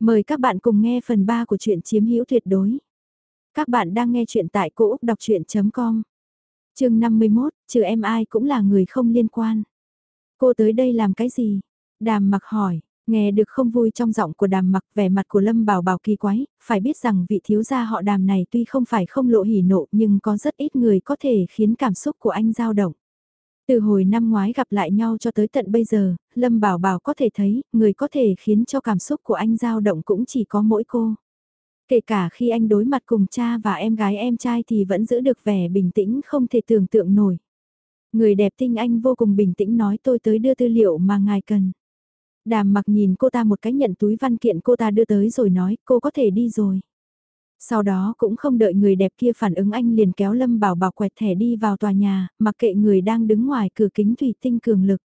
Mời các bạn cùng nghe phần 3 của truyện chiếm hữu tuyệt đối. Các bạn đang nghe truyện tại cỗ đọc chuyện.com. Trường 51, trừ em ai cũng là người không liên quan. Cô tới đây làm cái gì? Đàm mặc hỏi, nghe được không vui trong giọng của đàm mặc vẻ mặt của Lâm Bảo Bảo kỳ quái, phải biết rằng vị thiếu gia họ đàm này tuy không phải không lộ hỉ nộ nhưng có rất ít người có thể khiến cảm xúc của anh dao động. Từ hồi năm ngoái gặp lại nhau cho tới tận bây giờ, Lâm Bảo Bảo có thể thấy, người có thể khiến cho cảm xúc của anh dao động cũng chỉ có mỗi cô. Kể cả khi anh đối mặt cùng cha và em gái em trai thì vẫn giữ được vẻ bình tĩnh không thể tưởng tượng nổi. Người đẹp tinh anh vô cùng bình tĩnh nói tôi tới đưa tư liệu mà ngài cần. Đàm mặc nhìn cô ta một cái nhận túi văn kiện cô ta đưa tới rồi nói cô có thể đi rồi. Sau đó cũng không đợi người đẹp kia phản ứng anh liền kéo Lâm Bảo Bảo quẹt thẻ đi vào tòa nhà, mặc kệ người đang đứng ngoài cửa kính thủy tinh cường lực.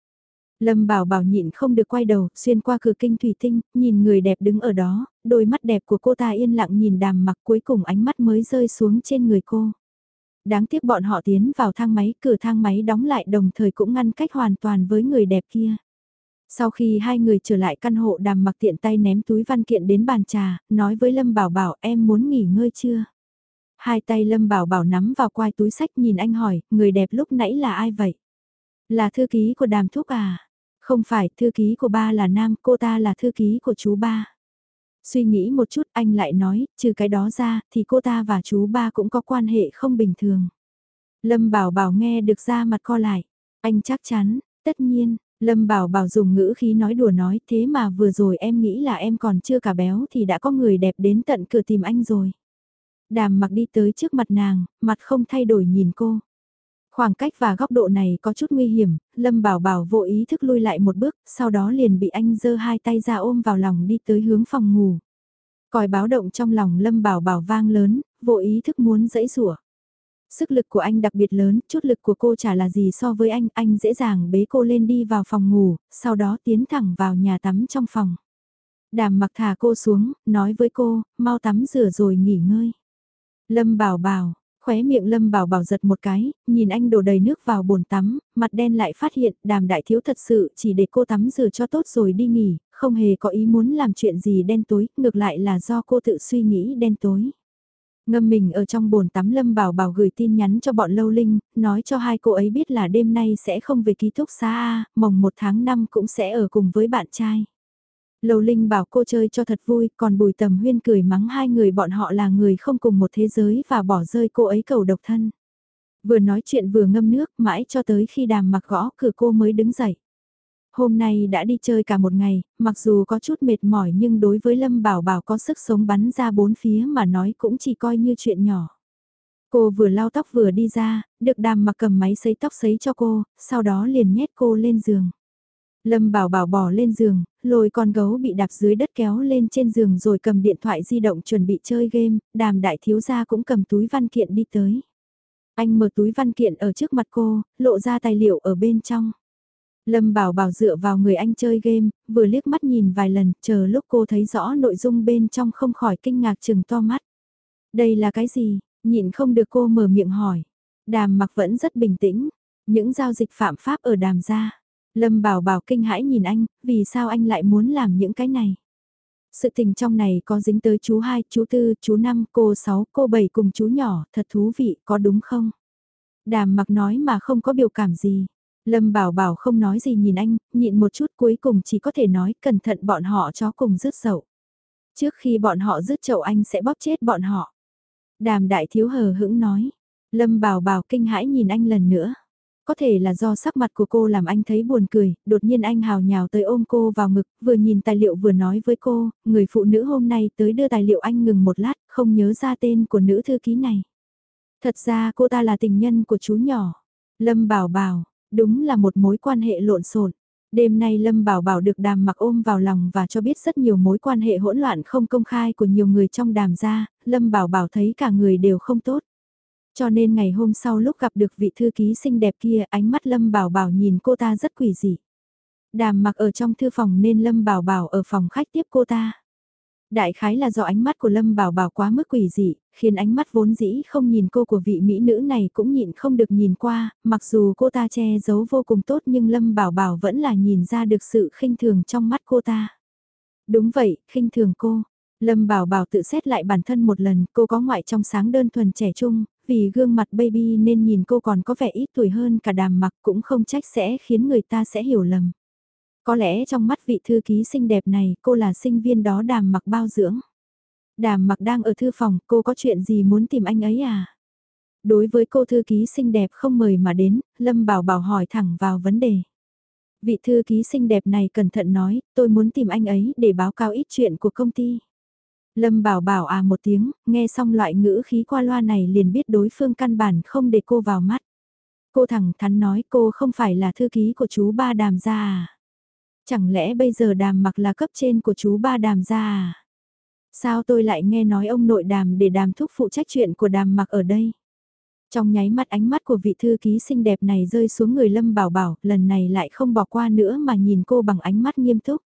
Lâm Bảo Bảo nhịn không được quay đầu, xuyên qua cửa kinh thủy tinh, nhìn người đẹp đứng ở đó, đôi mắt đẹp của cô ta yên lặng nhìn đàm mặc cuối cùng ánh mắt mới rơi xuống trên người cô. Đáng tiếc bọn họ tiến vào thang máy, cửa thang máy đóng lại đồng thời cũng ngăn cách hoàn toàn với người đẹp kia. Sau khi hai người trở lại căn hộ đàm mặc tiện tay ném túi văn kiện đến bàn trà, nói với Lâm Bảo Bảo em muốn nghỉ ngơi chưa? Hai tay Lâm Bảo Bảo nắm vào quai túi sách nhìn anh hỏi, người đẹp lúc nãy là ai vậy? Là thư ký của đàm thúc à? Không phải, thư ký của ba là nam, cô ta là thư ký của chú ba. Suy nghĩ một chút anh lại nói, trừ cái đó ra, thì cô ta và chú ba cũng có quan hệ không bình thường. Lâm Bảo Bảo nghe được ra mặt co lại. Anh chắc chắn, tất nhiên, Lâm Bảo Bảo dùng ngữ khí nói đùa nói thế mà vừa rồi em nghĩ là em còn chưa cả béo thì đã có người đẹp đến tận cửa tìm anh rồi. Đàm mặc đi tới trước mặt nàng, mặt không thay đổi nhìn cô. Khoảng cách và góc độ này có chút nguy hiểm, Lâm Bảo Bảo vô ý thức lui lại một bước, sau đó liền bị anh giơ hai tay ra ôm vào lòng đi tới hướng phòng ngủ. Còi báo động trong lòng Lâm Bảo Bảo vang lớn, vô ý thức muốn dẫy rủa. Sức lực của anh đặc biệt lớn, chút lực của cô chả là gì so với anh, anh dễ dàng bế cô lên đi vào phòng ngủ, sau đó tiến thẳng vào nhà tắm trong phòng. Đàm mặc thả cô xuống, nói với cô, mau tắm rửa rồi nghỉ ngơi. Lâm bảo bảo, khóe miệng Lâm bảo bảo giật một cái, nhìn anh đổ đầy nước vào bồn tắm, mặt đen lại phát hiện đàm đại thiếu thật sự chỉ để cô tắm rửa cho tốt rồi đi nghỉ, không hề có ý muốn làm chuyện gì đen tối, ngược lại là do cô tự suy nghĩ đen tối. Ngâm mình ở trong bồn tắm Lâm Bảo Bảo gửi tin nhắn cho bọn Lâu Linh, nói cho hai cô ấy biết là đêm nay sẽ không về ký túc xa mồng một tháng năm cũng sẽ ở cùng với bạn trai. Lâu Linh bảo cô chơi cho thật vui, còn Bùi Tầm Huyên cười mắng hai người bọn họ là người không cùng một thế giới và bỏ rơi cô ấy cầu độc thân. Vừa nói chuyện vừa ngâm nước mãi cho tới khi đàm mặc gõ cửa cô mới đứng dậy. Hôm nay đã đi chơi cả một ngày, mặc dù có chút mệt mỏi nhưng đối với Lâm Bảo Bảo có sức sống bắn ra bốn phía mà nói cũng chỉ coi như chuyện nhỏ. Cô vừa lau tóc vừa đi ra, được đàm mặc cầm máy sấy tóc sấy cho cô, sau đó liền nhét cô lên giường. Lâm Bảo Bảo bỏ lên giường, lôi con gấu bị đạp dưới đất kéo lên trên giường rồi cầm điện thoại di động chuẩn bị chơi game, đàm đại thiếu gia cũng cầm túi văn kiện đi tới. Anh mở túi văn kiện ở trước mặt cô, lộ ra tài liệu ở bên trong. Lâm Bảo Bảo dựa vào người anh chơi game, vừa liếc mắt nhìn vài lần, chờ lúc cô thấy rõ nội dung bên trong không khỏi kinh ngạc chừng to mắt. Đây là cái gì? Nhịn không được cô mở miệng hỏi. Đàm mặc vẫn rất bình tĩnh. Những giao dịch phạm pháp ở đàm gia. Lâm Bảo Bảo kinh hãi nhìn anh, vì sao anh lại muốn làm những cái này? Sự tình trong này có dính tới chú 2, chú 4, chú 5, cô 6, cô 7 cùng chú nhỏ, thật thú vị, có đúng không? Đàm mặc nói mà không có biểu cảm gì. Lâm Bảo Bảo không nói gì nhìn anh, nhịn một chút cuối cùng chỉ có thể nói cẩn thận bọn họ chó cùng rứt sậu. Trước khi bọn họ rứt chậu anh sẽ bóp chết bọn họ. Đàm đại thiếu hờ hững nói. Lâm Bảo Bảo kinh hãi nhìn anh lần nữa. Có thể là do sắc mặt của cô làm anh thấy buồn cười, đột nhiên anh hào nhào tới ôm cô vào ngực, vừa nhìn tài liệu vừa nói với cô, người phụ nữ hôm nay tới đưa tài liệu anh ngừng một lát, không nhớ ra tên của nữ thư ký này. Thật ra cô ta là tình nhân của chú nhỏ. Lâm Bảo Bảo, Đúng là một mối quan hệ lộn xộn. Đêm nay Lâm Bảo Bảo được đàm mặc ôm vào lòng và cho biết rất nhiều mối quan hệ hỗn loạn không công khai của nhiều người trong đàm gia, Lâm Bảo Bảo thấy cả người đều không tốt. Cho nên ngày hôm sau lúc gặp được vị thư ký xinh đẹp kia ánh mắt Lâm Bảo Bảo nhìn cô ta rất quỷ dị. Đàm mặc ở trong thư phòng nên Lâm Bảo Bảo ở phòng khách tiếp cô ta. Đại khái là do ánh mắt của Lâm Bảo Bảo quá mức quỷ dị, khiến ánh mắt vốn dĩ không nhìn cô của vị mỹ nữ này cũng nhịn không được nhìn qua, mặc dù cô ta che giấu vô cùng tốt nhưng Lâm Bảo Bảo vẫn là nhìn ra được sự khinh thường trong mắt cô ta. Đúng vậy, khinh thường cô. Lâm Bảo Bảo tự xét lại bản thân một lần, cô có ngoại trong sáng đơn thuần trẻ trung, vì gương mặt baby nên nhìn cô còn có vẻ ít tuổi hơn cả đàm mặc cũng không trách sẽ khiến người ta sẽ hiểu lầm. Có lẽ trong mắt vị thư ký xinh đẹp này cô là sinh viên đó đàm mặc bao dưỡng. Đàm mặc đang ở thư phòng, cô có chuyện gì muốn tìm anh ấy à? Đối với cô thư ký xinh đẹp không mời mà đến, Lâm Bảo Bảo hỏi thẳng vào vấn đề. Vị thư ký xinh đẹp này cẩn thận nói, tôi muốn tìm anh ấy để báo cáo ít chuyện của công ty. Lâm Bảo Bảo à một tiếng, nghe xong loại ngữ khí qua loa này liền biết đối phương căn bản không để cô vào mắt. Cô thẳng thắn nói cô không phải là thư ký của chú ba đàm gia à. Chẳng lẽ bây giờ đàm mặc là cấp trên của chú ba đàm ra à? Sao tôi lại nghe nói ông nội đàm để đàm thúc phụ trách chuyện của đàm mặc ở đây? Trong nháy mắt ánh mắt của vị thư ký xinh đẹp này rơi xuống người Lâm Bảo Bảo, lần này lại không bỏ qua nữa mà nhìn cô bằng ánh mắt nghiêm túc.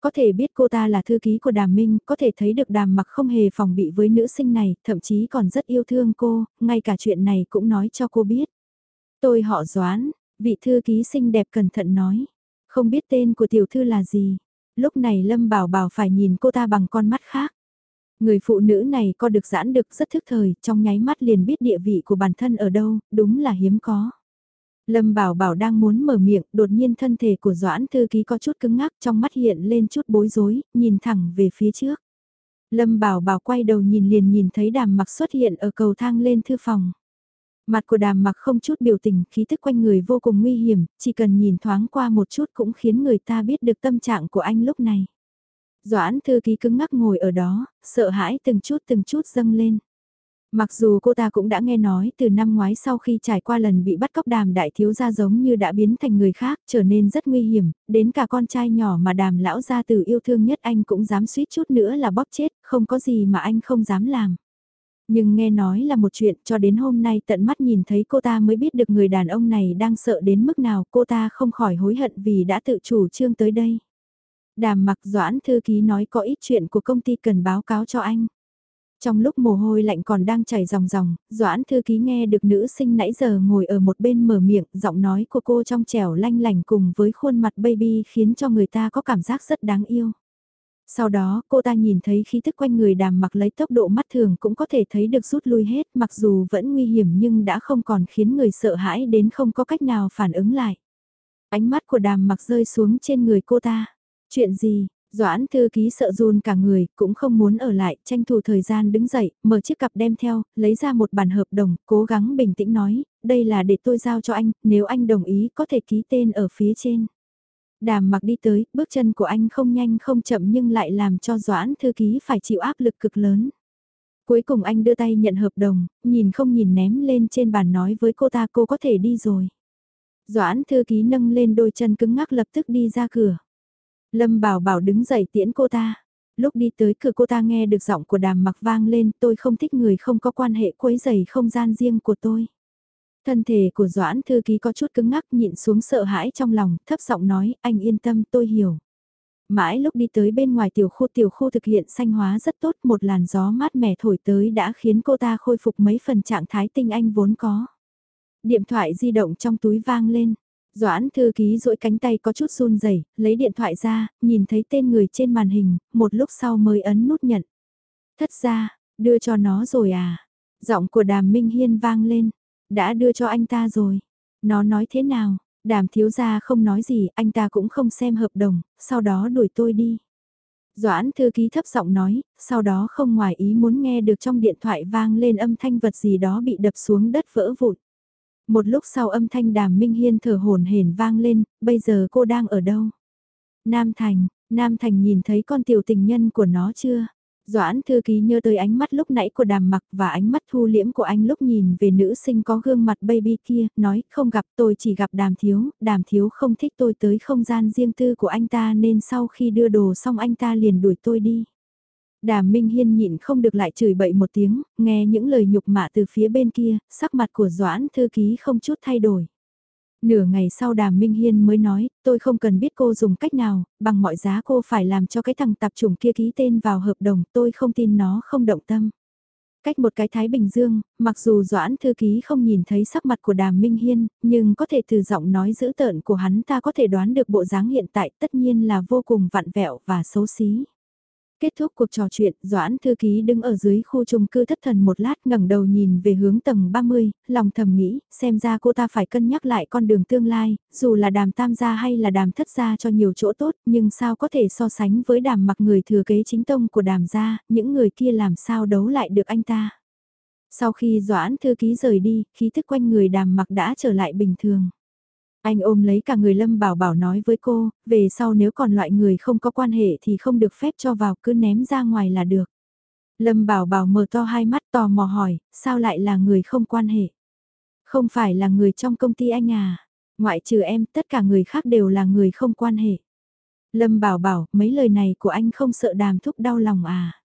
Có thể biết cô ta là thư ký của Đàm Minh, có thể thấy được Đàm mặc không hề phòng bị với nữ sinh này, thậm chí còn rất yêu thương cô, ngay cả chuyện này cũng nói cho cô biết. Tôi họ Doãn, vị thư ký xinh đẹp cẩn thận nói. Không biết tên của tiểu thư là gì. Lúc này Lâm Bảo Bảo phải nhìn cô ta bằng con mắt khác. Người phụ nữ này có được giãn được rất thức thời, trong nháy mắt liền biết địa vị của bản thân ở đâu, đúng là hiếm có. Lâm Bảo Bảo đang muốn mở miệng, đột nhiên thân thể của Doãn Thư Ký có chút cứng ngắc trong mắt hiện lên chút bối rối, nhìn thẳng về phía trước. Lâm Bảo Bảo quay đầu nhìn liền nhìn thấy đàm mặc xuất hiện ở cầu thang lên thư phòng. Mặt của đàm mặc không chút biểu tình, khí thức quanh người vô cùng nguy hiểm, chỉ cần nhìn thoáng qua một chút cũng khiến người ta biết được tâm trạng của anh lúc này. Doãn thư ký cứng ngắc ngồi ở đó, sợ hãi từng chút từng chút dâng lên. Mặc dù cô ta cũng đã nghe nói từ năm ngoái sau khi trải qua lần bị bắt cóc đàm đại thiếu gia giống như đã biến thành người khác trở nên rất nguy hiểm, đến cả con trai nhỏ mà đàm lão gia từ yêu thương nhất anh cũng dám suýt chút nữa là bóp chết, không có gì mà anh không dám làm. Nhưng nghe nói là một chuyện cho đến hôm nay tận mắt nhìn thấy cô ta mới biết được người đàn ông này đang sợ đến mức nào cô ta không khỏi hối hận vì đã tự chủ trương tới đây. Đàm mặc doãn thư ký nói có ít chuyện của công ty cần báo cáo cho anh. Trong lúc mồ hôi lạnh còn đang chảy ròng ròng, Doãn thư ký nghe được nữ sinh nãy giờ ngồi ở một bên mở miệng, giọng nói của cô trong trẻo lanh lành cùng với khuôn mặt baby khiến cho người ta có cảm giác rất đáng yêu. Sau đó, cô ta nhìn thấy khí thức quanh người đàm mặc lấy tốc độ mắt thường cũng có thể thấy được rút lui hết, mặc dù vẫn nguy hiểm nhưng đã không còn khiến người sợ hãi đến không có cách nào phản ứng lại. Ánh mắt của đàm mặc rơi xuống trên người cô ta. Chuyện gì, Doãn thư ký sợ run cả người, cũng không muốn ở lại, tranh thủ thời gian đứng dậy, mở chiếc cặp đem theo, lấy ra một bản hợp đồng, cố gắng bình tĩnh nói, đây là để tôi giao cho anh, nếu anh đồng ý có thể ký tên ở phía trên. Đàm mặc đi tới, bước chân của anh không nhanh không chậm nhưng lại làm cho Doãn thư ký phải chịu áp lực cực lớn. Cuối cùng anh đưa tay nhận hợp đồng, nhìn không nhìn ném lên trên bàn nói với cô ta cô có thể đi rồi. Doãn thư ký nâng lên đôi chân cứng ngắc lập tức đi ra cửa. Lâm Bảo Bảo đứng dậy tiễn cô ta. Lúc đi tới cửa cô ta nghe được giọng của đàm mặc vang lên tôi không thích người không có quan hệ quấy rầy không gian riêng của tôi. Thân thể của Doãn Thư Ký có chút cứng ngắc nhịn xuống sợ hãi trong lòng, thấp giọng nói, anh yên tâm tôi hiểu. Mãi lúc đi tới bên ngoài tiểu khu tiểu khu thực hiện xanh hóa rất tốt, một làn gió mát mẻ thổi tới đã khiến cô ta khôi phục mấy phần trạng thái tinh anh vốn có. Điện thoại di động trong túi vang lên, Doãn thư ký duỗi cánh tay có chút run rẩy, lấy điện thoại ra, nhìn thấy tên người trên màn hình, một lúc sau mới ấn nút nhận. Thất ra, đưa cho nó rồi à? Giọng của đàm Minh Hiên vang lên, đã đưa cho anh ta rồi. Nó nói thế nào? Đàm thiếu gia không nói gì, anh ta cũng không xem hợp đồng, sau đó đuổi tôi đi. Doãn thư ký thấp giọng nói, sau đó không ngoài ý muốn nghe được trong điện thoại vang lên âm thanh vật gì đó bị đập xuống đất vỡ vụn. Một lúc sau âm thanh đàm Minh Hiên thở hồn hển vang lên, bây giờ cô đang ở đâu? Nam Thành, Nam Thành nhìn thấy con tiểu tình nhân của nó chưa? Doãn thư ký nhớ tới ánh mắt lúc nãy của đàm mặc và ánh mắt thu liễm của anh lúc nhìn về nữ sinh có gương mặt baby kia, nói không gặp tôi chỉ gặp đàm thiếu, đàm thiếu không thích tôi tới không gian riêng tư của anh ta nên sau khi đưa đồ xong anh ta liền đuổi tôi đi. Đàm Minh Hiên nhịn không được lại chửi bậy một tiếng, nghe những lời nhục mạ từ phía bên kia, sắc mặt của Doãn thư ký không chút thay đổi. Nửa ngày sau Đàm Minh Hiên mới nói, tôi không cần biết cô dùng cách nào, bằng mọi giá cô phải làm cho cái thằng tạp chủng kia ký tên vào hợp đồng, tôi không tin nó không động tâm. Cách một cái Thái Bình Dương, mặc dù Doãn Thư Ký không nhìn thấy sắc mặt của Đàm Minh Hiên, nhưng có thể từ giọng nói dữ tợn của hắn ta có thể đoán được bộ dáng hiện tại tất nhiên là vô cùng vặn vẹo và xấu xí. Kết thúc cuộc trò chuyện, Doãn Thư Ký đứng ở dưới khu chung cư thất thần một lát ngẩng đầu nhìn về hướng tầng 30, lòng thầm nghĩ, xem ra cô ta phải cân nhắc lại con đường tương lai, dù là đàm tam gia hay là đàm thất gia cho nhiều chỗ tốt, nhưng sao có thể so sánh với đàm mặc người thừa kế chính tông của đàm gia, những người kia làm sao đấu lại được anh ta. Sau khi Doãn Thư Ký rời đi, khí thức quanh người đàm mặc đã trở lại bình thường. Anh ôm lấy cả người Lâm Bảo Bảo nói với cô, về sau nếu còn loại người không có quan hệ thì không được phép cho vào cứ ném ra ngoài là được. Lâm Bảo Bảo mở to hai mắt tò mò hỏi, sao lại là người không quan hệ? Không phải là người trong công ty anh à? Ngoại trừ em, tất cả người khác đều là người không quan hệ. Lâm Bảo Bảo, mấy lời này của anh không sợ đàm thúc đau lòng à?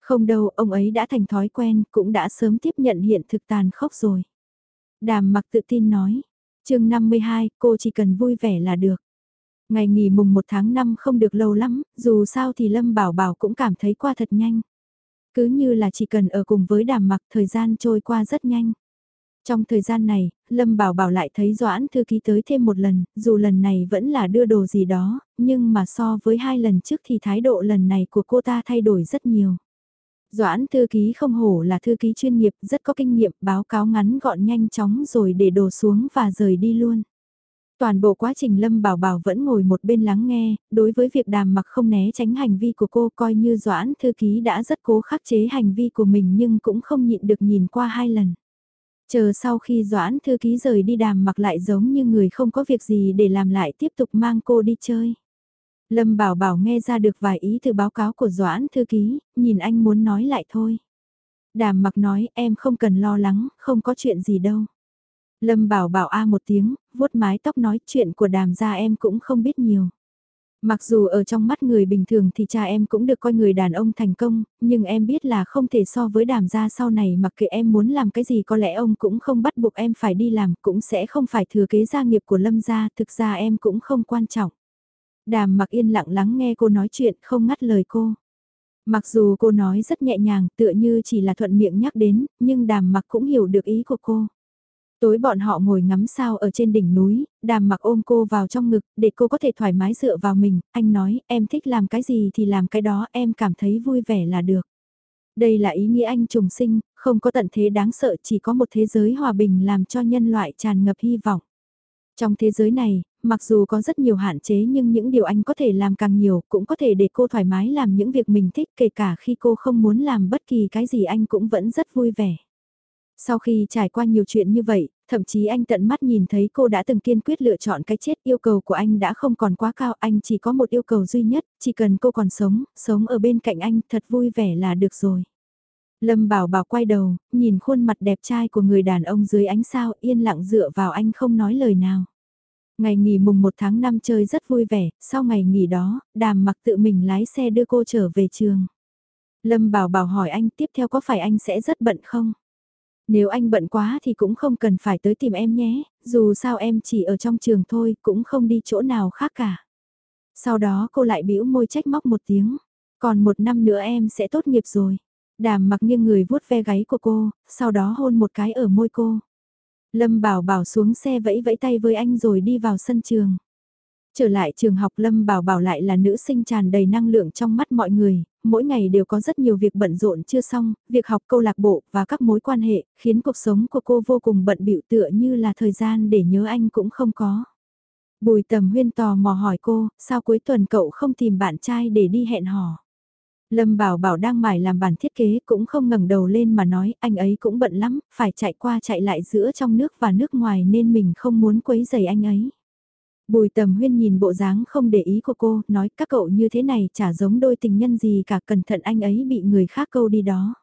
Không đâu, ông ấy đã thành thói quen, cũng đã sớm tiếp nhận hiện thực tàn khốc rồi. Đàm mặc tự tin nói, chương 52, cô chỉ cần vui vẻ là được. Ngày nghỉ mùng 1 tháng 5 không được lâu lắm, dù sao thì Lâm Bảo Bảo cũng cảm thấy qua thật nhanh. Cứ như là chỉ cần ở cùng với đàm mặc thời gian trôi qua rất nhanh. Trong thời gian này, Lâm Bảo Bảo lại thấy Doãn Thư Ký tới thêm một lần, dù lần này vẫn là đưa đồ gì đó, nhưng mà so với hai lần trước thì thái độ lần này của cô ta thay đổi rất nhiều. Doãn thư ký không hổ là thư ký chuyên nghiệp, rất có kinh nghiệm, báo cáo ngắn gọn nhanh chóng rồi để đồ xuống và rời đi luôn. Toàn bộ quá trình Lâm Bảo Bảo vẫn ngồi một bên lắng nghe, đối với việc đàm mặc không né tránh hành vi của cô coi như Doãn thư ký đã rất cố khắc chế hành vi của mình nhưng cũng không nhịn được nhìn qua hai lần. Chờ sau khi Doãn thư ký rời đi đàm mặc lại giống như người không có việc gì để làm lại tiếp tục mang cô đi chơi. Lâm Bảo Bảo nghe ra được vài ý từ báo cáo của Doãn thư ký, nhìn anh muốn nói lại thôi. Đàm mặc nói em không cần lo lắng, không có chuyện gì đâu. Lâm Bảo Bảo a một tiếng, vuốt mái tóc nói chuyện của đàm gia em cũng không biết nhiều. Mặc dù ở trong mắt người bình thường thì cha em cũng được coi người đàn ông thành công, nhưng em biết là không thể so với đàm gia sau này mặc kệ em muốn làm cái gì có lẽ ông cũng không bắt buộc em phải đi làm, cũng sẽ không phải thừa kế gia nghiệp của lâm gia, thực ra em cũng không quan trọng. Đàm mặc yên lặng lắng nghe cô nói chuyện không ngắt lời cô. Mặc dù cô nói rất nhẹ nhàng tựa như chỉ là thuận miệng nhắc đến, nhưng đàm mặc cũng hiểu được ý của cô. Tối bọn họ ngồi ngắm sao ở trên đỉnh núi, đàm mặc ôm cô vào trong ngực để cô có thể thoải mái dựa vào mình, anh nói em thích làm cái gì thì làm cái đó em cảm thấy vui vẻ là được. Đây là ý nghĩa anh trùng sinh, không có tận thế đáng sợ chỉ có một thế giới hòa bình làm cho nhân loại tràn ngập hy vọng. Trong thế giới này, mặc dù có rất nhiều hạn chế nhưng những điều anh có thể làm càng nhiều cũng có thể để cô thoải mái làm những việc mình thích kể cả khi cô không muốn làm bất kỳ cái gì anh cũng vẫn rất vui vẻ. Sau khi trải qua nhiều chuyện như vậy, thậm chí anh tận mắt nhìn thấy cô đã từng kiên quyết lựa chọn cái chết yêu cầu của anh đã không còn quá cao anh chỉ có một yêu cầu duy nhất, chỉ cần cô còn sống, sống ở bên cạnh anh thật vui vẻ là được rồi. Lâm Bảo Bảo quay đầu, nhìn khuôn mặt đẹp trai của người đàn ông dưới ánh sao yên lặng dựa vào anh không nói lời nào. Ngày nghỉ mùng 1 tháng 5 chơi rất vui vẻ, sau ngày nghỉ đó, đàm mặc tự mình lái xe đưa cô trở về trường. Lâm Bảo Bảo hỏi anh tiếp theo có phải anh sẽ rất bận không? Nếu anh bận quá thì cũng không cần phải tới tìm em nhé, dù sao em chỉ ở trong trường thôi, cũng không đi chỗ nào khác cả. Sau đó cô lại bĩu môi trách móc một tiếng, còn một năm nữa em sẽ tốt nghiệp rồi. Đàm mặc nghiêng người vuốt ve gáy của cô, sau đó hôn một cái ở môi cô. Lâm Bảo Bảo xuống xe vẫy vẫy tay với anh rồi đi vào sân trường. Trở lại trường học Lâm Bảo Bảo lại là nữ sinh tràn đầy năng lượng trong mắt mọi người, mỗi ngày đều có rất nhiều việc bận rộn chưa xong, việc học câu lạc bộ và các mối quan hệ, khiến cuộc sống của cô vô cùng bận bịu tựa như là thời gian để nhớ anh cũng không có. Bùi tầm huyên tò mò hỏi cô, sao cuối tuần cậu không tìm bạn trai để đi hẹn hò? Lâm Bảo Bảo đang mải làm bản thiết kế cũng không ngẩng đầu lên mà nói anh ấy cũng bận lắm, phải chạy qua chạy lại giữa trong nước và nước ngoài nên mình không muốn quấy giày anh ấy. Bùi tầm huyên nhìn bộ dáng không để ý của cô, nói các cậu như thế này chả giống đôi tình nhân gì cả cẩn thận anh ấy bị người khác câu đi đó.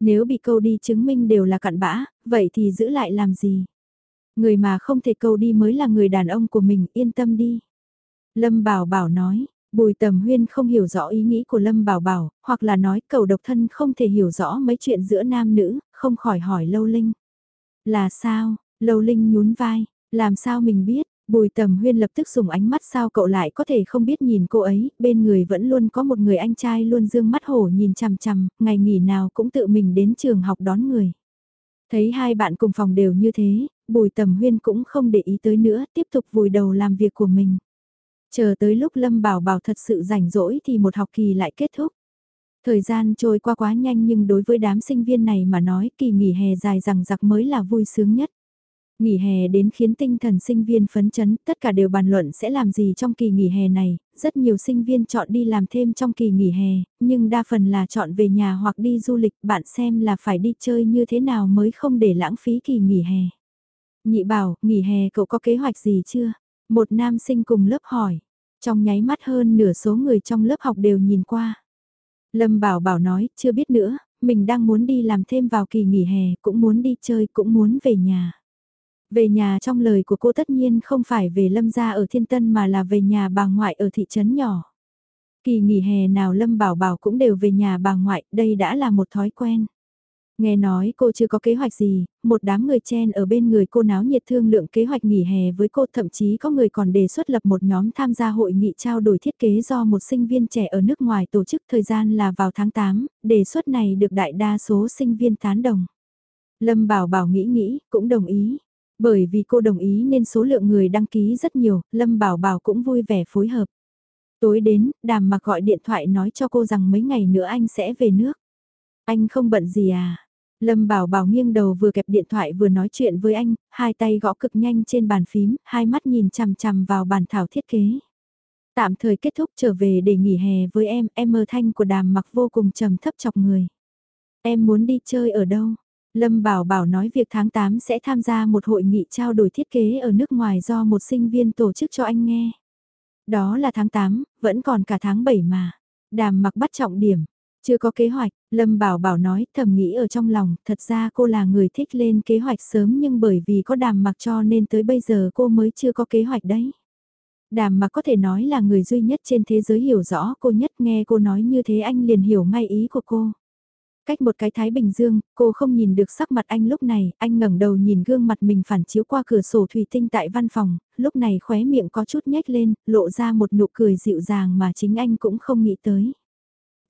Nếu bị câu đi chứng minh đều là cặn bã, vậy thì giữ lại làm gì? Người mà không thể câu đi mới là người đàn ông của mình, yên tâm đi. Lâm Bảo Bảo nói, Bùi Tầm Huyên không hiểu rõ ý nghĩ của Lâm Bảo Bảo, hoặc là nói cầu độc thân không thể hiểu rõ mấy chuyện giữa nam nữ, không khỏi hỏi Lâu Linh. Là sao? Lâu Linh nhún vai, làm sao mình biết? Bùi tầm huyên lập tức dùng ánh mắt sao cậu lại có thể không biết nhìn cô ấy, bên người vẫn luôn có một người anh trai luôn dương mắt hổ nhìn chằm chằm, ngày nghỉ nào cũng tự mình đến trường học đón người. Thấy hai bạn cùng phòng đều như thế, bùi tầm huyên cũng không để ý tới nữa, tiếp tục vùi đầu làm việc của mình. Chờ tới lúc Lâm Bảo Bảo thật sự rảnh rỗi thì một học kỳ lại kết thúc. Thời gian trôi qua quá nhanh nhưng đối với đám sinh viên này mà nói kỳ nghỉ hè dài rằng giặc mới là vui sướng nhất. Nghỉ hè đến khiến tinh thần sinh viên phấn chấn, tất cả đều bàn luận sẽ làm gì trong kỳ nghỉ hè này, rất nhiều sinh viên chọn đi làm thêm trong kỳ nghỉ hè, nhưng đa phần là chọn về nhà hoặc đi du lịch, bạn xem là phải đi chơi như thế nào mới không để lãng phí kỳ nghỉ hè. Nhị bảo, nghỉ hè cậu có kế hoạch gì chưa? Một nam sinh cùng lớp hỏi, trong nháy mắt hơn nửa số người trong lớp học đều nhìn qua. Lâm Bảo Bảo nói, chưa biết nữa, mình đang muốn đi làm thêm vào kỳ nghỉ hè, cũng muốn đi chơi, cũng muốn về nhà. Về nhà trong lời của cô tất nhiên không phải về Lâm gia ở Thiên Tân mà là về nhà bà ngoại ở thị trấn nhỏ. Kỳ nghỉ hè nào Lâm Bảo Bảo cũng đều về nhà bà ngoại, đây đã là một thói quen. Nghe nói cô chưa có kế hoạch gì, một đám người chen ở bên người cô náo nhiệt thương lượng kế hoạch nghỉ hè với cô thậm chí có người còn đề xuất lập một nhóm tham gia hội nghị trao đổi thiết kế do một sinh viên trẻ ở nước ngoài tổ chức thời gian là vào tháng 8, đề xuất này được đại đa số sinh viên tán đồng. Lâm Bảo Bảo nghĩ nghĩ, cũng đồng ý. Bởi vì cô đồng ý nên số lượng người đăng ký rất nhiều, Lâm Bảo Bảo cũng vui vẻ phối hợp. Tối đến, đàm mặc gọi điện thoại nói cho cô rằng mấy ngày nữa anh sẽ về nước. Anh không bận gì à? Lâm Bảo Bảo nghiêng đầu vừa kẹp điện thoại vừa nói chuyện với anh, hai tay gõ cực nhanh trên bàn phím, hai mắt nhìn chằm chằm vào bàn thảo thiết kế. Tạm thời kết thúc trở về để nghỉ hè với em, em mơ thanh của đàm mặc vô cùng trầm thấp chọc người. Em muốn đi chơi ở đâu? Lâm Bảo Bảo nói việc tháng 8 sẽ tham gia một hội nghị trao đổi thiết kế ở nước ngoài do một sinh viên tổ chức cho anh nghe. Đó là tháng 8, vẫn còn cả tháng 7 mà. Đàm mặc bắt trọng điểm, chưa có kế hoạch, Lâm Bảo Bảo nói thầm nghĩ ở trong lòng, thật ra cô là người thích lên kế hoạch sớm nhưng bởi vì có đàm mặc cho nên tới bây giờ cô mới chưa có kế hoạch đấy. Đàm mặc có thể nói là người duy nhất trên thế giới hiểu rõ cô nhất nghe cô nói như thế anh liền hiểu ngay ý của cô. Cách một cái Thái Bình Dương, cô không nhìn được sắc mặt anh lúc này, anh ngẩng đầu nhìn gương mặt mình phản chiếu qua cửa sổ thủy tinh tại văn phòng, lúc này khóe miệng có chút nhếch lên, lộ ra một nụ cười dịu dàng mà chính anh cũng không nghĩ tới.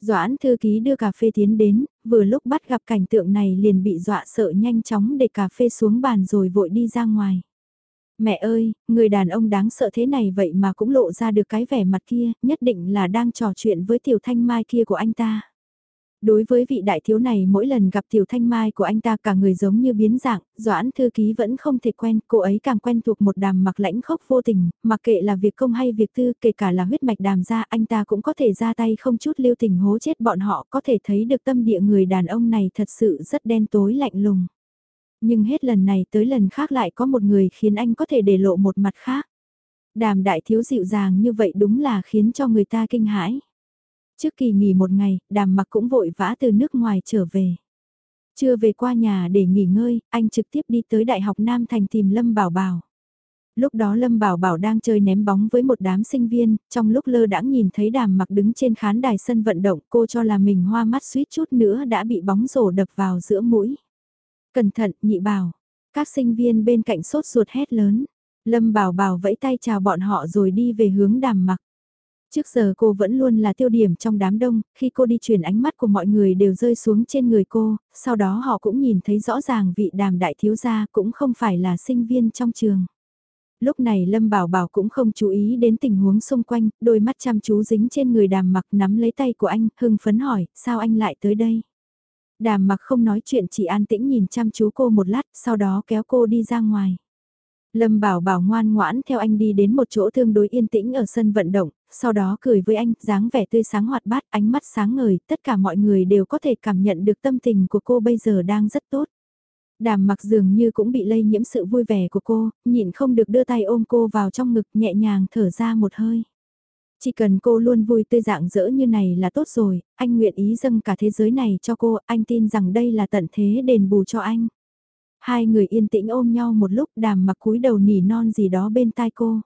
Doãn thư ký đưa cà phê tiến đến, vừa lúc bắt gặp cảnh tượng này liền bị dọa sợ nhanh chóng để cà phê xuống bàn rồi vội đi ra ngoài. Mẹ ơi, người đàn ông đáng sợ thế này vậy mà cũng lộ ra được cái vẻ mặt kia, nhất định là đang trò chuyện với tiểu thanh mai kia của anh ta. Đối với vị đại thiếu này mỗi lần gặp tiểu thanh mai của anh ta cả người giống như biến dạng, Doãn thư ký vẫn không thể quen, cô ấy càng quen thuộc một đàm mặc lãnh khốc vô tình, mặc kệ là việc công hay việc tư, kể cả là huyết mạch đàm ra, anh ta cũng có thể ra tay không chút lưu tình hố chết bọn họ, có thể thấy được tâm địa người đàn ông này thật sự rất đen tối lạnh lùng. Nhưng hết lần này tới lần khác lại có một người khiến anh có thể để lộ một mặt khác. Đàm đại thiếu dịu dàng như vậy đúng là khiến cho người ta kinh hãi. Trước kỳ nghỉ một ngày, đàm mặc cũng vội vã từ nước ngoài trở về. Chưa về qua nhà để nghỉ ngơi, anh trực tiếp đi tới Đại học Nam Thành tìm Lâm Bảo Bảo. Lúc đó Lâm Bảo Bảo đang chơi ném bóng với một đám sinh viên, trong lúc lơ đãng nhìn thấy đàm mặc đứng trên khán đài sân vận động cô cho là mình hoa mắt suýt chút nữa đã bị bóng rổ đập vào giữa mũi. Cẩn thận, nhị bảo. Các sinh viên bên cạnh sốt ruột hét lớn. Lâm Bảo Bảo vẫy tay chào bọn họ rồi đi về hướng đàm mặc. Trước giờ cô vẫn luôn là tiêu điểm trong đám đông, khi cô đi chuyển ánh mắt của mọi người đều rơi xuống trên người cô, sau đó họ cũng nhìn thấy rõ ràng vị đàm đại thiếu gia cũng không phải là sinh viên trong trường. Lúc này Lâm Bảo Bảo cũng không chú ý đến tình huống xung quanh, đôi mắt chăm chú dính trên người đàm mặc nắm lấy tay của anh, hưng phấn hỏi, sao anh lại tới đây? Đàm mặc không nói chuyện chỉ an tĩnh nhìn chăm chú cô một lát, sau đó kéo cô đi ra ngoài. Lâm Bảo Bảo ngoan ngoãn theo anh đi đến một chỗ tương đối yên tĩnh ở sân vận động, sau đó cười với anh, dáng vẻ tươi sáng hoạt bát, ánh mắt sáng ngời, tất cả mọi người đều có thể cảm nhận được tâm tình của cô bây giờ đang rất tốt. Đàm mặc dường như cũng bị lây nhiễm sự vui vẻ của cô, nhịn không được đưa tay ôm cô vào trong ngực nhẹ nhàng thở ra một hơi. Chỉ cần cô luôn vui tươi dạng dỡ như này là tốt rồi, anh nguyện ý dâng cả thế giới này cho cô, anh tin rằng đây là tận thế đền bù cho anh. Hai người yên tĩnh ôm nhau một lúc đàm mặc cúi đầu nỉ non gì đó bên tai cô.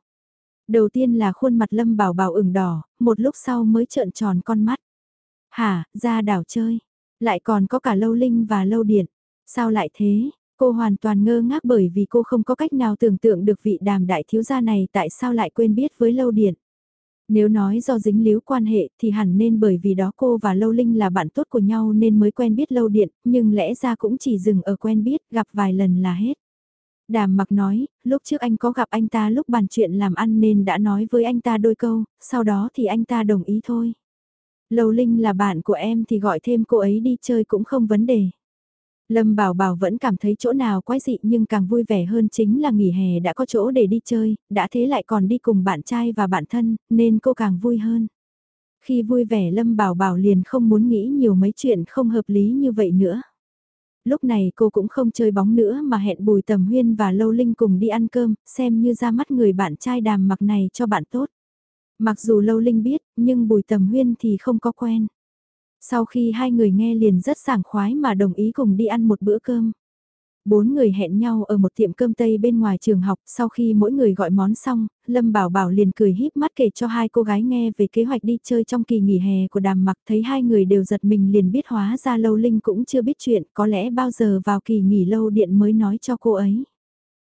Đầu tiên là khuôn mặt Lâm Bảo Bảo ửng đỏ, một lúc sau mới trợn tròn con mắt. Hả, ra đảo chơi. Lại còn có cả lâu linh và lâu điện. Sao lại thế? Cô hoàn toàn ngơ ngác bởi vì cô không có cách nào tưởng tượng được vị đàm đại thiếu gia này tại sao lại quên biết với lâu điện. Nếu nói do dính líu quan hệ thì hẳn nên bởi vì đó cô và Lâu Linh là bạn tốt của nhau nên mới quen biết Lâu Điện, nhưng lẽ ra cũng chỉ dừng ở quen biết, gặp vài lần là hết. Đàm mặc nói, lúc trước anh có gặp anh ta lúc bàn chuyện làm ăn nên đã nói với anh ta đôi câu, sau đó thì anh ta đồng ý thôi. lầu Linh là bạn của em thì gọi thêm cô ấy đi chơi cũng không vấn đề. Lâm Bảo Bảo vẫn cảm thấy chỗ nào quái dị nhưng càng vui vẻ hơn chính là nghỉ hè đã có chỗ để đi chơi, đã thế lại còn đi cùng bạn trai và bạn thân, nên cô càng vui hơn. Khi vui vẻ Lâm Bảo Bảo liền không muốn nghĩ nhiều mấy chuyện không hợp lý như vậy nữa. Lúc này cô cũng không chơi bóng nữa mà hẹn Bùi Tầm Huyên và Lâu Linh cùng đi ăn cơm, xem như ra mắt người bạn trai đàm mặc này cho bạn tốt. Mặc dù Lâu Linh biết, nhưng Bùi Tầm Huyên thì không có quen. Sau khi hai người nghe liền rất sảng khoái mà đồng ý cùng đi ăn một bữa cơm. Bốn người hẹn nhau ở một tiệm cơm Tây bên ngoài trường học, sau khi mỗi người gọi món xong, Lâm Bảo Bảo liền cười híp mắt kể cho hai cô gái nghe về kế hoạch đi chơi trong kỳ nghỉ hè của đàm mặc thấy hai người đều giật mình liền biết hóa ra Lâu Linh cũng chưa biết chuyện, có lẽ bao giờ vào kỳ nghỉ lâu điện mới nói cho cô ấy.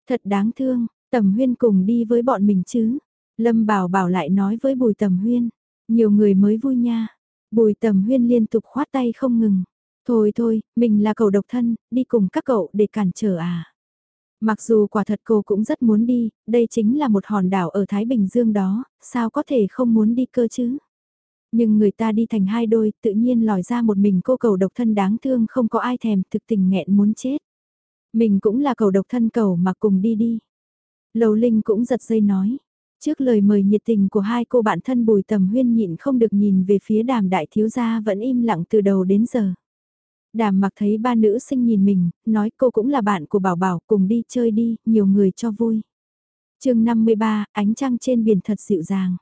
Thật đáng thương, Tầm Huyên cùng đi với bọn mình chứ. Lâm Bảo Bảo lại nói với Bùi Tầm Huyên, nhiều người mới vui nha. Bùi tầm huyên liên tục khoát tay không ngừng. Thôi thôi, mình là cậu độc thân, đi cùng các cậu để cản trở à. Mặc dù quả thật cô cũng rất muốn đi, đây chính là một hòn đảo ở Thái Bình Dương đó, sao có thể không muốn đi cơ chứ? Nhưng người ta đi thành hai đôi, tự nhiên lòi ra một mình cô cầu độc thân đáng thương không có ai thèm, thực tình nghẹn muốn chết. Mình cũng là cầu độc thân cầu mà cùng đi đi. Lầu Linh cũng giật dây nói, Trước lời mời nhiệt tình của hai cô bạn thân bùi tầm huyên nhịn không được nhìn về phía đàm đại thiếu gia vẫn im lặng từ đầu đến giờ. Đàm mặc thấy ba nữ sinh nhìn mình, nói cô cũng là bạn của Bảo Bảo cùng đi chơi đi, nhiều người cho vui. chương 53, ánh trăng trên biển thật dịu dàng.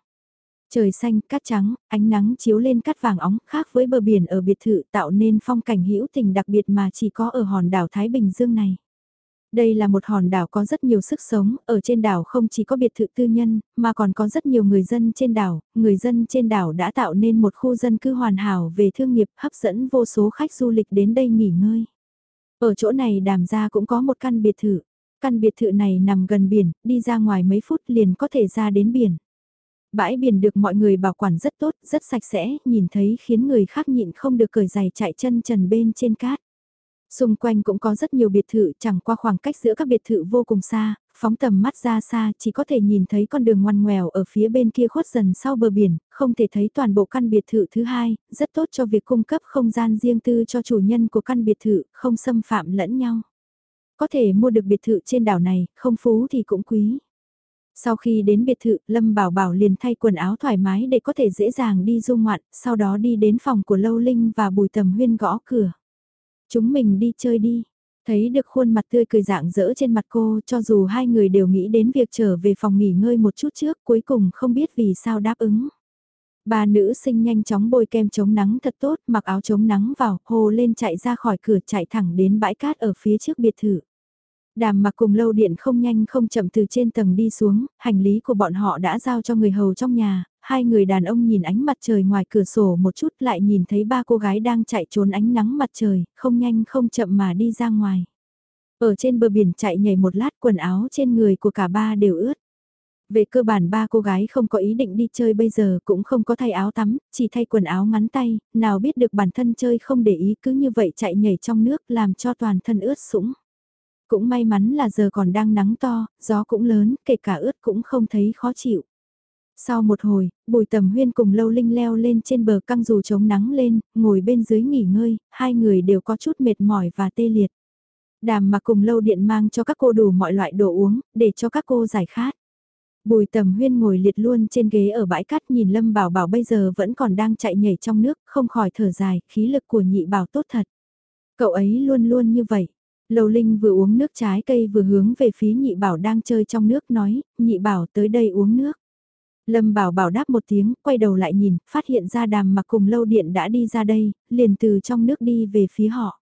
Trời xanh, cát trắng, ánh nắng chiếu lên cát vàng óng khác với bờ biển ở biệt thự tạo nên phong cảnh hữu tình đặc biệt mà chỉ có ở hòn đảo Thái Bình Dương này. Đây là một hòn đảo có rất nhiều sức sống, ở trên đảo không chỉ có biệt thự tư nhân, mà còn có rất nhiều người dân trên đảo, người dân trên đảo đã tạo nên một khu dân cư hoàn hảo về thương nghiệp hấp dẫn vô số khách du lịch đến đây nghỉ ngơi. Ở chỗ này đàm ra cũng có một căn biệt thự, căn biệt thự này nằm gần biển, đi ra ngoài mấy phút liền có thể ra đến biển. Bãi biển được mọi người bảo quản rất tốt, rất sạch sẽ, nhìn thấy khiến người khác nhịn không được cởi giày chạy chân trần bên trên cát. Xung quanh cũng có rất nhiều biệt thự chẳng qua khoảng cách giữa các biệt thự vô cùng xa, phóng tầm mắt ra xa chỉ có thể nhìn thấy con đường ngoằn ngoèo ở phía bên kia khuất dần sau bờ biển, không thể thấy toàn bộ căn biệt thự thứ hai, rất tốt cho việc cung cấp không gian riêng tư cho chủ nhân của căn biệt thự, không xâm phạm lẫn nhau. Có thể mua được biệt thự trên đảo này, không phú thì cũng quý. Sau khi đến biệt thự, Lâm Bảo Bảo liền thay quần áo thoải mái để có thể dễ dàng đi du ngoạn, sau đó đi đến phòng của Lâu Linh và Bùi Tầm Huyên gõ cửa. Chúng mình đi chơi đi. Thấy được khuôn mặt tươi cười dạng dỡ trên mặt cô cho dù hai người đều nghĩ đến việc trở về phòng nghỉ ngơi một chút trước cuối cùng không biết vì sao đáp ứng. bà nữ sinh nhanh chóng bôi kem chống nắng thật tốt, mặc áo chống nắng vào, hồ lên chạy ra khỏi cửa chạy thẳng đến bãi cát ở phía trước biệt thự. Đàm mặc cùng lâu điện không nhanh không chậm từ trên tầng đi xuống, hành lý của bọn họ đã giao cho người hầu trong nhà, hai người đàn ông nhìn ánh mặt trời ngoài cửa sổ một chút lại nhìn thấy ba cô gái đang chạy trốn ánh nắng mặt trời, không nhanh không chậm mà đi ra ngoài. Ở trên bờ biển chạy nhảy một lát quần áo trên người của cả ba đều ướt. Về cơ bản ba cô gái không có ý định đi chơi bây giờ cũng không có thay áo tắm, chỉ thay quần áo ngắn tay, nào biết được bản thân chơi không để ý cứ như vậy chạy nhảy trong nước làm cho toàn thân ướt sũng. Cũng may mắn là giờ còn đang nắng to, gió cũng lớn, kể cả ướt cũng không thấy khó chịu. Sau một hồi, bùi tầm huyên cùng lâu linh leo lên trên bờ căng dù chống nắng lên, ngồi bên dưới nghỉ ngơi, hai người đều có chút mệt mỏi và tê liệt. Đàm mà cùng lâu điện mang cho các cô đủ mọi loại đồ uống, để cho các cô giải khát. Bùi tầm huyên ngồi liệt luôn trên ghế ở bãi cát nhìn Lâm Bảo Bảo bây giờ vẫn còn đang chạy nhảy trong nước, không khỏi thở dài, khí lực của nhị bảo tốt thật. Cậu ấy luôn luôn như vậy. Lầu Linh vừa uống nước trái cây vừa hướng về phía nhị bảo đang chơi trong nước nói, nhị bảo tới đây uống nước. Lâm Bảo Bảo đáp một tiếng, quay đầu lại nhìn, phát hiện ra đàm mặc cùng lâu điện đã đi ra đây, liền từ trong nước đi về phía họ.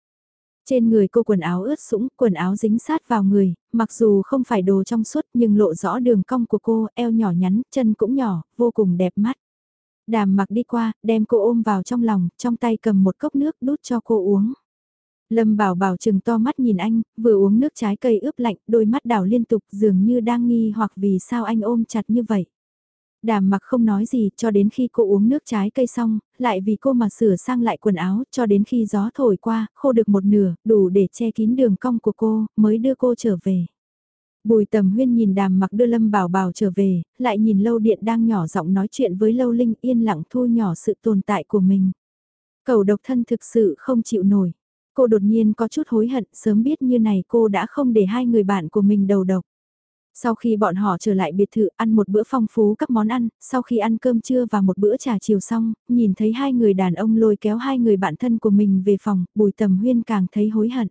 Trên người cô quần áo ướt sũng, quần áo dính sát vào người, mặc dù không phải đồ trong suốt nhưng lộ rõ đường cong của cô, eo nhỏ nhắn, chân cũng nhỏ, vô cùng đẹp mắt. Đàm mặc đi qua, đem cô ôm vào trong lòng, trong tay cầm một cốc nước đút cho cô uống. Lâm Bảo Bảo chừng to mắt nhìn anh, vừa uống nước trái cây ướp lạnh, đôi mắt đảo liên tục dường như đang nghi hoặc vì sao anh ôm chặt như vậy. Đàm mặc không nói gì cho đến khi cô uống nước trái cây xong, lại vì cô mà sửa sang lại quần áo cho đến khi gió thổi qua, khô được một nửa, đủ để che kín đường cong của cô, mới đưa cô trở về. Bùi tầm huyên nhìn đàm mặc đưa Lâm Bảo Bảo trở về, lại nhìn Lâu Điện đang nhỏ giọng nói chuyện với Lâu Linh yên lặng thu nhỏ sự tồn tại của mình. Cầu độc thân thực sự không chịu nổi. Cô đột nhiên có chút hối hận sớm biết như này cô đã không để hai người bạn của mình đầu độc. Sau khi bọn họ trở lại biệt thự ăn một bữa phong phú các món ăn, sau khi ăn cơm trưa và một bữa trà chiều xong, nhìn thấy hai người đàn ông lôi kéo hai người bạn thân của mình về phòng, bùi tầm huyên càng thấy hối hận.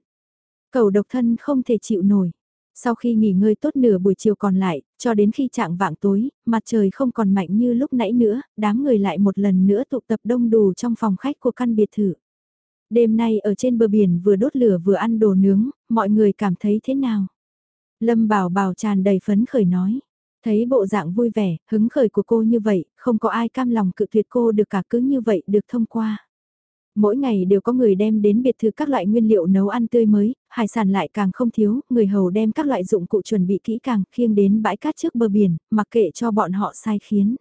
Cầu độc thân không thể chịu nổi. Sau khi nghỉ ngơi tốt nửa buổi chiều còn lại, cho đến khi trạng vạng tối, mặt trời không còn mạnh như lúc nãy nữa, đám người lại một lần nữa tụ tập đông đủ trong phòng khách của căn biệt thự. Đêm nay ở trên bờ biển vừa đốt lửa vừa ăn đồ nướng, mọi người cảm thấy thế nào? Lâm Bảo Bảo tràn đầy phấn khởi nói. Thấy bộ dạng vui vẻ, hứng khởi của cô như vậy, không có ai cam lòng cự tuyệt cô được cả cứ như vậy được thông qua. Mỗi ngày đều có người đem đến biệt thự các loại nguyên liệu nấu ăn tươi mới, hải sản lại càng không thiếu, người hầu đem các loại dụng cụ chuẩn bị kỹ càng khiêng đến bãi cát trước bờ biển, mặc kệ cho bọn họ sai khiến.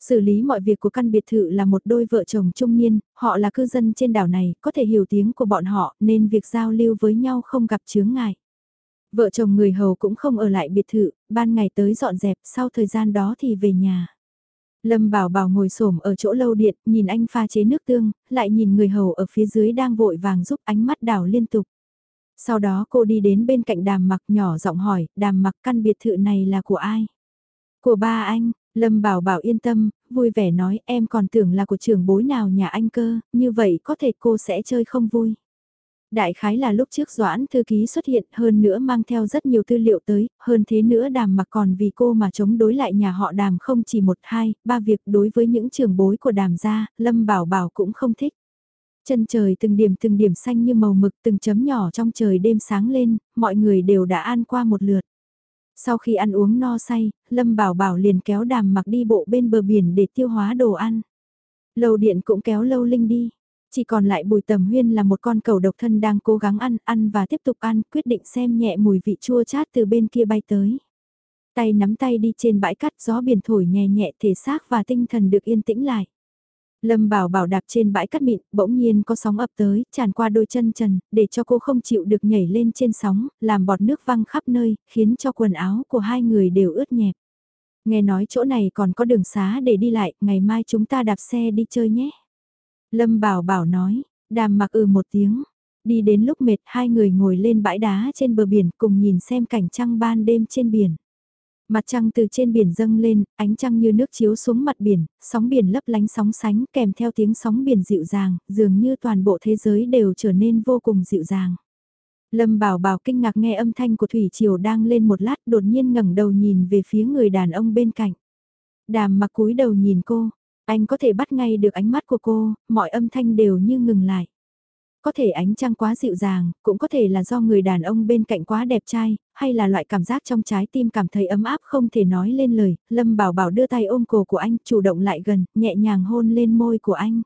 Xử lý mọi việc của căn biệt thự là một đôi vợ chồng trung niên, họ là cư dân trên đảo này, có thể hiểu tiếng của bọn họ nên việc giao lưu với nhau không gặp chướng ngại. Vợ chồng người hầu cũng không ở lại biệt thự, ban ngày tới dọn dẹp, sau thời gian đó thì về nhà. Lâm Bảo Bảo ngồi xổm ở chỗ lâu điện, nhìn anh pha chế nước tương, lại nhìn người hầu ở phía dưới đang vội vàng giúp ánh mắt đảo liên tục. Sau đó cô đi đến bên cạnh đàm mặc nhỏ giọng hỏi, đàm mặc căn biệt thự này là của ai? Của ba anh, Lâm Bảo Bảo yên tâm, vui vẻ nói em còn tưởng là của trưởng bối nào nhà anh cơ, như vậy có thể cô sẽ chơi không vui. Đại khái là lúc trước Doãn thư ký xuất hiện hơn nữa mang theo rất nhiều tư liệu tới, hơn thế nữa đàm mặc còn vì cô mà chống đối lại nhà họ đàm không chỉ một hai, ba việc đối với những trường bối của đàm gia, Lâm Bảo Bảo cũng không thích. Chân trời từng điểm từng điểm xanh như màu mực từng chấm nhỏ trong trời đêm sáng lên, mọi người đều đã an qua một lượt. Sau khi ăn uống no say, Lâm Bảo Bảo liền kéo đàm mặc đi bộ bên bờ biển để tiêu hóa đồ ăn. Lầu điện cũng kéo lâu linh đi. Chỉ còn lại bùi tầm huyên là một con cầu độc thân đang cố gắng ăn, ăn và tiếp tục ăn, quyết định xem nhẹ mùi vị chua chát từ bên kia bay tới. Tay nắm tay đi trên bãi cát gió biển thổi nhẹ nhẹ thể xác và tinh thần được yên tĩnh lại. Lâm bảo bảo đạp trên bãi cát mịn, bỗng nhiên có sóng ập tới, tràn qua đôi chân trần, để cho cô không chịu được nhảy lên trên sóng, làm bọt nước văng khắp nơi, khiến cho quần áo của hai người đều ướt nhẹp. Nghe nói chỗ này còn có đường xá để đi lại, ngày mai chúng ta đạp xe đi chơi nhé. Lâm Bảo Bảo nói, đàm mặc ừ một tiếng. Đi đến lúc mệt hai người ngồi lên bãi đá trên bờ biển cùng nhìn xem cảnh trăng ban đêm trên biển. Mặt trăng từ trên biển dâng lên, ánh trăng như nước chiếu xuống mặt biển, sóng biển lấp lánh sóng sánh kèm theo tiếng sóng biển dịu dàng, dường như toàn bộ thế giới đều trở nên vô cùng dịu dàng. Lâm Bảo Bảo kinh ngạc nghe âm thanh của Thủy Triều đang lên một lát đột nhiên ngẩng đầu nhìn về phía người đàn ông bên cạnh. Đàm mặc cúi đầu nhìn cô, anh có thể bắt ngay được ánh mắt của cô, mọi âm thanh đều như ngừng lại. Có thể ánh trăng quá dịu dàng, cũng có thể là do người đàn ông bên cạnh quá đẹp trai, hay là loại cảm giác trong trái tim cảm thấy ấm áp không thể nói lên lời. Lâm Bảo Bảo đưa tay ôm cổ của anh, chủ động lại gần, nhẹ nhàng hôn lên môi của anh.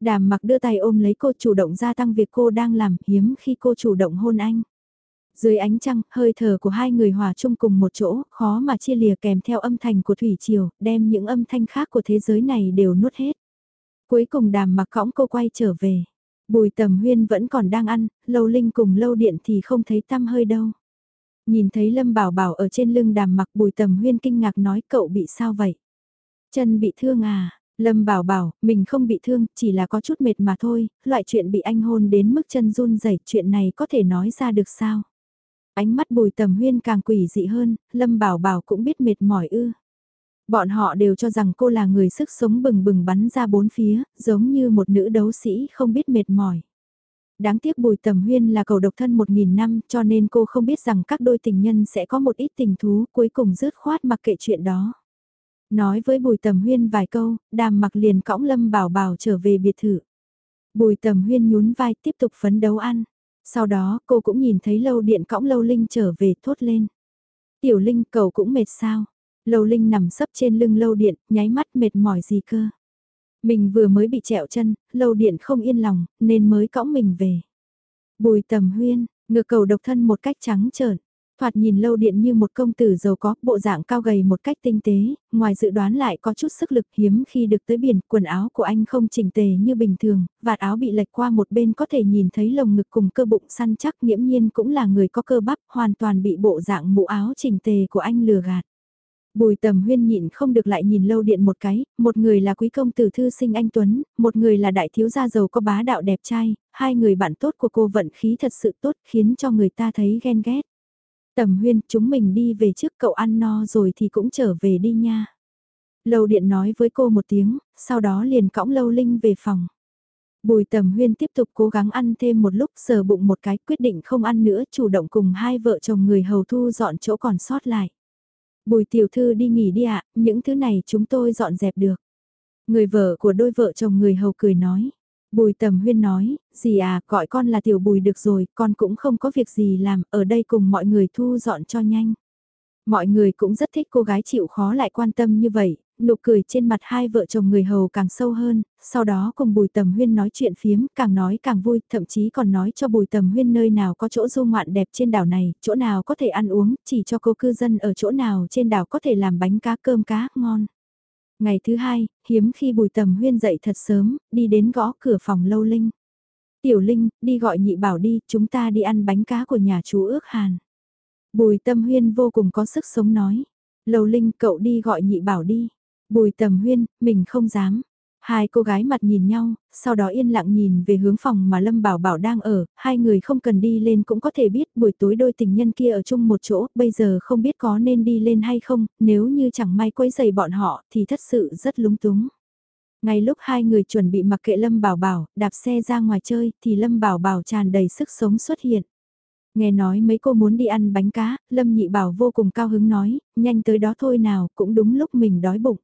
Đàm mặc đưa tay ôm lấy cô chủ động gia tăng việc cô đang làm, hiếm khi cô chủ động hôn anh. Dưới ánh trăng, hơi thở của hai người hòa chung cùng một chỗ, khó mà chia lìa kèm theo âm thanh của thủy triều, đem những âm thanh khác của thế giới này đều nuốt hết. Cuối cùng đàm mặc cõng cô quay trở về. Bùi tầm huyên vẫn còn đang ăn, lâu linh cùng lâu điện thì không thấy tăm hơi đâu. Nhìn thấy Lâm Bảo Bảo ở trên lưng đàm mặc bùi tầm huyên kinh ngạc nói cậu bị sao vậy? Chân bị thương à? Lâm Bảo Bảo, mình không bị thương, chỉ là có chút mệt mà thôi, loại chuyện bị anh hôn đến mức chân run rẩy chuyện này có thể nói ra được sao? Ánh mắt bùi tầm huyên càng quỷ dị hơn, Lâm Bảo Bảo cũng biết mệt mỏi ư. Bọn họ đều cho rằng cô là người sức sống bừng bừng bắn ra bốn phía, giống như một nữ đấu sĩ không biết mệt mỏi. Đáng tiếc bùi tầm huyên là cầu độc thân một nghìn năm cho nên cô không biết rằng các đôi tình nhân sẽ có một ít tình thú cuối cùng rớt khoát mặc kệ chuyện đó. Nói với bùi tầm huyên vài câu, đàm mặc liền cõng lâm bảo bảo trở về biệt thự. Bùi tầm huyên nhún vai tiếp tục phấn đấu ăn. Sau đó cô cũng nhìn thấy lâu điện cõng lâu linh trở về thốt lên. Tiểu linh cầu cũng mệt sao. Lâu linh nằm sấp trên lưng lâu điện, nháy mắt mệt mỏi gì cơ. Mình vừa mới bị trẹo chân, lâu điện không yên lòng, nên mới cõng mình về. Bùi tầm huyên, ngựa cầu độc thân một cách trắng trợn. Thoạt nhìn lâu điện như một công tử giàu có, bộ dạng cao gầy một cách tinh tế, ngoài dự đoán lại có chút sức lực hiếm khi được tới biển, quần áo của anh không chỉnh tề như bình thường, vạt áo bị lệch qua một bên có thể nhìn thấy lồng ngực cùng cơ bụng săn chắc nghiễm nhiên cũng là người có cơ bắp, hoàn toàn bị bộ dạng mũ áo chỉnh tề của anh lừa gạt. Bùi tầm huyên nhịn không được lại nhìn lâu điện một cái, một người là quý công tử thư sinh anh Tuấn, một người là đại thiếu gia giàu có bá đạo đẹp trai, hai người bạn tốt của cô vận khí thật sự tốt khiến cho người ta thấy ghen ghét. Tầm huyên, chúng mình đi về trước cậu ăn no rồi thì cũng trở về đi nha. Lâu điện nói với cô một tiếng, sau đó liền cõng lâu linh về phòng. Bùi tầm huyên tiếp tục cố gắng ăn thêm một lúc sờ bụng một cái quyết định không ăn nữa chủ động cùng hai vợ chồng người hầu thu dọn chỗ còn sót lại. Bùi tiểu thư đi nghỉ đi ạ, những thứ này chúng tôi dọn dẹp được. Người vợ của đôi vợ chồng người hầu cười nói. Bùi tầm huyên nói, gì à, gọi con là tiểu bùi được rồi, con cũng không có việc gì làm, ở đây cùng mọi người thu dọn cho nhanh. Mọi người cũng rất thích cô gái chịu khó lại quan tâm như vậy, nụ cười trên mặt hai vợ chồng người hầu càng sâu hơn, sau đó cùng bùi tầm huyên nói chuyện phiếm, càng nói càng vui, thậm chí còn nói cho bùi tầm huyên nơi nào có chỗ du ngoạn đẹp trên đảo này, chỗ nào có thể ăn uống, chỉ cho cô cư dân ở chỗ nào trên đảo có thể làm bánh cá cơm cá ngon. Ngày thứ hai, hiếm khi bùi tầm huyên dậy thật sớm, đi đến gõ cửa phòng lâu linh. Tiểu Linh, đi gọi nhị bảo đi, chúng ta đi ăn bánh cá của nhà chú ước hàn. Bùi tâm huyên vô cùng có sức sống nói. Lâu Linh, cậu đi gọi nhị bảo đi. Bùi tầm huyên, mình không dám. Hai cô gái mặt nhìn nhau, sau đó yên lặng nhìn về hướng phòng mà Lâm Bảo Bảo đang ở, hai người không cần đi lên cũng có thể biết buổi tối đôi tình nhân kia ở chung một chỗ, bây giờ không biết có nên đi lên hay không, nếu như chẳng may quấy giày bọn họ thì thật sự rất lúng túng. Ngay lúc hai người chuẩn bị mặc kệ Lâm Bảo Bảo, đạp xe ra ngoài chơi thì Lâm Bảo Bảo tràn đầy sức sống xuất hiện. Nghe nói mấy cô muốn đi ăn bánh cá, Lâm Nhị Bảo vô cùng cao hứng nói, nhanh tới đó thôi nào, cũng đúng lúc mình đói bụng.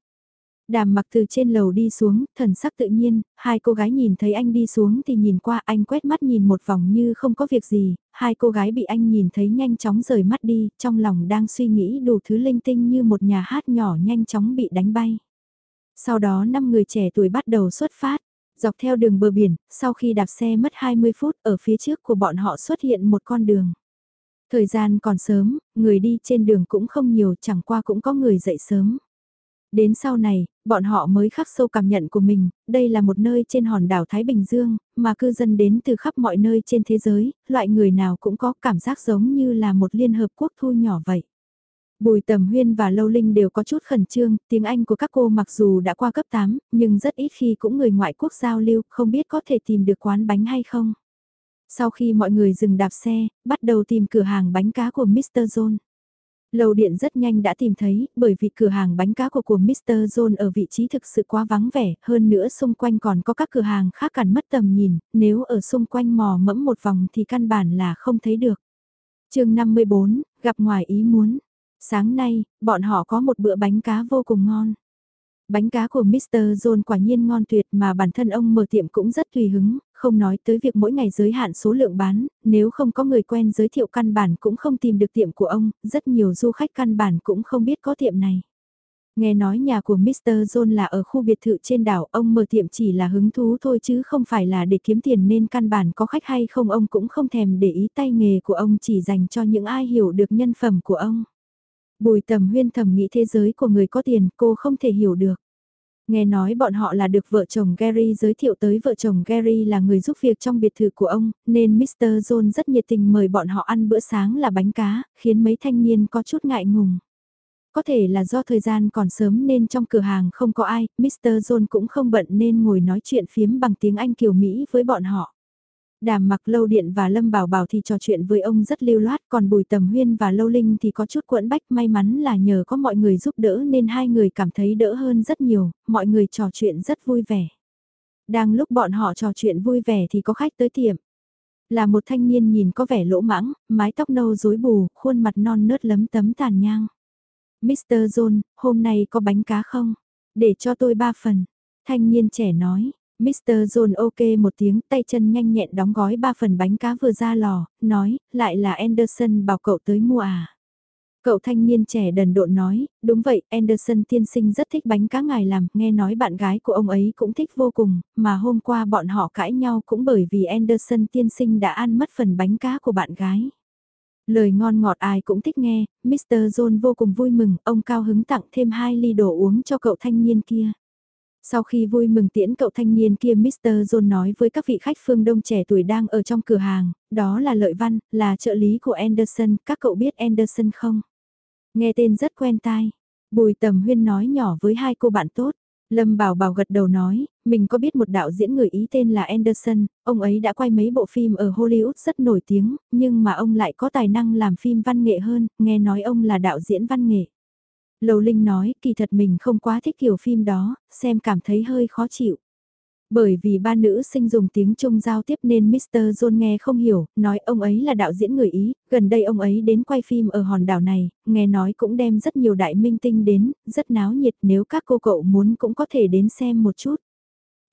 Đàm mặc từ trên lầu đi xuống, thần sắc tự nhiên, hai cô gái nhìn thấy anh đi xuống thì nhìn qua anh quét mắt nhìn một vòng như không có việc gì, hai cô gái bị anh nhìn thấy nhanh chóng rời mắt đi, trong lòng đang suy nghĩ đủ thứ linh tinh như một nhà hát nhỏ nhanh chóng bị đánh bay. Sau đó năm người trẻ tuổi bắt đầu xuất phát, dọc theo đường bờ biển, sau khi đạp xe mất 20 phút ở phía trước của bọn họ xuất hiện một con đường. Thời gian còn sớm, người đi trên đường cũng không nhiều chẳng qua cũng có người dậy sớm. Đến sau này, bọn họ mới khắc sâu cảm nhận của mình, đây là một nơi trên hòn đảo Thái Bình Dương, mà cư dân đến từ khắp mọi nơi trên thế giới, loại người nào cũng có cảm giác giống như là một liên hợp quốc thu nhỏ vậy. Bùi Tầm Huyên và Lâu Linh đều có chút khẩn trương, tiếng Anh của các cô mặc dù đã qua cấp 8, nhưng rất ít khi cũng người ngoại quốc giao lưu, không biết có thể tìm được quán bánh hay không. Sau khi mọi người dừng đạp xe, bắt đầu tìm cửa hàng bánh cá của Mr. John. Lầu điện rất nhanh đã tìm thấy, bởi vì cửa hàng bánh cá của của Mr. John ở vị trí thực sự quá vắng vẻ, hơn nữa xung quanh còn có các cửa hàng khác cản mất tầm nhìn, nếu ở xung quanh mò mẫm một vòng thì căn bản là không thấy được. chương 54, gặp ngoài ý muốn. Sáng nay, bọn họ có một bữa bánh cá vô cùng ngon. Bánh cá của Mr. John quả nhiên ngon tuyệt mà bản thân ông mở tiệm cũng rất tùy hứng, không nói tới việc mỗi ngày giới hạn số lượng bán, nếu không có người quen giới thiệu căn bản cũng không tìm được tiệm của ông, rất nhiều du khách căn bản cũng không biết có tiệm này. Nghe nói nhà của Mr. John là ở khu biệt thự trên đảo, ông mở tiệm chỉ là hứng thú thôi chứ không phải là để kiếm tiền nên căn bản có khách hay không ông cũng không thèm để ý tay nghề của ông chỉ dành cho những ai hiểu được nhân phẩm của ông. Bùi tầm huyên thầm nghĩ thế giới của người có tiền cô không thể hiểu được. Nghe nói bọn họ là được vợ chồng Gary giới thiệu tới vợ chồng Gary là người giúp việc trong biệt thự của ông, nên Mr. John rất nhiệt tình mời bọn họ ăn bữa sáng là bánh cá, khiến mấy thanh niên có chút ngại ngùng. Có thể là do thời gian còn sớm nên trong cửa hàng không có ai, Mr. John cũng không bận nên ngồi nói chuyện phiếm bằng tiếng Anh kiểu Mỹ với bọn họ. Đàm mặc lâu điện và Lâm Bảo Bảo thì trò chuyện với ông rất lưu loát còn Bùi Tầm Huyên và Lâu Linh thì có chút quẫn bách may mắn là nhờ có mọi người giúp đỡ nên hai người cảm thấy đỡ hơn rất nhiều, mọi người trò chuyện rất vui vẻ. Đang lúc bọn họ trò chuyện vui vẻ thì có khách tới tiệm. Là một thanh niên nhìn có vẻ lỗ mãng, mái tóc nâu rối bù, khuôn mặt non nớt lấm tấm tàn nhang. Mr. John, hôm nay có bánh cá không? Để cho tôi ba phần. Thanh niên trẻ nói, Mr. John ok một tiếng tay chân nhanh nhẹn đóng gói ba phần bánh cá vừa ra lò, nói, lại là Anderson bảo cậu tới mua à. Cậu thanh niên trẻ đần độn nói, đúng vậy, Anderson tiên sinh rất thích bánh cá ngài làm, nghe nói bạn gái của ông ấy cũng thích vô cùng, mà hôm qua bọn họ cãi nhau cũng bởi vì Anderson tiên sinh đã ăn mất phần bánh cá của bạn gái. Lời ngon ngọt ai cũng thích nghe, Mr. John vô cùng vui mừng, ông cao hứng tặng thêm hai ly đồ uống cho cậu thanh niên kia. Sau khi vui mừng tiễn cậu thanh niên kia Mr. John nói với các vị khách phương đông trẻ tuổi đang ở trong cửa hàng, đó là Lợi Văn, là trợ lý của Anderson, các cậu biết Anderson không? Nghe tên rất quen tai. Bùi Tầm Huyên nói nhỏ với hai cô bạn tốt. Lâm Bảo Bảo gật đầu nói, mình có biết một đạo diễn người Ý tên là Anderson, ông ấy đã quay mấy bộ phim ở Hollywood rất nổi tiếng, nhưng mà ông lại có tài năng làm phim văn nghệ hơn, nghe nói ông là đạo diễn văn nghệ. Lầu Linh nói, kỳ thật mình không quá thích kiểu phim đó, xem cảm thấy hơi khó chịu. Bởi vì ba nữ sinh dùng tiếng Trung giao tiếp nên Mr. John nghe không hiểu, nói ông ấy là đạo diễn người Ý, gần đây ông ấy đến quay phim ở hòn đảo này, nghe nói cũng đem rất nhiều đại minh tinh đến, rất náo nhiệt nếu các cô cậu muốn cũng có thể đến xem một chút.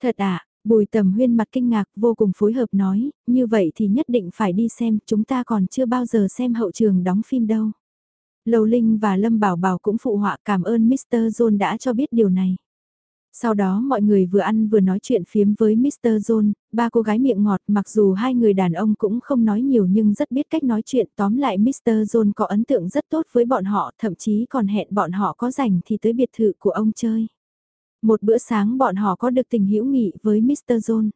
Thật ạ, bùi tầm huyên mặt kinh ngạc vô cùng phối hợp nói, như vậy thì nhất định phải đi xem, chúng ta còn chưa bao giờ xem hậu trường đóng phim đâu. Lâu Linh và Lâm Bảo Bảo cũng phụ họa cảm ơn Mr. John đã cho biết điều này. Sau đó mọi người vừa ăn vừa nói chuyện phiếm với Mr. John, ba cô gái miệng ngọt mặc dù hai người đàn ông cũng không nói nhiều nhưng rất biết cách nói chuyện tóm lại Mr. John có ấn tượng rất tốt với bọn họ thậm chí còn hẹn bọn họ có rảnh thì tới biệt thự của ông chơi. Một bữa sáng bọn họ có được tình hữu nghị với Mr. John.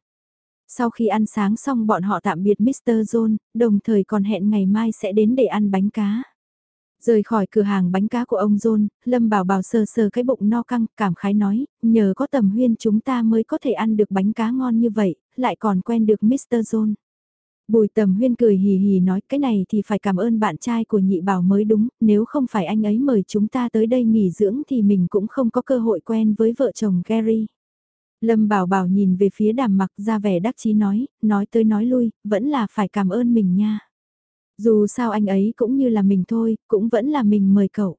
Sau khi ăn sáng xong bọn họ tạm biệt Mr. John, đồng thời còn hẹn ngày mai sẽ đến để ăn bánh cá. Rời khỏi cửa hàng bánh cá của ông John, Lâm Bảo Bảo sờ sờ cái bụng no căng, cảm khái nói, nhờ có tầm huyên chúng ta mới có thể ăn được bánh cá ngon như vậy, lại còn quen được Mr. John. Bùi tầm huyên cười hì hì nói cái này thì phải cảm ơn bạn trai của nhị bảo mới đúng, nếu không phải anh ấy mời chúng ta tới đây nghỉ dưỡng thì mình cũng không có cơ hội quen với vợ chồng Gary. Lâm bảo bảo nhìn về phía đàm mặc ra vẻ đắc chí nói, nói tới nói lui, vẫn là phải cảm ơn mình nha. Dù sao anh ấy cũng như là mình thôi, cũng vẫn là mình mời cậu.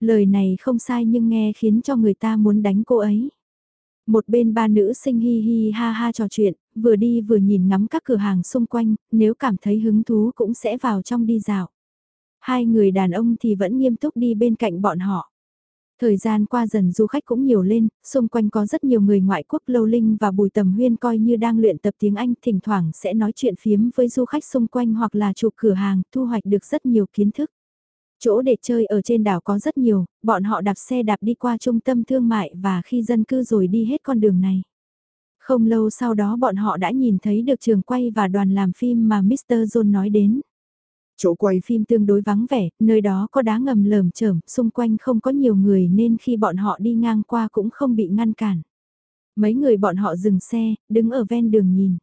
Lời này không sai nhưng nghe khiến cho người ta muốn đánh cô ấy. Một bên ba nữ sinh hi hi ha ha trò chuyện, vừa đi vừa nhìn ngắm các cửa hàng xung quanh, nếu cảm thấy hứng thú cũng sẽ vào trong đi dạo. Hai người đàn ông thì vẫn nghiêm túc đi bên cạnh bọn họ. Thời gian qua dần du khách cũng nhiều lên, xung quanh có rất nhiều người ngoại quốc Lâu Linh và Bùi Tầm Huyên coi như đang luyện tập tiếng Anh, thỉnh thoảng sẽ nói chuyện phiếm với du khách xung quanh hoặc là chụp cửa hàng, thu hoạch được rất nhiều kiến thức. Chỗ để chơi ở trên đảo có rất nhiều, bọn họ đạp xe đạp đi qua trung tâm thương mại và khi dân cư rồi đi hết con đường này. Không lâu sau đó bọn họ đã nhìn thấy được trường quay và đoàn làm phim mà Mr. John nói đến. Chỗ quay phim tương đối vắng vẻ, nơi đó có đá ngầm lởm chởm, xung quanh không có nhiều người nên khi bọn họ đi ngang qua cũng không bị ngăn cản. Mấy người bọn họ dừng xe, đứng ở ven đường nhìn.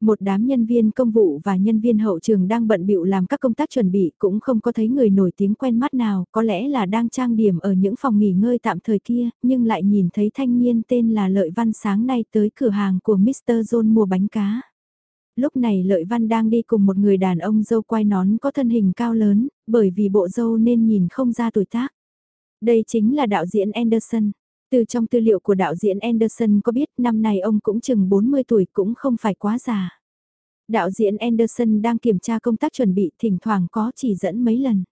Một đám nhân viên công vụ và nhân viên hậu trường đang bận bịu làm các công tác chuẩn bị cũng không có thấy người nổi tiếng quen mắt nào, có lẽ là đang trang điểm ở những phòng nghỉ ngơi tạm thời kia, nhưng lại nhìn thấy thanh niên tên là Lợi Văn sáng nay tới cửa hàng của Mr. John mua bánh cá lúc này Lợi Văn đang đi cùng một người đàn ông dâu quai nón có thân hình cao lớn, bởi vì bộ dâu nên nhìn không ra tuổi tác. Đây chính là đạo diễn Anderson. Từ trong tư liệu của đạo diễn Anderson có biết năm nay ông cũng chừng 40 tuổi cũng không phải quá già. Đạo diễn Anderson đang kiểm tra công tác chuẩn bị thỉnh thoảng có chỉ dẫn mấy lần.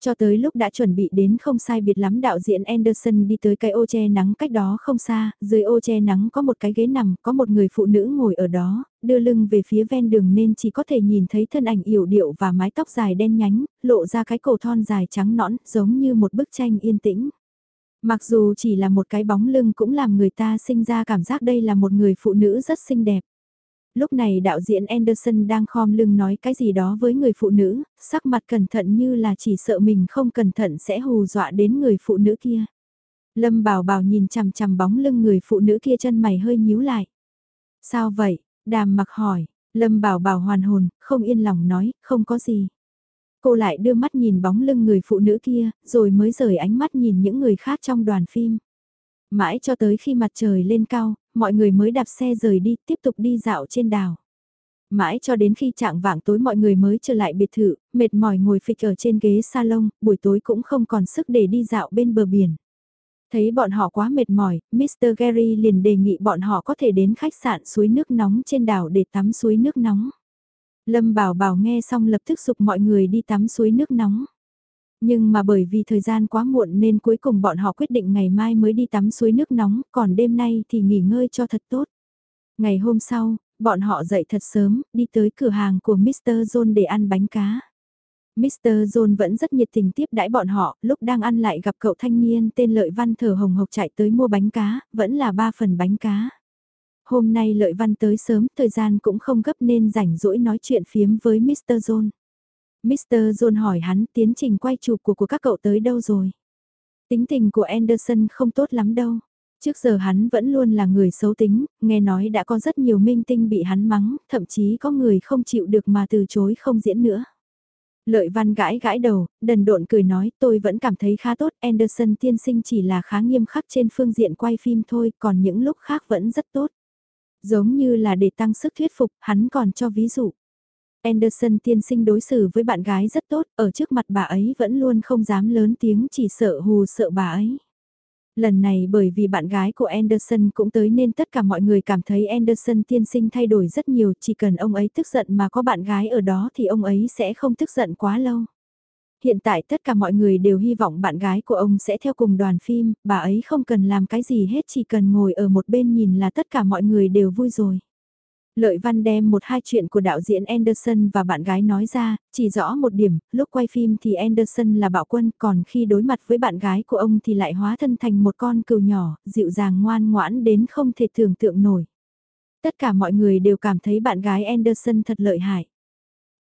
Cho tới lúc đã chuẩn bị đến không sai biệt lắm đạo diễn Anderson đi tới cái ô che nắng cách đó không xa, dưới ô che nắng có một cái ghế nằm, có một người phụ nữ ngồi ở đó, đưa lưng về phía ven đường nên chỉ có thể nhìn thấy thân ảnh yểu điệu và mái tóc dài đen nhánh, lộ ra cái cổ thon dài trắng nõn, giống như một bức tranh yên tĩnh. Mặc dù chỉ là một cái bóng lưng cũng làm người ta sinh ra cảm giác đây là một người phụ nữ rất xinh đẹp. Lúc này đạo diễn Anderson đang khom lưng nói cái gì đó với người phụ nữ, sắc mặt cẩn thận như là chỉ sợ mình không cẩn thận sẽ hù dọa đến người phụ nữ kia. Lâm Bảo Bảo nhìn chằm chằm bóng lưng người phụ nữ kia chân mày hơi nhíu lại. Sao vậy? Đàm mặc hỏi, Lâm Bảo Bảo hoàn hồn, không yên lòng nói, không có gì. Cô lại đưa mắt nhìn bóng lưng người phụ nữ kia, rồi mới rời ánh mắt nhìn những người khác trong đoàn phim. Mãi cho tới khi mặt trời lên cao, mọi người mới đạp xe rời đi, tiếp tục đi dạo trên đảo. Mãi cho đến khi trạng vạng tối mọi người mới trở lại biệt thự, mệt mỏi ngồi phịch ở trên ghế salon, buổi tối cũng không còn sức để đi dạo bên bờ biển. Thấy bọn họ quá mệt mỏi, Mr. Gary liền đề nghị bọn họ có thể đến khách sạn suối nước nóng trên đảo để tắm suối nước nóng. Lâm Bảo Bảo nghe xong lập tức dục mọi người đi tắm suối nước nóng. Nhưng mà bởi vì thời gian quá muộn nên cuối cùng bọn họ quyết định ngày mai mới đi tắm suối nước nóng, còn đêm nay thì nghỉ ngơi cho thật tốt. Ngày hôm sau, bọn họ dậy thật sớm, đi tới cửa hàng của Mr. John để ăn bánh cá. Mr. John vẫn rất nhiệt tình tiếp đãi bọn họ, lúc đang ăn lại gặp cậu thanh niên tên Lợi Văn thở hồng hộc chạy tới mua bánh cá, vẫn là ba phần bánh cá. Hôm nay Lợi Văn tới sớm, thời gian cũng không gấp nên rảnh rỗi nói chuyện phiếm với Mr. John. Mr. John hỏi hắn tiến trình quay chụp của của các cậu tới đâu rồi. Tính tình của Anderson không tốt lắm đâu. Trước giờ hắn vẫn luôn là người xấu tính, nghe nói đã có rất nhiều minh tinh bị hắn mắng, thậm chí có người không chịu được mà từ chối không diễn nữa. Lợi văn gãi gãi đầu, đần độn cười nói tôi vẫn cảm thấy khá tốt, Anderson tiên sinh chỉ là khá nghiêm khắc trên phương diện quay phim thôi, còn những lúc khác vẫn rất tốt. Giống như là để tăng sức thuyết phục, hắn còn cho ví dụ. Anderson tiên sinh đối xử với bạn gái rất tốt, ở trước mặt bà ấy vẫn luôn không dám lớn tiếng chỉ sợ hù sợ bà ấy. Lần này bởi vì bạn gái của Anderson cũng tới nên tất cả mọi người cảm thấy Anderson tiên sinh thay đổi rất nhiều, chỉ cần ông ấy tức giận mà có bạn gái ở đó thì ông ấy sẽ không tức giận quá lâu. Hiện tại tất cả mọi người đều hy vọng bạn gái của ông sẽ theo cùng đoàn phim, bà ấy không cần làm cái gì hết chỉ cần ngồi ở một bên nhìn là tất cả mọi người đều vui rồi. Lợi Văn đem một hai chuyện của đạo diễn Anderson và bạn gái nói ra, chỉ rõ một điểm, lúc quay phim thì Anderson là bạo quân, còn khi đối mặt với bạn gái của ông thì lại hóa thân thành một con cừu nhỏ, dịu dàng ngoan ngoãn đến không thể tưởng tượng nổi. Tất cả mọi người đều cảm thấy bạn gái Anderson thật lợi hại.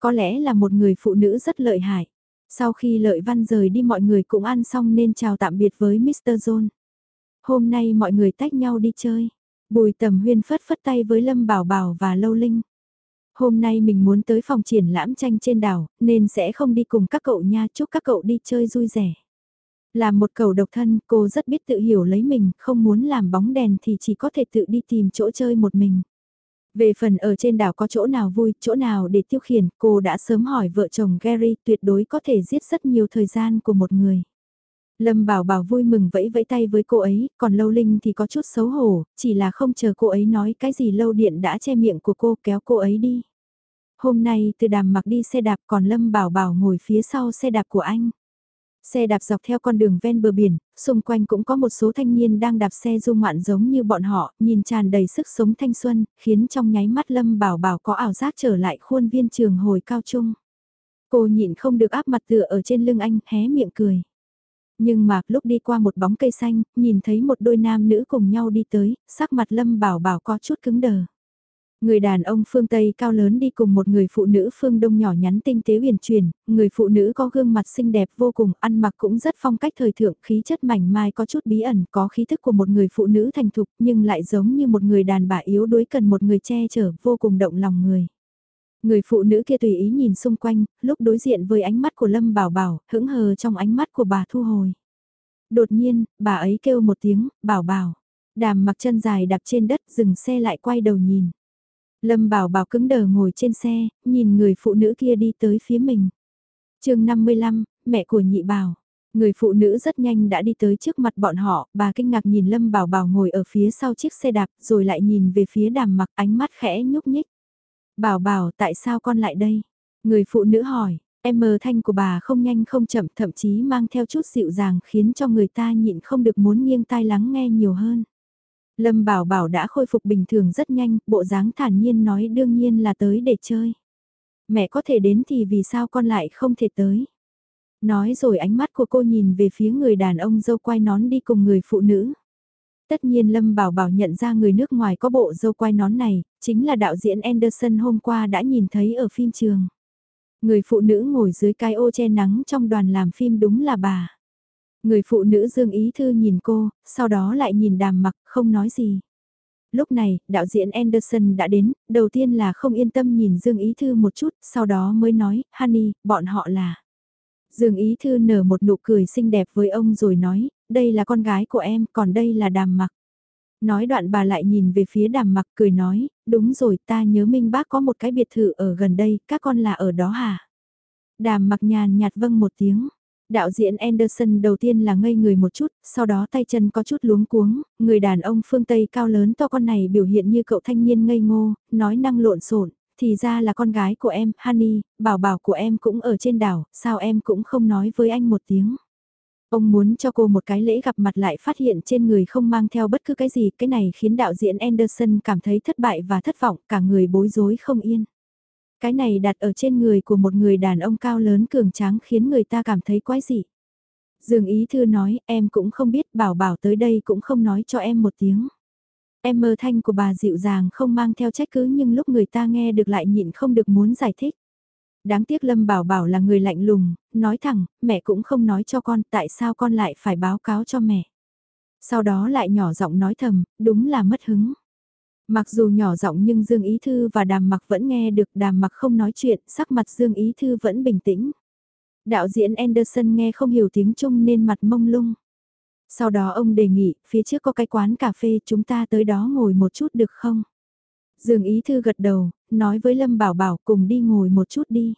Có lẽ là một người phụ nữ rất lợi hại. Sau khi Lợi Văn rời đi mọi người cũng ăn xong nên chào tạm biệt với Mr. John. Hôm nay mọi người tách nhau đi chơi. Bùi tầm huyên phất phất tay với Lâm Bảo Bảo và Lâu Linh. Hôm nay mình muốn tới phòng triển lãm tranh trên đảo, nên sẽ không đi cùng các cậu nha, chúc các cậu đi chơi vui vẻ. Là một cậu độc thân, cô rất biết tự hiểu lấy mình, không muốn làm bóng đèn thì chỉ có thể tự đi tìm chỗ chơi một mình. Về phần ở trên đảo có chỗ nào vui, chỗ nào để tiêu khiển, cô đã sớm hỏi vợ chồng Gary tuyệt đối có thể giết rất nhiều thời gian của một người. Lâm Bảo Bảo vui mừng vẫy vẫy tay với cô ấy, còn Lâu Linh thì có chút xấu hổ, chỉ là không chờ cô ấy nói cái gì Lâu Điện đã che miệng của cô kéo cô ấy đi. Hôm nay từ đàm mặc đi xe đạp còn Lâm Bảo Bảo ngồi phía sau xe đạp của anh. Xe đạp dọc theo con đường ven bờ biển, xung quanh cũng có một số thanh niên đang đạp xe du ngoạn giống như bọn họ, nhìn tràn đầy sức sống thanh xuân, khiến trong nháy mắt Lâm Bảo Bảo có ảo giác trở lại khuôn viên trường hồi cao trung. Cô nhịn không được áp mặt tựa ở trên lưng anh, hé miệng cười. Nhưng mà lúc đi qua một bóng cây xanh, nhìn thấy một đôi nam nữ cùng nhau đi tới, sắc mặt Lâm Bảo Bảo có chút cứng đờ. Người đàn ông phương Tây cao lớn đi cùng một người phụ nữ phương Đông nhỏ nhắn tinh tế huyền truyền, người phụ nữ có gương mặt xinh đẹp vô cùng, ăn mặc cũng rất phong cách thời thượng, khí chất mảnh mai có chút bí ẩn, có khí thức của một người phụ nữ thành thục nhưng lại giống như một người đàn bà yếu đuối cần một người che chở, vô cùng động lòng người. Người phụ nữ kia tùy ý nhìn xung quanh, lúc đối diện với ánh mắt của Lâm Bảo Bảo, hững hờ trong ánh mắt của bà thu hồi. Đột nhiên, bà ấy kêu một tiếng, Bảo Bảo. Đàm mặc chân dài đạp trên đất dừng xe lại quay đầu nhìn. Lâm Bảo Bảo cứng đờ ngồi trên xe, nhìn người phụ nữ kia đi tới phía mình. chương 55, mẹ của nhị bảo. Người phụ nữ rất nhanh đã đi tới trước mặt bọn họ, bà kinh ngạc nhìn Lâm Bảo Bảo ngồi ở phía sau chiếc xe đạp, rồi lại nhìn về phía đàm mặc ánh mắt khẽ nhúc nhích. Bảo bảo tại sao con lại đây? Người phụ nữ hỏi, em mờ thanh của bà không nhanh không chậm thậm chí mang theo chút dịu dàng khiến cho người ta nhịn không được muốn nghiêng tai lắng nghe nhiều hơn. Lâm Bảo Bảo đã khôi phục bình thường rất nhanh, bộ dáng thản nhiên nói đương nhiên là tới để chơi. Mẹ có thể đến thì vì sao con lại không thể tới? Nói rồi ánh mắt của cô nhìn về phía người đàn ông dâu quay nón đi cùng người phụ nữ. Tất nhiên Lâm Bảo Bảo nhận ra người nước ngoài có bộ dâu quai nón này, chính là đạo diễn Anderson hôm qua đã nhìn thấy ở phim trường. Người phụ nữ ngồi dưới cái ô che nắng trong đoàn làm phim đúng là bà. Người phụ nữ Dương Ý Thư nhìn cô, sau đó lại nhìn đàm mặc, không nói gì. Lúc này, đạo diễn Anderson đã đến, đầu tiên là không yên tâm nhìn Dương Ý Thư một chút, sau đó mới nói, Honey, bọn họ là... Dương Ý Thư nở một nụ cười xinh đẹp với ông rồi nói, đây là con gái của em, còn đây là đàm mặc. Nói đoạn bà lại nhìn về phía đàm mặc cười nói, đúng rồi ta nhớ Minh Bác có một cái biệt thự ở gần đây, các con là ở đó hả? Đàm mặc nhàn nhạt vâng một tiếng. Đạo diễn Anderson đầu tiên là ngây người một chút, sau đó tay chân có chút luống cuống, người đàn ông phương Tây cao lớn to con này biểu hiện như cậu thanh niên ngây ngô, nói năng lộn xộn, thì ra là con gái của em, Honey, bảo bảo của em cũng ở trên đảo, sao em cũng không nói với anh một tiếng. Ông muốn cho cô một cái lễ gặp mặt lại phát hiện trên người không mang theo bất cứ cái gì, cái này khiến đạo diễn Anderson cảm thấy thất bại và thất vọng, cả người bối rối không yên. Cái này đặt ở trên người của một người đàn ông cao lớn cường tráng khiến người ta cảm thấy quái dị. Dương Ý Thư nói, em cũng không biết, bảo bảo tới đây cũng không nói cho em một tiếng. Em mơ thanh của bà dịu dàng không mang theo trách cứ nhưng lúc người ta nghe được lại nhịn không được muốn giải thích. Đáng tiếc Lâm Bảo Bảo là người lạnh lùng, nói thẳng, mẹ cũng không nói cho con tại sao con lại phải báo cáo cho mẹ. Sau đó lại nhỏ giọng nói thầm, đúng là mất hứng. Mặc dù nhỏ giọng nhưng Dương Ý Thư và Đàm Mặc vẫn nghe được Đàm Mặc không nói chuyện, sắc mặt Dương Ý Thư vẫn bình tĩnh. Đạo diễn Anderson nghe không hiểu tiếng Trung nên mặt mông lung. Sau đó ông đề nghị, phía trước có cái quán cà phê chúng ta tới đó ngồi một chút được không? Dương Ý Thư gật đầu, nói với Lâm Bảo Bảo cùng đi ngồi một chút đi.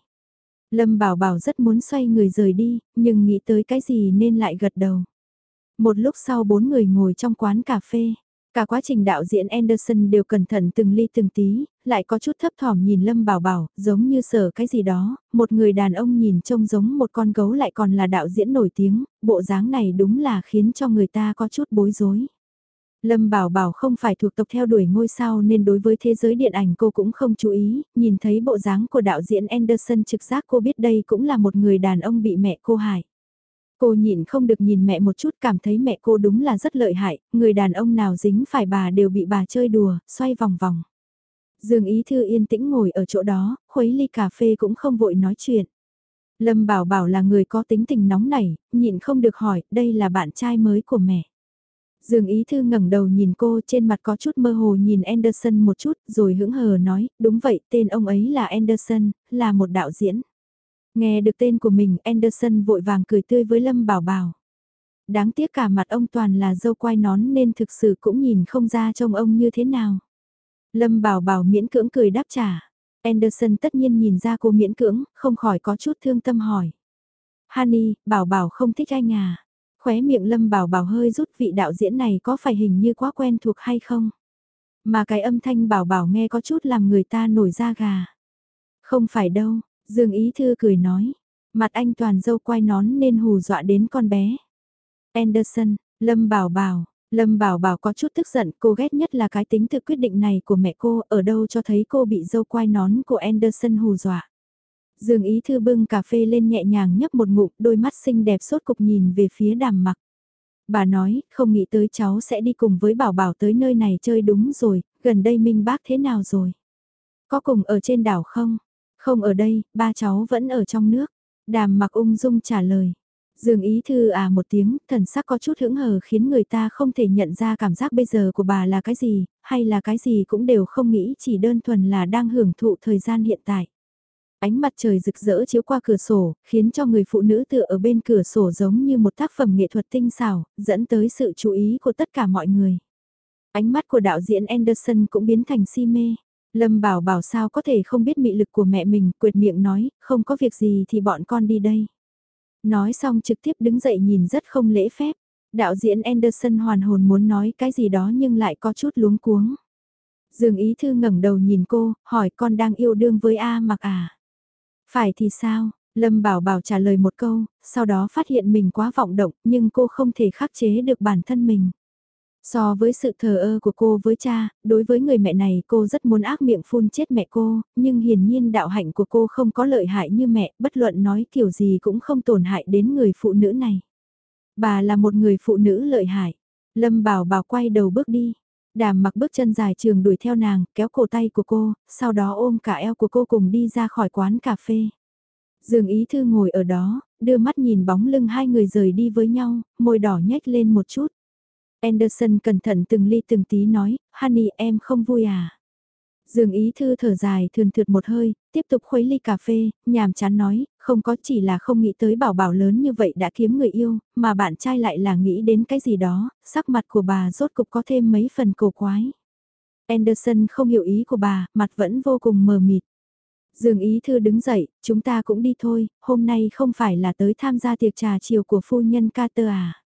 Lâm Bảo Bảo rất muốn xoay người rời đi, nhưng nghĩ tới cái gì nên lại gật đầu. Một lúc sau bốn người ngồi trong quán cà phê. Cả quá trình đạo diễn Anderson đều cẩn thận từng ly từng tí, lại có chút thấp thỏm nhìn Lâm Bảo Bảo, giống như sợ cái gì đó, một người đàn ông nhìn trông giống một con gấu lại còn là đạo diễn nổi tiếng, bộ dáng này đúng là khiến cho người ta có chút bối rối. Lâm Bảo Bảo không phải thuộc tộc theo đuổi ngôi sao nên đối với thế giới điện ảnh cô cũng không chú ý, nhìn thấy bộ dáng của đạo diễn Anderson trực giác cô biết đây cũng là một người đàn ông bị mẹ cô hại. Cô nhịn không được nhìn mẹ một chút cảm thấy mẹ cô đúng là rất lợi hại, người đàn ông nào dính phải bà đều bị bà chơi đùa, xoay vòng vòng. Dương Ý Thư yên tĩnh ngồi ở chỗ đó, khuấy ly cà phê cũng không vội nói chuyện. Lâm Bảo Bảo là người có tính tình nóng nảy, nhịn không được hỏi, đây là bạn trai mới của mẹ. Dương Ý Thư ngẩng đầu nhìn cô trên mặt có chút mơ hồ nhìn Anderson một chút rồi hững hờ nói, đúng vậy tên ông ấy là Anderson, là một đạo diễn. Nghe được tên của mình Anderson vội vàng cười tươi với Lâm Bảo Bảo. Đáng tiếc cả mặt ông toàn là dâu quai nón nên thực sự cũng nhìn không ra trông ông như thế nào. Lâm Bảo Bảo miễn cưỡng cười đáp trả. Anderson tất nhiên nhìn ra cô miễn cưỡng, không khỏi có chút thương tâm hỏi. Honey, Bảo Bảo không thích anh à? Khóe miệng Lâm Bảo Bảo hơi rút vị đạo diễn này có phải hình như quá quen thuộc hay không? Mà cái âm thanh Bảo Bảo nghe có chút làm người ta nổi da gà. Không phải đâu, Dương Ý Thư cười nói. Mặt anh toàn dâu quay nón nên hù dọa đến con bé. Anderson, Lâm Bảo Bảo, Lâm Bảo Bảo có chút tức giận, cô ghét nhất là cái tính tự quyết định này của mẹ cô, ở đâu cho thấy cô bị dâu quai nón của Anderson hù dọa. Dương Ý Thư bưng cà phê lên nhẹ nhàng nhấp một ngụm, đôi mắt xinh đẹp sốt cục nhìn về phía đàm mặc. Bà nói, không nghĩ tới cháu sẽ đi cùng với Bảo Bảo tới nơi này chơi đúng rồi, gần đây Minh Bác thế nào rồi? Có cùng ở trên đảo không? Không ở đây, ba cháu vẫn ở trong nước. Đàm mặc ung dung trả lời. Dương ý thư à một tiếng, thần sắc có chút hững hờ khiến người ta không thể nhận ra cảm giác bây giờ của bà là cái gì, hay là cái gì cũng đều không nghĩ chỉ đơn thuần là đang hưởng thụ thời gian hiện tại. Ánh mặt trời rực rỡ chiếu qua cửa sổ, khiến cho người phụ nữ tựa ở bên cửa sổ giống như một tác phẩm nghệ thuật tinh xảo, dẫn tới sự chú ý của tất cả mọi người. Ánh mắt của đạo diễn Anderson cũng biến thành si mê. Lâm bảo bảo sao có thể không biết mị lực của mẹ mình, quyệt miệng nói, không có việc gì thì bọn con đi đây. Nói xong trực tiếp đứng dậy nhìn rất không lễ phép. Đạo diễn Anderson hoàn hồn muốn nói cái gì đó nhưng lại có chút luống cuống. Dương Ý Thư ngẩng đầu nhìn cô, hỏi con đang yêu đương với A mặc à? Phải thì sao? Lâm Bảo Bảo trả lời một câu, sau đó phát hiện mình quá vọng động nhưng cô không thể khắc chế được bản thân mình. So với sự thờ ơ của cô với cha, đối với người mẹ này cô rất muốn ác miệng phun chết mẹ cô, nhưng hiển nhiên đạo hạnh của cô không có lợi hại như mẹ, bất luận nói kiểu gì cũng không tổn hại đến người phụ nữ này. Bà là một người phụ nữ lợi hại. Lâm Bảo Bảo quay đầu bước đi. Đàm mặc bước chân dài trường đuổi theo nàng, kéo cổ tay của cô, sau đó ôm cả eo của cô cùng đi ra khỏi quán cà phê. Dương Ý Thư ngồi ở đó, đưa mắt nhìn bóng lưng hai người rời đi với nhau, môi đỏ nhếch lên một chút. Anderson cẩn thận từng ly từng tí nói, Honey em không vui à? Dương ý thư thở dài thườn thượt một hơi, tiếp tục khuấy ly cà phê, nhàm chán nói, không có chỉ là không nghĩ tới bảo bảo lớn như vậy đã kiếm người yêu, mà bạn trai lại là nghĩ đến cái gì đó, sắc mặt của bà rốt cục có thêm mấy phần cổ quái. Anderson không hiểu ý của bà, mặt vẫn vô cùng mờ mịt. Dương ý thư đứng dậy, chúng ta cũng đi thôi, hôm nay không phải là tới tham gia tiệc trà chiều của phu nhân Carter à.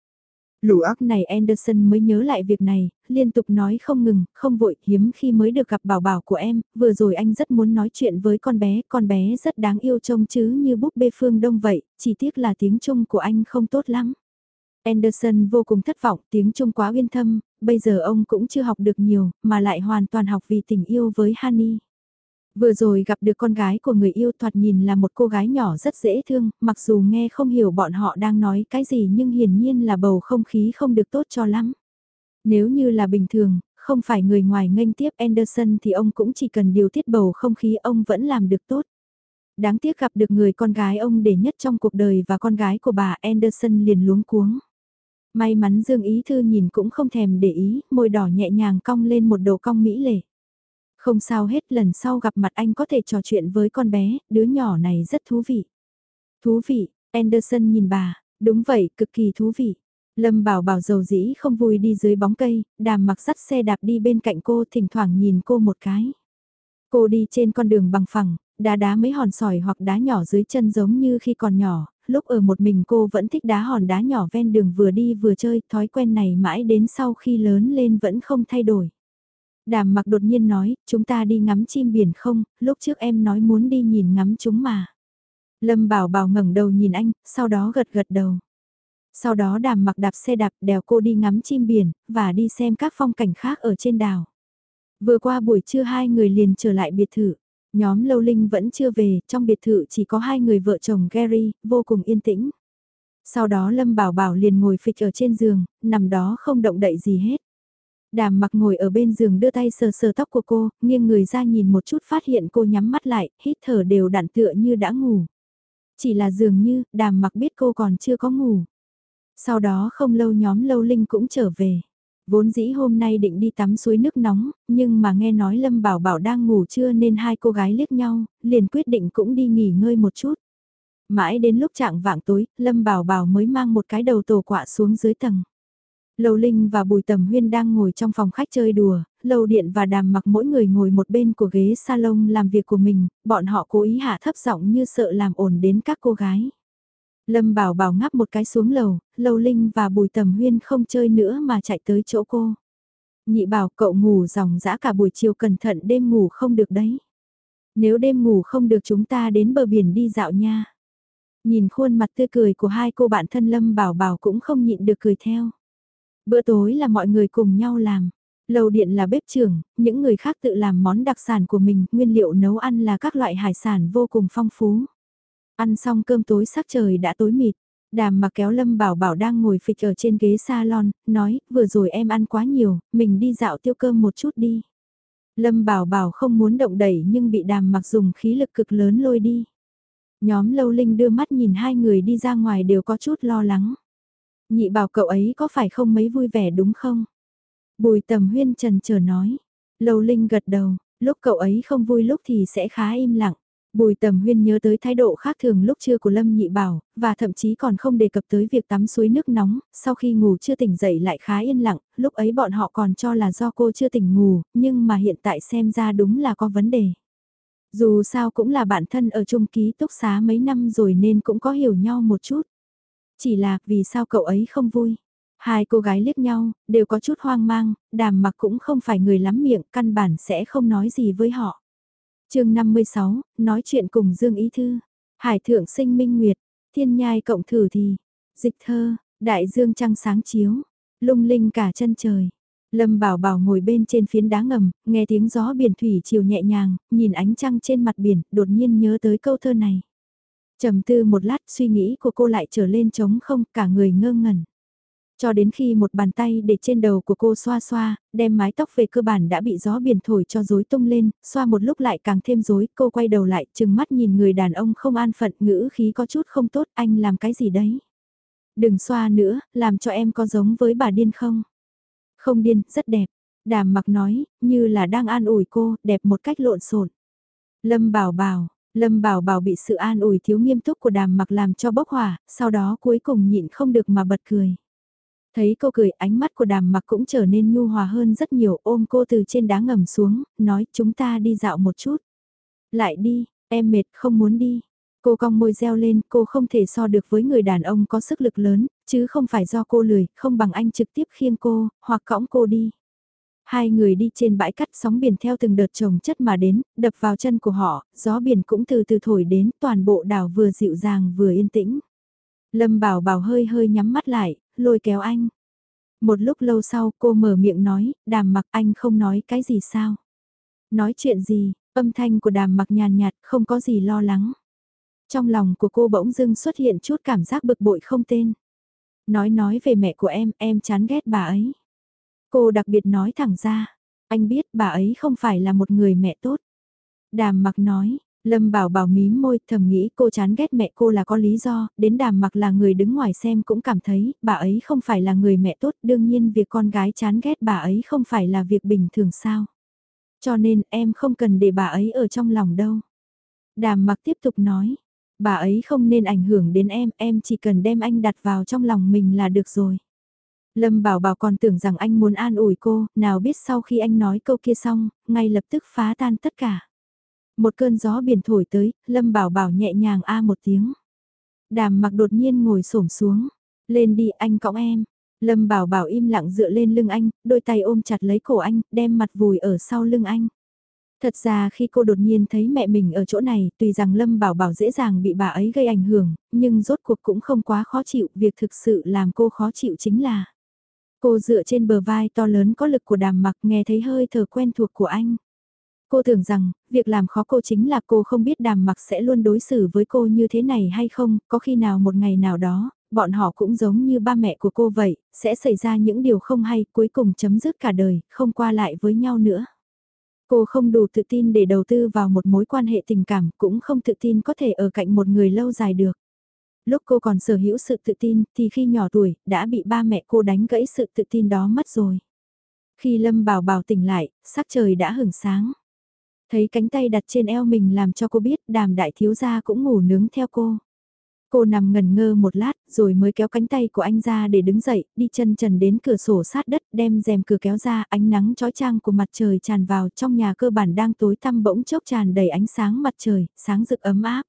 Lũ ác này Anderson mới nhớ lại việc này, liên tục nói không ngừng, không vội, hiếm khi mới được gặp bảo bảo của em, vừa rồi anh rất muốn nói chuyện với con bé, con bé rất đáng yêu trông chứ như búp bê phương đông vậy, chỉ tiếc là tiếng Trung của anh không tốt lắm. Anderson vô cùng thất vọng, tiếng Trung quá uyên thâm, bây giờ ông cũng chưa học được nhiều, mà lại hoàn toàn học vì tình yêu với Honey. Vừa rồi gặp được con gái của người yêu thoạt nhìn là một cô gái nhỏ rất dễ thương, mặc dù nghe không hiểu bọn họ đang nói cái gì nhưng hiển nhiên là bầu không khí không được tốt cho lắm. Nếu như là bình thường, không phải người ngoài nghênh tiếp Anderson thì ông cũng chỉ cần điều tiết bầu không khí ông vẫn làm được tốt. Đáng tiếc gặp được người con gái ông để nhất trong cuộc đời và con gái của bà Anderson liền luống cuống. May mắn Dương Ý Thư nhìn cũng không thèm để ý, môi đỏ nhẹ nhàng cong lên một đầu cong mỹ lệ. Không sao hết lần sau gặp mặt anh có thể trò chuyện với con bé, đứa nhỏ này rất thú vị. Thú vị, Anderson nhìn bà, đúng vậy, cực kỳ thú vị. Lâm bảo bảo dầu dĩ không vui đi dưới bóng cây, đàm mặc sắt xe đạp đi bên cạnh cô thỉnh thoảng nhìn cô một cái. Cô đi trên con đường bằng phẳng, đá đá mấy hòn sỏi hoặc đá nhỏ dưới chân giống như khi còn nhỏ, lúc ở một mình cô vẫn thích đá hòn đá nhỏ ven đường vừa đi vừa chơi, thói quen này mãi đến sau khi lớn lên vẫn không thay đổi. Đàm mặc đột nhiên nói, chúng ta đi ngắm chim biển không, lúc trước em nói muốn đi nhìn ngắm chúng mà. Lâm bảo bảo ngẩng đầu nhìn anh, sau đó gật gật đầu. Sau đó đàm mặc đạp xe đạp đèo cô đi ngắm chim biển, và đi xem các phong cảnh khác ở trên đảo. Vừa qua buổi trưa hai người liền trở lại biệt thự. Nhóm Lâu Linh vẫn chưa về, trong biệt thự chỉ có hai người vợ chồng Gary, vô cùng yên tĩnh. Sau đó Lâm Bảo Bảo liền ngồi phịch ở trên giường, nằm đó không động đậy gì hết. Đàm mặc ngồi ở bên giường đưa tay sờ sờ tóc của cô, nghiêng người ra nhìn một chút phát hiện cô nhắm mắt lại, hít thở đều đặn tựa như đã ngủ. Chỉ là dường như, đàm mặc biết cô còn chưa có ngủ. Sau đó không lâu nhóm lâu linh cũng trở về. Vốn dĩ hôm nay định đi tắm suối nước nóng, nhưng mà nghe nói Lâm Bảo Bảo đang ngủ trưa nên hai cô gái liếc nhau, liền quyết định cũng đi nghỉ ngơi một chút. Mãi đến lúc trạng vạng tối, Lâm Bảo Bảo mới mang một cái đầu tổ quạ xuống dưới tầng. Lầu Linh và Bùi Tầm Huyên đang ngồi trong phòng khách chơi đùa, Lầu Điện và Đàm mặc mỗi người ngồi một bên của ghế salon làm việc của mình, bọn họ cố ý hạ thấp giọng như sợ làm ổn đến các cô gái. Lâm Bảo Bảo ngáp một cái xuống lầu, Lầu Linh và Bùi Tầm Huyên không chơi nữa mà chạy tới chỗ cô. Nhị bảo cậu ngủ dòng dã cả buổi chiều cẩn thận đêm ngủ không được đấy. Nếu đêm ngủ không được chúng ta đến bờ biển đi dạo nha. Nhìn khuôn mặt tươi cười của hai cô bạn thân Lâm Bảo Bảo cũng không nhịn được cười theo. Bữa tối là mọi người cùng nhau làm. Lầu điện là bếp trưởng, những người khác tự làm món đặc sản của mình, nguyên liệu nấu ăn là các loại hải sản vô cùng phong phú. Ăn xong cơm tối sắc trời đã tối mịt. Đàm mà kéo Lâm Bảo Bảo đang ngồi phịch ở trên ghế salon, nói, vừa rồi em ăn quá nhiều, mình đi dạo tiêu cơm một chút đi. Lâm Bảo Bảo không muốn động đẩy nhưng bị đàm mặc dùng khí lực cực lớn lôi đi. Nhóm Lâu Linh đưa mắt nhìn hai người đi ra ngoài đều có chút lo lắng. Nhị bảo cậu ấy có phải không mấy vui vẻ đúng không? Bùi tầm huyên trần chờ nói. Lâu Linh gật đầu, lúc cậu ấy không vui lúc thì sẽ khá im lặng. Bùi tầm huyên nhớ tới thái độ khác thường lúc trưa của Lâm Nhị Bảo, và thậm chí còn không đề cập tới việc tắm suối nước nóng, sau khi ngủ chưa tỉnh dậy lại khá yên lặng, lúc ấy bọn họ còn cho là do cô chưa tỉnh ngủ, nhưng mà hiện tại xem ra đúng là có vấn đề. Dù sao cũng là bạn thân ở chung ký túc xá mấy năm rồi nên cũng có hiểu nhau một chút. Chỉ là vì sao cậu ấy không vui? Hai cô gái liếc nhau, đều có chút hoang mang, đàm mặc cũng không phải người lắm miệng, căn bản sẽ không nói gì với họ. chương 56, nói chuyện cùng Dương Ý Thư. Hải thượng sinh minh nguyệt, thiên nhai cộng thử thì, dịch thơ, đại dương trăng sáng chiếu, lung linh cả chân trời. Lâm Bảo Bảo ngồi bên trên phiến đá ngầm, nghe tiếng gió biển thủy chiều nhẹ nhàng, nhìn ánh trăng trên mặt biển, đột nhiên nhớ tới câu thơ này trầm tư một lát suy nghĩ của cô lại trở lên trống không cả người ngơ ngẩn. Cho đến khi một bàn tay để trên đầu của cô xoa xoa, đem mái tóc về cơ bản đã bị gió biển thổi cho rối tung lên, xoa một lúc lại càng thêm rối, cô quay đầu lại, chừng mắt nhìn người đàn ông không an phận ngữ khí có chút không tốt, anh làm cái gì đấy? Đừng xoa nữa, làm cho em có giống với bà điên không? Không điên, rất đẹp. Đàm mặc nói, như là đang an ủi cô, đẹp một cách lộn xộn. Lâm bảo bảo, Lâm Bảo Bảo bị sự an ủi thiếu nghiêm túc của đàm mặc làm cho bốc hỏa, sau đó cuối cùng nhịn không được mà bật cười. Thấy cô cười ánh mắt của đàm mặc cũng trở nên nhu hòa hơn rất nhiều ôm cô từ trên đá ngầm xuống, nói chúng ta đi dạo một chút. Lại đi, em mệt không muốn đi. Cô cong môi reo lên, cô không thể so được với người đàn ông có sức lực lớn, chứ không phải do cô lười, không bằng anh trực tiếp khiêng cô, hoặc cõng cô đi. Hai người đi trên bãi cắt sóng biển theo từng đợt trồng chất mà đến, đập vào chân của họ, gió biển cũng từ từ thổi đến, toàn bộ đảo vừa dịu dàng vừa yên tĩnh. Lâm Bảo Bảo hơi hơi nhắm mắt lại, lôi kéo anh. Một lúc lâu sau cô mở miệng nói, đàm mặc anh không nói cái gì sao. Nói chuyện gì, âm thanh của đàm mặc nhàn nhạt, không có gì lo lắng. Trong lòng của cô bỗng dưng xuất hiện chút cảm giác bực bội không tên. Nói nói về mẹ của em, em chán ghét bà ấy. Cô đặc biệt nói thẳng ra, anh biết bà ấy không phải là một người mẹ tốt. Đàm mặc nói, Lâm bảo bảo mím môi thầm nghĩ cô chán ghét mẹ cô là có lý do, đến đàm mặc là người đứng ngoài xem cũng cảm thấy bà ấy không phải là người mẹ tốt, đương nhiên việc con gái chán ghét bà ấy không phải là việc bình thường sao. Cho nên em không cần để bà ấy ở trong lòng đâu. Đàm mặc tiếp tục nói, bà ấy không nên ảnh hưởng đến em, em chỉ cần đem anh đặt vào trong lòng mình là được rồi. Lâm Bảo Bảo còn tưởng rằng anh muốn an ủi cô, nào biết sau khi anh nói câu kia xong, ngay lập tức phá tan tất cả. Một cơn gió biển thổi tới, Lâm Bảo Bảo nhẹ nhàng a một tiếng. Đàm mặc đột nhiên ngồi xổm xuống. Lên đi anh cõng em. Lâm Bảo Bảo im lặng dựa lên lưng anh, đôi tay ôm chặt lấy cổ anh, đem mặt vùi ở sau lưng anh. Thật ra khi cô đột nhiên thấy mẹ mình ở chỗ này, tùy rằng Lâm Bảo Bảo dễ dàng bị bà ấy gây ảnh hưởng, nhưng rốt cuộc cũng không quá khó chịu, việc thực sự làm cô khó chịu chính là Cô dựa trên bờ vai to lớn có lực của đàm mặc nghe thấy hơi thở quen thuộc của anh. Cô tưởng rằng, việc làm khó cô chính là cô không biết đàm mặc sẽ luôn đối xử với cô như thế này hay không, có khi nào một ngày nào đó, bọn họ cũng giống như ba mẹ của cô vậy, sẽ xảy ra những điều không hay, cuối cùng chấm dứt cả đời, không qua lại với nhau nữa. Cô không đủ tự tin để đầu tư vào một mối quan hệ tình cảm, cũng không tự tin có thể ở cạnh một người lâu dài được. Lúc cô còn sở hữu sự tự tin thì khi nhỏ tuổi đã bị ba mẹ cô đánh gãy sự tự tin đó mất rồi. Khi Lâm Bảo Bảo tỉnh lại, sắc trời đã hửng sáng. Thấy cánh tay đặt trên eo mình làm cho cô biết đàm đại thiếu gia cũng ngủ nướng theo cô. Cô nằm ngần ngơ một lát rồi mới kéo cánh tay của anh ra để đứng dậy, đi chân trần đến cửa sổ sát đất đem rèm cửa kéo ra ánh nắng trói trang của mặt trời tràn vào trong nhà cơ bản đang tối tăm bỗng chốc tràn đầy ánh sáng mặt trời, sáng rực ấm áp.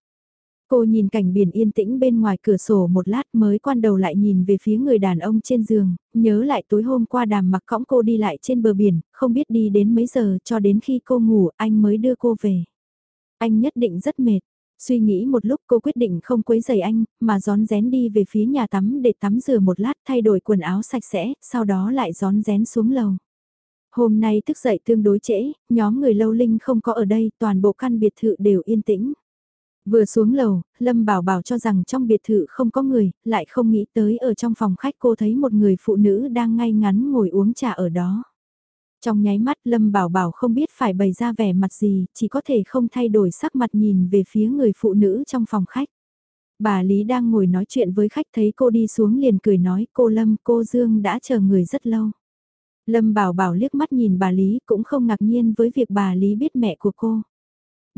Cô nhìn cảnh biển yên tĩnh bên ngoài cửa sổ một lát mới quan đầu lại nhìn về phía người đàn ông trên giường, nhớ lại tối hôm qua đàm mặc cõng cô đi lại trên bờ biển, không biết đi đến mấy giờ cho đến khi cô ngủ anh mới đưa cô về. Anh nhất định rất mệt. Suy nghĩ một lúc cô quyết định không quấy giày anh, mà gión rén đi về phía nhà tắm để tắm rửa một lát thay đổi quần áo sạch sẽ, sau đó lại gión rén xuống lầu. Hôm nay thức dậy tương đối trễ, nhóm người lâu linh không có ở đây, toàn bộ căn biệt thự đều yên tĩnh. Vừa xuống lầu, Lâm Bảo Bảo cho rằng trong biệt thự không có người, lại không nghĩ tới ở trong phòng khách cô thấy một người phụ nữ đang ngay ngắn ngồi uống trà ở đó. Trong nháy mắt Lâm Bảo Bảo không biết phải bày ra vẻ mặt gì, chỉ có thể không thay đổi sắc mặt nhìn về phía người phụ nữ trong phòng khách. Bà Lý đang ngồi nói chuyện với khách thấy cô đi xuống liền cười nói cô Lâm cô Dương đã chờ người rất lâu. Lâm Bảo Bảo liếc mắt nhìn bà Lý cũng không ngạc nhiên với việc bà Lý biết mẹ của cô.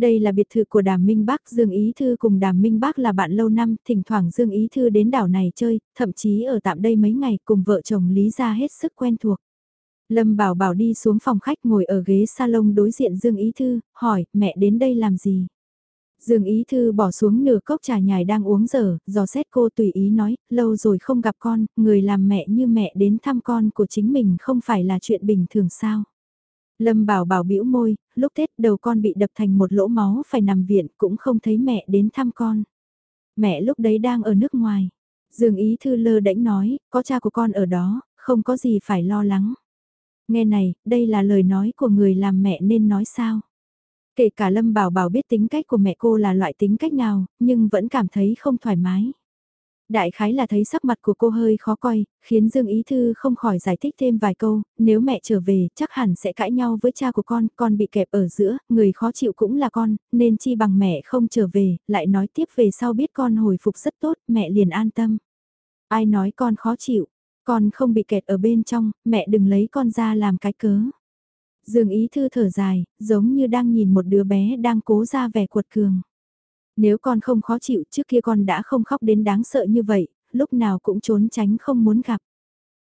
Đây là biệt thự của Đàm Minh Bắc, Dương Ý Thư cùng Đàm Minh Bắc là bạn lâu năm, thỉnh thoảng Dương Ý Thư đến đảo này chơi, thậm chí ở tạm đây mấy ngày cùng vợ chồng Lý ra hết sức quen thuộc. Lâm Bảo Bảo đi xuống phòng khách ngồi ở ghế salon đối diện Dương Ý Thư, hỏi, mẹ đến đây làm gì? Dương Ý Thư bỏ xuống nửa cốc trà nhài đang uống dở, dò xét cô tùy ý nói, lâu rồi không gặp con, người làm mẹ như mẹ đến thăm con của chính mình không phải là chuyện bình thường sao? Lâm bảo bảo bĩu môi, lúc Tết đầu con bị đập thành một lỗ máu phải nằm viện cũng không thấy mẹ đến thăm con. Mẹ lúc đấy đang ở nước ngoài. Dương ý thư lơ đễnh nói, có cha của con ở đó, không có gì phải lo lắng. Nghe này, đây là lời nói của người làm mẹ nên nói sao? Kể cả Lâm Bảo Bảo biết tính cách của mẹ cô là loại tính cách nào, nhưng vẫn cảm thấy không thoải mái. Đại khái là thấy sắc mặt của cô hơi khó coi, khiến Dương Ý Thư không khỏi giải thích thêm vài câu, nếu mẹ trở về chắc hẳn sẽ cãi nhau với cha của con, con bị kẹp ở giữa, người khó chịu cũng là con, nên chi bằng mẹ không trở về, lại nói tiếp về sau biết con hồi phục rất tốt, mẹ liền an tâm. Ai nói con khó chịu, con không bị kẹt ở bên trong, mẹ đừng lấy con ra làm cái cớ. Dương Ý Thư thở dài, giống như đang nhìn một đứa bé đang cố ra vẻ cuột cường. Nếu con không khó chịu trước kia con đã không khóc đến đáng sợ như vậy, lúc nào cũng trốn tránh không muốn gặp.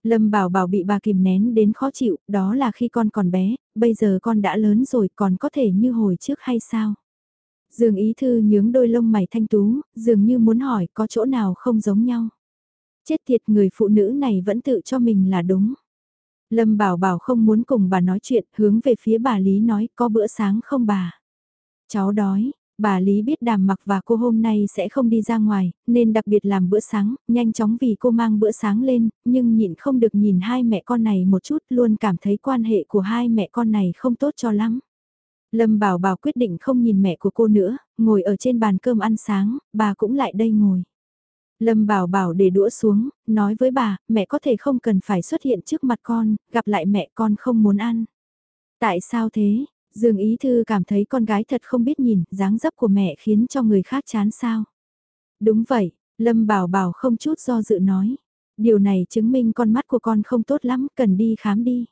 Lâm bảo bảo bị bà kìm nén đến khó chịu, đó là khi con còn bé, bây giờ con đã lớn rồi còn có thể như hồi trước hay sao? Dương ý thư nhướng đôi lông mày thanh tú, dường như muốn hỏi có chỗ nào không giống nhau. Chết tiệt người phụ nữ này vẫn tự cho mình là đúng. Lâm Bảo Bảo không muốn cùng bà nói chuyện, hướng về phía bà Lý nói có bữa sáng không bà. Cháu đói, bà Lý biết đàm mặc và cô hôm nay sẽ không đi ra ngoài, nên đặc biệt làm bữa sáng, nhanh chóng vì cô mang bữa sáng lên, nhưng nhịn không được nhìn hai mẹ con này một chút luôn cảm thấy quan hệ của hai mẹ con này không tốt cho lắm. Lâm Bảo Bảo quyết định không nhìn mẹ của cô nữa, ngồi ở trên bàn cơm ăn sáng, bà cũng lại đây ngồi. Lâm Bảo Bảo để đũa xuống, nói với bà, mẹ có thể không cần phải xuất hiện trước mặt con, gặp lại mẹ con không muốn ăn. Tại sao thế? Dương Ý Thư cảm thấy con gái thật không biết nhìn, dáng dấp của mẹ khiến cho người khác chán sao. Đúng vậy, Lâm Bảo Bảo không chút do dự nói. Điều này chứng minh con mắt của con không tốt lắm, cần đi khám đi.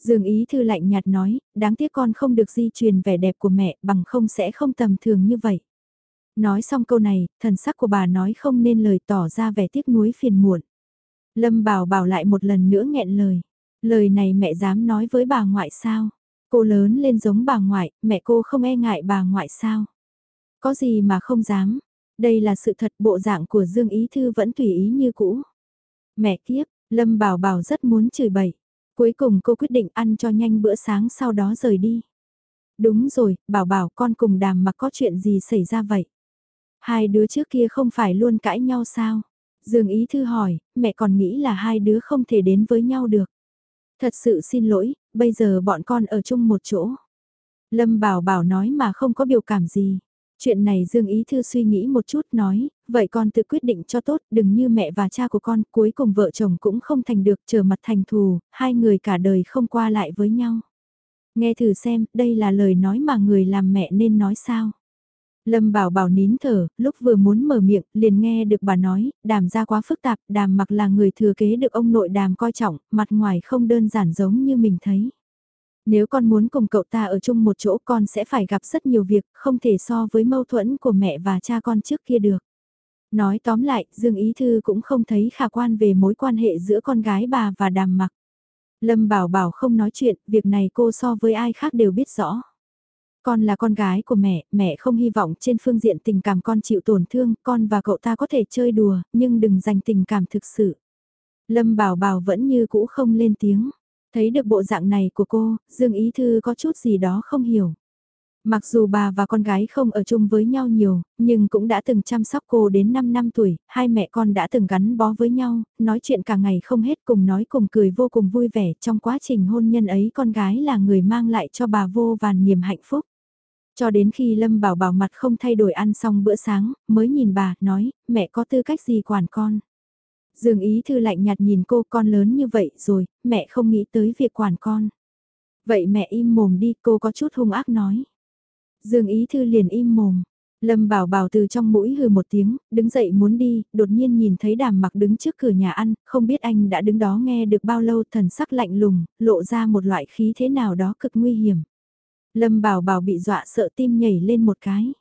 Dương Ý Thư lạnh nhạt nói, đáng tiếc con không được di truyền vẻ đẹp của mẹ bằng không sẽ không tầm thường như vậy. Nói xong câu này, thần sắc của bà nói không nên lời tỏ ra vẻ tiếc nuối phiền muộn. Lâm bảo bảo lại một lần nữa nghẹn lời. Lời này mẹ dám nói với bà ngoại sao? Cô lớn lên giống bà ngoại, mẹ cô không e ngại bà ngoại sao? Có gì mà không dám? Đây là sự thật bộ dạng của Dương Ý Thư vẫn tùy ý như cũ. Mẹ kiếp, Lâm Bảo Bảo rất muốn chửi bậy. Cuối cùng cô quyết định ăn cho nhanh bữa sáng sau đó rời đi. Đúng rồi, Bảo Bảo con cùng đàm mà có chuyện gì xảy ra vậy? Hai đứa trước kia không phải luôn cãi nhau sao? Dương Ý Thư hỏi, mẹ còn nghĩ là hai đứa không thể đến với nhau được. Thật sự xin lỗi, bây giờ bọn con ở chung một chỗ. Lâm Bảo Bảo nói mà không có biểu cảm gì. Chuyện này Dương Ý Thư suy nghĩ một chút nói, vậy con tự quyết định cho tốt, đừng như mẹ và cha của con, cuối cùng vợ chồng cũng không thành được, trở mặt thành thù, hai người cả đời không qua lại với nhau. Nghe thử xem, đây là lời nói mà người làm mẹ nên nói sao. Lâm bảo bảo nín thở, lúc vừa muốn mở miệng, liền nghe được bà nói, đàm ra quá phức tạp, đàm mặc là người thừa kế được ông nội đàm coi trọng, mặt ngoài không đơn giản giống như mình thấy. Nếu con muốn cùng cậu ta ở chung một chỗ con sẽ phải gặp rất nhiều việc, không thể so với mâu thuẫn của mẹ và cha con trước kia được. Nói tóm lại, Dương Ý Thư cũng không thấy khả quan về mối quan hệ giữa con gái bà và đàm mặc. Lâm bảo bảo không nói chuyện, việc này cô so với ai khác đều biết rõ. Con là con gái của mẹ, mẹ không hy vọng trên phương diện tình cảm con chịu tổn thương, con và cậu ta có thể chơi đùa, nhưng đừng dành tình cảm thực sự. Lâm Bảo Bảo vẫn như cũ không lên tiếng. Thấy được bộ dạng này của cô, Dương Ý Thư có chút gì đó không hiểu. Mặc dù bà và con gái không ở chung với nhau nhiều, nhưng cũng đã từng chăm sóc cô đến 5 năm tuổi, hai mẹ con đã từng gắn bó với nhau, nói chuyện cả ngày không hết cùng nói cùng cười vô cùng vui vẻ. Trong quá trình hôn nhân ấy con gái là người mang lại cho bà vô vàn niềm hạnh phúc. Cho đến khi Lâm Bảo Bảo mặt không thay đổi ăn xong bữa sáng, mới nhìn bà, nói, mẹ có tư cách gì quản con. Dương Ý Thư lạnh nhạt nhìn cô con lớn như vậy rồi, mẹ không nghĩ tới việc quản con. Vậy mẹ im mồm đi, cô có chút hung ác nói. Dương Ý Thư liền im mồm. Lâm Bảo Bảo từ trong mũi hừ một tiếng, đứng dậy muốn đi, đột nhiên nhìn thấy đàm mặc đứng trước cửa nhà ăn, không biết anh đã đứng đó nghe được bao lâu thần sắc lạnh lùng, lộ ra một loại khí thế nào đó cực nguy hiểm. Lâm Bảo Bảo bị dọa sợ tim nhảy lên một cái.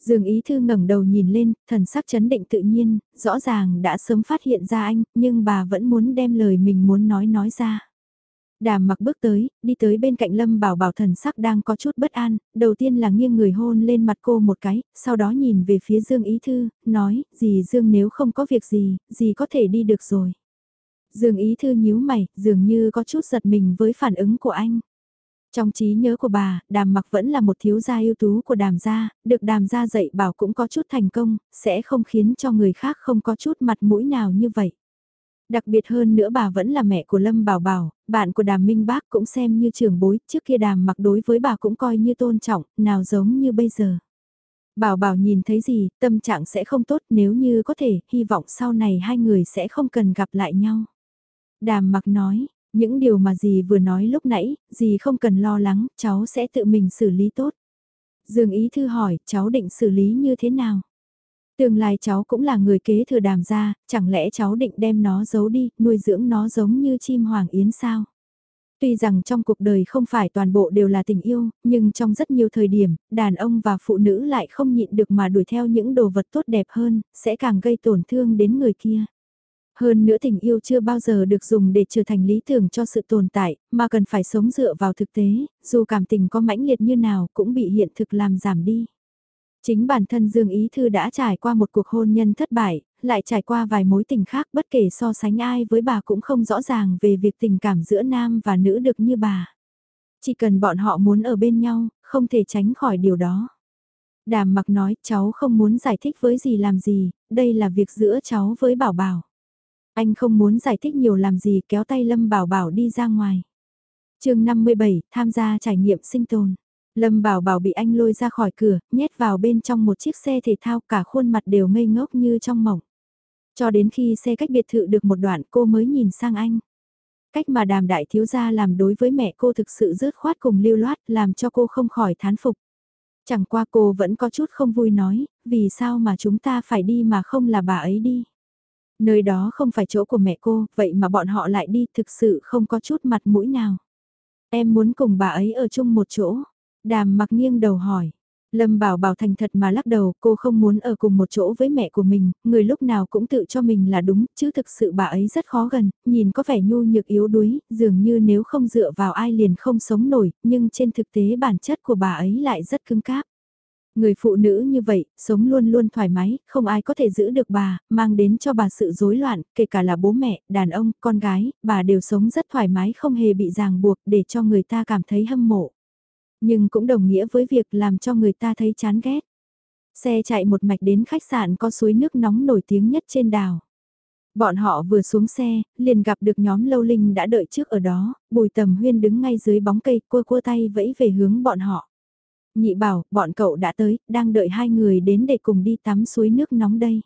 Dương Ý Thư ngẩng đầu nhìn lên, thần sắc chấn định tự nhiên, rõ ràng đã sớm phát hiện ra anh, nhưng bà vẫn muốn đem lời mình muốn nói nói ra. Đàm mặc bước tới, đi tới bên cạnh Lâm Bảo Bảo thần sắc đang có chút bất an, đầu tiên là nghiêng người hôn lên mặt cô một cái, sau đó nhìn về phía Dương Ý Thư, nói, dì Dương nếu không có việc gì, dì có thể đi được rồi. Dương Ý Thư nhíu mày, dường như có chút giật mình với phản ứng của anh. Trong trí nhớ của bà, đàm mặc vẫn là một thiếu gia ưu tú của đàm gia, được đàm gia dạy bảo cũng có chút thành công, sẽ không khiến cho người khác không có chút mặt mũi nào như vậy. Đặc biệt hơn nữa bà vẫn là mẹ của Lâm Bảo Bảo, bạn của đàm Minh Bác cũng xem như trưởng bối, trước kia đàm mặc đối với bà cũng coi như tôn trọng, nào giống như bây giờ. Bảo Bảo nhìn thấy gì, tâm trạng sẽ không tốt nếu như có thể, hy vọng sau này hai người sẽ không cần gặp lại nhau. Đàm mặc nói, những điều mà dì vừa nói lúc nãy, dì không cần lo lắng, cháu sẽ tự mình xử lý tốt. Dương Ý Thư hỏi, cháu định xử lý như thế nào? Tương lai cháu cũng là người kế thừa đàm gia, chẳng lẽ cháu định đem nó giấu đi, nuôi dưỡng nó giống như chim hoàng yến sao? Tuy rằng trong cuộc đời không phải toàn bộ đều là tình yêu, nhưng trong rất nhiều thời điểm, đàn ông và phụ nữ lại không nhịn được mà đuổi theo những đồ vật tốt đẹp hơn, sẽ càng gây tổn thương đến người kia. Hơn nữa tình yêu chưa bao giờ được dùng để trở thành lý tưởng cho sự tồn tại, mà cần phải sống dựa vào thực tế, dù cảm tình có mãnh liệt như nào cũng bị hiện thực làm giảm đi. Chính bản thân Dương Ý Thư đã trải qua một cuộc hôn nhân thất bại, lại trải qua vài mối tình khác bất kể so sánh ai với bà cũng không rõ ràng về việc tình cảm giữa nam và nữ được như bà. Chỉ cần bọn họ muốn ở bên nhau, không thể tránh khỏi điều đó. Đàm mặc nói cháu không muốn giải thích với gì làm gì, đây là việc giữa cháu với Bảo Bảo. Anh không muốn giải thích nhiều làm gì kéo tay Lâm Bảo Bảo đi ra ngoài. chương 57, tham gia trải nghiệm sinh tồn. Lâm Bảo Bảo bị anh lôi ra khỏi cửa, nhét vào bên trong một chiếc xe thể thao cả khuôn mặt đều ngây ngốc như trong mộng. Cho đến khi xe cách biệt thự được một đoạn cô mới nhìn sang anh. Cách mà đàm đại thiếu gia làm đối với mẹ cô thực sự rớt khoát cùng lưu loát làm cho cô không khỏi thán phục. Chẳng qua cô vẫn có chút không vui nói, vì sao mà chúng ta phải đi mà không là bà ấy đi. Nơi đó không phải chỗ của mẹ cô, vậy mà bọn họ lại đi thực sự không có chút mặt mũi nào. Em muốn cùng bà ấy ở chung một chỗ. Đàm mặc nghiêng đầu hỏi. Lâm bảo bảo thành thật mà lắc đầu, cô không muốn ở cùng một chỗ với mẹ của mình, người lúc nào cũng tự cho mình là đúng, chứ thực sự bà ấy rất khó gần, nhìn có vẻ nhu nhược yếu đuối, dường như nếu không dựa vào ai liền không sống nổi, nhưng trên thực tế bản chất của bà ấy lại rất cứng cáp. Người phụ nữ như vậy, sống luôn luôn thoải mái, không ai có thể giữ được bà, mang đến cho bà sự rối loạn, kể cả là bố mẹ, đàn ông, con gái, bà đều sống rất thoải mái không hề bị ràng buộc để cho người ta cảm thấy hâm mộ. Nhưng cũng đồng nghĩa với việc làm cho người ta thấy chán ghét. Xe chạy một mạch đến khách sạn có suối nước nóng nổi tiếng nhất trên đảo. Bọn họ vừa xuống xe, liền gặp được nhóm lâu linh đã đợi trước ở đó, bùi tầm huyên đứng ngay dưới bóng cây cua cua tay vẫy về hướng bọn họ. Nhị bảo, bọn cậu đã tới, đang đợi hai người đến để cùng đi tắm suối nước nóng đây.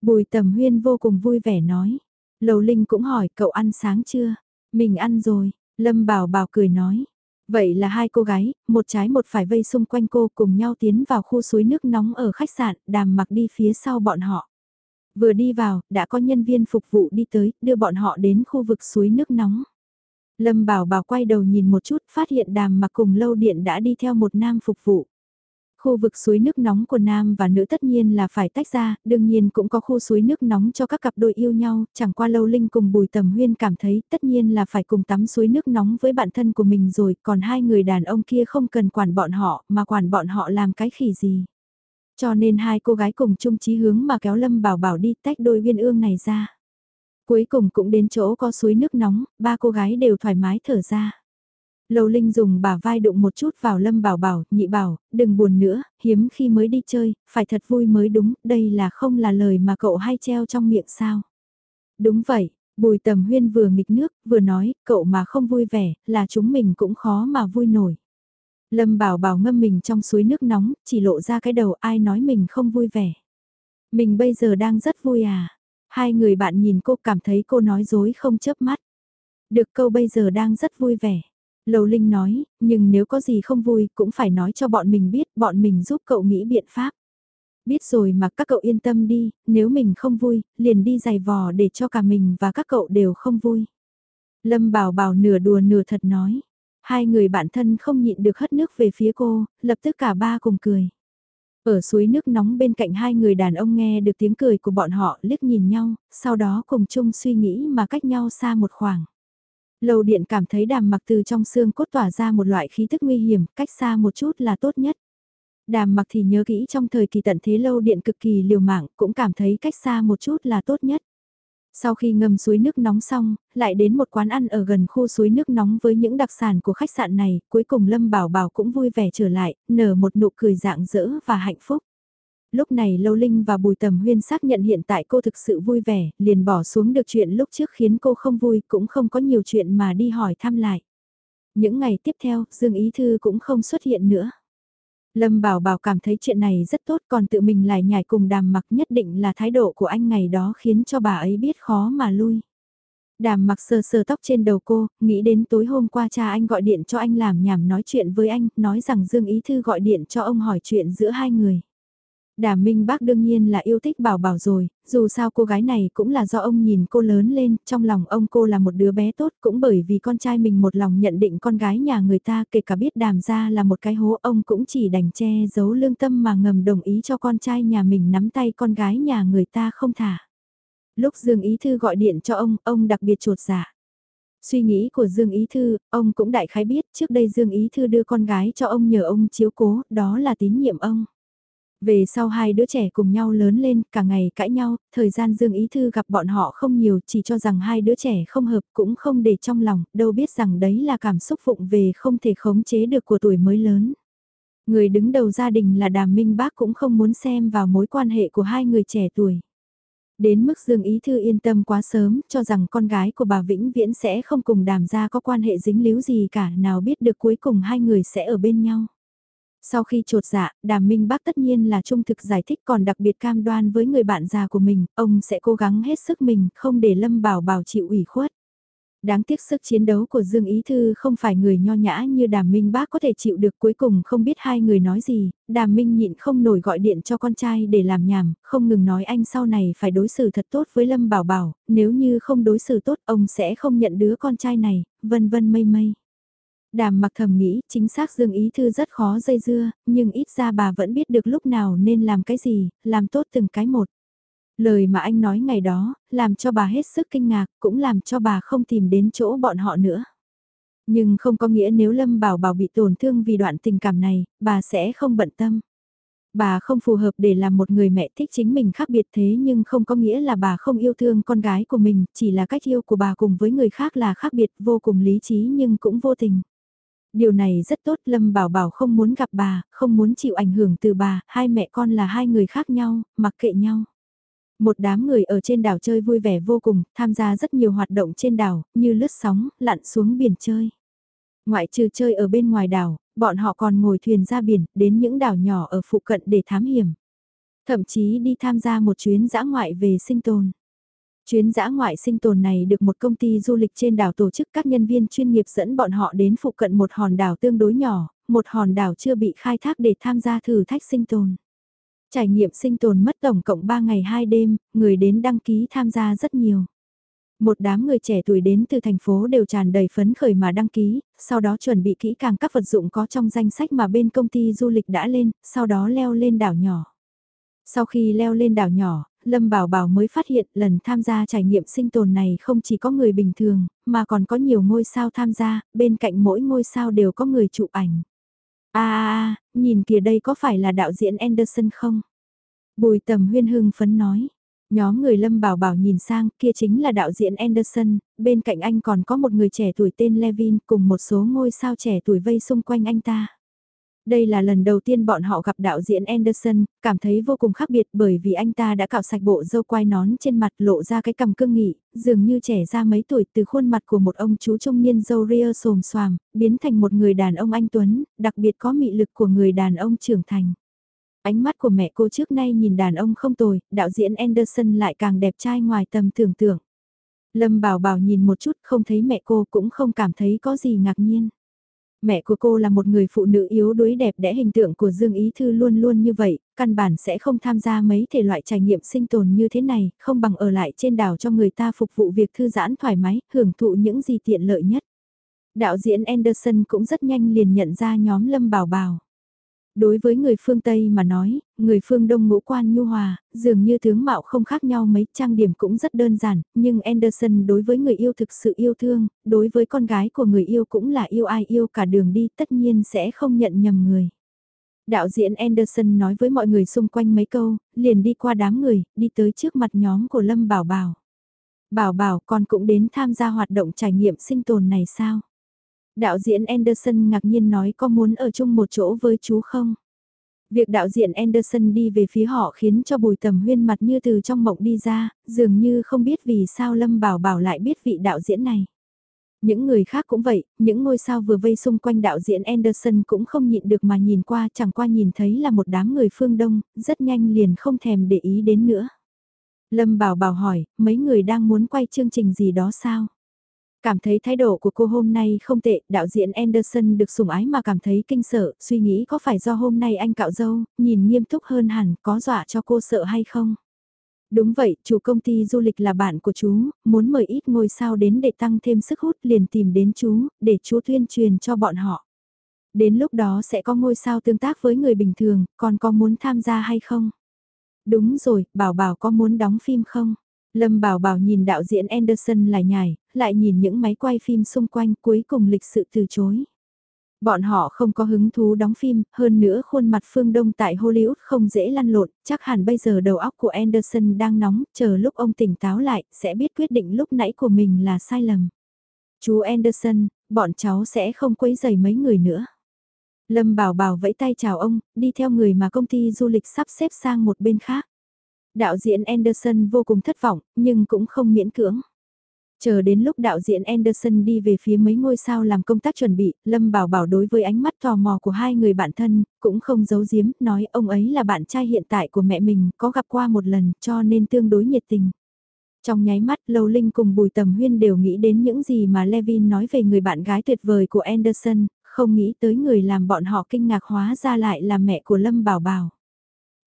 Bùi tầm huyên vô cùng vui vẻ nói. Lầu Linh cũng hỏi cậu ăn sáng chưa? Mình ăn rồi, Lâm Bảo Bảo cười nói. Vậy là hai cô gái, một trái một phải vây xung quanh cô cùng nhau tiến vào khu suối nước nóng ở khách sạn, đàm mặc đi phía sau bọn họ. Vừa đi vào, đã có nhân viên phục vụ đi tới, đưa bọn họ đến khu vực suối nước nóng. Lâm Bảo Bảo quay đầu nhìn một chút, phát hiện đàm mặc cùng lâu điện đã đi theo một nam phục vụ. Khu vực suối nước nóng của nam và nữ tất nhiên là phải tách ra, đương nhiên cũng có khu suối nước nóng cho các cặp đôi yêu nhau, chẳng qua lâu linh cùng bùi tầm huyên cảm thấy tất nhiên là phải cùng tắm suối nước nóng với bạn thân của mình rồi, còn hai người đàn ông kia không cần quản bọn họ, mà quản bọn họ làm cái khỉ gì. Cho nên hai cô gái cùng chung chí hướng mà kéo lâm bảo bảo đi tách đôi viên ương này ra. Cuối cùng cũng đến chỗ có suối nước nóng, ba cô gái đều thoải mái thở ra. Lầu Linh dùng bả vai đụng một chút vào Lâm Bảo Bảo, nhị bảo, đừng buồn nữa, hiếm khi mới đi chơi, phải thật vui mới đúng, đây là không là lời mà cậu hay treo trong miệng sao. Đúng vậy, Bùi Tầm Huyên vừa nghịch nước, vừa nói, cậu mà không vui vẻ, là chúng mình cũng khó mà vui nổi. Lâm Bảo Bảo ngâm mình trong suối nước nóng, chỉ lộ ra cái đầu ai nói mình không vui vẻ. Mình bây giờ đang rất vui à. Hai người bạn nhìn cô cảm thấy cô nói dối không chớp mắt. Được câu bây giờ đang rất vui vẻ. Lầu Linh nói, nhưng nếu có gì không vui cũng phải nói cho bọn mình biết, bọn mình giúp cậu nghĩ biện pháp. Biết rồi mà các cậu yên tâm đi, nếu mình không vui, liền đi giày vò để cho cả mình và các cậu đều không vui. Lâm bảo bảo nửa đùa nửa thật nói. Hai người bạn thân không nhịn được hất nước về phía cô, lập tức cả ba cùng cười. Ở suối nước nóng bên cạnh hai người đàn ông nghe được tiếng cười của bọn họ liếc nhìn nhau, sau đó cùng chung suy nghĩ mà cách nhau xa một khoảng. Lầu điện cảm thấy đàm mặc từ trong xương cốt tỏa ra một loại khí thức nguy hiểm, cách xa một chút là tốt nhất. Đàm mặc thì nhớ kỹ trong thời kỳ tận thế lâu điện cực kỳ liều mạng, cũng cảm thấy cách xa một chút là tốt nhất. Sau khi ngâm suối nước nóng xong, lại đến một quán ăn ở gần khu suối nước nóng với những đặc sản của khách sạn này, cuối cùng Lâm Bảo Bảo cũng vui vẻ trở lại, nở một nụ cười dạng dỡ và hạnh phúc. Lúc này Lâu Linh và Bùi Tầm Huyên xác nhận hiện tại cô thực sự vui vẻ, liền bỏ xuống được chuyện lúc trước khiến cô không vui, cũng không có nhiều chuyện mà đi hỏi thăm lại. Những ngày tiếp theo, Dương Ý Thư cũng không xuất hiện nữa. Lâm Bảo Bảo cảm thấy chuyện này rất tốt còn tự mình lại nhảy cùng đàm mặc nhất định là thái độ của anh ngày đó khiến cho bà ấy biết khó mà lui. Đàm mặc sờ sờ tóc trên đầu cô, nghĩ đến tối hôm qua cha anh gọi điện cho anh làm nhảm nói chuyện với anh, nói rằng Dương Ý Thư gọi điện cho ông hỏi chuyện giữa hai người. Đà Minh Bác đương nhiên là yêu thích Bảo Bảo rồi, dù sao cô gái này cũng là do ông nhìn cô lớn lên, trong lòng ông cô là một đứa bé tốt cũng bởi vì con trai mình một lòng nhận định con gái nhà người ta kể cả biết đàm ra là một cái hố ông cũng chỉ đành che giấu lương tâm mà ngầm đồng ý cho con trai nhà mình nắm tay con gái nhà người ta không thả. Lúc Dương Ý Thư gọi điện cho ông, ông đặc biệt trột dạ. Suy nghĩ của Dương Ý Thư, ông cũng đại khái biết trước đây Dương Ý Thư đưa con gái cho ông nhờ ông chiếu cố, đó là tín nhiệm ông. Về sau hai đứa trẻ cùng nhau lớn lên, cả ngày cãi nhau, thời gian Dương Ý Thư gặp bọn họ không nhiều, chỉ cho rằng hai đứa trẻ không hợp cũng không để trong lòng, đâu biết rằng đấy là cảm xúc phụng về không thể khống chế được của tuổi mới lớn. Người đứng đầu gia đình là Đàm Minh Bác cũng không muốn xem vào mối quan hệ của hai người trẻ tuổi. Đến mức Dương Ý Thư yên tâm quá sớm, cho rằng con gái của bà Vĩnh Viễn sẽ không cùng đàm gia có quan hệ dính líu gì cả, nào biết được cuối cùng hai người sẽ ở bên nhau. Sau khi trột dạ, đàm minh bác tất nhiên là trung thực giải thích còn đặc biệt cam đoan với người bạn già của mình, ông sẽ cố gắng hết sức mình, không để Lâm Bảo Bảo chịu ủy khuất. Đáng tiếc sức chiến đấu của Dương Ý Thư không phải người nho nhã như Đàm Minh Bác có thể chịu được cuối cùng không biết hai người nói gì, Đàm Minh nhịn không nổi gọi điện cho con trai để làm nhảm, không ngừng nói anh sau này phải đối xử thật tốt với Lâm Bảo Bảo, nếu như không đối xử tốt ông sẽ không nhận đứa con trai này, vân vân mây mây. Đàm mặc thầm nghĩ, chính xác Dương Ý Thư rất khó dây dưa, nhưng ít ra bà vẫn biết được lúc nào nên làm cái gì, làm tốt từng cái một. Lời mà anh nói ngày đó, làm cho bà hết sức kinh ngạc, cũng làm cho bà không tìm đến chỗ bọn họ nữa. Nhưng không có nghĩa nếu Lâm Bảo Bảo bị tổn thương vì đoạn tình cảm này, bà sẽ không bận tâm. Bà không phù hợp để làm một người mẹ thích chính mình khác biệt thế nhưng không có nghĩa là bà không yêu thương con gái của mình, chỉ là cách yêu của bà cùng với người khác là khác biệt vô cùng lý trí nhưng cũng vô tình. Điều này rất tốt, Lâm Bảo Bảo không muốn gặp bà, không muốn chịu ảnh hưởng từ bà, hai mẹ con là hai người khác nhau, mặc kệ nhau. Một đám người ở trên đảo chơi vui vẻ vô cùng, tham gia rất nhiều hoạt động trên đảo, như lướt sóng, lặn xuống biển chơi. Ngoại trừ chơi ở bên ngoài đảo, bọn họ còn ngồi thuyền ra biển, đến những đảo nhỏ ở phụ cận để thám hiểm. Thậm chí đi tham gia một chuyến dã ngoại về sinh tồn. Chuyến dã ngoại sinh tồn này được một công ty du lịch trên đảo tổ chức các nhân viên chuyên nghiệp dẫn bọn họ đến phụ cận một hòn đảo tương đối nhỏ, một hòn đảo chưa bị khai thác để tham gia thử thách sinh tồn. Trải nghiệm sinh tồn mất tổng cộng 3 ngày 2 đêm, người đến đăng ký tham gia rất nhiều. Một đám người trẻ tuổi đến từ thành phố đều tràn đầy phấn khởi mà đăng ký, sau đó chuẩn bị kỹ càng các vật dụng có trong danh sách mà bên công ty du lịch đã lên, sau đó leo lên đảo nhỏ. Sau khi leo lên đảo nhỏ, Lâm Bảo Bảo mới phát hiện lần tham gia trải nghiệm sinh tồn này không chỉ có người bình thường, mà còn có nhiều ngôi sao tham gia, bên cạnh mỗi ngôi sao đều có người chụp ảnh. a à, nhìn kìa đây có phải là đạo diễn Anderson không? Bùi tầm huyên hưng phấn nói. Nhóm người Lâm Bảo Bảo nhìn sang, kia chính là đạo diễn Anderson, bên cạnh anh còn có một người trẻ tuổi tên Levin cùng một số ngôi sao trẻ tuổi vây xung quanh anh ta. Đây là lần đầu tiên bọn họ gặp đạo diễn Anderson, cảm thấy vô cùng khác biệt bởi vì anh ta đã cạo sạch bộ dâu quai nón trên mặt lộ ra cái cằm cương nghị, dường như trẻ ra mấy tuổi từ khuôn mặt của một ông chú trung niên dâu ria xồm xoàm, biến thành một người đàn ông anh Tuấn, đặc biệt có mị lực của người đàn ông trưởng thành. Ánh mắt của mẹ cô trước nay nhìn đàn ông không tồi, đạo diễn Anderson lại càng đẹp trai ngoài tầm tưởng tượng. Lâm Bảo Bảo nhìn một chút không thấy mẹ cô cũng không cảm thấy có gì ngạc nhiên. Mẹ của cô là một người phụ nữ yếu đuối đẹp đẽ hình tượng của Dương Ý Thư luôn luôn như vậy, căn bản sẽ không tham gia mấy thể loại trải nghiệm sinh tồn như thế này, không bằng ở lại trên đảo cho người ta phục vụ việc thư giãn thoải mái, hưởng thụ những gì tiện lợi nhất. Đạo diễn Anderson cũng rất nhanh liền nhận ra nhóm Lâm Bảo Bảo. Đối với người phương Tây mà nói, người phương Đông ngũ quan nhu hòa, dường như tướng mạo không khác nhau mấy trang điểm cũng rất đơn giản, nhưng Anderson đối với người yêu thực sự yêu thương, đối với con gái của người yêu cũng là yêu ai yêu cả đường đi tất nhiên sẽ không nhận nhầm người. Đạo diễn Anderson nói với mọi người xung quanh mấy câu, liền đi qua đám người, đi tới trước mặt nhóm của Lâm Bảo Bảo. Bảo Bảo con cũng đến tham gia hoạt động trải nghiệm sinh tồn này sao? Đạo diễn Anderson ngạc nhiên nói có muốn ở chung một chỗ với chú không? Việc đạo diễn Anderson đi về phía họ khiến cho bùi tầm huyên mặt như từ trong mộng đi ra, dường như không biết vì sao Lâm Bảo Bảo lại biết vị đạo diễn này. Những người khác cũng vậy, những ngôi sao vừa vây xung quanh đạo diễn Anderson cũng không nhịn được mà nhìn qua chẳng qua nhìn thấy là một đám người phương Đông, rất nhanh liền không thèm để ý đến nữa. Lâm Bảo Bảo hỏi, mấy người đang muốn quay chương trình gì đó sao? Cảm thấy thái độ của cô hôm nay không tệ, đạo diễn Anderson được sủng ái mà cảm thấy kinh sợ, suy nghĩ có phải do hôm nay anh cạo dâu, nhìn nghiêm túc hơn hẳn, có dọa cho cô sợ hay không? Đúng vậy, chủ công ty du lịch là bạn của chú, muốn mời ít ngôi sao đến để tăng thêm sức hút liền tìm đến chú, để chú tuyên truyền cho bọn họ. Đến lúc đó sẽ có ngôi sao tương tác với người bình thường, còn có muốn tham gia hay không? Đúng rồi, bảo bảo có muốn đóng phim không? Lâm Bảo Bảo nhìn đạo diễn Anderson lại nhải, lại nhìn những máy quay phim xung quanh cuối cùng lịch sự từ chối. Bọn họ không có hứng thú đóng phim, hơn nữa khuôn mặt phương Đông tại Hollywood không dễ lăn lộn, chắc hẳn bây giờ đầu óc của Anderson đang nóng, chờ lúc ông tỉnh táo lại, sẽ biết quyết định lúc nãy của mình là sai lầm. Chú Anderson, bọn cháu sẽ không quấy rầy mấy người nữa. Lâm Bảo Bảo vẫy tay chào ông, đi theo người mà công ty du lịch sắp xếp sang một bên khác. Đạo diễn Anderson vô cùng thất vọng, nhưng cũng không miễn cưỡng. Chờ đến lúc đạo diễn Anderson đi về phía mấy ngôi sao làm công tác chuẩn bị, Lâm Bảo Bảo đối với ánh mắt tò mò của hai người bạn thân, cũng không giấu giếm, nói ông ấy là bạn trai hiện tại của mẹ mình, có gặp qua một lần, cho nên tương đối nhiệt tình. Trong nháy mắt, Lâu Linh cùng Bùi Tầm Huyên đều nghĩ đến những gì mà Levin nói về người bạn gái tuyệt vời của Anderson, không nghĩ tới người làm bọn họ kinh ngạc hóa ra lại là mẹ của Lâm Bảo Bảo.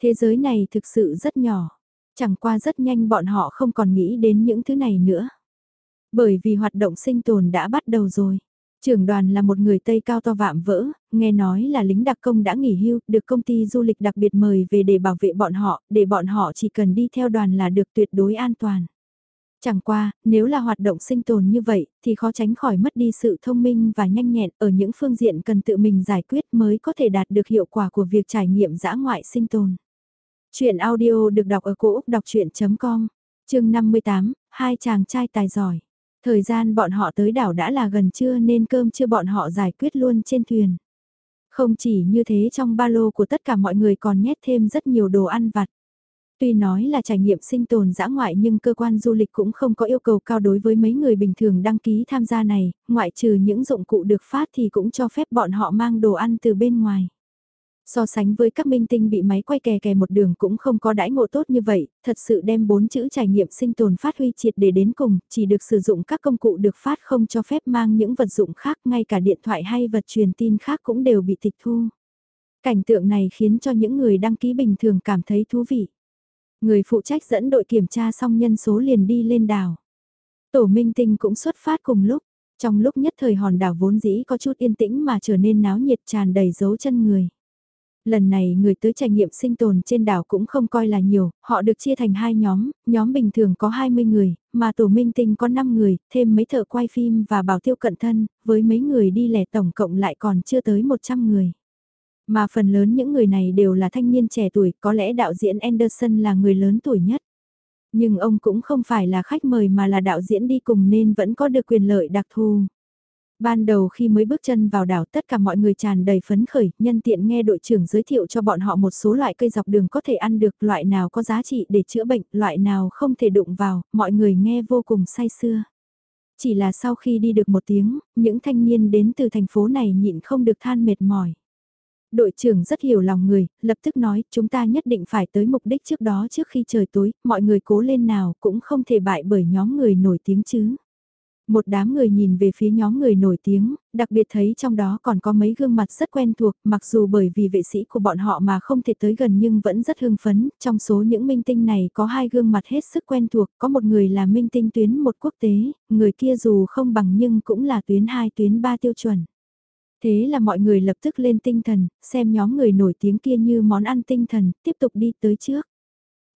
Thế giới này thực sự rất nhỏ, chẳng qua rất nhanh bọn họ không còn nghĩ đến những thứ này nữa. Bởi vì hoạt động sinh tồn đã bắt đầu rồi. Trưởng đoàn là một người Tây cao to vạm vỡ, nghe nói là lính đặc công đã nghỉ hưu, được công ty du lịch đặc biệt mời về để bảo vệ bọn họ, để bọn họ chỉ cần đi theo đoàn là được tuyệt đối an toàn. Chẳng qua, nếu là hoạt động sinh tồn như vậy, thì khó tránh khỏi mất đi sự thông minh và nhanh nhẹn ở những phương diện cần tự mình giải quyết mới có thể đạt được hiệu quả của việc trải nghiệm dã ngoại sinh tồn. Chuyện audio được đọc ở cổ Úc đọc chuyện.com, chương 58, hai chàng trai tài giỏi. Thời gian bọn họ tới đảo đã là gần trưa nên cơm chưa bọn họ giải quyết luôn trên thuyền. Không chỉ như thế trong ba lô của tất cả mọi người còn nhét thêm rất nhiều đồ ăn vặt. Tuy nói là trải nghiệm sinh tồn dã ngoại nhưng cơ quan du lịch cũng không có yêu cầu cao đối với mấy người bình thường đăng ký tham gia này, ngoại trừ những dụng cụ được phát thì cũng cho phép bọn họ mang đồ ăn từ bên ngoài. So sánh với các minh tinh bị máy quay kè kè một đường cũng không có đãi ngộ tốt như vậy, thật sự đem bốn chữ trải nghiệm sinh tồn phát huy triệt để đến cùng, chỉ được sử dụng các công cụ được phát không cho phép mang những vật dụng khác, ngay cả điện thoại hay vật truyền tin khác cũng đều bị tịch thu. Cảnh tượng này khiến cho những người đăng ký bình thường cảm thấy thú vị. Người phụ trách dẫn đội kiểm tra xong nhân số liền đi lên đảo. Tổ minh tinh cũng xuất phát cùng lúc, trong lúc nhất thời hòn đảo vốn dĩ có chút yên tĩnh mà trở nên náo nhiệt tràn đầy dấu chân người. Lần này người tới trải nghiệm sinh tồn trên đảo cũng không coi là nhiều, họ được chia thành hai nhóm, nhóm bình thường có 20 người, mà tổ minh tinh có 5 người, thêm mấy thợ quay phim và bảo tiêu cận thân, với mấy người đi lẻ tổng cộng lại còn chưa tới 100 người. Mà phần lớn những người này đều là thanh niên trẻ tuổi, có lẽ đạo diễn Anderson là người lớn tuổi nhất. Nhưng ông cũng không phải là khách mời mà là đạo diễn đi cùng nên vẫn có được quyền lợi đặc thù. Ban đầu khi mới bước chân vào đảo tất cả mọi người tràn đầy phấn khởi, nhân tiện nghe đội trưởng giới thiệu cho bọn họ một số loại cây dọc đường có thể ăn được, loại nào có giá trị để chữa bệnh, loại nào không thể đụng vào, mọi người nghe vô cùng say sưa. Chỉ là sau khi đi được một tiếng, những thanh niên đến từ thành phố này nhịn không được than mệt mỏi. Đội trưởng rất hiểu lòng người, lập tức nói chúng ta nhất định phải tới mục đích trước đó trước khi trời tối, mọi người cố lên nào cũng không thể bại bởi nhóm người nổi tiếng chứ. Một đám người nhìn về phía nhóm người nổi tiếng, đặc biệt thấy trong đó còn có mấy gương mặt rất quen thuộc, mặc dù bởi vì vệ sĩ của bọn họ mà không thể tới gần nhưng vẫn rất hưng phấn, trong số những minh tinh này có hai gương mặt hết sức quen thuộc, có một người là minh tinh tuyến một quốc tế, người kia dù không bằng nhưng cũng là tuyến 2 tuyến 3 tiêu chuẩn. Thế là mọi người lập tức lên tinh thần, xem nhóm người nổi tiếng kia như món ăn tinh thần, tiếp tục đi tới trước.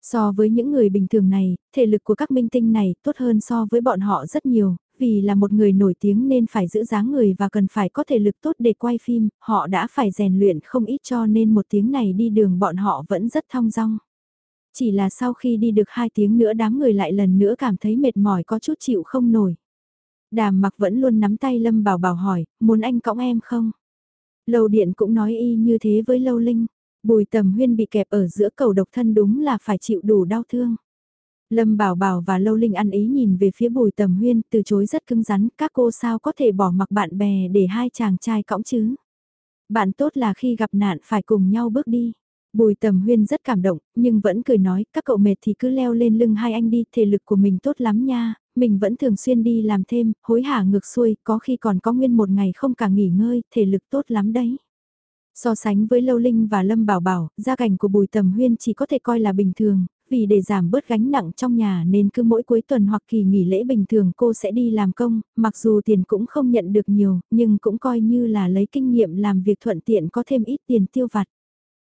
So với những người bình thường này, thể lực của các minh tinh này tốt hơn so với bọn họ rất nhiều, vì là một người nổi tiếng nên phải giữ dáng người và cần phải có thể lực tốt để quay phim, họ đã phải rèn luyện không ít cho nên một tiếng này đi đường bọn họ vẫn rất thong dong. Chỉ là sau khi đi được hai tiếng nữa đám người lại lần nữa cảm thấy mệt mỏi có chút chịu không nổi. Đàm mặc vẫn luôn nắm tay Lâm Bảo Bảo hỏi, muốn anh cõng em không? Lầu điện cũng nói y như thế với Lâu Linh. Bùi tầm huyên bị kẹp ở giữa cầu độc thân đúng là phải chịu đủ đau thương. Lâm Bảo Bảo và Lâu Linh ăn ý nhìn về phía bùi tầm huyên từ chối rất cứng rắn các cô sao có thể bỏ mặc bạn bè để hai chàng trai cõng chứ. Bạn tốt là khi gặp nạn phải cùng nhau bước đi. Bùi tầm huyên rất cảm động, nhưng vẫn cười nói, các cậu mệt thì cứ leo lên lưng hai anh đi, thể lực của mình tốt lắm nha, mình vẫn thường xuyên đi làm thêm, hối hả ngược xuôi, có khi còn có nguyên một ngày không cả nghỉ ngơi, thể lực tốt lắm đấy. So sánh với Lâu Linh và Lâm Bảo Bảo, gia cảnh của Bùi Tầm Huyên chỉ có thể coi là bình thường, vì để giảm bớt gánh nặng trong nhà nên cứ mỗi cuối tuần hoặc kỳ nghỉ lễ bình thường cô sẽ đi làm công, mặc dù tiền cũng không nhận được nhiều, nhưng cũng coi như là lấy kinh nghiệm làm việc thuận tiện có thêm ít tiền tiêu vặt.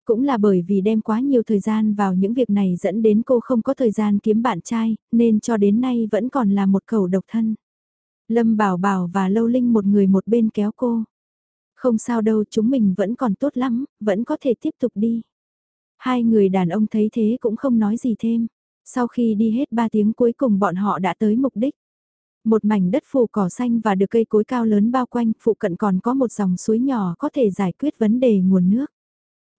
Cũng là bởi vì đem quá nhiều thời gian vào những việc này dẫn đến cô không có thời gian kiếm bạn trai, nên cho đến nay vẫn còn là một cầu độc thân. Lâm Bảo Bảo và Lâu Linh một người một bên kéo cô. Không sao đâu chúng mình vẫn còn tốt lắm, vẫn có thể tiếp tục đi. Hai người đàn ông thấy thế cũng không nói gì thêm. Sau khi đi hết 3 tiếng cuối cùng bọn họ đã tới mục đích. Một mảnh đất phủ cỏ xanh và được cây cối cao lớn bao quanh, phụ cận còn có một dòng suối nhỏ có thể giải quyết vấn đề nguồn nước.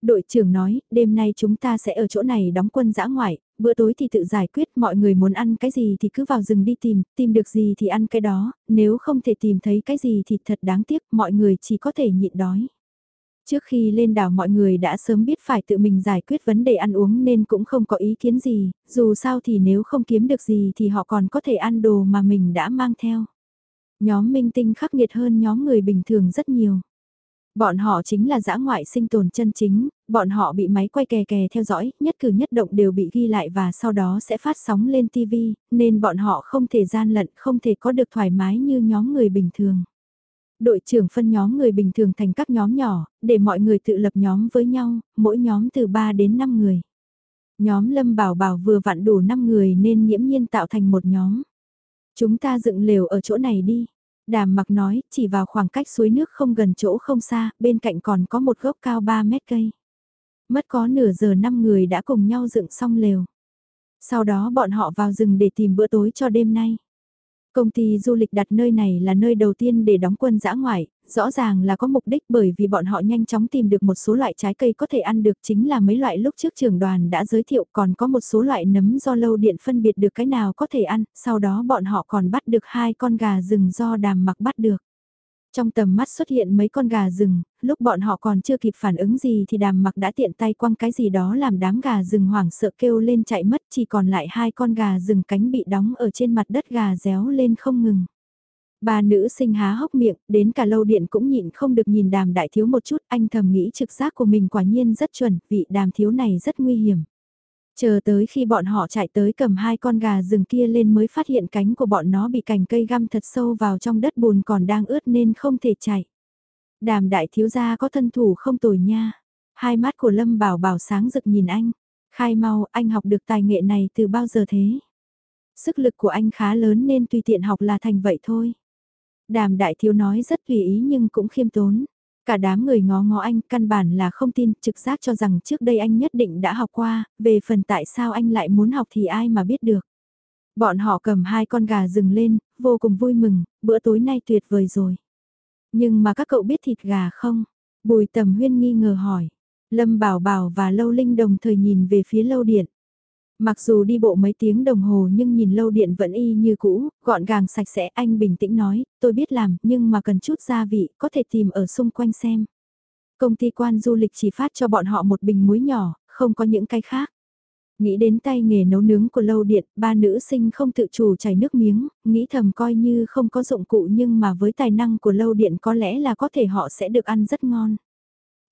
Đội trưởng nói, đêm nay chúng ta sẽ ở chỗ này đóng quân giã ngoại, bữa tối thì tự giải quyết, mọi người muốn ăn cái gì thì cứ vào rừng đi tìm, tìm được gì thì ăn cái đó, nếu không thể tìm thấy cái gì thì thật đáng tiếc, mọi người chỉ có thể nhịn đói. Trước khi lên đảo mọi người đã sớm biết phải tự mình giải quyết vấn đề ăn uống nên cũng không có ý kiến gì, dù sao thì nếu không kiếm được gì thì họ còn có thể ăn đồ mà mình đã mang theo. Nhóm minh tinh khắc nghiệt hơn nhóm người bình thường rất nhiều. Bọn họ chính là dã ngoại sinh tồn chân chính, bọn họ bị máy quay kè kè theo dõi, nhất cử nhất động đều bị ghi lại và sau đó sẽ phát sóng lên TV, nên bọn họ không thể gian lận, không thể có được thoải mái như nhóm người bình thường. Đội trưởng phân nhóm người bình thường thành các nhóm nhỏ, để mọi người tự lập nhóm với nhau, mỗi nhóm từ 3 đến 5 người. Nhóm Lâm Bảo Bảo vừa vặn đủ 5 người nên nhiễm nhiên tạo thành một nhóm. Chúng ta dựng lều ở chỗ này đi. Đàm mặc nói, chỉ vào khoảng cách suối nước không gần chỗ không xa, bên cạnh còn có một gốc cao 3 mét cây. Mất có nửa giờ 5 người đã cùng nhau dựng xong lều. Sau đó bọn họ vào rừng để tìm bữa tối cho đêm nay. Công ty du lịch đặt nơi này là nơi đầu tiên để đóng quân dã ngoại, rõ ràng là có mục đích bởi vì bọn họ nhanh chóng tìm được một số loại trái cây có thể ăn được chính là mấy loại lúc trước trường đoàn đã giới thiệu còn có một số loại nấm do lâu điện phân biệt được cái nào có thể ăn, sau đó bọn họ còn bắt được hai con gà rừng do đàm mặc bắt được. Trong tầm mắt xuất hiện mấy con gà rừng, lúc bọn họ còn chưa kịp phản ứng gì thì đàm mặc đã tiện tay quăng cái gì đó làm đám gà rừng hoảng sợ kêu lên chạy mất chỉ còn lại hai con gà rừng cánh bị đóng ở trên mặt đất gà réo lên không ngừng. Ba nữ sinh há hốc miệng, đến cả lâu điện cũng nhịn không được nhìn đàm đại thiếu một chút, anh thầm nghĩ trực giác của mình quả nhiên rất chuẩn, vị đàm thiếu này rất nguy hiểm. Chờ tới khi bọn họ chạy tới cầm hai con gà rừng kia lên mới phát hiện cánh của bọn nó bị cành cây găm thật sâu vào trong đất bùn còn đang ướt nên không thể chạy. Đàm đại thiếu gia có thân thủ không tồi nha. Hai mắt của Lâm Bảo Bảo sáng rực nhìn anh. Khai mau, anh học được tài nghệ này từ bao giờ thế? Sức lực của anh khá lớn nên tùy tiện học là thành vậy thôi. Đàm đại thiếu nói rất tùy ý nhưng cũng khiêm tốn. Cả đám người ngó ngó anh căn bản là không tin, trực giác cho rằng trước đây anh nhất định đã học qua, về phần tại sao anh lại muốn học thì ai mà biết được. Bọn họ cầm hai con gà rừng lên, vô cùng vui mừng, bữa tối nay tuyệt vời rồi. Nhưng mà các cậu biết thịt gà không? Bùi tầm huyên nghi ngờ hỏi. Lâm Bảo Bảo và Lâu Linh đồng thời nhìn về phía lâu điện. Mặc dù đi bộ mấy tiếng đồng hồ nhưng nhìn lâu điện vẫn y như cũ, gọn gàng sạch sẽ anh bình tĩnh nói, tôi biết làm nhưng mà cần chút gia vị, có thể tìm ở xung quanh xem. Công ty quan du lịch chỉ phát cho bọn họ một bình muối nhỏ, không có những cái khác. Nghĩ đến tay nghề nấu nướng của lâu điện, ba nữ sinh không tự chủ chảy nước miếng, nghĩ thầm coi như không có dụng cụ nhưng mà với tài năng của lâu điện có lẽ là có thể họ sẽ được ăn rất ngon.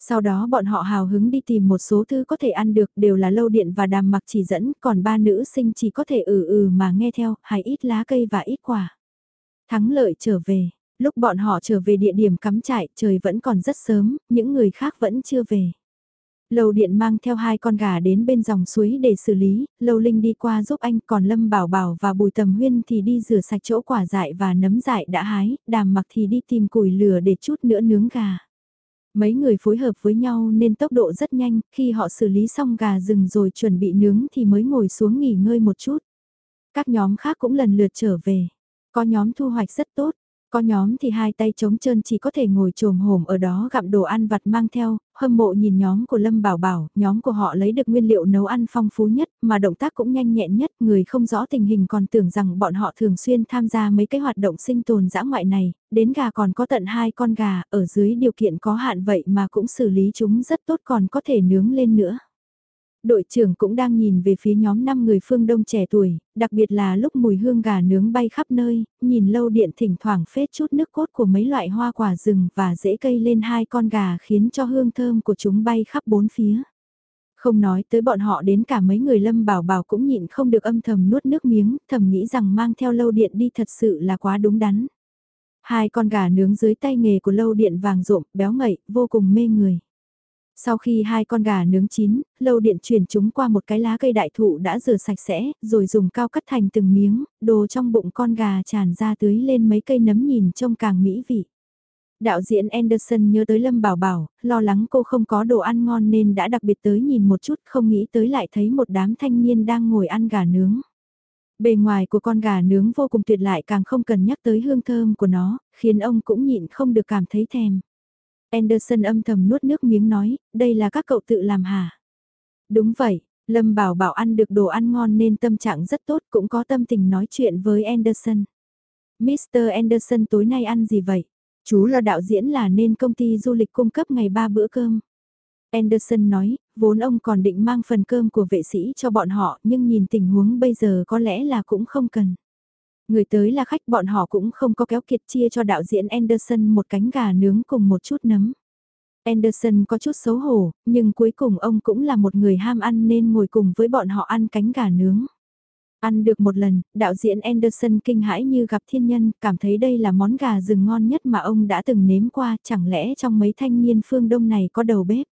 Sau đó bọn họ hào hứng đi tìm một số thứ có thể ăn được đều là lâu điện và đàm mặc chỉ dẫn, còn ba nữ sinh chỉ có thể ừ ừ mà nghe theo, hay ít lá cây và ít quả. Thắng lợi trở về, lúc bọn họ trở về địa điểm cắm trại trời vẫn còn rất sớm, những người khác vẫn chưa về. Lầu điện mang theo hai con gà đến bên dòng suối để xử lý, Lâu Linh đi qua giúp anh, còn Lâm Bảo Bảo và Bùi Tầm Huyên thì đi rửa sạch chỗ quả dại và nấm dại đã hái, đàm mặc thì đi tìm củi lửa để chút nữa nướng gà. Mấy người phối hợp với nhau nên tốc độ rất nhanh, khi họ xử lý xong gà rừng rồi chuẩn bị nướng thì mới ngồi xuống nghỉ ngơi một chút. Các nhóm khác cũng lần lượt trở về. Có nhóm thu hoạch rất tốt, có nhóm thì hai tay trống trơn chỉ có thể ngồi trồm hổm ở đó gặm đồ ăn vặt mang theo, hâm mộ nhìn nhóm của Lâm Bảo Bảo, nhóm của họ lấy được nguyên liệu nấu ăn phong phú nhất, mà động tác cũng nhanh nhẹn nhất, người không rõ tình hình còn tưởng rằng bọn họ thường xuyên tham gia mấy cái hoạt động sinh tồn dã ngoại này, đến gà còn có tận hai con gà, ở dưới điều kiện có hạn vậy mà cũng xử lý chúng rất tốt còn có thể nướng lên nữa đội trưởng cũng đang nhìn về phía nhóm 5 người phương đông trẻ tuổi, đặc biệt là lúc mùi hương gà nướng bay khắp nơi, nhìn lâu điện thỉnh thoảng phết chút nước cốt của mấy loại hoa quả rừng và rễ cây lên hai con gà khiến cho hương thơm của chúng bay khắp bốn phía. Không nói tới bọn họ đến cả mấy người lâm bảo bảo cũng nhịn không được âm thầm nuốt nước miếng, thầm nghĩ rằng mang theo lâu điện đi thật sự là quá đúng đắn. Hai con gà nướng dưới tay nghề của lâu điện vàng rộm, béo ngậy, vô cùng mê người. Sau khi hai con gà nướng chín, lâu điện chuyển chúng qua một cái lá cây đại thụ đã rửa sạch sẽ, rồi dùng cao cắt thành từng miếng, đồ trong bụng con gà tràn ra tưới lên mấy cây nấm nhìn trông càng mỹ vị. Đạo diễn Anderson nhớ tới Lâm Bảo Bảo, lo lắng cô không có đồ ăn ngon nên đã đặc biệt tới nhìn một chút không nghĩ tới lại thấy một đám thanh niên đang ngồi ăn gà nướng. Bề ngoài của con gà nướng vô cùng tuyệt lại càng không cần nhắc tới hương thơm của nó, khiến ông cũng nhịn không được cảm thấy thèm. Anderson âm thầm nuốt nước miếng nói, đây là các cậu tự làm hả? Đúng vậy, Lâm Bảo Bảo ăn được đồ ăn ngon nên tâm trạng rất tốt cũng có tâm tình nói chuyện với Anderson. Mr. Anderson tối nay ăn gì vậy? Chú là đạo diễn là nên công ty du lịch cung cấp ngày ba bữa cơm. Anderson nói, vốn ông còn định mang phần cơm của vệ sĩ cho bọn họ nhưng nhìn tình huống bây giờ có lẽ là cũng không cần. Người tới là khách bọn họ cũng không có kéo kiệt chia cho đạo diễn Anderson một cánh gà nướng cùng một chút nấm. Anderson có chút xấu hổ, nhưng cuối cùng ông cũng là một người ham ăn nên ngồi cùng với bọn họ ăn cánh gà nướng. Ăn được một lần, đạo diễn Anderson kinh hãi như gặp thiên nhân, cảm thấy đây là món gà rừng ngon nhất mà ông đã từng nếm qua, chẳng lẽ trong mấy thanh niên phương đông này có đầu bếp?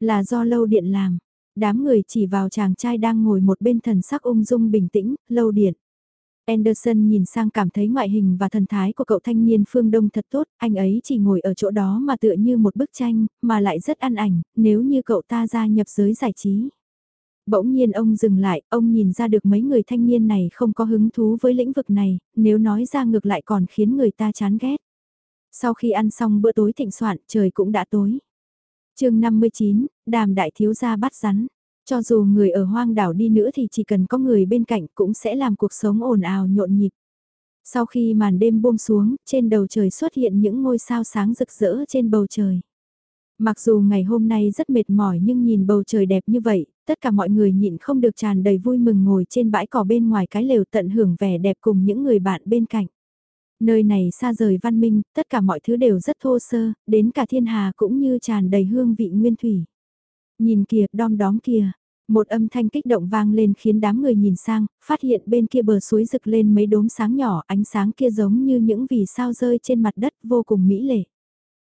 Là do lâu điện làm. Đám người chỉ vào chàng trai đang ngồi một bên thần sắc ung dung bình tĩnh, lâu điện. Anderson nhìn sang cảm thấy ngoại hình và thần thái của cậu thanh niên phương Đông thật tốt, anh ấy chỉ ngồi ở chỗ đó mà tựa như một bức tranh, mà lại rất ăn ảnh, nếu như cậu ta gia nhập giới giải trí. Bỗng nhiên ông dừng lại, ông nhìn ra được mấy người thanh niên này không có hứng thú với lĩnh vực này, nếu nói ra ngược lại còn khiến người ta chán ghét. Sau khi ăn xong bữa tối thịnh soạn, trời cũng đã tối. chương 59, đàm đại thiếu gia bắt rắn. Cho dù người ở hoang đảo đi nữa thì chỉ cần có người bên cạnh cũng sẽ làm cuộc sống ồn ào nhộn nhịp. Sau khi màn đêm buông xuống, trên đầu trời xuất hiện những ngôi sao sáng rực rỡ trên bầu trời. Mặc dù ngày hôm nay rất mệt mỏi nhưng nhìn bầu trời đẹp như vậy, tất cả mọi người nhịn không được tràn đầy vui mừng ngồi trên bãi cỏ bên ngoài cái lều tận hưởng vẻ đẹp cùng những người bạn bên cạnh. Nơi này xa rời văn minh, tất cả mọi thứ đều rất thô sơ, đến cả thiên hà cũng như tràn đầy hương vị nguyên thủy. Nhìn kìa, đom đóm kìa. Một âm thanh kích động vang lên khiến đám người nhìn sang, phát hiện bên kia bờ suối rực lên mấy đốm sáng nhỏ, ánh sáng kia giống như những vì sao rơi trên mặt đất vô cùng mỹ lệ.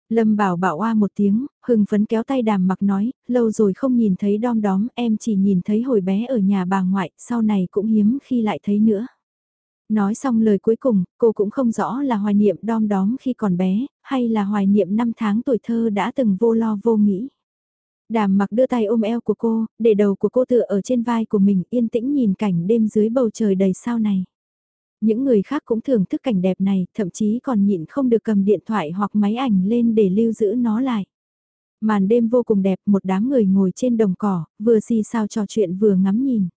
Lâm bảo bảo oa một tiếng, hừng phấn kéo tay đàm mặc nói, lâu rồi không nhìn thấy đom đóm, em chỉ nhìn thấy hồi bé ở nhà bà ngoại, sau này cũng hiếm khi lại thấy nữa. Nói xong lời cuối cùng, cô cũng không rõ là hoài niệm đom đóm khi còn bé, hay là hoài niệm năm tháng tuổi thơ đã từng vô lo vô nghĩ. Đàm mặc đưa tay ôm eo của cô, để đầu của cô tựa ở trên vai của mình yên tĩnh nhìn cảnh đêm dưới bầu trời đầy sao này. Những người khác cũng thưởng thức cảnh đẹp này, thậm chí còn nhịn không được cầm điện thoại hoặc máy ảnh lên để lưu giữ nó lại. Màn đêm vô cùng đẹp, một đám người ngồi trên đồng cỏ, vừa xì sao trò chuyện vừa ngắm nhìn.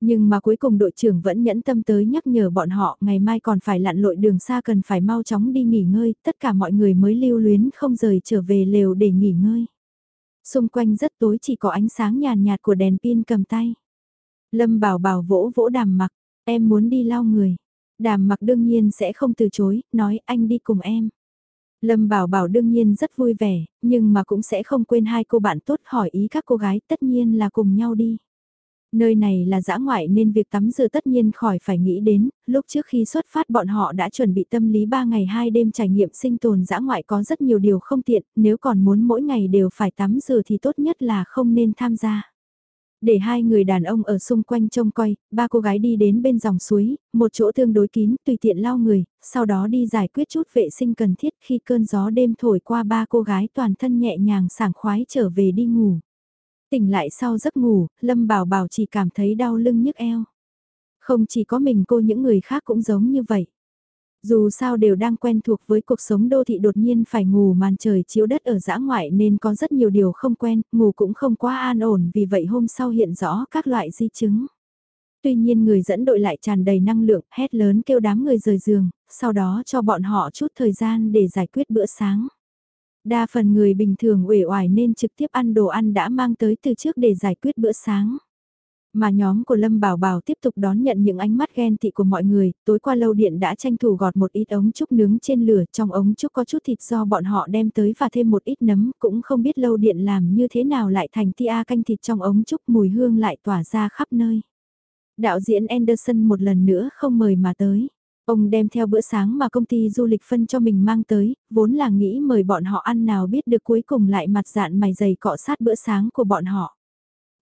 Nhưng mà cuối cùng đội trưởng vẫn nhẫn tâm tới nhắc nhở bọn họ ngày mai còn phải lặn lội đường xa cần phải mau chóng đi nghỉ ngơi, tất cả mọi người mới lưu luyến không rời trở về lều để nghỉ ngơi. Xung quanh rất tối chỉ có ánh sáng nhàn nhạt của đèn pin cầm tay. Lâm bảo bảo vỗ vỗ đàm mặc, em muốn đi lau người. Đàm mặc đương nhiên sẽ không từ chối, nói anh đi cùng em. Lâm Bảo Bảo đương nhiên rất vui vẻ, nhưng mà cũng sẽ không quên hai cô bạn tốt hỏi ý các cô gái tất nhiên là cùng nhau đi. Nơi này là dã ngoại nên việc tắm rửa tất nhiên khỏi phải nghĩ đến, lúc trước khi xuất phát bọn họ đã chuẩn bị tâm lý 3 ngày 2 đêm trải nghiệm sinh tồn dã ngoại có rất nhiều điều không tiện, nếu còn muốn mỗi ngày đều phải tắm rửa thì tốt nhất là không nên tham gia. Để hai người đàn ông ở xung quanh trông coi, ba cô gái đi đến bên dòng suối, một chỗ tương đối kín, tùy tiện lau người, sau đó đi giải quyết chút vệ sinh cần thiết khi cơn gió đêm thổi qua ba cô gái toàn thân nhẹ nhàng sảng khoái trở về đi ngủ. Tỉnh lại sau giấc ngủ, Lâm Bảo Bảo chỉ cảm thấy đau lưng nhức eo. Không chỉ có mình cô những người khác cũng giống như vậy. Dù sao đều đang quen thuộc với cuộc sống đô thị đột nhiên phải ngủ màn trời chiếu đất ở dã ngoại nên có rất nhiều điều không quen, ngủ cũng không quá an ổn vì vậy hôm sau hiện rõ các loại di chứng. Tuy nhiên người dẫn đội lại tràn đầy năng lượng, hét lớn kêu đám người rời giường, sau đó cho bọn họ chút thời gian để giải quyết bữa sáng. Đa phần người bình thường uể oải nên trực tiếp ăn đồ ăn đã mang tới từ trước để giải quyết bữa sáng. Mà nhóm của Lâm Bảo Bảo tiếp tục đón nhận những ánh mắt ghen tị của mọi người, tối qua lâu điện đã tranh thủ gọt một ít ống trúc nướng trên lửa, trong ống trúc có chút thịt do bọn họ đem tới và thêm một ít nấm, cũng không biết lâu điện làm như thế nào lại thành tia canh thịt trong ống trúc mùi hương lại tỏa ra khắp nơi. Đạo diễn Anderson một lần nữa không mời mà tới. Ông đem theo bữa sáng mà công ty du lịch phân cho mình mang tới, vốn là nghĩ mời bọn họ ăn nào biết được cuối cùng lại mặt dạn mày dày cọ sát bữa sáng của bọn họ.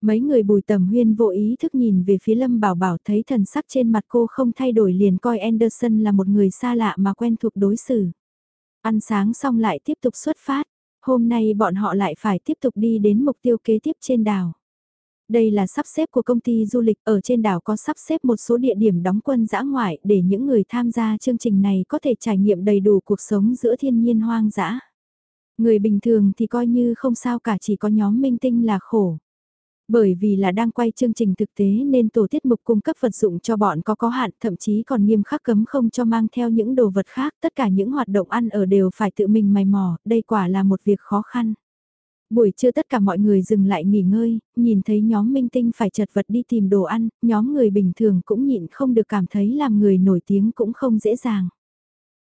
Mấy người bùi tầm huyên vô ý thức nhìn về phía Lâm Bảo Bảo thấy thần sắc trên mặt cô không thay đổi liền coi Anderson là một người xa lạ mà quen thuộc đối xử. Ăn sáng xong lại tiếp tục xuất phát. Hôm nay bọn họ lại phải tiếp tục đi đến mục tiêu kế tiếp trên đảo. Đây là sắp xếp của công ty du lịch ở trên đảo có sắp xếp một số địa điểm đóng quân dã ngoại để những người tham gia chương trình này có thể trải nghiệm đầy đủ cuộc sống giữa thiên nhiên hoang dã. Người bình thường thì coi như không sao cả chỉ có nhóm minh tinh là khổ. Bởi vì là đang quay chương trình thực tế nên tổ tiết mục cung cấp vật dụng cho bọn có có hạn thậm chí còn nghiêm khắc cấm không cho mang theo những đồ vật khác. Tất cả những hoạt động ăn ở đều phải tự mình mày mò, đây quả là một việc khó khăn. Buổi trưa tất cả mọi người dừng lại nghỉ ngơi, nhìn thấy nhóm minh tinh phải chật vật đi tìm đồ ăn, nhóm người bình thường cũng nhịn không được cảm thấy làm người nổi tiếng cũng không dễ dàng.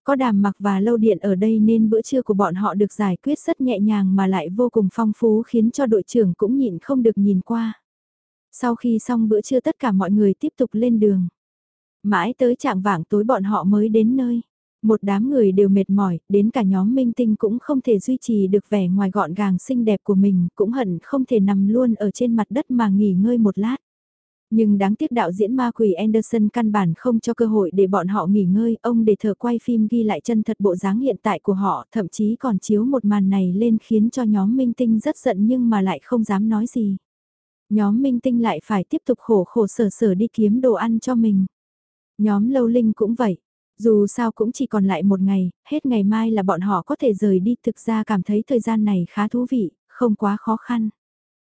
Có đàm mặc và lâu điện ở đây nên bữa trưa của bọn họ được giải quyết rất nhẹ nhàng mà lại vô cùng phong phú khiến cho đội trưởng cũng nhịn không được nhìn qua. Sau khi xong bữa trưa tất cả mọi người tiếp tục lên đường. Mãi tới trạng vạng tối bọn họ mới đến nơi. Một đám người đều mệt mỏi, đến cả nhóm minh tinh cũng không thể duy trì được vẻ ngoài gọn gàng xinh đẹp của mình, cũng hận không thể nằm luôn ở trên mặt đất mà nghỉ ngơi một lát. Nhưng đáng tiếc đạo diễn ma quỷ Anderson căn bản không cho cơ hội để bọn họ nghỉ ngơi, ông để thợ quay phim ghi lại chân thật bộ dáng hiện tại của họ, thậm chí còn chiếu một màn này lên khiến cho nhóm minh tinh rất giận nhưng mà lại không dám nói gì. Nhóm minh tinh lại phải tiếp tục khổ khổ sở sở đi kiếm đồ ăn cho mình. Nhóm lâu linh cũng vậy. Dù sao cũng chỉ còn lại một ngày, hết ngày mai là bọn họ có thể rời đi thực ra cảm thấy thời gian này khá thú vị, không quá khó khăn.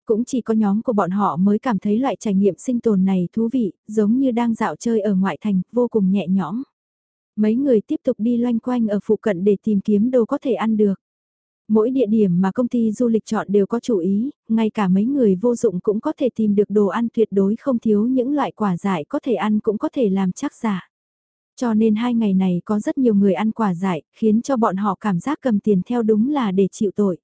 Cũng chỉ có nhóm của bọn họ mới cảm thấy loại trải nghiệm sinh tồn này thú vị, giống như đang dạo chơi ở ngoại thành, vô cùng nhẹ nhõm. Mấy người tiếp tục đi loanh quanh ở phụ cận để tìm kiếm đồ có thể ăn được. Mỗi địa điểm mà công ty du lịch chọn đều có chủ ý, ngay cả mấy người vô dụng cũng có thể tìm được đồ ăn tuyệt đối không thiếu những loại quả dại có thể ăn cũng có thể làm chắc giả. Cho nên hai ngày này có rất nhiều người ăn quả dại, khiến cho bọn họ cảm giác cầm tiền theo đúng là để chịu tội.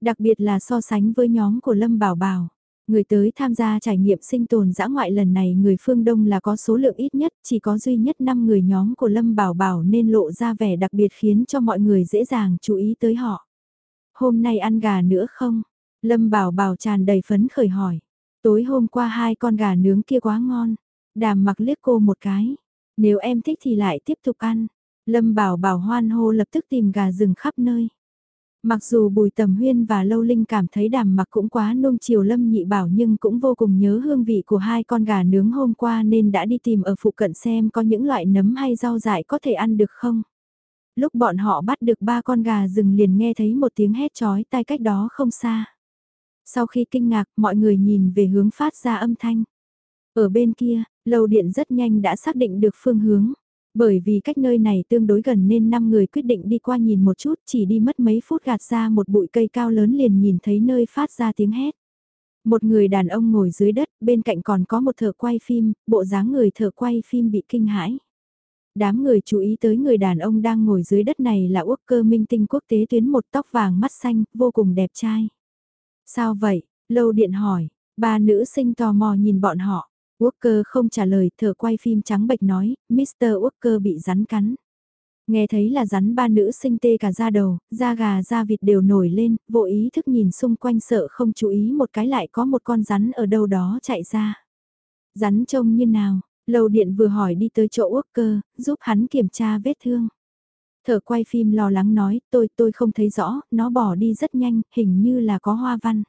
Đặc biệt là so sánh với nhóm của Lâm Bảo Bảo. Người tới tham gia trải nghiệm sinh tồn dã ngoại lần này người phương Đông là có số lượng ít nhất, chỉ có duy nhất 5 người nhóm của Lâm Bảo Bảo nên lộ ra vẻ đặc biệt khiến cho mọi người dễ dàng chú ý tới họ. Hôm nay ăn gà nữa không? Lâm Bảo Bảo tràn đầy phấn khởi hỏi. Tối hôm qua hai con gà nướng kia quá ngon. Đàm mặc liếc cô một cái. Nếu em thích thì lại tiếp tục ăn. Lâm Bảo Bảo hoan hô lập tức tìm gà rừng khắp nơi. Mặc dù Bùi Tầm Huyên và Lâu Linh cảm thấy đàm mặc cũng quá nung chiều Lâm Nhị Bảo nhưng cũng vô cùng nhớ hương vị của hai con gà nướng hôm qua nên đã đi tìm ở phụ cận xem có những loại nấm hay rau dại có thể ăn được không. Lúc bọn họ bắt được ba con gà rừng liền nghe thấy một tiếng hét chói tai cách đó không xa. Sau khi kinh ngạc mọi người nhìn về hướng phát ra âm thanh. Ở bên kia, lầu điện rất nhanh đã xác định được phương hướng. Bởi vì cách nơi này tương đối gần nên 5 người quyết định đi qua nhìn một chút chỉ đi mất mấy phút gạt ra một bụi cây cao lớn liền nhìn thấy nơi phát ra tiếng hét. Một người đàn ông ngồi dưới đất, bên cạnh còn có một thợ quay phim, bộ dáng người thợ quay phim bị kinh hãi. Đám người chú ý tới người đàn ông đang ngồi dưới đất này là Úc cơ minh tinh quốc tế tuyến một tóc vàng mắt xanh, vô cùng đẹp trai. Sao vậy? Lâu điện hỏi, ba nữ sinh tò mò nhìn bọn họ. Walker không trả lời, thở quay phim trắng bệch nói, Mr. Walker bị rắn cắn. Nghe thấy là rắn ba nữ sinh tê cả da đầu, da gà da vịt đều nổi lên, vô ý thức nhìn xung quanh sợ không chú ý một cái lại có một con rắn ở đâu đó chạy ra. Rắn trông như nào, lầu điện vừa hỏi đi tới chỗ Walker, giúp hắn kiểm tra vết thương. Thở quay phim lo lắng nói, tôi tôi không thấy rõ, nó bỏ đi rất nhanh, hình như là có hoa văn.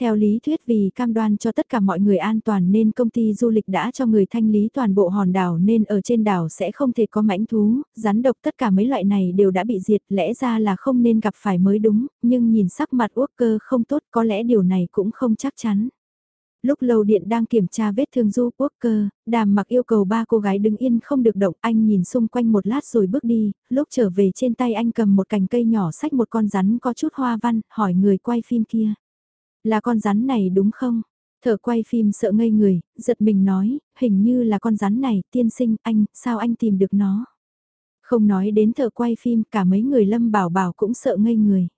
Theo lý thuyết vì cam đoan cho tất cả mọi người an toàn nên công ty du lịch đã cho người thanh lý toàn bộ hòn đảo nên ở trên đảo sẽ không thể có mãnh thú, rắn độc tất cả mấy loại này đều đã bị diệt lẽ ra là không nên gặp phải mới đúng, nhưng nhìn sắc mặt uốc cơ không tốt có lẽ điều này cũng không chắc chắn. Lúc lầu điện đang kiểm tra vết thương du quốc cơ, đàm mặc yêu cầu ba cô gái đứng yên không được động anh nhìn xung quanh một lát rồi bước đi, lúc trở về trên tay anh cầm một cành cây nhỏ sách một con rắn có chút hoa văn, hỏi người quay phim kia. Là con rắn này đúng không? Thở quay phim sợ ngây người, giật mình nói, hình như là con rắn này, tiên sinh, anh, sao anh tìm được nó? Không nói đến thợ quay phim, cả mấy người lâm bảo bảo cũng sợ ngây người.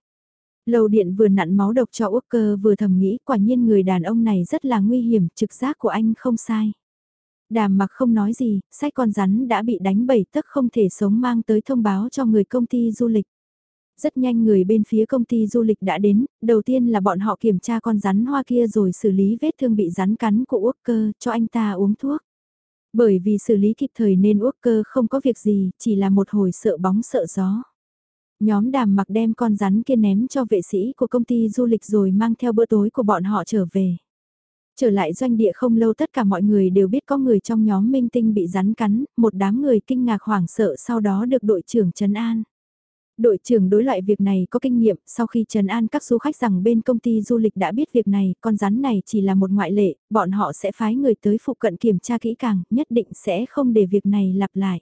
Lầu điện vừa nặn máu độc cho Úc cơ vừa thầm nghĩ quả nhiên người đàn ông này rất là nguy hiểm, trực giác của anh không sai. Đàm mặc không nói gì, sách con rắn đã bị đánh bẩy tức không thể sống mang tới thông báo cho người công ty du lịch. Rất nhanh người bên phía công ty du lịch đã đến, đầu tiên là bọn họ kiểm tra con rắn hoa kia rồi xử lý vết thương bị rắn cắn của Úc cơ cho anh ta uống thuốc. Bởi vì xử lý kịp thời nên Úc cơ không có việc gì, chỉ là một hồi sợ bóng sợ gió. Nhóm đàm mặc đem con rắn kia ném cho vệ sĩ của công ty du lịch rồi mang theo bữa tối của bọn họ trở về. Trở lại doanh địa không lâu tất cả mọi người đều biết có người trong nhóm minh tinh bị rắn cắn, một đám người kinh ngạc hoảng sợ sau đó được đội trưởng Trấn An. Đội trưởng đối loại việc này có kinh nghiệm, sau khi trần an các du khách rằng bên công ty du lịch đã biết việc này, con rắn này chỉ là một ngoại lệ, bọn họ sẽ phái người tới phụ cận kiểm tra kỹ càng, nhất định sẽ không để việc này lặp lại.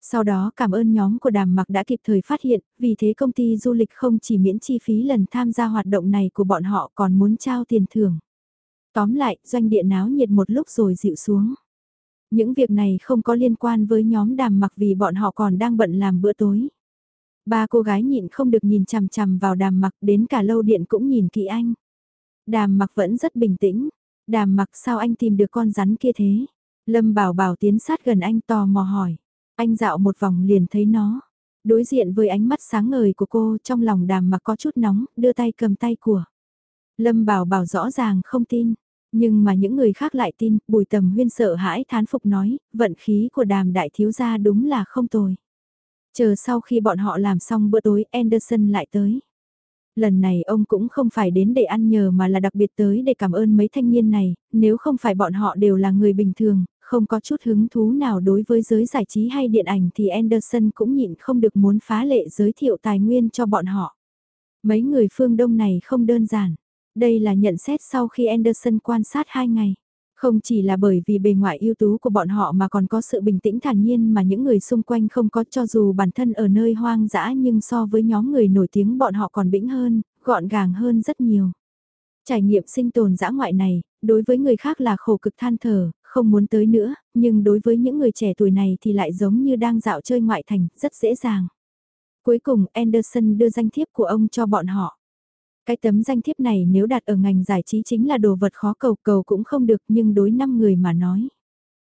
Sau đó cảm ơn nhóm của đàm mặc đã kịp thời phát hiện, vì thế công ty du lịch không chỉ miễn chi phí lần tham gia hoạt động này của bọn họ còn muốn trao tiền thưởng. Tóm lại, doanh địa náo nhiệt một lúc rồi dịu xuống. Những việc này không có liên quan với nhóm đàm mặc vì bọn họ còn đang bận làm bữa tối. Ba cô gái nhịn không được nhìn chằm chằm vào đàm mặc đến cả lâu điện cũng nhìn kỹ anh. Đàm mặc vẫn rất bình tĩnh. Đàm mặc sao anh tìm được con rắn kia thế? Lâm bảo bảo tiến sát gần anh tò mò hỏi. Anh dạo một vòng liền thấy nó. Đối diện với ánh mắt sáng ngời của cô trong lòng đàm mặc có chút nóng, đưa tay cầm tay của. Lâm bảo bảo rõ ràng không tin. Nhưng mà những người khác lại tin, bùi tầm huyên sợ hãi thán phục nói, vận khí của đàm đại thiếu gia đúng là không tồi. Chờ sau khi bọn họ làm xong bữa tối Anderson lại tới. Lần này ông cũng không phải đến để ăn nhờ mà là đặc biệt tới để cảm ơn mấy thanh niên này, nếu không phải bọn họ đều là người bình thường, không có chút hứng thú nào đối với giới giải trí hay điện ảnh thì Anderson cũng nhịn không được muốn phá lệ giới thiệu tài nguyên cho bọn họ. Mấy người phương Đông này không đơn giản. Đây là nhận xét sau khi Anderson quan sát hai ngày. Không chỉ là bởi vì bề ngoài ưu tú của bọn họ mà còn có sự bình tĩnh thản nhiên mà những người xung quanh không có cho dù bản thân ở nơi hoang dã nhưng so với nhóm người nổi tiếng bọn họ còn bĩnh hơn, gọn gàng hơn rất nhiều. Trải nghiệm sinh tồn dã ngoại này, đối với người khác là khổ cực than thở, không muốn tới nữa, nhưng đối với những người trẻ tuổi này thì lại giống như đang dạo chơi ngoại thành, rất dễ dàng. Cuối cùng Anderson đưa danh thiếp của ông cho bọn họ. Cái tấm danh thiếp này nếu đặt ở ngành giải trí chính là đồ vật khó cầu cầu cũng không được nhưng đối năm người mà nói.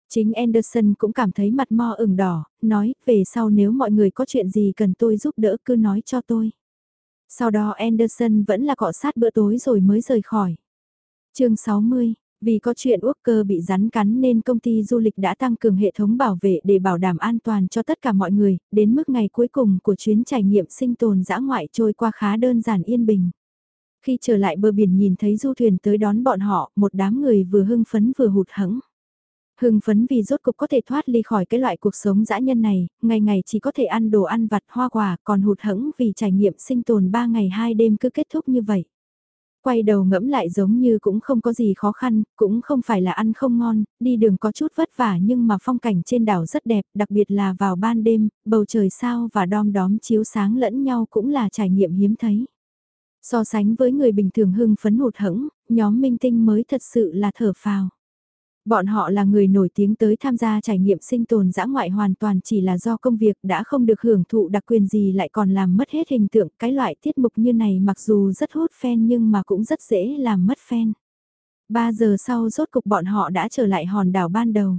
Chính Anderson cũng cảm thấy mặt mo ửng đỏ, nói về sau nếu mọi người có chuyện gì cần tôi giúp đỡ cứ nói cho tôi. Sau đó Anderson vẫn là cọ sát bữa tối rồi mới rời khỏi. chương 60, vì có chuyện Walker bị rắn cắn nên công ty du lịch đã tăng cường hệ thống bảo vệ để bảo đảm an toàn cho tất cả mọi người, đến mức ngày cuối cùng của chuyến trải nghiệm sinh tồn dã ngoại trôi qua khá đơn giản yên bình. Khi trở lại bờ biển nhìn thấy du thuyền tới đón bọn họ, một đám người vừa hưng phấn vừa hụt hẫng. Hưng phấn vì rốt cục có thể thoát ly khỏi cái loại cuộc sống dã nhân này, ngày ngày chỉ có thể ăn đồ ăn vặt hoa quả, còn hụt hẫng vì trải nghiệm sinh tồn 3 ngày 2 đêm cứ kết thúc như vậy. Quay đầu ngẫm lại giống như cũng không có gì khó khăn, cũng không phải là ăn không ngon, đi đường có chút vất vả nhưng mà phong cảnh trên đảo rất đẹp, đặc biệt là vào ban đêm, bầu trời sao và đom đóm chiếu sáng lẫn nhau cũng là trải nghiệm hiếm thấy. So sánh với người bình thường hưng phấn hụt hẫng, nhóm minh tinh mới thật sự là thở phào. Bọn họ là người nổi tiếng tới tham gia trải nghiệm sinh tồn dã ngoại hoàn toàn chỉ là do công việc đã không được hưởng thụ đặc quyền gì lại còn làm mất hết hình tượng. Cái loại tiết mục như này mặc dù rất hút fan nhưng mà cũng rất dễ làm mất fan. 3 giờ sau rốt cục bọn họ đã trở lại hòn đảo ban đầu.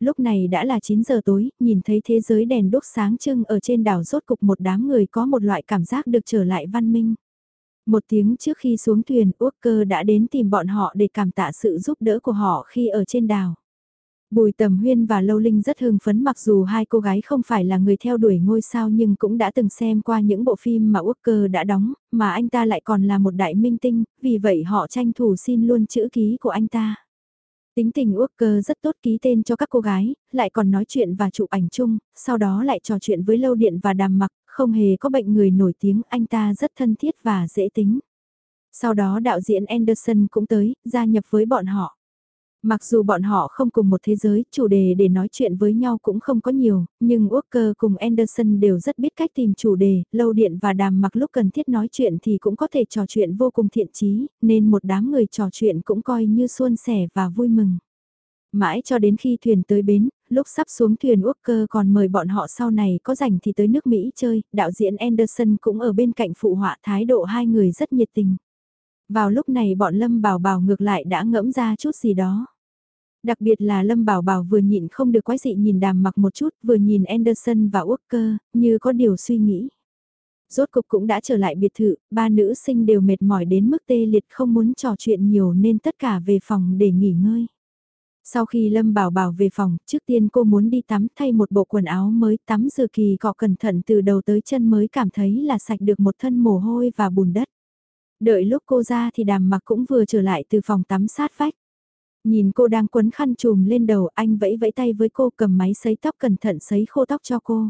Lúc này đã là 9 giờ tối, nhìn thấy thế giới đèn đốt sáng trưng ở trên đảo rốt cục một đám người có một loại cảm giác được trở lại văn minh. Một tiếng trước khi xuống thuyền, Walker đã đến tìm bọn họ để cảm tạ sự giúp đỡ của họ khi ở trên đảo. Bùi Tầm Huyên và Lâu Linh rất hưng phấn mặc dù hai cô gái không phải là người theo đuổi ngôi sao nhưng cũng đã từng xem qua những bộ phim mà Walker đã đóng, mà anh ta lại còn là một đại minh tinh, vì vậy họ tranh thủ xin luôn chữ ký của anh ta. Tính tình Walker rất tốt ký tên cho các cô gái, lại còn nói chuyện và chụp ảnh chung, sau đó lại trò chuyện với Lâu Điện và Đàm Mặc không hề có bệnh người nổi tiếng, anh ta rất thân thiết và dễ tính. Sau đó đạo diễn Anderson cũng tới, gia nhập với bọn họ. Mặc dù bọn họ không cùng một thế giới, chủ đề để nói chuyện với nhau cũng không có nhiều, nhưng Walker cùng Anderson đều rất biết cách tìm chủ đề, lâu điện và đàm mặc lúc cần thiết nói chuyện thì cũng có thể trò chuyện vô cùng thiện chí, nên một đám người trò chuyện cũng coi như suôn sẻ và vui mừng. Mãi cho đến khi thuyền tới bến, lúc sắp xuống thuyền Walker còn mời bọn họ sau này có rảnh thì tới nước Mỹ chơi, đạo diễn Anderson cũng ở bên cạnh phụ họa thái độ hai người rất nhiệt tình. Vào lúc này bọn Lâm Bảo Bảo ngược lại đã ngẫm ra chút gì đó. Đặc biệt là Lâm Bảo Bảo vừa nhịn không được quái dị nhìn đàm mặc một chút, vừa nhìn Anderson và Walker, như có điều suy nghĩ. Rốt cục cũng đã trở lại biệt thự, ba nữ sinh đều mệt mỏi đến mức tê liệt không muốn trò chuyện nhiều nên tất cả về phòng để nghỉ ngơi. Sau khi Lâm Bảo Bảo về phòng, trước tiên cô muốn đi tắm thay một bộ quần áo mới tắm giờ kỳ cọ cẩn thận từ đầu tới chân mới cảm thấy là sạch được một thân mồ hôi và bùn đất. Đợi lúc cô ra thì đàm mặc cũng vừa trở lại từ phòng tắm sát vách. Nhìn cô đang quấn khăn trùm lên đầu anh vẫy vẫy tay với cô cầm máy sấy tóc cẩn thận sấy khô tóc cho cô.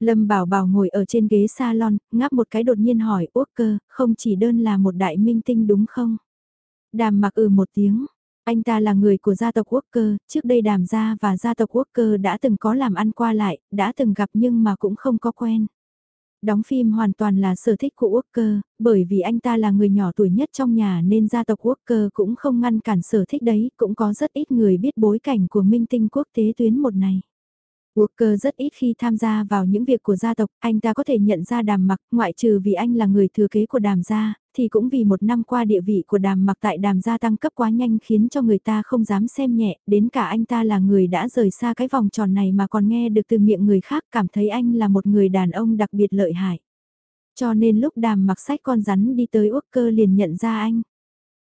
Lâm Bảo Bảo ngồi ở trên ghế salon, ngáp một cái đột nhiên hỏi Úc cơ, không chỉ đơn là một đại minh tinh đúng không? Đàm mặc ừ một tiếng, anh ta là người của gia tộc Quốc Cơ trước đây đàm gia và gia tộc Quốc Cơ đã từng có làm ăn qua lại, đã từng gặp nhưng mà cũng không có quen. Đóng phim hoàn toàn là sở thích của Quốc Cơ bởi vì anh ta là người nhỏ tuổi nhất trong nhà nên gia tộc Quốc Cơ cũng không ngăn cản sở thích đấy, cũng có rất ít người biết bối cảnh của minh tinh quốc tế tuyến một này. Walker rất ít khi tham gia vào những việc của gia tộc, anh ta có thể nhận ra đàm mặc, ngoại trừ vì anh là người thừa kế của đàm gia, thì cũng vì một năm qua địa vị của đàm mặc tại đàm gia tăng cấp quá nhanh khiến cho người ta không dám xem nhẹ, đến cả anh ta là người đã rời xa cái vòng tròn này mà còn nghe được từ miệng người khác cảm thấy anh là một người đàn ông đặc biệt lợi hại. Cho nên lúc đàm mặc sách con rắn đi tới Walker liền nhận ra anh.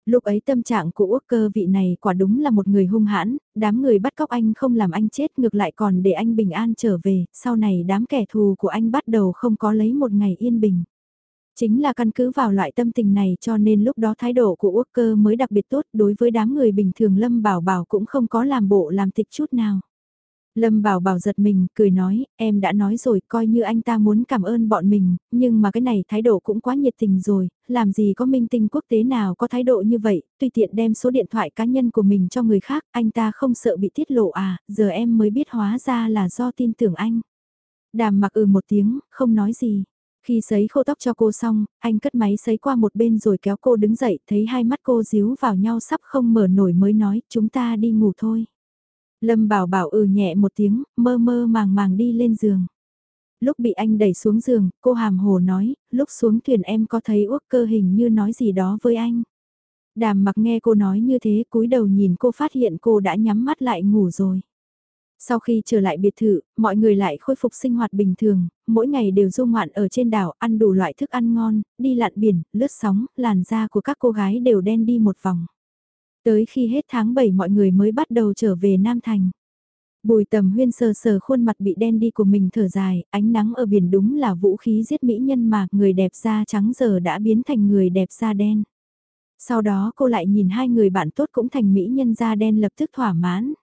Lúc ấy tâm trạng của Úc cơ vị này quả đúng là một người hung hãn, đám người bắt cóc anh không làm anh chết ngược lại còn để anh bình an trở về, sau này đám kẻ thù của anh bắt đầu không có lấy một ngày yên bình. Chính là căn cứ vào loại tâm tình này cho nên lúc đó thái độ của Quốc cơ mới đặc biệt tốt đối với đám người bình thường Lâm Bảo Bảo cũng không có làm bộ làm tịch chút nào. Lâm Bảo Bảo giật mình, cười nói, em đã nói rồi, coi như anh ta muốn cảm ơn bọn mình, nhưng mà cái này thái độ cũng quá nhiệt tình rồi, làm gì có minh tinh quốc tế nào có thái độ như vậy, tùy tiện đem số điện thoại cá nhân của mình cho người khác, anh ta không sợ bị tiết lộ à, giờ em mới biết hóa ra là do tin tưởng anh. Đàm mặc ừ một tiếng, không nói gì. Khi sấy khô tóc cho cô xong, anh cất máy sấy qua một bên rồi kéo cô đứng dậy, thấy hai mắt cô díu vào nhau sắp không mở nổi mới nói, chúng ta đi ngủ thôi. Lâm bảo bảo ừ nhẹ một tiếng, mơ mơ màng màng đi lên giường. Lúc bị anh đẩy xuống giường, cô hàm hồ nói, lúc xuống thuyền em có thấy Úc cơ hình như nói gì đó với anh. Đàm mặc nghe cô nói như thế cúi đầu nhìn cô phát hiện cô đã nhắm mắt lại ngủ rồi. Sau khi trở lại biệt thự, mọi người lại khôi phục sinh hoạt bình thường, mỗi ngày đều du ngoạn ở trên đảo, ăn đủ loại thức ăn ngon, đi lặn biển, lướt sóng, làn da của các cô gái đều đen đi một vòng. Tới khi hết tháng 7 mọi người mới bắt đầu trở về Nam Thành. Bùi tầm huyên sờ sờ khuôn mặt bị đen đi của mình thở dài, ánh nắng ở biển đúng là vũ khí giết mỹ nhân mà người đẹp da trắng giờ đã biến thành người đẹp da đen. Sau đó cô lại nhìn hai người bạn tốt cũng thành mỹ nhân da đen lập tức thỏa mãn.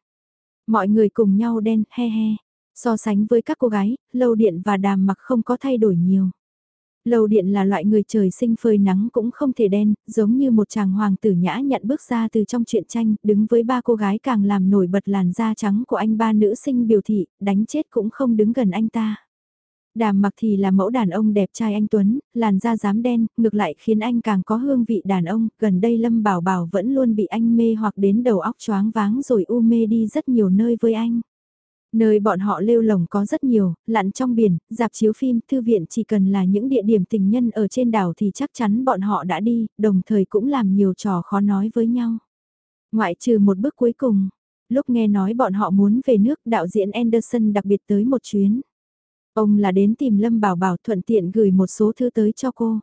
Mọi người cùng nhau đen, he he. So sánh với các cô gái, lâu điện và đàm mặc không có thay đổi nhiều. Lầu điện là loại người trời sinh phơi nắng cũng không thể đen, giống như một chàng hoàng tử nhã nhận bước ra từ trong truyện tranh, đứng với ba cô gái càng làm nổi bật làn da trắng của anh ba nữ sinh biểu thị, đánh chết cũng không đứng gần anh ta. Đàm mặc thì là mẫu đàn ông đẹp trai anh Tuấn, làn da dám đen, ngược lại khiến anh càng có hương vị đàn ông, gần đây Lâm Bảo Bảo vẫn luôn bị anh mê hoặc đến đầu óc choáng váng rồi u mê đi rất nhiều nơi với anh. Nơi bọn họ lêu lồng có rất nhiều, lặn trong biển, dạp chiếu phim, thư viện chỉ cần là những địa điểm tình nhân ở trên đảo thì chắc chắn bọn họ đã đi, đồng thời cũng làm nhiều trò khó nói với nhau. Ngoại trừ một bước cuối cùng, lúc nghe nói bọn họ muốn về nước đạo diễn Anderson đặc biệt tới một chuyến. Ông là đến tìm Lâm Bảo Bảo thuận tiện gửi một số thư tới cho cô.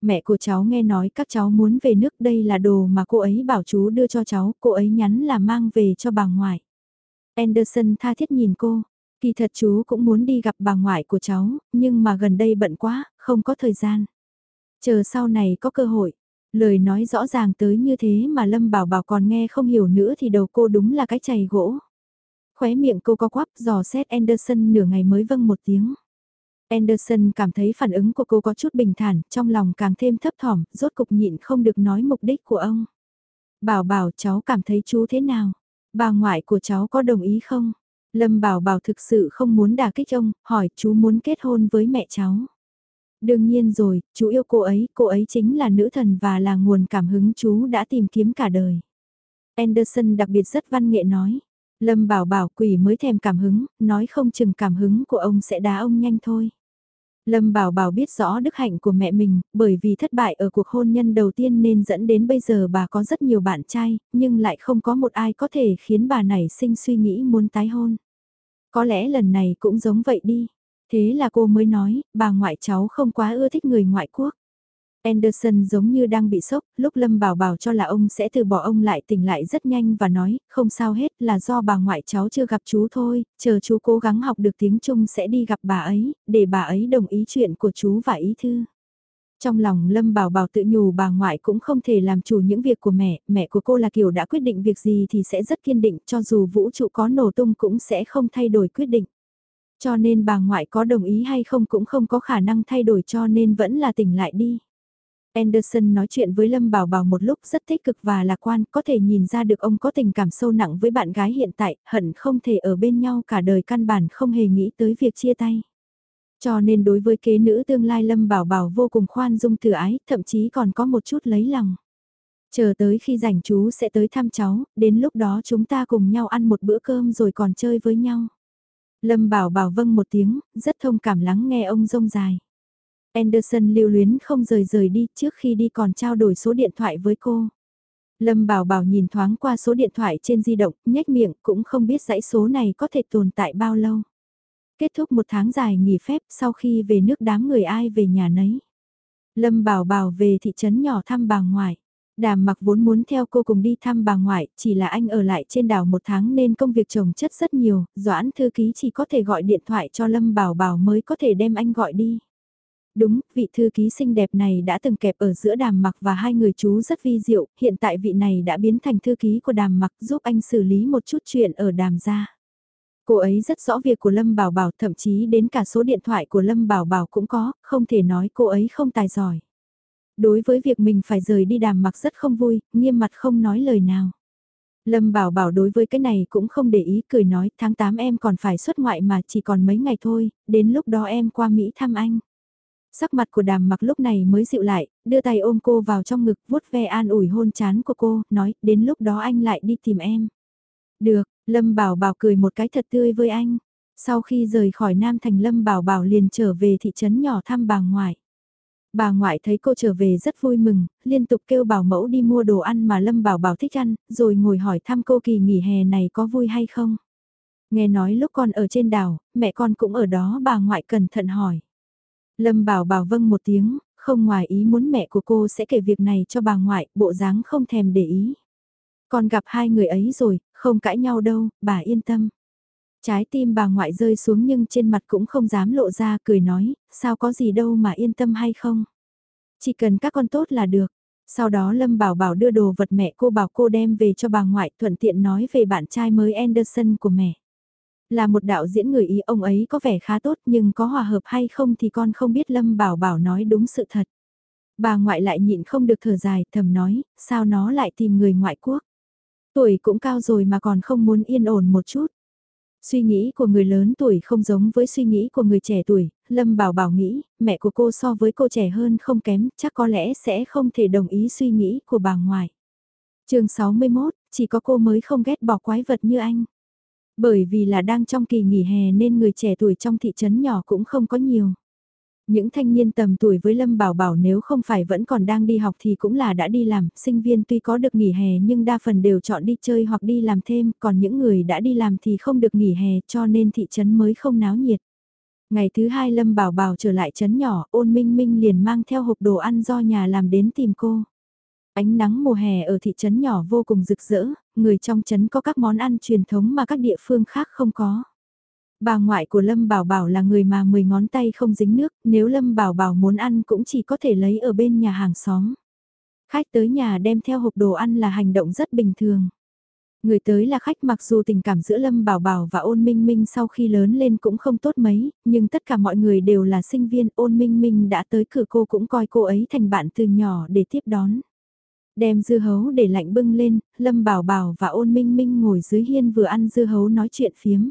Mẹ của cháu nghe nói các cháu muốn về nước đây là đồ mà cô ấy bảo chú đưa cho cháu, cô ấy nhắn là mang về cho bà ngoại. Anderson tha thiết nhìn cô, kỳ thật chú cũng muốn đi gặp bà ngoại của cháu, nhưng mà gần đây bận quá, không có thời gian. Chờ sau này có cơ hội, lời nói rõ ràng tới như thế mà Lâm Bảo Bảo còn nghe không hiểu nữa thì đầu cô đúng là cái chày gỗ. Khóe miệng cô có quắp dò xét Anderson nửa ngày mới vâng một tiếng. Anderson cảm thấy phản ứng của cô có chút bình thản, trong lòng càng thêm thấp thỏm, rốt cục nhịn không được nói mục đích của ông. Bảo bảo cháu cảm thấy chú thế nào? Bà ngoại của cháu có đồng ý không? Lâm Bảo Bảo thực sự không muốn đả kích ông, hỏi chú muốn kết hôn với mẹ cháu. Đương nhiên rồi, chú yêu cô ấy, cô ấy chính là nữ thần và là nguồn cảm hứng chú đã tìm kiếm cả đời. Anderson đặc biệt rất văn nghệ nói. Lâm Bảo Bảo quỷ mới thèm cảm hứng, nói không chừng cảm hứng của ông sẽ đá ông nhanh thôi. Lâm Bảo Bảo biết rõ đức hạnh của mẹ mình, bởi vì thất bại ở cuộc hôn nhân đầu tiên nên dẫn đến bây giờ bà có rất nhiều bạn trai, nhưng lại không có một ai có thể khiến bà nảy sinh suy nghĩ muốn tái hôn. Có lẽ lần này cũng giống vậy đi. Thế là cô mới nói, bà ngoại cháu không quá ưa thích người ngoại quốc. Anderson giống như đang bị sốc, lúc Lâm Bảo Bảo cho là ông sẽ từ bỏ ông lại tỉnh lại rất nhanh và nói, không sao hết là do bà ngoại cháu chưa gặp chú thôi, chờ chú cố gắng học được tiếng Trung sẽ đi gặp bà ấy, để bà ấy đồng ý chuyện của chú và ý thư. Trong lòng Lâm Bảo Bảo tự nhủ bà ngoại cũng không thể làm chủ những việc của mẹ, mẹ của cô là kiểu đã quyết định việc gì thì sẽ rất kiên định cho dù vũ trụ có nổ tung cũng sẽ không thay đổi quyết định. Cho nên bà ngoại có đồng ý hay không cũng không có khả năng thay đổi cho nên vẫn là tỉnh lại đi. Anderson nói chuyện với Lâm Bảo Bảo một lúc rất tích cực và lạc quan, có thể nhìn ra được ông có tình cảm sâu nặng với bạn gái hiện tại, hận không thể ở bên nhau cả đời căn bản không hề nghĩ tới việc chia tay. Cho nên đối với kế nữ tương lai Lâm Bảo Bảo vô cùng khoan dung từ ái, thậm chí còn có một chút lấy lòng. Chờ tới khi rảnh chú sẽ tới thăm cháu, đến lúc đó chúng ta cùng nhau ăn một bữa cơm rồi còn chơi với nhau. Lâm Bảo Bảo vâng một tiếng, rất thông cảm lắng nghe ông rông dài. Anderson lưu luyến không rời rời đi trước khi đi còn trao đổi số điện thoại với cô. Lâm Bảo Bảo nhìn thoáng qua số điện thoại trên di động, nhếch miệng cũng không biết dãy số này có thể tồn tại bao lâu. Kết thúc một tháng dài nghỉ phép sau khi về nước đám người ai về nhà nấy. Lâm Bảo Bảo về thị trấn nhỏ thăm bà ngoại. Đàm mặc vốn muốn theo cô cùng đi thăm bà ngoại, chỉ là anh ở lại trên đảo một tháng nên công việc chồng chất rất nhiều, Doãn thư ký chỉ có thể gọi điện thoại cho Lâm Bảo Bảo mới có thể đem anh gọi đi. Đúng, vị thư ký xinh đẹp này đã từng kẹp ở giữa đàm mặc và hai người chú rất vi diệu, hiện tại vị này đã biến thành thư ký của đàm mặc giúp anh xử lý một chút chuyện ở đàm gia. Cô ấy rất rõ việc của Lâm Bảo Bảo, thậm chí đến cả số điện thoại của Lâm Bảo Bảo cũng có, không thể nói cô ấy không tài giỏi. Đối với việc mình phải rời đi đàm mặc rất không vui, nghiêm mặt không nói lời nào. Lâm Bảo Bảo đối với cái này cũng không để ý, cười nói tháng 8 em còn phải xuất ngoại mà chỉ còn mấy ngày thôi, đến lúc đó em qua Mỹ thăm anh. Sắc mặt của đàm mặc lúc này mới dịu lại, đưa tay ôm cô vào trong ngực vuốt ve an ủi hôn chán của cô, nói đến lúc đó anh lại đi tìm em. Được, Lâm Bảo Bảo cười một cái thật tươi với anh. Sau khi rời khỏi Nam Thành Lâm Bảo Bảo liền trở về thị trấn nhỏ thăm bà ngoại. Bà ngoại thấy cô trở về rất vui mừng, liên tục kêu bảo mẫu đi mua đồ ăn mà Lâm Bảo Bảo thích ăn, rồi ngồi hỏi thăm cô kỳ nghỉ hè này có vui hay không. Nghe nói lúc con ở trên đảo, mẹ con cũng ở đó bà ngoại cẩn thận hỏi. Lâm Bảo Bảo vâng một tiếng, không ngoài ý muốn mẹ của cô sẽ kể việc này cho bà ngoại, bộ dáng không thèm để ý. Con gặp hai người ấy rồi, không cãi nhau đâu, bà yên tâm. Trái tim bà ngoại rơi xuống nhưng trên mặt cũng không dám lộ ra cười nói, sao có gì đâu mà yên tâm hay không. Chỉ cần các con tốt là được. Sau đó Lâm Bảo Bảo đưa đồ vật mẹ cô bảo cô đem về cho bà ngoại thuận tiện nói về bạn trai mới Anderson của mẹ. Là một đạo diễn người Ý ông ấy có vẻ khá tốt nhưng có hòa hợp hay không thì con không biết Lâm Bảo Bảo nói đúng sự thật. Bà ngoại lại nhịn không được thở dài thầm nói, sao nó lại tìm người ngoại quốc. Tuổi cũng cao rồi mà còn không muốn yên ổn một chút. Suy nghĩ của người lớn tuổi không giống với suy nghĩ của người trẻ tuổi, Lâm Bảo Bảo nghĩ, mẹ của cô so với cô trẻ hơn không kém, chắc có lẽ sẽ không thể đồng ý suy nghĩ của bà ngoại. chương 61, chỉ có cô mới không ghét bỏ quái vật như anh. Bởi vì là đang trong kỳ nghỉ hè nên người trẻ tuổi trong thị trấn nhỏ cũng không có nhiều. Những thanh niên tầm tuổi với Lâm Bảo Bảo nếu không phải vẫn còn đang đi học thì cũng là đã đi làm, sinh viên tuy có được nghỉ hè nhưng đa phần đều chọn đi chơi hoặc đi làm thêm, còn những người đã đi làm thì không được nghỉ hè cho nên thị trấn mới không náo nhiệt. Ngày thứ hai Lâm Bảo Bảo trở lại trấn nhỏ, ôn minh minh liền mang theo hộp đồ ăn do nhà làm đến tìm cô. Ánh nắng mùa hè ở thị trấn nhỏ vô cùng rực rỡ, người trong trấn có các món ăn truyền thống mà các địa phương khác không có. Bà ngoại của Lâm Bảo Bảo là người mà 10 ngón tay không dính nước, nếu Lâm Bảo Bảo muốn ăn cũng chỉ có thể lấy ở bên nhà hàng xóm. Khách tới nhà đem theo hộp đồ ăn là hành động rất bình thường. Người tới là khách mặc dù tình cảm giữa Lâm Bảo Bảo và ôn minh minh sau khi lớn lên cũng không tốt mấy, nhưng tất cả mọi người đều là sinh viên ôn minh minh đã tới cửa cô cũng coi cô ấy thành bạn từ nhỏ để tiếp đón. Đem dưa hấu để lạnh bưng lên, Lâm Bảo Bảo và ôn minh minh ngồi dưới hiên vừa ăn dưa hấu nói chuyện phiếm.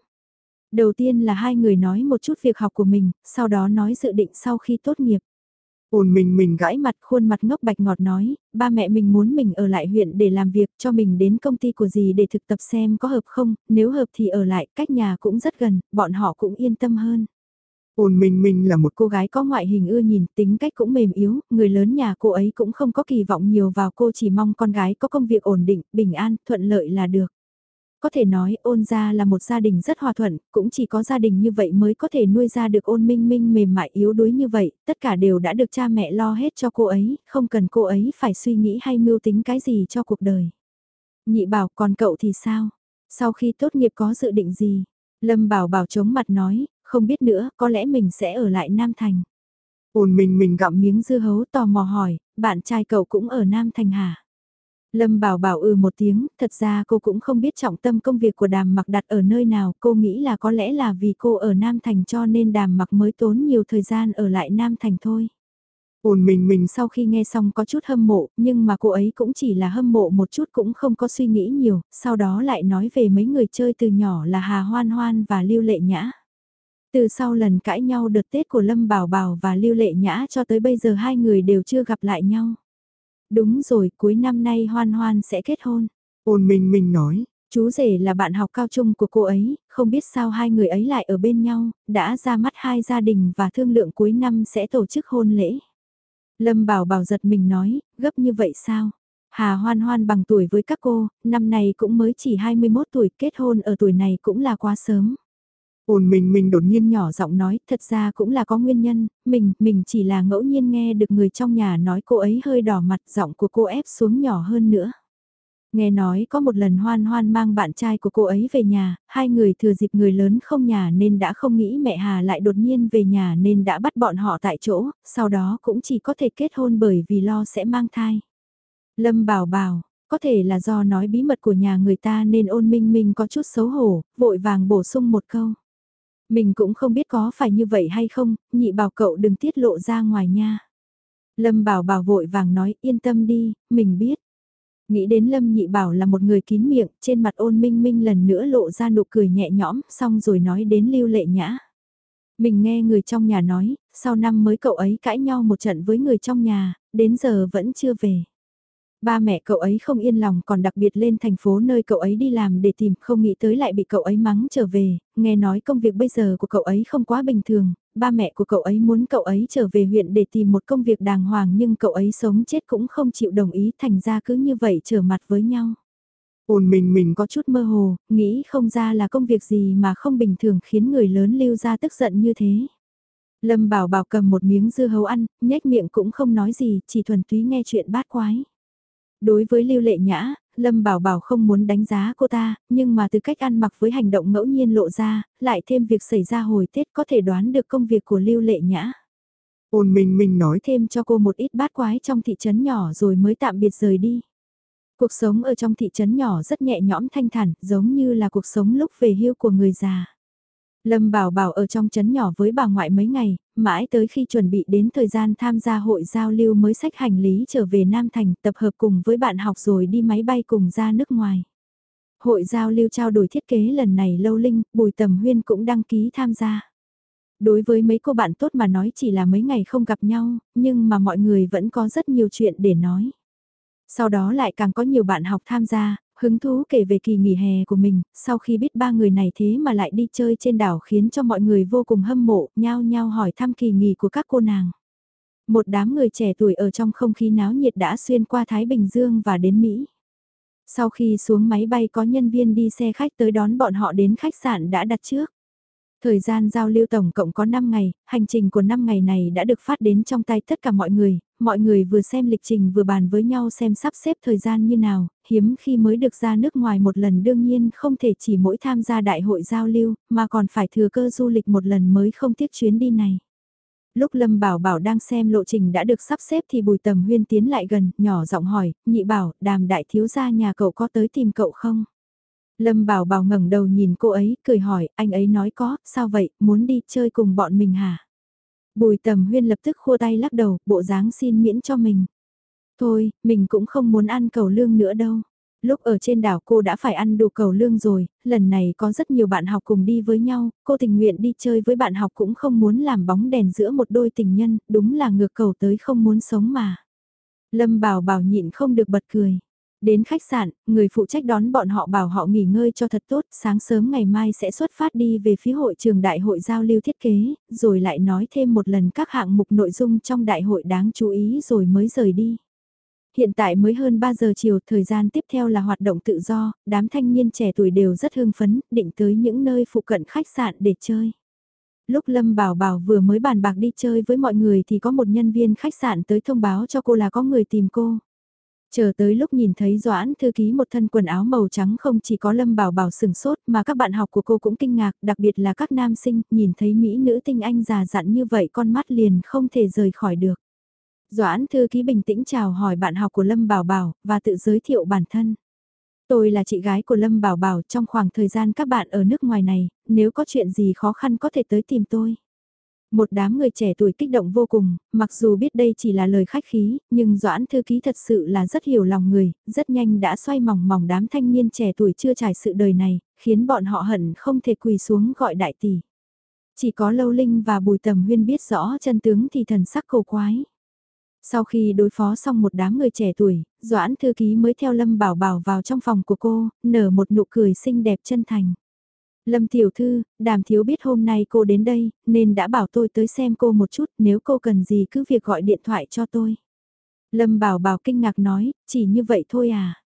Đầu tiên là hai người nói một chút việc học của mình, sau đó nói dự định sau khi tốt nghiệp. Ôn mình mình gãi mặt khuôn mặt ngốc bạch ngọt nói, ba mẹ mình muốn mình ở lại huyện để làm việc cho mình đến công ty của gì để thực tập xem có hợp không, nếu hợp thì ở lại, cách nhà cũng rất gần, bọn họ cũng yên tâm hơn. Ôn Minh Minh là một cô gái có ngoại hình ưa nhìn, tính cách cũng mềm yếu, người lớn nhà cô ấy cũng không có kỳ vọng nhiều vào cô chỉ mong con gái có công việc ổn định, bình an, thuận lợi là được. Có thể nói ôn gia là một gia đình rất hòa thuận, cũng chỉ có gia đình như vậy mới có thể nuôi ra được ôn minh minh mềm mại yếu đuối như vậy, tất cả đều đã được cha mẹ lo hết cho cô ấy, không cần cô ấy phải suy nghĩ hay mưu tính cái gì cho cuộc đời. Nhị bảo còn cậu thì sao? Sau khi tốt nghiệp có dự định gì? Lâm bảo bảo chống mặt nói, không biết nữa, có lẽ mình sẽ ở lại Nam Thành. Ôn mình mình gặm miếng dưa hấu tò mò hỏi, bạn trai cậu cũng ở Nam Thành hả? Lâm bảo bảo ừ một tiếng, thật ra cô cũng không biết trọng tâm công việc của đàm mặc đặt ở nơi nào, cô nghĩ là có lẽ là vì cô ở Nam Thành cho nên đàm mặc mới tốn nhiều thời gian ở lại Nam Thành thôi. Ôn mình mình sau khi nghe xong có chút hâm mộ, nhưng mà cô ấy cũng chỉ là hâm mộ một chút cũng không có suy nghĩ nhiều, sau đó lại nói về mấy người chơi từ nhỏ là Hà Hoan Hoan và Lưu Lệ Nhã. Từ sau lần cãi nhau đợt Tết của Lâm Bảo Bảo và Lưu Lệ Nhã cho tới bây giờ hai người đều chưa gặp lại nhau. Đúng rồi, cuối năm nay Hoan Hoan sẽ kết hôn. Ôn Minh Minh nói, chú rể là bạn học cao trung của cô ấy, không biết sao hai người ấy lại ở bên nhau, đã ra mắt hai gia đình và thương lượng cuối năm sẽ tổ chức hôn lễ. Lâm Bảo Bảo giật mình nói, gấp như vậy sao? Hà Hoan Hoan bằng tuổi với các cô, năm nay cũng mới chỉ 21 tuổi, kết hôn ở tuổi này cũng là quá sớm. Ôn mình mình đột nhiên nhỏ giọng nói, thật ra cũng là có nguyên nhân, mình, mình chỉ là ngẫu nhiên nghe được người trong nhà nói cô ấy hơi đỏ mặt, giọng của cô ép xuống nhỏ hơn nữa. Nghe nói có một lần hoan hoan mang bạn trai của cô ấy về nhà, hai người thừa dịp người lớn không nhà nên đã không nghĩ mẹ Hà lại đột nhiên về nhà nên đã bắt bọn họ tại chỗ, sau đó cũng chỉ có thể kết hôn bởi vì lo sẽ mang thai. Lâm bảo bảo, có thể là do nói bí mật của nhà người ta nên ôn minh minh có chút xấu hổ, vội vàng bổ sung một câu. Mình cũng không biết có phải như vậy hay không, nhị bảo cậu đừng tiết lộ ra ngoài nha. Lâm bảo bảo vội vàng nói yên tâm đi, mình biết. Nghĩ đến Lâm nhị bảo là một người kín miệng, trên mặt ôn minh minh lần nữa lộ ra nụ cười nhẹ nhõm, xong rồi nói đến lưu lệ nhã. Mình nghe người trong nhà nói, sau năm mới cậu ấy cãi nhau một trận với người trong nhà, đến giờ vẫn chưa về. Ba mẹ cậu ấy không yên lòng còn đặc biệt lên thành phố nơi cậu ấy đi làm để tìm, không nghĩ tới lại bị cậu ấy mắng trở về, nghe nói công việc bây giờ của cậu ấy không quá bình thường, ba mẹ của cậu ấy muốn cậu ấy trở về huyện để tìm một công việc đàng hoàng nhưng cậu ấy sống chết cũng không chịu đồng ý thành ra cứ như vậy trở mặt với nhau. Ôn mình mình có chút mơ hồ, nghĩ không ra là công việc gì mà không bình thường khiến người lớn lưu ra tức giận như thế. Lâm bảo bảo cầm một miếng dưa hấu ăn, nhếch miệng cũng không nói gì, chỉ thuần túy nghe chuyện bát quái. Đối với Lưu Lệ Nhã, Lâm Bảo Bảo không muốn đánh giá cô ta, nhưng mà từ cách ăn mặc với hành động ngẫu nhiên lộ ra, lại thêm việc xảy ra hồi Tết có thể đoán được công việc của Lưu Lệ Nhã. Ôn mình mình nói thêm cho cô một ít bát quái trong thị trấn nhỏ rồi mới tạm biệt rời đi. Cuộc sống ở trong thị trấn nhỏ rất nhẹ nhõm thanh thản, giống như là cuộc sống lúc về hưu của người già. Lâm Bảo Bảo ở trong chấn nhỏ với bà ngoại mấy ngày, mãi tới khi chuẩn bị đến thời gian tham gia hội giao lưu mới sách hành lý trở về Nam Thành tập hợp cùng với bạn học rồi đi máy bay cùng ra nước ngoài. Hội giao lưu trao đổi thiết kế lần này Lâu Linh, Bùi Tầm Huyên cũng đăng ký tham gia. Đối với mấy cô bạn tốt mà nói chỉ là mấy ngày không gặp nhau, nhưng mà mọi người vẫn có rất nhiều chuyện để nói. Sau đó lại càng có nhiều bạn học tham gia, hứng thú kể về kỳ nghỉ hè của mình, sau khi biết ba người này thế mà lại đi chơi trên đảo khiến cho mọi người vô cùng hâm mộ, nhao nhao hỏi thăm kỳ nghỉ của các cô nàng. Một đám người trẻ tuổi ở trong không khí náo nhiệt đã xuyên qua Thái Bình Dương và đến Mỹ. Sau khi xuống máy bay có nhân viên đi xe khách tới đón bọn họ đến khách sạn đã đặt trước. Thời gian giao lưu tổng cộng có 5 ngày, hành trình của 5 ngày này đã được phát đến trong tay tất cả mọi người, mọi người vừa xem lịch trình vừa bàn với nhau xem sắp xếp thời gian như nào, hiếm khi mới được ra nước ngoài một lần đương nhiên không thể chỉ mỗi tham gia đại hội giao lưu, mà còn phải thừa cơ du lịch một lần mới không tiếc chuyến đi này. Lúc Lâm Bảo Bảo đang xem lộ trình đã được sắp xếp thì Bùi Tầm Huyên tiến lại gần, nhỏ giọng hỏi, nhị bảo, đàm đại thiếu gia nhà cậu có tới tìm cậu không? Lâm Bảo Bảo ngẩng đầu nhìn cô ấy, cười hỏi, anh ấy nói có, sao vậy, muốn đi chơi cùng bọn mình hả? Bùi Tầm Huyên lập tức khua tay lắc đầu, bộ dáng xin miễn cho mình. Thôi, mình cũng không muốn ăn cầu lương nữa đâu. Lúc ở trên đảo cô đã phải ăn đủ cầu lương rồi, lần này có rất nhiều bạn học cùng đi với nhau, cô tình nguyện đi chơi với bạn học cũng không muốn làm bóng đèn giữa một đôi tình nhân, đúng là ngược cầu tới không muốn sống mà. Lâm bảo bảo nhịn không được bật cười. Đến khách sạn, người phụ trách đón bọn họ bảo họ nghỉ ngơi cho thật tốt, sáng sớm ngày mai sẽ xuất phát đi về phía hội trường đại hội giao lưu thiết kế, rồi lại nói thêm một lần các hạng mục nội dung trong đại hội đáng chú ý rồi mới rời đi. Hiện tại mới hơn 3 giờ chiều, thời gian tiếp theo là hoạt động tự do, đám thanh niên trẻ tuổi đều rất hưng phấn, định tới những nơi phụ cận khách sạn để chơi. Lúc Lâm Bảo Bảo vừa mới bàn bạc đi chơi với mọi người thì có một nhân viên khách sạn tới thông báo cho cô là có người tìm cô. Chờ tới lúc nhìn thấy Doãn thư ký một thân quần áo màu trắng không chỉ có Lâm Bảo Bảo sừng sốt mà các bạn học của cô cũng kinh ngạc, đặc biệt là các nam sinh, nhìn thấy Mỹ nữ tinh anh già dặn như vậy con mắt liền không thể rời khỏi được. Doãn thư ký bình tĩnh chào hỏi bạn học của Lâm Bảo Bảo và tự giới thiệu bản thân. Tôi là chị gái của Lâm Bảo Bảo trong khoảng thời gian các bạn ở nước ngoài này, nếu có chuyện gì khó khăn có thể tới tìm tôi. Một đám người trẻ tuổi kích động vô cùng, mặc dù biết đây chỉ là lời khách khí, nhưng Doãn Thư Ký thật sự là rất hiểu lòng người, rất nhanh đã xoay mỏng mỏng đám thanh niên trẻ tuổi chưa trải sự đời này, khiến bọn họ hận không thể quỳ xuống gọi đại tỷ. Chỉ có Lâu Linh và Bùi Tầm Huyên biết rõ chân tướng thì thần sắc cầu quái. Sau khi đối phó xong một đám người trẻ tuổi, Doãn Thư Ký mới theo Lâm Bảo Bảo vào trong phòng của cô, nở một nụ cười xinh đẹp chân thành. Lâm Tiểu Thư, đàm thiếu biết hôm nay cô đến đây, nên đã bảo tôi tới xem cô một chút, nếu cô cần gì cứ việc gọi điện thoại cho tôi. Lâm Bảo Bảo kinh ngạc nói, chỉ như vậy thôi à.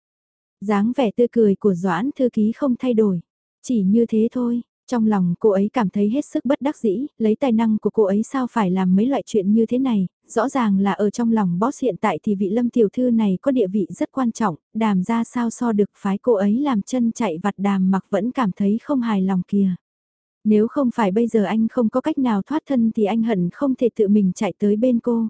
dáng vẻ tươi cười của Doãn Thư Ký không thay đổi, chỉ như thế thôi, trong lòng cô ấy cảm thấy hết sức bất đắc dĩ, lấy tài năng của cô ấy sao phải làm mấy loại chuyện như thế này, rõ ràng là ở trong lòng boss hiện tại thì vị lâm tiểu thư này có địa vị rất quan trọng, đàm ra sao so được phái cô ấy làm chân chạy vặt đàm mặc vẫn cảm thấy không hài lòng kìa. Nếu không phải bây giờ anh không có cách nào thoát thân thì anh hận không thể tự mình chạy tới bên cô.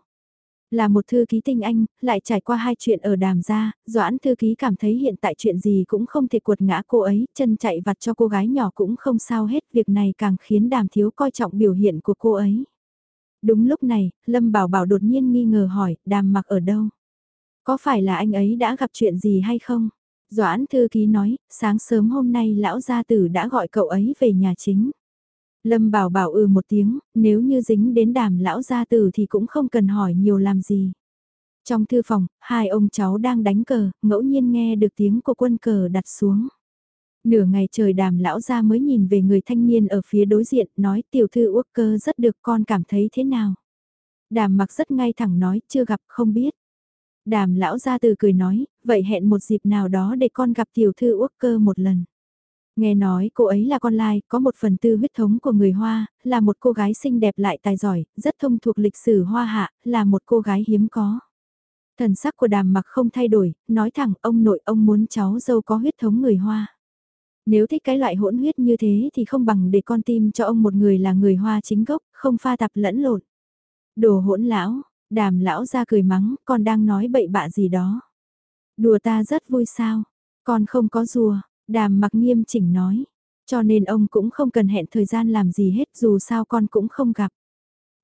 Là một thư ký tinh anh, lại trải qua hai chuyện ở đàm gia, Doãn thư ký cảm thấy hiện tại chuyện gì cũng không thể cuột ngã cô ấy, chân chạy vặt cho cô gái nhỏ cũng không sao hết, việc này càng khiến đàm thiếu coi trọng biểu hiện của cô ấy. Đúng lúc này, Lâm Bảo Bảo đột nhiên nghi ngờ hỏi, đàm mặc ở đâu? Có phải là anh ấy đã gặp chuyện gì hay không? Doãn thư ký nói, sáng sớm hôm nay lão gia tử đã gọi cậu ấy về nhà chính. Lâm bảo bảo ừ một tiếng, nếu như dính đến đàm lão gia tử thì cũng không cần hỏi nhiều làm gì. Trong thư phòng, hai ông cháu đang đánh cờ, ngẫu nhiên nghe được tiếng của quân cờ đặt xuống. Nửa ngày trời đàm lão ra mới nhìn về người thanh niên ở phía đối diện, nói tiểu thư uốc cơ rất được con cảm thấy thế nào. Đàm mặc rất ngay thẳng nói, chưa gặp không biết. Đàm lão ra từ cười nói, vậy hẹn một dịp nào đó để con gặp tiểu thư uốc cơ một lần. Nghe nói cô ấy là con lai, có một phần tư huyết thống của người Hoa, là một cô gái xinh đẹp lại tài giỏi, rất thông thuộc lịch sử Hoa hạ, là một cô gái hiếm có. Thần sắc của đàm mặc không thay đổi, nói thẳng ông nội ông muốn cháu dâu có huyết thống người Hoa. Nếu thích cái loại hỗn huyết như thế thì không bằng để con tim cho ông một người là người Hoa chính gốc, không pha tạp lẫn lộn. Đồ hỗn lão, đàm lão ra cười mắng, con đang nói bậy bạ gì đó. Đùa ta rất vui sao, con không có rùa, Đàm mặc nghiêm chỉnh nói, cho nên ông cũng không cần hẹn thời gian làm gì hết dù sao con cũng không gặp.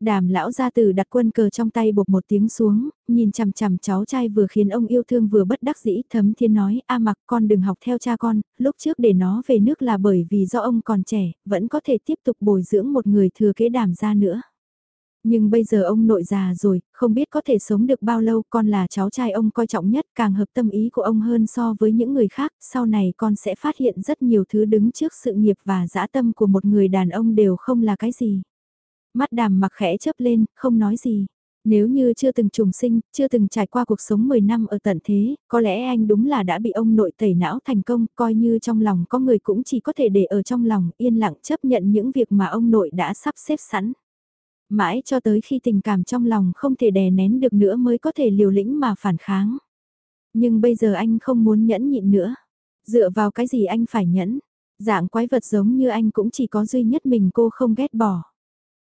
Đàm lão gia tử đặt quân cờ trong tay bột một tiếng xuống, nhìn chằm chằm cháu trai vừa khiến ông yêu thương vừa bất đắc dĩ thấm thiên nói a mặc con đừng học theo cha con, lúc trước để nó về nước là bởi vì do ông còn trẻ, vẫn có thể tiếp tục bồi dưỡng một người thừa kế đàm gia nữa. Nhưng bây giờ ông nội già rồi, không biết có thể sống được bao lâu, con là cháu trai ông coi trọng nhất, càng hợp tâm ý của ông hơn so với những người khác, sau này con sẽ phát hiện rất nhiều thứ đứng trước sự nghiệp và dã tâm của một người đàn ông đều không là cái gì. Mắt đàm mặc khẽ chớp lên, không nói gì. Nếu như chưa từng trùng sinh, chưa từng trải qua cuộc sống 10 năm ở tận thế, có lẽ anh đúng là đã bị ông nội tẩy não thành công, coi như trong lòng có người cũng chỉ có thể để ở trong lòng, yên lặng chấp nhận những việc mà ông nội đã sắp xếp sẵn. Mãi cho tới khi tình cảm trong lòng không thể đè nén được nữa mới có thể liều lĩnh mà phản kháng. Nhưng bây giờ anh không muốn nhẫn nhịn nữa. Dựa vào cái gì anh phải nhẫn? Dạng quái vật giống như anh cũng chỉ có duy nhất mình cô không ghét bỏ.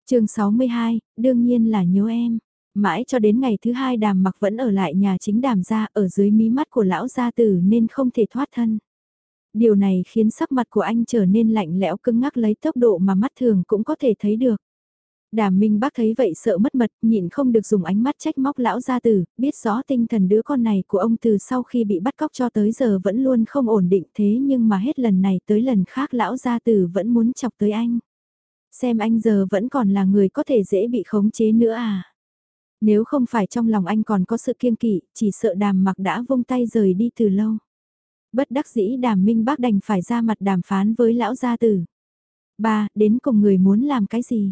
chương 62, đương nhiên là nhớ em. Mãi cho đến ngày thứ hai đàm mặc vẫn ở lại nhà chính đàm gia ở dưới mí mắt của lão gia tử nên không thể thoát thân. Điều này khiến sắc mặt của anh trở nên lạnh lẽo cứng ngắc lấy tốc độ mà mắt thường cũng có thể thấy được. Đàm Minh bác thấy vậy sợ mất mật, nhịn không được dùng ánh mắt trách móc lão gia tử, biết rõ tinh thần đứa con này của ông từ sau khi bị bắt cóc cho tới giờ vẫn luôn không ổn định thế nhưng mà hết lần này tới lần khác lão gia tử vẫn muốn chọc tới anh. Xem anh giờ vẫn còn là người có thể dễ bị khống chế nữa à. Nếu không phải trong lòng anh còn có sự kiên kỵ, chỉ sợ đàm mặc đã vung tay rời đi từ lâu. Bất đắc dĩ đàm minh bác đành phải ra mặt đàm phán với lão gia tử. Ba, đến cùng người muốn làm cái gì?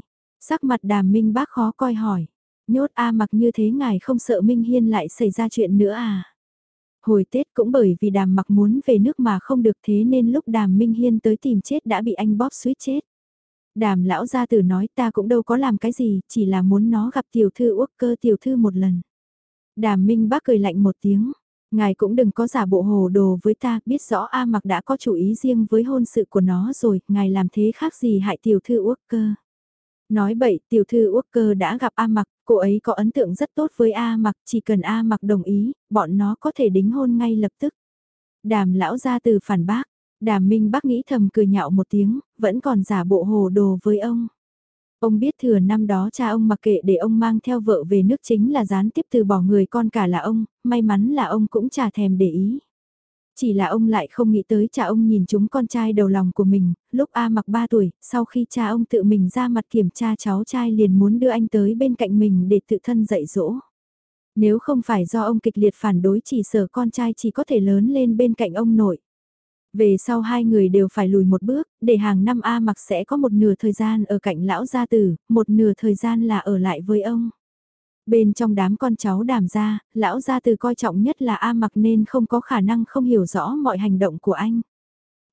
Sắc mặt đàm minh bác khó coi hỏi. Nhốt A mặc như thế ngài không sợ Minh Hiên lại xảy ra chuyện nữa à? Hồi Tết cũng bởi vì đàm mặc muốn về nước mà không được thế nên lúc đàm Minh Hiên tới tìm chết đã bị anh bóp suýt chết. Đàm lão gia tử nói ta cũng đâu có làm cái gì, chỉ là muốn nó gặp tiểu thư uốc cơ tiểu thư một lần. Đàm Minh bác cười lạnh một tiếng, ngài cũng đừng có giả bộ hồ đồ với ta, biết rõ A mặc đã có chủ ý riêng với hôn sự của nó rồi, ngài làm thế khác gì hại tiểu thư uốc cơ. Nói bậy, tiểu thư uốc cơ đã gặp A mặc, cô ấy có ấn tượng rất tốt với A mặc, chỉ cần A mặc đồng ý, bọn nó có thể đính hôn ngay lập tức. Đàm lão ra từ phản bác, đàm minh bác nghĩ thầm cười nhạo một tiếng, vẫn còn giả bộ hồ đồ với ông. Ông biết thừa năm đó cha ông mặc kệ để ông mang theo vợ về nước chính là gián tiếp từ bỏ người con cả là ông, may mắn là ông cũng chả thèm để ý. Chỉ là ông lại không nghĩ tới cha ông nhìn chúng con trai đầu lòng của mình, lúc A mặc 3 tuổi, sau khi cha ông tự mình ra mặt kiểm tra cháu trai liền muốn đưa anh tới bên cạnh mình để tự thân dạy dỗ. Nếu không phải do ông kịch liệt phản đối chỉ sợ con trai chỉ có thể lớn lên bên cạnh ông nội. Về sau hai người đều phải lùi một bước, để hàng năm A mặc sẽ có một nửa thời gian ở cạnh lão gia tử, một nửa thời gian là ở lại với ông. Bên trong đám con cháu đàm gia, lão gia từ coi trọng nhất là A mặc nên không có khả năng không hiểu rõ mọi hành động của anh.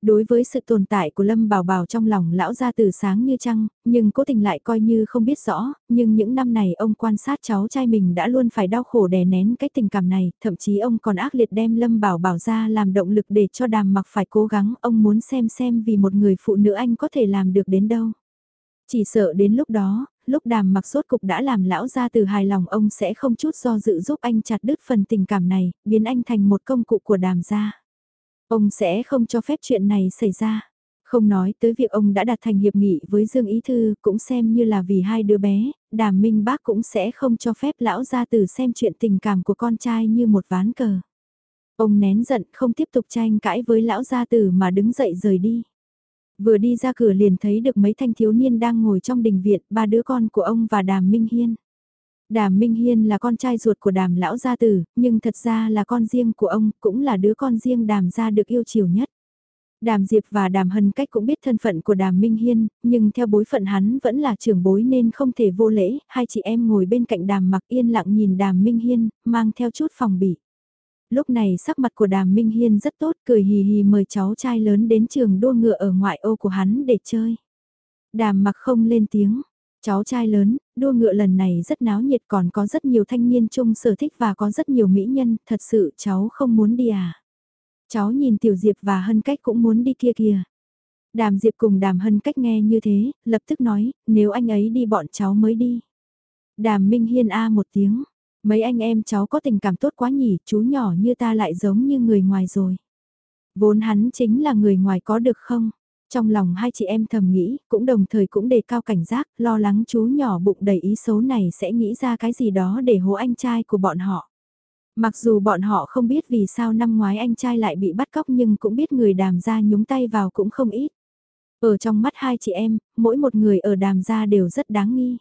Đối với sự tồn tại của Lâm Bảo Bảo trong lòng lão gia từ sáng như trăng, nhưng cố tình lại coi như không biết rõ, nhưng những năm này ông quan sát cháu trai mình đã luôn phải đau khổ đè nén cái tình cảm này, thậm chí ông còn ác liệt đem Lâm Bảo Bảo ra làm động lực để cho đàm mặc phải cố gắng, ông muốn xem xem vì một người phụ nữ anh có thể làm được đến đâu. Chỉ sợ đến lúc đó, lúc đàm mặc sốt cục đã làm lão gia từ hài lòng ông sẽ không chút do dự giúp anh chặt đứt phần tình cảm này, biến anh thành một công cụ của đàm gia. Ông sẽ không cho phép chuyện này xảy ra. Không nói tới việc ông đã đặt thành hiệp nghị với Dương Ý Thư cũng xem như là vì hai đứa bé, đàm minh bác cũng sẽ không cho phép lão gia từ xem chuyện tình cảm của con trai như một ván cờ. Ông nén giận không tiếp tục tranh cãi với lão gia tử mà đứng dậy rời đi. Vừa đi ra cửa liền thấy được mấy thanh thiếu niên đang ngồi trong đình viện, ba đứa con của ông và đàm Minh Hiên. Đàm Minh Hiên là con trai ruột của đàm lão gia tử, nhưng thật ra là con riêng của ông, cũng là đứa con riêng đàm gia được yêu chiều nhất. Đàm Diệp và Đàm Hân Cách cũng biết thân phận của Đàm Minh Hiên, nhưng theo bối phận hắn vẫn là trưởng bối nên không thể vô lễ, hai chị em ngồi bên cạnh Đàm mặc yên lặng nhìn Đàm Minh Hiên, mang theo chút phòng bị. Lúc này sắc mặt của Đàm Minh Hiên rất tốt, cười hì hì mời cháu trai lớn đến trường đua ngựa ở ngoại ô của hắn để chơi. Đàm mặc không lên tiếng, Cháu trai lớn, đua ngựa lần này rất náo nhiệt còn có rất nhiều thanh niên chung sở thích và có rất nhiều mỹ nhân, thật sự cháu không muốn đi à. Cháu nhìn Tiểu Diệp và Hân Cách cũng muốn đi kia kìa. Đàm Diệp cùng đàm Hân Cách nghe như thế, lập tức nói, nếu anh ấy đi bọn cháu mới đi. Đàm Minh Hiên A một tiếng, mấy anh em cháu có tình cảm tốt quá nhỉ, chú nhỏ như ta lại giống như người ngoài rồi. Vốn hắn chính là người ngoài có được không? Trong lòng hai chị em thầm nghĩ, cũng đồng thời cũng đề cao cảnh giác, lo lắng chú nhỏ bụng đầy ý xấu này sẽ nghĩ ra cái gì đó để hố anh trai của bọn họ. Mặc dù bọn họ không biết vì sao năm ngoái anh trai lại bị bắt cóc nhưng cũng biết người đàm gia nhúng tay vào cũng không ít. Ở trong mắt hai chị em, mỗi một người ở đàm gia đều rất đáng nghi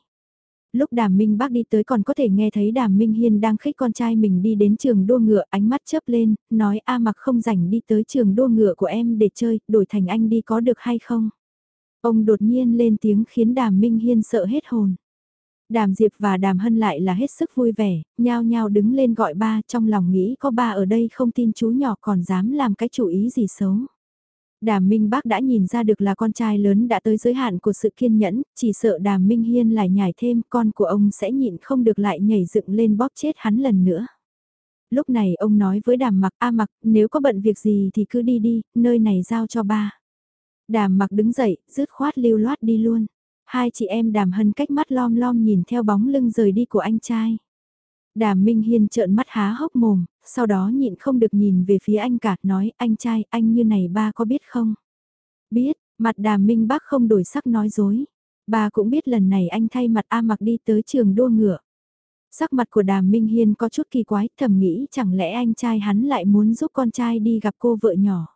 lúc đàm minh bác đi tới còn có thể nghe thấy đàm minh hiên đang khích con trai mình đi đến trường đua ngựa ánh mắt chớp lên, nói a mặc không rảnh đi tới trường đua ngựa của em để chơi, đổi thành anh đi có được hay không? Ông đột nhiên lên tiếng khiến đàm minh hiên sợ hết hồn. Đàm Diệp và Đàm Hân lại là hết sức vui vẻ, nhao nhao đứng lên gọi ba trong lòng nghĩ có ba ở đây không tin chú nhỏ còn dám làm cái chủ ý gì xấu. Đàm Minh Bác đã nhìn ra được là con trai lớn đã tới giới hạn của sự kiên nhẫn, chỉ sợ Đàm Minh Hiên lại nhảy thêm con của ông sẽ nhịn không được lại nhảy dựng lên bóp chết hắn lần nữa. Lúc này ông nói với Đàm Mặc A Mặc nếu có bận việc gì thì cứ đi đi, nơi này giao cho ba. Đàm Mặc đứng dậy, rứt khoát lưu loát đi luôn. Hai chị em Đàm Hân cách mắt lom lom nhìn theo bóng lưng rời đi của anh trai. Đàm Minh Hiên trợn mắt há hốc mồm, sau đó nhịn không được nhìn về phía anh cả, nói, anh trai, anh như này ba có biết không? Biết, mặt đàm Minh bác không đổi sắc nói dối. Ba cũng biết lần này anh thay mặt A mặc đi tới trường đua ngựa. Sắc mặt của đàm Minh Hiên có chút kỳ quái, thầm nghĩ chẳng lẽ anh trai hắn lại muốn giúp con trai đi gặp cô vợ nhỏ.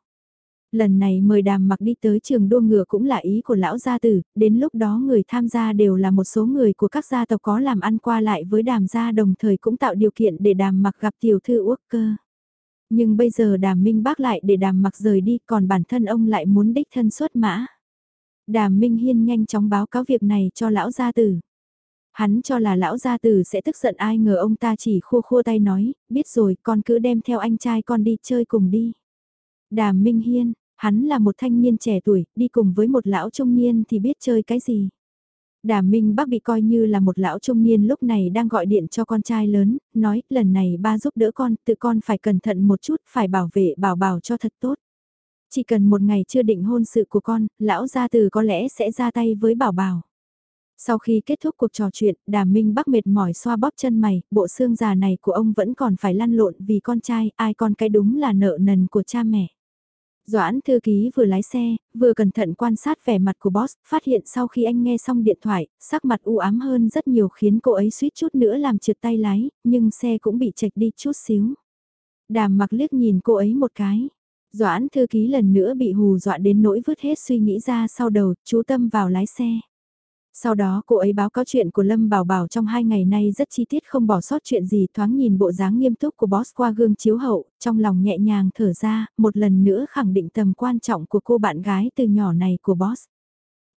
Lần này mời đàm mặc đi tới trường đua ngựa cũng là ý của lão gia tử, đến lúc đó người tham gia đều là một số người của các gia tộc có làm ăn qua lại với đàm gia đồng thời cũng tạo điều kiện để đàm mặc gặp tiểu thư uốc cơ. Nhưng bây giờ đàm minh bác lại để đàm mặc rời đi còn bản thân ông lại muốn đích thân xuất mã. Đàm minh hiên nhanh chóng báo cáo việc này cho lão gia tử. Hắn cho là lão gia tử sẽ tức giận ai ngờ ông ta chỉ khua khua tay nói, biết rồi con cứ đem theo anh trai con đi chơi cùng đi. Đàm Minh Hiên, hắn là một thanh niên trẻ tuổi, đi cùng với một lão trung niên thì biết chơi cái gì. Đàm Minh Bắc bị coi như là một lão trung niên lúc này đang gọi điện cho con trai lớn, nói lần này ba giúp đỡ con, tự con phải cẩn thận một chút, phải bảo vệ bảo bảo cho thật tốt. Chỉ cần một ngày chưa định hôn sự của con, lão gia từ có lẽ sẽ ra tay với bảo bảo. Sau khi kết thúc cuộc trò chuyện, Đàm Minh Bắc mệt mỏi xoa bóp chân mày, bộ xương già này của ông vẫn còn phải lăn lộn vì con trai, ai con cái đúng là nợ nần của cha mẹ. Doãn thư ký vừa lái xe, vừa cẩn thận quan sát vẻ mặt của boss, phát hiện sau khi anh nghe xong điện thoại, sắc mặt u ám hơn rất nhiều khiến cô ấy suýt chút nữa làm trượt tay lái, nhưng xe cũng bị chệch đi chút xíu. Đàm mặc liếc nhìn cô ấy một cái. Doãn thư ký lần nữa bị hù dọa đến nỗi vứt hết suy nghĩ ra sau đầu, chú tâm vào lái xe. Sau đó cô ấy báo cáo chuyện của Lâm Bảo Bảo trong hai ngày nay rất chi tiết không bỏ sót chuyện gì thoáng nhìn bộ dáng nghiêm túc của boss qua gương chiếu hậu, trong lòng nhẹ nhàng thở ra, một lần nữa khẳng định tầm quan trọng của cô bạn gái từ nhỏ này của boss.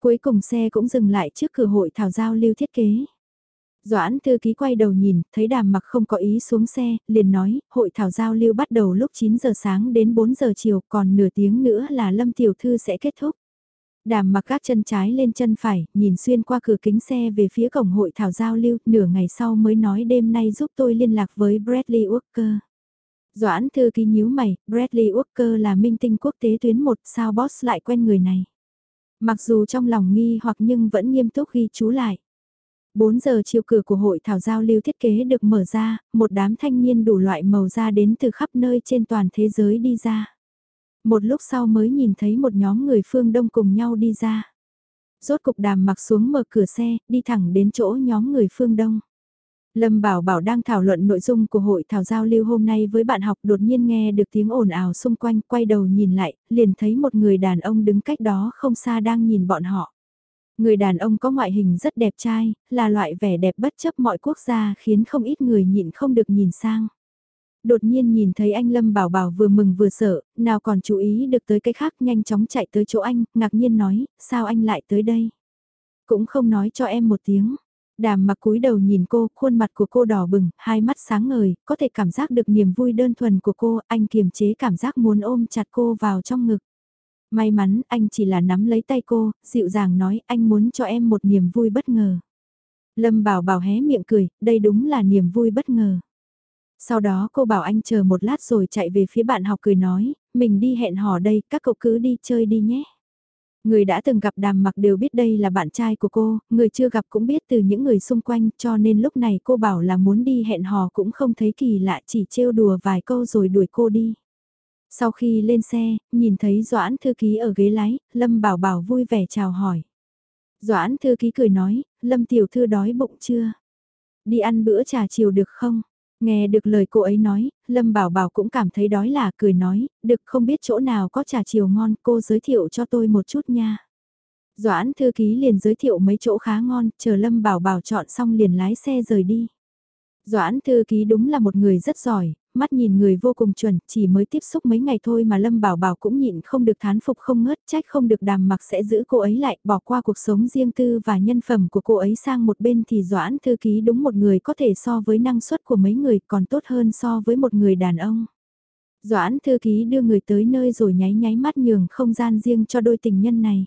Cuối cùng xe cũng dừng lại trước cửa hội thảo giao lưu thiết kế. Doãn thư ký quay đầu nhìn, thấy đàm mặc không có ý xuống xe, liền nói, hội thảo giao lưu bắt đầu lúc 9 giờ sáng đến 4 giờ chiều, còn nửa tiếng nữa là Lâm Tiểu Thư sẽ kết thúc. Đàm mặc các chân trái lên chân phải, nhìn xuyên qua cửa kính xe về phía cổng hội thảo giao lưu, nửa ngày sau mới nói đêm nay giúp tôi liên lạc với Bradley Walker. Doãn thư ký nhíu mày, Bradley Walker là minh tinh quốc tế tuyến một sao boss lại quen người này. Mặc dù trong lòng nghi hoặc nhưng vẫn nghiêm túc ghi chú lại. 4 giờ chiều cửa của hội thảo giao lưu thiết kế được mở ra, một đám thanh niên đủ loại màu da đến từ khắp nơi trên toàn thế giới đi ra. Một lúc sau mới nhìn thấy một nhóm người phương đông cùng nhau đi ra. Rốt cục đàm mặc xuống mở cửa xe, đi thẳng đến chỗ nhóm người phương đông. Lâm Bảo Bảo đang thảo luận nội dung của hội thảo giao lưu hôm nay với bạn học đột nhiên nghe được tiếng ồn ào xung quanh, quay đầu nhìn lại, liền thấy một người đàn ông đứng cách đó không xa đang nhìn bọn họ. Người đàn ông có ngoại hình rất đẹp trai, là loại vẻ đẹp bất chấp mọi quốc gia khiến không ít người nhịn không được nhìn sang. Đột nhiên nhìn thấy anh Lâm Bảo Bảo vừa mừng vừa sợ, nào còn chú ý được tới cái khác nhanh chóng chạy tới chỗ anh, ngạc nhiên nói, sao anh lại tới đây? Cũng không nói cho em một tiếng. Đàm mặc cúi đầu nhìn cô, khuôn mặt của cô đỏ bừng, hai mắt sáng ngời, có thể cảm giác được niềm vui đơn thuần của cô, anh kiềm chế cảm giác muốn ôm chặt cô vào trong ngực. May mắn anh chỉ là nắm lấy tay cô, dịu dàng nói anh muốn cho em một niềm vui bất ngờ. Lâm bảo bảo hé miệng cười, đây đúng là niềm vui bất ngờ. Sau đó cô bảo anh chờ một lát rồi chạy về phía bạn học cười nói, mình đi hẹn hò đây, các cậu cứ đi chơi đi nhé. Người đã từng gặp đàm mặc đều biết đây là bạn trai của cô, người chưa gặp cũng biết từ những người xung quanh cho nên lúc này cô bảo là muốn đi hẹn hò cũng không thấy kỳ lạ chỉ trêu đùa vài câu rồi đuổi cô đi. Sau khi lên xe, nhìn thấy Doãn thư ký ở ghế lái, Lâm Bảo Bảo vui vẻ chào hỏi. Doãn thư ký cười nói, Lâm tiểu thư đói bụng chưa? Đi ăn bữa trà chiều được không? Nghe được lời cô ấy nói, Lâm Bảo Bảo cũng cảm thấy đói là cười nói, được không biết chỗ nào có trà chiều ngon cô giới thiệu cho tôi một chút nha. Doãn thư ký liền giới thiệu mấy chỗ khá ngon, chờ Lâm Bảo Bảo chọn xong liền lái xe rời đi. Doãn thư ký đúng là một người rất giỏi, mắt nhìn người vô cùng chuẩn, chỉ mới tiếp xúc mấy ngày thôi mà Lâm Bảo Bảo cũng nhịn không được thán phục không ngớt, trách không được đàm mặc sẽ giữ cô ấy lại, bỏ qua cuộc sống riêng tư và nhân phẩm của cô ấy sang một bên thì Doãn Thư Ký đúng một người có thể so với năng suất của mấy người còn tốt hơn so với một người đàn ông. Doãn Thư Ký đưa người tới nơi rồi nháy nháy mắt nhường không gian riêng cho đôi tình nhân này.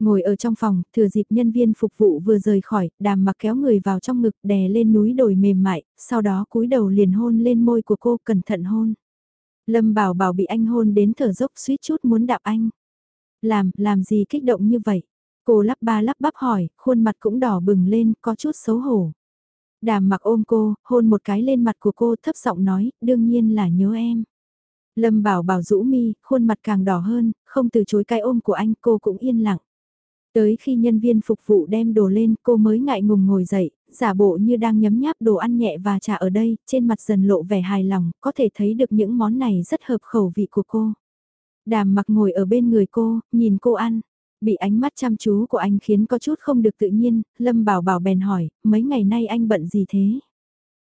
Ngồi ở trong phòng, thừa dịp nhân viên phục vụ vừa rời khỏi, đàm mặc kéo người vào trong ngực đè lên núi đồi mềm mại, sau đó cúi đầu liền hôn lên môi của cô cẩn thận hôn. Lâm bảo bảo bị anh hôn đến thở dốc suýt chút muốn đạp anh. Làm, làm gì kích động như vậy? Cô lắp ba lắp bắp hỏi, khuôn mặt cũng đỏ bừng lên, có chút xấu hổ. Đàm mặc ôm cô, hôn một cái lên mặt của cô thấp giọng nói, đương nhiên là nhớ em. Lâm bảo bảo rũ mi, khuôn mặt càng đỏ hơn, không từ chối cái ôm của anh cô cũng yên lặng. Tới khi nhân viên phục vụ đem đồ lên cô mới ngại ngùng ngồi dậy, giả bộ như đang nhấm nháp đồ ăn nhẹ và trà ở đây, trên mặt dần lộ vẻ hài lòng, có thể thấy được những món này rất hợp khẩu vị của cô. Đàm mặc ngồi ở bên người cô, nhìn cô ăn. Bị ánh mắt chăm chú của anh khiến có chút không được tự nhiên, Lâm bảo bảo bèn hỏi, mấy ngày nay anh bận gì thế?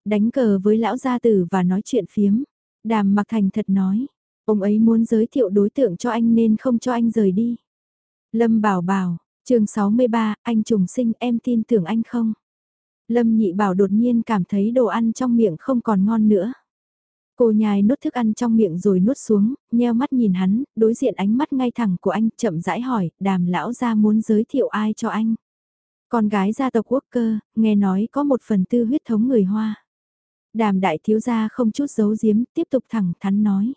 Đánh cờ với lão gia tử và nói chuyện phiếm. Đàm mặc thành thật nói, ông ấy muốn giới thiệu đối tượng cho anh nên không cho anh rời đi. Lâm bảo bảo, chương 63, anh trùng sinh em tin tưởng anh không? Lâm nhị bảo đột nhiên cảm thấy đồ ăn trong miệng không còn ngon nữa. Cô nhai nuốt thức ăn trong miệng rồi nuốt xuống, nheo mắt nhìn hắn, đối diện ánh mắt ngay thẳng của anh, chậm rãi hỏi, đàm lão ra muốn giới thiệu ai cho anh. Con gái gia tộc quốc cơ, nghe nói có một phần tư huyết thống người Hoa. Đàm đại thiếu gia không chút giấu giếm, tiếp tục thẳng thắn nói.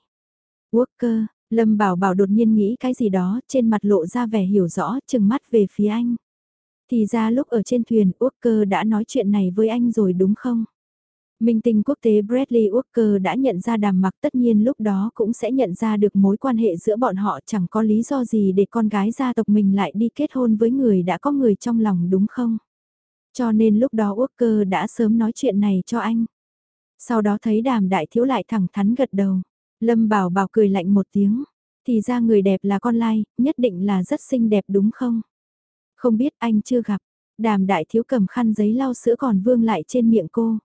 Quốc cơ, Lâm Bảo Bảo đột nhiên nghĩ cái gì đó, trên mặt lộ ra vẻ hiểu rõ, chừng mắt về phía anh. Thì ra lúc ở trên thuyền, Walker đã nói chuyện này với anh rồi đúng không? Minh tinh quốc tế Bradley Walker đã nhận ra đàm mặc tất nhiên lúc đó cũng sẽ nhận ra được mối quan hệ giữa bọn họ chẳng có lý do gì để con gái gia tộc mình lại đi kết hôn với người đã có người trong lòng đúng không? Cho nên lúc đó Walker đã sớm nói chuyện này cho anh. Sau đó thấy đàm đại thiếu lại thẳng thắn gật đầu. Lâm bảo bảo cười lạnh một tiếng. Thì ra người đẹp là con lai, nhất định là rất xinh đẹp đúng không? Không biết anh chưa gặp. Đàm đại thiếu cầm khăn giấy lau sữa còn vương lại trên miệng cô.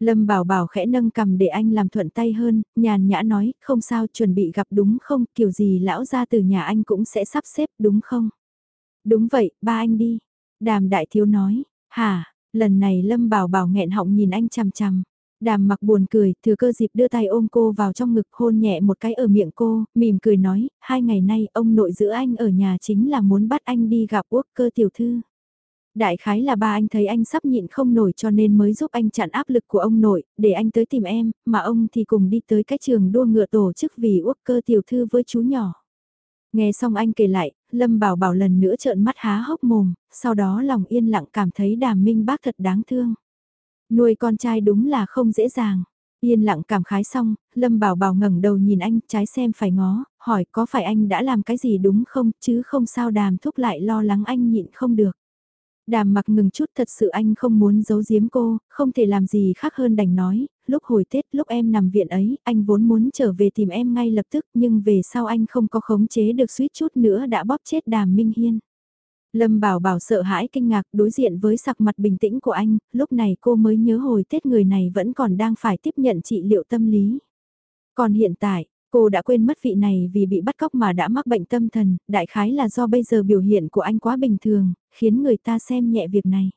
Lâm bảo bảo khẽ nâng cầm để anh làm thuận tay hơn, nhàn nhã nói, không sao chuẩn bị gặp đúng không, kiểu gì lão ra từ nhà anh cũng sẽ sắp xếp đúng không? Đúng vậy, ba anh đi. Đàm đại thiếu nói, hả, lần này Lâm bảo bảo nghẹn họng nhìn anh chằm chằm. Đàm mặc buồn cười, thừa cơ dịp đưa tay ôm cô vào trong ngực hôn nhẹ một cái ở miệng cô, mỉm cười nói, hai ngày nay ông nội giữ anh ở nhà chính là muốn bắt anh đi gặp quốc cơ tiểu thư. Đại khái là ba anh thấy anh sắp nhịn không nổi cho nên mới giúp anh chặn áp lực của ông nội, để anh tới tìm em, mà ông thì cùng đi tới cái trường đua ngựa tổ chức vì quốc cơ tiểu thư với chú nhỏ. Nghe xong anh kể lại, Lâm Bảo Bảo lần nữa trợn mắt há hốc mồm, sau đó lòng yên lặng cảm thấy đàm minh bác thật đáng thương. Nuôi con trai đúng là không dễ dàng. Yên lặng cảm khái xong, Lâm Bảo Bảo ngẩng đầu nhìn anh, trái xem phải ngó, hỏi có phải anh đã làm cái gì đúng không, chứ không sao đàm thúc lại lo lắng anh nhịn không được. Đàm mặc ngừng chút thật sự anh không muốn giấu giếm cô, không thể làm gì khác hơn đành nói, lúc hồi Tết lúc em nằm viện ấy, anh vốn muốn trở về tìm em ngay lập tức nhưng về sau anh không có khống chế được suýt chút nữa đã bóp chết đàm Minh Hiên. Lâm Bảo Bảo sợ hãi kinh ngạc đối diện với sặc mặt bình tĩnh của anh, lúc này cô mới nhớ hồi Tết người này vẫn còn đang phải tiếp nhận trị liệu tâm lý. Còn hiện tại, cô đã quên mất vị này vì bị bắt cóc mà đã mắc bệnh tâm thần, đại khái là do bây giờ biểu hiện của anh quá bình thường, khiến người ta xem nhẹ việc này.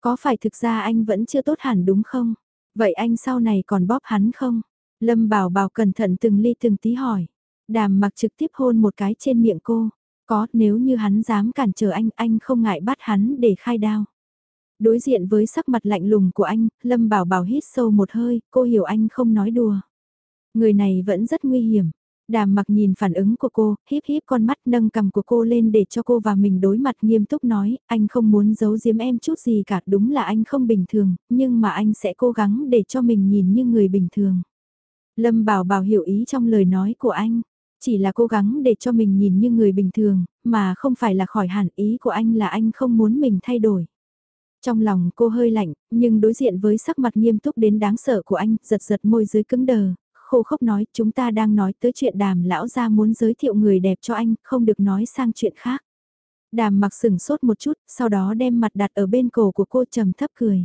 Có phải thực ra anh vẫn chưa tốt hẳn đúng không? Vậy anh sau này còn bóp hắn không? Lâm Bảo Bảo cẩn thận từng ly từng tí hỏi. Đàm mặc trực tiếp hôn một cái trên miệng cô. Có, nếu như hắn dám cản trở anh, anh không ngại bắt hắn để khai đao. Đối diện với sắc mặt lạnh lùng của anh, Lâm Bảo Bảo hít sâu một hơi, cô hiểu anh không nói đùa. Người này vẫn rất nguy hiểm. Đàm mặc nhìn phản ứng của cô, híp híp con mắt nâng cầm của cô lên để cho cô và mình đối mặt nghiêm túc nói, anh không muốn giấu giếm em chút gì cả, đúng là anh không bình thường, nhưng mà anh sẽ cố gắng để cho mình nhìn như người bình thường. Lâm Bảo Bảo hiểu ý trong lời nói của anh, chỉ là cố gắng để cho mình nhìn như người bình thường, mà không phải là khỏi hẳn ý của anh là anh không muốn mình thay đổi. Trong lòng cô hơi lạnh, nhưng đối diện với sắc mặt nghiêm túc đến đáng sợ của anh, giật giật môi dưới cứng đờ, khô khốc nói chúng ta đang nói tới chuyện đàm lão ra muốn giới thiệu người đẹp cho anh, không được nói sang chuyện khác. Đàm mặc sừng sốt một chút, sau đó đem mặt đặt ở bên cổ của cô trầm thấp cười.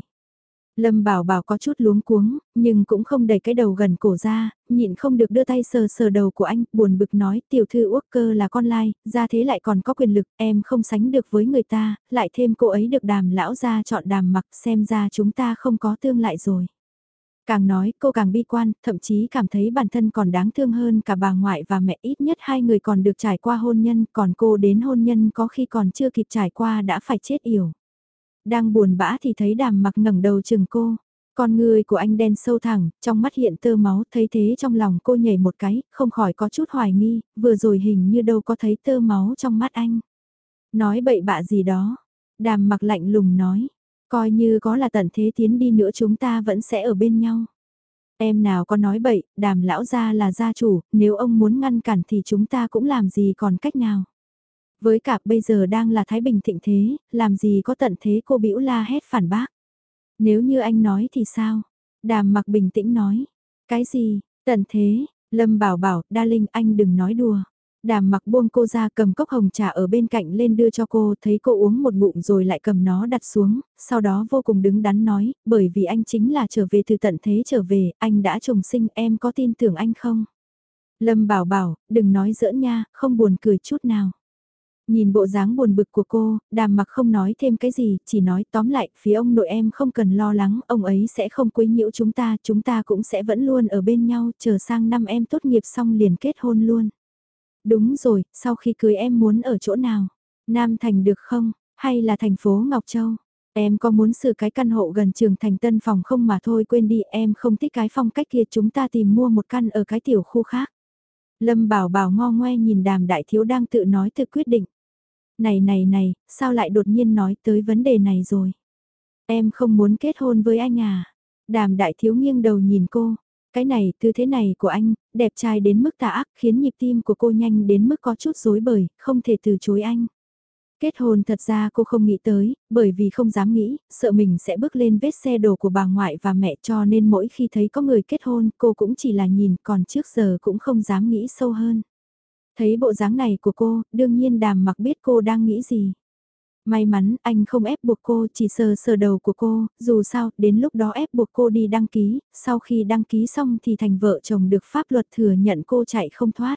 Lâm Bảo Bảo có chút luống cuống, nhưng cũng không đẩy cái đầu gần cổ ra, nhịn không được đưa tay sờ sờ đầu của anh, buồn bực nói tiểu thư uốc cơ là con lai, ra thế lại còn có quyền lực, em không sánh được với người ta, lại thêm cô ấy được đàm lão ra chọn đàm mặc xem ra chúng ta không có tương lại rồi. Càng nói cô càng bi quan, thậm chí cảm thấy bản thân còn đáng thương hơn cả bà ngoại và mẹ ít nhất hai người còn được trải qua hôn nhân, còn cô đến hôn nhân có khi còn chưa kịp trải qua đã phải chết yểu. Đang buồn bã thì thấy đàm mặc ngẩng đầu chừng cô. Con người của anh đen sâu thẳng, trong mắt hiện tơ máu, thấy thế trong lòng cô nhảy một cái, không khỏi có chút hoài nghi, vừa rồi hình như đâu có thấy tơ máu trong mắt anh. Nói bậy bạ gì đó, đàm mặc lạnh lùng nói, coi như có là tận thế tiến đi nữa chúng ta vẫn sẽ ở bên nhau. Em nào có nói bậy, đàm lão gia là gia chủ, nếu ông muốn ngăn cản thì chúng ta cũng làm gì còn cách nào. Với cả bây giờ đang là Thái Bình thịnh thế, làm gì có tận thế cô bĩu la hét phản bác. Nếu như anh nói thì sao? Đàm mặc bình tĩnh nói. Cái gì, tận thế, Lâm bảo bảo, đa linh anh đừng nói đùa. Đàm mặc buông cô ra cầm cốc hồng trà ở bên cạnh lên đưa cho cô, thấy cô uống một ngụm rồi lại cầm nó đặt xuống, sau đó vô cùng đứng đắn nói, bởi vì anh chính là trở về từ tận thế trở về, anh đã trùng sinh em có tin tưởng anh không? Lâm bảo bảo, đừng nói giỡn nha, không buồn cười chút nào. Nhìn bộ dáng buồn bực của cô, đàm mặc không nói thêm cái gì, chỉ nói tóm lại, phía ông nội em không cần lo lắng, ông ấy sẽ không quấy nhiễu chúng ta, chúng ta cũng sẽ vẫn luôn ở bên nhau, chờ sang năm em tốt nghiệp xong liền kết hôn luôn. Đúng rồi, sau khi cưới em muốn ở chỗ nào? Nam Thành được không? Hay là thành phố Ngọc Châu? Em có muốn sửa cái căn hộ gần trường thành tân phòng không mà thôi quên đi em không thích cái phong cách kia chúng ta tìm mua một căn ở cái tiểu khu khác. Lâm bảo bảo ngo ngoe nhìn đàm đại thiếu đang tự nói tự quyết định. Này này này, sao lại đột nhiên nói tới vấn đề này rồi? Em không muốn kết hôn với anh à? Đàm đại thiếu nghiêng đầu nhìn cô. Cái này, tư thế này của anh, đẹp trai đến mức tà ác khiến nhịp tim của cô nhanh đến mức có chút rối bời, không thể từ chối anh. Kết hôn thật ra cô không nghĩ tới, bởi vì không dám nghĩ, sợ mình sẽ bước lên vết xe đổ của bà ngoại và mẹ cho nên mỗi khi thấy có người kết hôn cô cũng chỉ là nhìn còn trước giờ cũng không dám nghĩ sâu hơn. Thấy bộ dáng này của cô, đương nhiên đàm mặc biết cô đang nghĩ gì. May mắn anh không ép buộc cô chỉ sờ sờ đầu của cô, dù sao đến lúc đó ép buộc cô đi đăng ký, sau khi đăng ký xong thì thành vợ chồng được pháp luật thừa nhận cô chạy không thoát.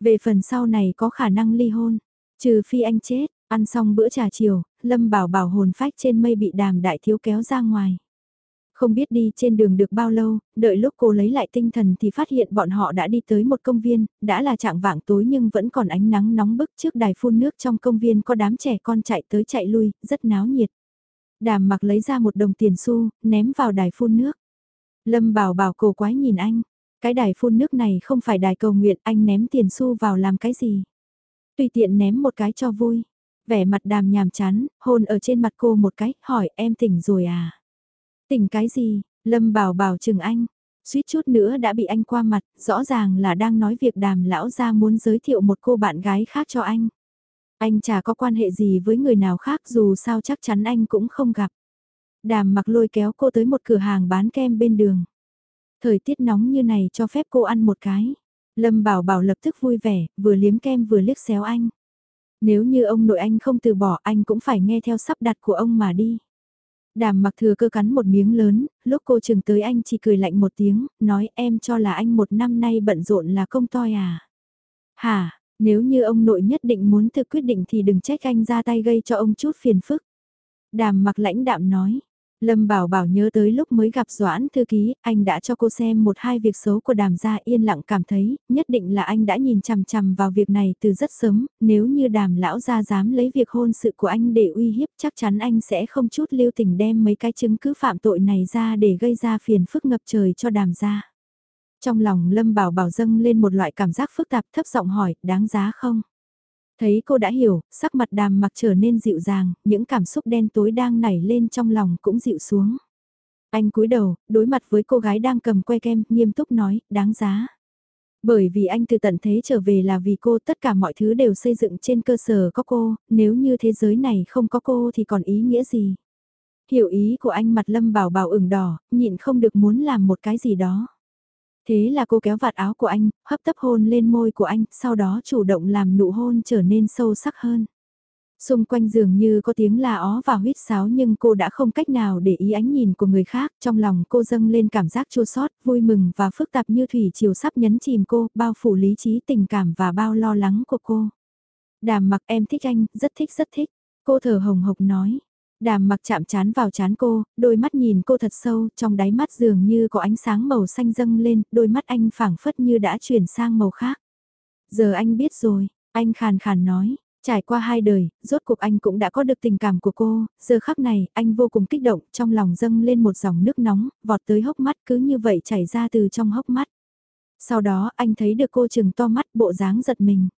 Về phần sau này có khả năng ly hôn, trừ phi anh chết, Ăn xong bữa trà chiều, Lâm Bảo Bảo hồn phách trên mây bị đàm đại thiếu kéo ra ngoài. Không biết đi trên đường được bao lâu, đợi lúc cô lấy lại tinh thần thì phát hiện bọn họ đã đi tới một công viên, đã là trạng vạng tối nhưng vẫn còn ánh nắng nóng bức trước đài phun nước trong công viên có đám trẻ con chạy tới chạy lui, rất náo nhiệt. Đàm mặc lấy ra một đồng tiền xu, ném vào đài phun nước. Lâm bảo bảo cổ quái nhìn anh, cái đài phun nước này không phải đài cầu nguyện anh ném tiền xu vào làm cái gì. Tùy tiện ném một cái cho vui vẻ mặt đàm nhàm chán, hôn ở trên mặt cô một cái, hỏi em tỉnh rồi à? Tỉnh cái gì? Lâm bảo bảo chừng anh, suýt chút nữa đã bị anh qua mặt, rõ ràng là đang nói việc đàm lão ra muốn giới thiệu một cô bạn gái khác cho anh. Anh chả có quan hệ gì với người nào khác dù sao chắc chắn anh cũng không gặp. Đàm mặc lôi kéo cô tới một cửa hàng bán kem bên đường. Thời tiết nóng như này cho phép cô ăn một cái. Lâm bảo bảo lập tức vui vẻ, vừa liếm kem vừa liếc xéo anh. Nếu như ông nội anh không từ bỏ anh cũng phải nghe theo sắp đặt của ông mà đi. Đàm mặc thừa cơ cắn một miếng lớn, lúc cô chừng tới anh chỉ cười lạnh một tiếng, nói em cho là anh một năm nay bận rộn là công toi à. Hả, nếu như ông nội nhất định muốn tự quyết định thì đừng trách anh ra tay gây cho ông chút phiền phức. Đàm mặc lãnh đạm nói, Lâm Bảo Bảo nhớ tới lúc mới gặp Doãn thư ký, anh đã cho cô xem một hai việc xấu của đàm gia yên lặng cảm thấy, nhất định là anh đã nhìn chằm chằm vào việc này từ rất sớm, nếu như đàm lão gia dám lấy việc hôn sự của anh để uy hiếp chắc chắn anh sẽ không chút lưu tình đem mấy cái chứng cứ phạm tội này ra để gây ra phiền phức ngập trời cho đàm gia. Trong lòng Lâm Bảo Bảo dâng lên một loại cảm giác phức tạp thấp giọng hỏi, đáng giá không? Thấy cô đã hiểu, sắc mặt đàm mặc trở nên dịu dàng, những cảm xúc đen tối đang nảy lên trong lòng cũng dịu xuống. Anh cúi đầu, đối mặt với cô gái đang cầm que kem, nghiêm túc nói, đáng giá. Bởi vì anh từ tận thế trở về là vì cô tất cả mọi thứ đều xây dựng trên cơ sở có cô, nếu như thế giới này không có cô thì còn ý nghĩa gì. Hiểu ý của anh mặt lâm bảo bảo ửng đỏ, nhịn không được muốn làm một cái gì đó. Thế là cô kéo vạt áo của anh, hấp tấp hôn lên môi của anh, sau đó chủ động làm nụ hôn trở nên sâu sắc hơn. Xung quanh dường như có tiếng la ó và huyết sáo nhưng cô đã không cách nào để ý ánh nhìn của người khác, trong lòng cô dâng lên cảm giác chua xót, vui mừng và phức tạp như thủy chiều sắp nhấn chìm cô, bao phủ lý trí tình cảm và bao lo lắng của cô. Đàm mặc em thích anh, rất thích rất thích. Cô thở hồng hộc nói, Đàm mặc chạm chán vào chán cô, đôi mắt nhìn cô thật sâu, trong đáy mắt dường như có ánh sáng màu xanh dâng lên, đôi mắt anh phảng phất như đã chuyển sang màu khác. Giờ anh biết rồi, anh khàn khàn nói, trải qua hai đời, rốt cuộc anh cũng đã có được tình cảm của cô, giờ khắc này, anh vô cùng kích động, trong lòng dâng lên một dòng nước nóng, vọt tới hốc mắt cứ như vậy chảy ra từ trong hốc mắt. Sau đó anh thấy được cô chừng to mắt bộ dáng giật mình.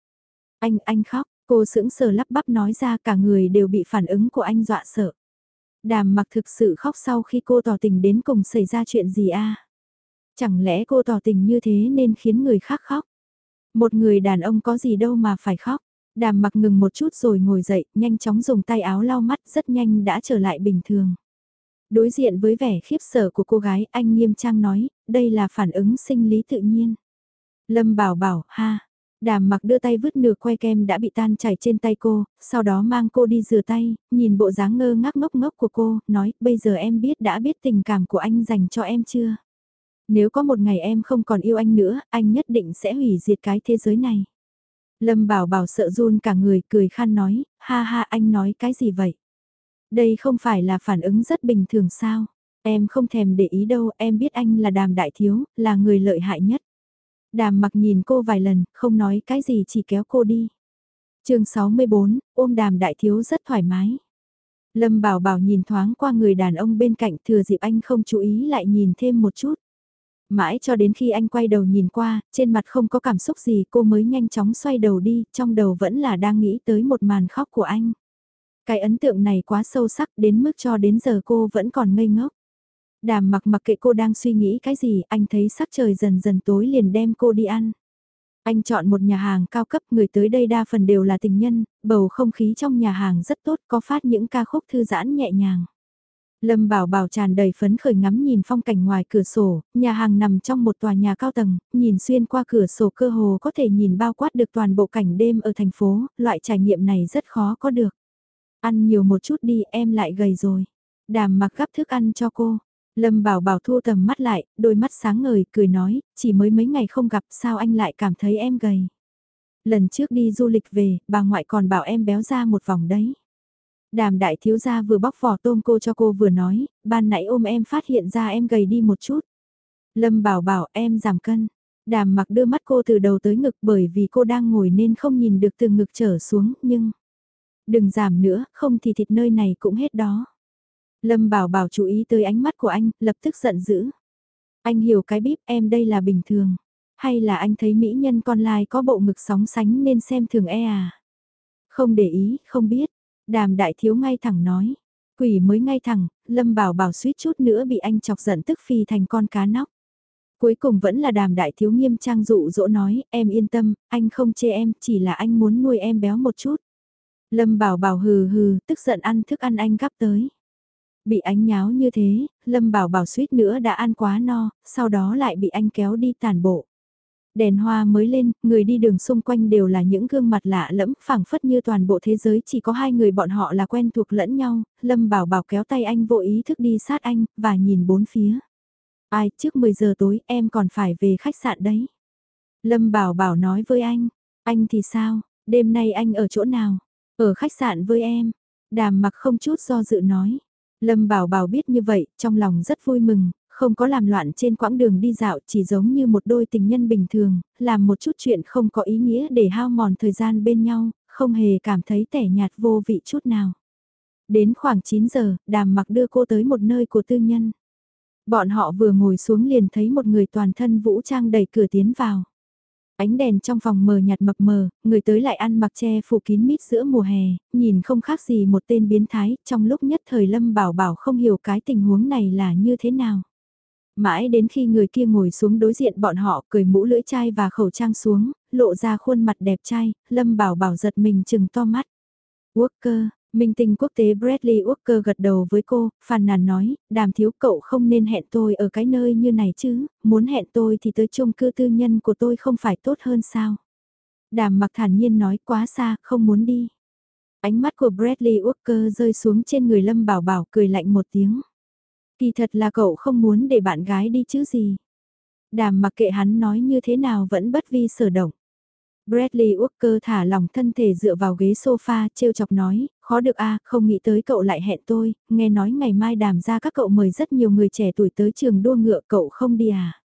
Anh, anh khóc, Cô sững sờ lắp bắp nói ra cả người đều bị phản ứng của anh dọa sợ. Đàm mặc thực sự khóc sau khi cô tỏ tình đến cùng xảy ra chuyện gì a? Chẳng lẽ cô tỏ tình như thế nên khiến người khác khóc? Một người đàn ông có gì đâu mà phải khóc. Đàm mặc ngừng một chút rồi ngồi dậy, nhanh chóng dùng tay áo lau mắt rất nhanh đã trở lại bình thường. Đối diện với vẻ khiếp sợ của cô gái, anh nghiêm trang nói, đây là phản ứng sinh lý tự nhiên. Lâm bảo bảo, ha, Đàm mặc đưa tay vứt nửa que kem đã bị tan chảy trên tay cô, sau đó mang cô đi rửa tay, nhìn bộ dáng ngơ ngác ngốc ngốc của cô, nói, bây giờ em biết đã biết tình cảm của anh dành cho em chưa? Nếu có một ngày em không còn yêu anh nữa, anh nhất định sẽ hủy diệt cái thế giới này. Lâm Bảo Bảo sợ run cả người cười khan nói, ha ha anh nói cái gì vậy? Đây không phải là phản ứng rất bình thường sao? Em không thèm để ý đâu, em biết anh là đàm đại thiếu, là người lợi hại nhất. Đàm mặc nhìn cô vài lần, không nói cái gì chỉ kéo cô đi. chương 64, ôm đàm đại thiếu rất thoải mái. Lâm Bảo Bảo nhìn thoáng qua người đàn ông bên cạnh thừa dịp anh không chú ý lại nhìn thêm một chút. Mãi cho đến khi anh quay đầu nhìn qua, trên mặt không có cảm xúc gì cô mới nhanh chóng xoay đầu đi, trong đầu vẫn là đang nghĩ tới một màn khóc của anh. Cái ấn tượng này quá sâu sắc đến mức cho đến giờ cô vẫn còn ngây ngốc. Đàm mặc mặc kệ cô đang suy nghĩ cái gì, anh thấy sắc trời dần dần tối liền đem cô đi ăn. Anh chọn một nhà hàng cao cấp, người tới đây đa phần đều là tình nhân, bầu không khí trong nhà hàng rất tốt, có phát những ca khúc thư giãn nhẹ nhàng. Lâm Bảo Bảo tràn đầy phấn khởi ngắm nhìn phong cảnh ngoài cửa sổ, nhà hàng nằm trong một tòa nhà cao tầng, nhìn xuyên qua cửa sổ cơ hồ có thể nhìn bao quát được toàn bộ cảnh đêm ở thành phố, loại trải nghiệm này rất khó có được. Ăn nhiều một chút đi em lại gầy rồi. Đàm mặc gắp thức ăn cho cô. Lâm Bảo Bảo thu tầm mắt lại, đôi mắt sáng ngời, cười nói, chỉ mới mấy ngày không gặp sao anh lại cảm thấy em gầy. Lần trước đi du lịch về, bà ngoại còn bảo em béo ra một vòng đấy. Đàm đại thiếu gia vừa bóc vỏ tôm cô cho cô vừa nói, ban nãy ôm em phát hiện ra em gầy đi một chút. Lâm bảo bảo em giảm cân. Đàm mặc đưa mắt cô từ đầu tới ngực bởi vì cô đang ngồi nên không nhìn được từ ngực trở xuống, nhưng... Đừng giảm nữa, không thì thịt nơi này cũng hết đó. Lâm bảo bảo chú ý tới ánh mắt của anh, lập tức giận dữ. Anh hiểu cái bíp em đây là bình thường. Hay là anh thấy mỹ nhân con lai có bộ ngực sóng sánh nên xem thường e à? Không để ý, không biết. Đàm đại thiếu ngay thẳng nói. Quỷ mới ngay thẳng, Lâm bảo bảo suýt chút nữa bị anh chọc giận tức phi thành con cá nóc. Cuối cùng vẫn là đàm đại thiếu nghiêm trang dụ dỗ nói, em yên tâm, anh không chê em, chỉ là anh muốn nuôi em béo một chút. Lâm bảo bảo hừ hừ, tức giận ăn thức ăn anh gắp tới. Bị ánh nháo như thế, Lâm bảo bảo suýt nữa đã ăn quá no, sau đó lại bị anh kéo đi tàn bộ. Đèn hoa mới lên, người đi đường xung quanh đều là những gương mặt lạ lẫm, phảng phất như toàn bộ thế giới chỉ có hai người bọn họ là quen thuộc lẫn nhau, Lâm Bảo Bảo kéo tay anh vô ý thức đi sát anh, và nhìn bốn phía. Ai, trước 10 giờ tối em còn phải về khách sạn đấy. Lâm Bảo Bảo nói với anh, anh thì sao, đêm nay anh ở chỗ nào? Ở khách sạn với em. Đàm mặc không chút do dự nói. Lâm Bảo Bảo biết như vậy, trong lòng rất vui mừng, không có làm loạn trên quãng đường đi dạo chỉ giống như một đôi tình nhân bình thường, làm một chút chuyện không có ý nghĩa để hao mòn thời gian bên nhau, không hề cảm thấy tẻ nhạt vô vị chút nào. Đến khoảng 9 giờ, đàm mặc đưa cô tới một nơi của tư nhân. Bọn họ vừa ngồi xuống liền thấy một người toàn thân vũ trang đẩy cửa tiến vào. Ánh đèn trong phòng mờ nhạt mập mờ, người tới lại ăn mặc che phủ kín mít giữa mùa hè, nhìn không khác gì một tên biến thái, trong lúc nhất thời Lâm Bảo Bảo không hiểu cái tình huống này là như thế nào. Mãi đến khi người kia ngồi xuống đối diện bọn họ cười mũ lưỡi chai và khẩu trang xuống, lộ ra khuôn mặt đẹp trai, Lâm Bảo Bảo giật mình chừng to mắt. Worker, Minh tinh quốc tế Bradley Walker gật đầu với cô, phàn nàn nói, đàm thiếu cậu không nên hẹn tôi ở cái nơi như này chứ, muốn hẹn tôi thì tới chung cư tư nhân của tôi không phải tốt hơn sao. Đàm mặc thản nhiên nói quá xa, không muốn đi. Ánh mắt của Bradley Walker rơi xuống trên người Lâm Bảo Bảo cười lạnh một tiếng. Kỳ thật là cậu không muốn để bạn gái đi chứ gì. Đàm mặc kệ hắn nói như thế nào vẫn bất vi sở động. Bradley Walker thả lòng thân thể dựa vào ghế sofa, trêu chọc nói, khó được a, à, không nghĩ tới cậu lại hẹn tôi, nghe nói ngày mai đàm ra các cậu mời rất nhiều người trẻ tuổi tới trường đua ngựa cậu không đi à.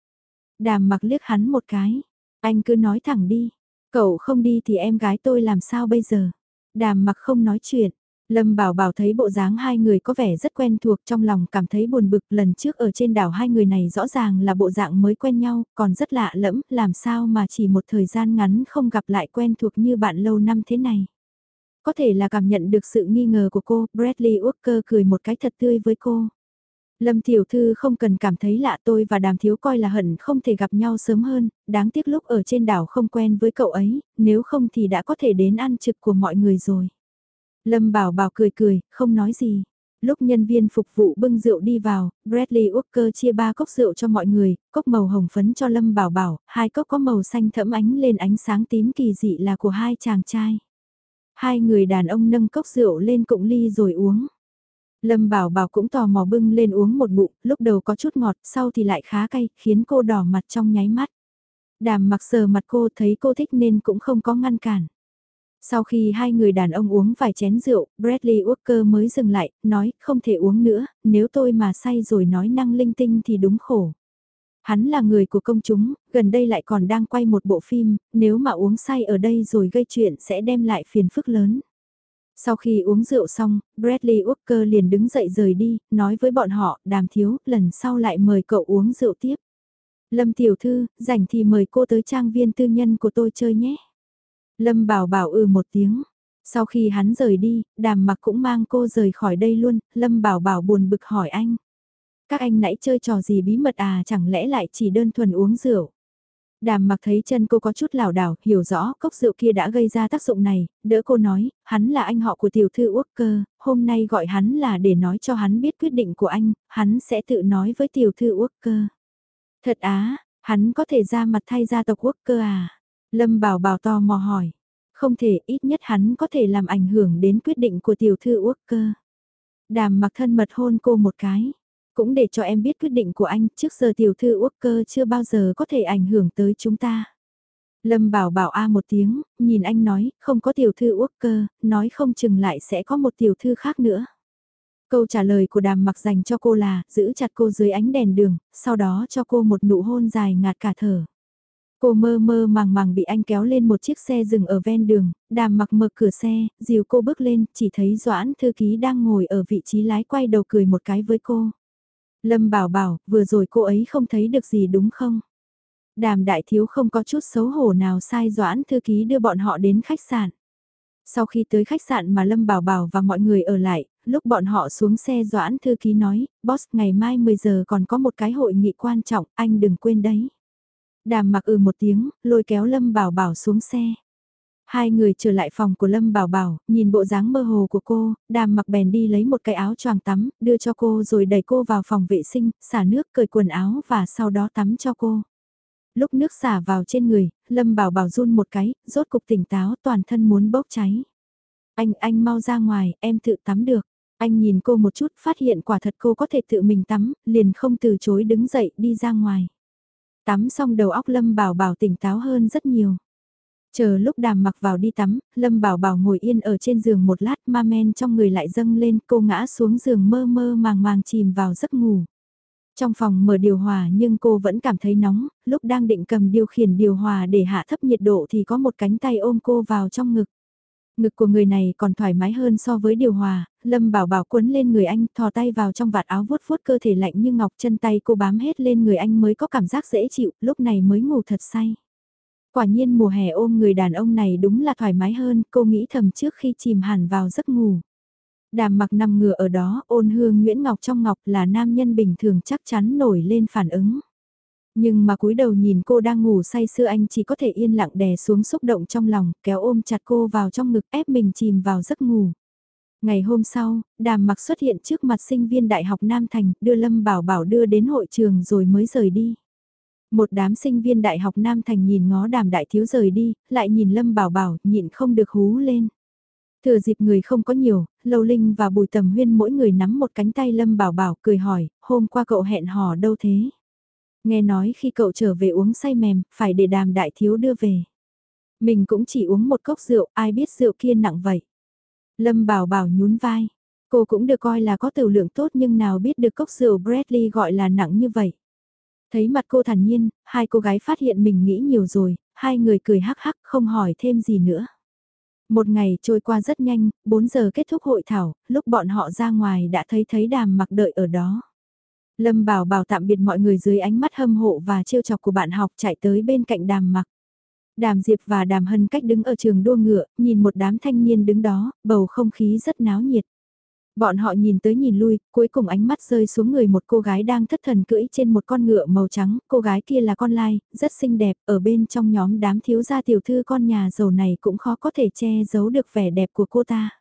Đàm mặc liếc hắn một cái, anh cứ nói thẳng đi, cậu không đi thì em gái tôi làm sao bây giờ. Đàm mặc không nói chuyện, Lâm Bảo Bảo thấy bộ dáng hai người có vẻ rất quen thuộc trong lòng cảm thấy buồn bực lần trước ở trên đảo hai người này rõ ràng là bộ dạng mới quen nhau, còn rất lạ lẫm, làm sao mà chỉ một thời gian ngắn không gặp lại quen thuộc như bạn lâu năm thế này. Có thể là cảm nhận được sự nghi ngờ của cô, Bradley Walker cười một cái thật tươi với cô. Lâm Tiểu Thư không cần cảm thấy lạ tôi và đàm thiếu coi là hận không thể gặp nhau sớm hơn, đáng tiếc lúc ở trên đảo không quen với cậu ấy, nếu không thì đã có thể đến ăn trực của mọi người rồi. Lâm Bảo Bảo cười cười, không nói gì. Lúc nhân viên phục vụ bưng rượu đi vào, Bradley Walker chia ba cốc rượu cho mọi người, cốc màu hồng phấn cho Lâm Bảo Bảo, hai cốc có màu xanh thẫm ánh lên ánh sáng tím kỳ dị là của hai chàng trai. Hai người đàn ông nâng cốc rượu lên cụng ly rồi uống. Lâm Bảo Bảo cũng tò mò bưng lên uống một bụng, lúc đầu có chút ngọt, sau thì lại khá cay, khiến cô đỏ mặt trong nháy mắt. Đàm mặc sờ mặt cô thấy cô thích nên cũng không có ngăn cản. Sau khi hai người đàn ông uống vài chén rượu, Bradley Walker mới dừng lại, nói không thể uống nữa, nếu tôi mà say rồi nói năng linh tinh thì đúng khổ. Hắn là người của công chúng, gần đây lại còn đang quay một bộ phim, nếu mà uống say ở đây rồi gây chuyện sẽ đem lại phiền phức lớn. Sau khi uống rượu xong, Bradley Walker liền đứng dậy rời đi, nói với bọn họ, đàm thiếu, lần sau lại mời cậu uống rượu tiếp. Lâm tiểu thư, rảnh thì mời cô tới trang viên tư nhân của tôi chơi nhé. Lâm bảo bảo ừ một tiếng. Sau khi hắn rời đi, đàm mặc cũng mang cô rời khỏi đây luôn, Lâm bảo bảo buồn bực hỏi anh. Các anh nãy chơi trò gì bí mật à chẳng lẽ lại chỉ đơn thuần uống rượu. Đàm mặc thấy chân cô có chút lảo đảo, hiểu rõ cốc rượu kia đã gây ra tác dụng này, đỡ cô nói, hắn là anh họ của tiểu thư Walker, hôm nay gọi hắn là để nói cho hắn biết quyết định của anh, hắn sẽ tự nói với tiểu thư Walker. Thật á, hắn có thể ra mặt thay gia tộc Walker à? Lâm bảo bảo to mò hỏi. Không thể, ít nhất hắn có thể làm ảnh hưởng đến quyết định của tiểu thư Walker. Đàm mặc thân mật hôn cô một cái. Cũng để cho em biết quyết định của anh, trước giờ tiểu thư Walker chưa bao giờ có thể ảnh hưởng tới chúng ta. Lâm bảo bảo a một tiếng, nhìn anh nói, không có tiểu thư Walker, nói không chừng lại sẽ có một tiểu thư khác nữa. Câu trả lời của đàm mặc dành cho cô là, giữ chặt cô dưới ánh đèn đường, sau đó cho cô một nụ hôn dài ngạt cả thở. Cô mơ mơ màng màng bị anh kéo lên một chiếc xe dừng ở ven đường, đàm mặc mở cửa xe, dìu cô bước lên, chỉ thấy Doãn thư ký đang ngồi ở vị trí lái quay đầu cười một cái với cô. Lâm bảo bảo, vừa rồi cô ấy không thấy được gì đúng không? Đàm đại thiếu không có chút xấu hổ nào sai Doãn thư ký đưa bọn họ đến khách sạn. Sau khi tới khách sạn mà Lâm Bảo Bảo và mọi người ở lại, lúc bọn họ xuống xe Doãn thư ký nói, boss ngày mai 10 giờ còn có một cái hội nghị quan trọng, anh đừng quên đấy. Đàm mặc ừ một tiếng, lôi kéo Lâm Bảo Bảo xuống xe. Hai người trở lại phòng của Lâm Bảo Bảo, nhìn bộ dáng mơ hồ của cô, đàm mặc bèn đi lấy một cái áo choàng tắm, đưa cho cô rồi đẩy cô vào phòng vệ sinh, xả nước cởi quần áo và sau đó tắm cho cô. Lúc nước xả vào trên người, Lâm Bảo Bảo run một cái, rốt cục tỉnh táo toàn thân muốn bốc cháy. Anh, anh mau ra ngoài, em tự tắm được. Anh nhìn cô một chút, phát hiện quả thật cô có thể tự mình tắm, liền không từ chối đứng dậy đi ra ngoài. Tắm xong đầu óc Lâm Bảo Bảo tỉnh táo hơn rất nhiều. Chờ lúc đàm mặc vào đi tắm, Lâm Bảo Bảo ngồi yên ở trên giường một lát ma men trong người lại dâng lên cô ngã xuống giường mơ mơ màng màng chìm vào giấc ngủ. Trong phòng mở điều hòa nhưng cô vẫn cảm thấy nóng, lúc đang định cầm điều khiển điều hòa để hạ thấp nhiệt độ thì có một cánh tay ôm cô vào trong ngực. Ngực của người này còn thoải mái hơn so với điều hòa, Lâm Bảo Bảo quấn lên người anh, thò tay vào trong vạt áo vuốt vuốt cơ thể lạnh như ngọc chân tay cô bám hết lên người anh mới có cảm giác dễ chịu, lúc này mới ngủ thật say. Quả nhiên mùa hè ôm người đàn ông này đúng là thoải mái hơn, cô nghĩ thầm trước khi chìm hẳn vào giấc ngủ. Đàm mặc nằm ngửa ở đó, ôn hương Nguyễn Ngọc trong ngọc là nam nhân bình thường chắc chắn nổi lên phản ứng. Nhưng mà cúi đầu nhìn cô đang ngủ say sưa anh chỉ có thể yên lặng đè xuống xúc động trong lòng, kéo ôm chặt cô vào trong ngực ép mình chìm vào giấc ngủ. Ngày hôm sau, đàm mặc xuất hiện trước mặt sinh viên Đại học Nam Thành, đưa Lâm Bảo Bảo đưa đến hội trường rồi mới rời đi. Một đám sinh viên Đại học Nam Thành nhìn ngó đàm đại thiếu rời đi, lại nhìn Lâm Bảo Bảo, nhịn không được hú lên. Thừa dịp người không có nhiều, Lâu Linh và Bùi Tầm Huyên mỗi người nắm một cánh tay Lâm Bảo Bảo cười hỏi, hôm qua cậu hẹn hò đâu thế? Nghe nói khi cậu trở về uống say mềm, phải để đàm đại thiếu đưa về. Mình cũng chỉ uống một cốc rượu, ai biết rượu kia nặng vậy. Lâm Bảo Bảo nhún vai. Cô cũng được coi là có tiểu lượng tốt nhưng nào biết được cốc rượu Bradley gọi là nặng như vậy. Thấy mặt cô thản nhiên, hai cô gái phát hiện mình nghĩ nhiều rồi, hai người cười hắc hắc không hỏi thêm gì nữa. Một ngày trôi qua rất nhanh, 4 giờ kết thúc hội thảo, lúc bọn họ ra ngoài đã thấy thấy đàm mặc đợi ở đó. Lâm bảo bảo tạm biệt mọi người dưới ánh mắt hâm hộ và trêu chọc của bạn học chạy tới bên cạnh đàm mặc. Đàm Diệp và Đàm Hân cách đứng ở trường đua ngựa, nhìn một đám thanh niên đứng đó, bầu không khí rất náo nhiệt. Bọn họ nhìn tới nhìn lui, cuối cùng ánh mắt rơi xuống người một cô gái đang thất thần cưỡi trên một con ngựa màu trắng, cô gái kia là con lai, rất xinh đẹp, ở bên trong nhóm đám thiếu gia tiểu thư con nhà giàu này cũng khó có thể che giấu được vẻ đẹp của cô ta.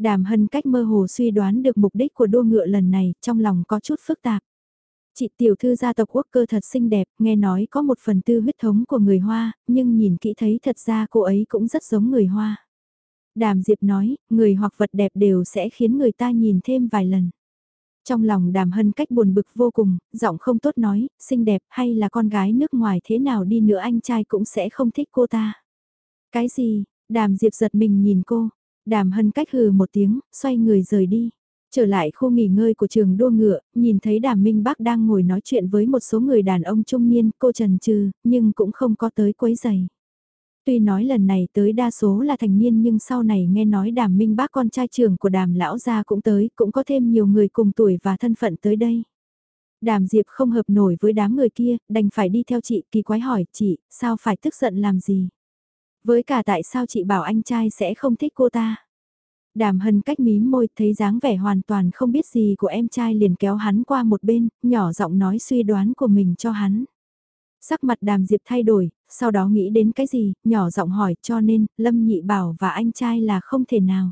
Đàm hân cách mơ hồ suy đoán được mục đích của đua ngựa lần này, trong lòng có chút phức tạp. Chị tiểu thư gia tộc quốc cơ thật xinh đẹp, nghe nói có một phần tư huyết thống của người Hoa, nhưng nhìn kỹ thấy thật ra cô ấy cũng rất giống người Hoa. Đàm Diệp nói, người hoặc vật đẹp đều sẽ khiến người ta nhìn thêm vài lần. Trong lòng đàm hân cách buồn bực vô cùng, giọng không tốt nói, xinh đẹp hay là con gái nước ngoài thế nào đi nữa anh trai cũng sẽ không thích cô ta. Cái gì, đàm diệp giật mình nhìn cô, đàm hân cách hừ một tiếng, xoay người rời đi. Trở lại khu nghỉ ngơi của trường đua ngựa, nhìn thấy đàm minh bác đang ngồi nói chuyện với một số người đàn ông trung niên, cô trần trừ, nhưng cũng không có tới quấy giày. Tuy nói lần này tới đa số là thành niên nhưng sau này nghe nói đàm minh bác con trai trưởng của đàm lão gia cũng tới, cũng có thêm nhiều người cùng tuổi và thân phận tới đây. Đàm Diệp không hợp nổi với đám người kia, đành phải đi theo chị, kỳ quái hỏi, chị, sao phải tức giận làm gì? Với cả tại sao chị bảo anh trai sẽ không thích cô ta? Đàm hân cách mím môi thấy dáng vẻ hoàn toàn không biết gì của em trai liền kéo hắn qua một bên, nhỏ giọng nói suy đoán của mình cho hắn. Sắc mặt đàm diệp thay đổi, sau đó nghĩ đến cái gì, nhỏ giọng hỏi cho nên, Lâm Nhị Bảo và anh trai là không thể nào.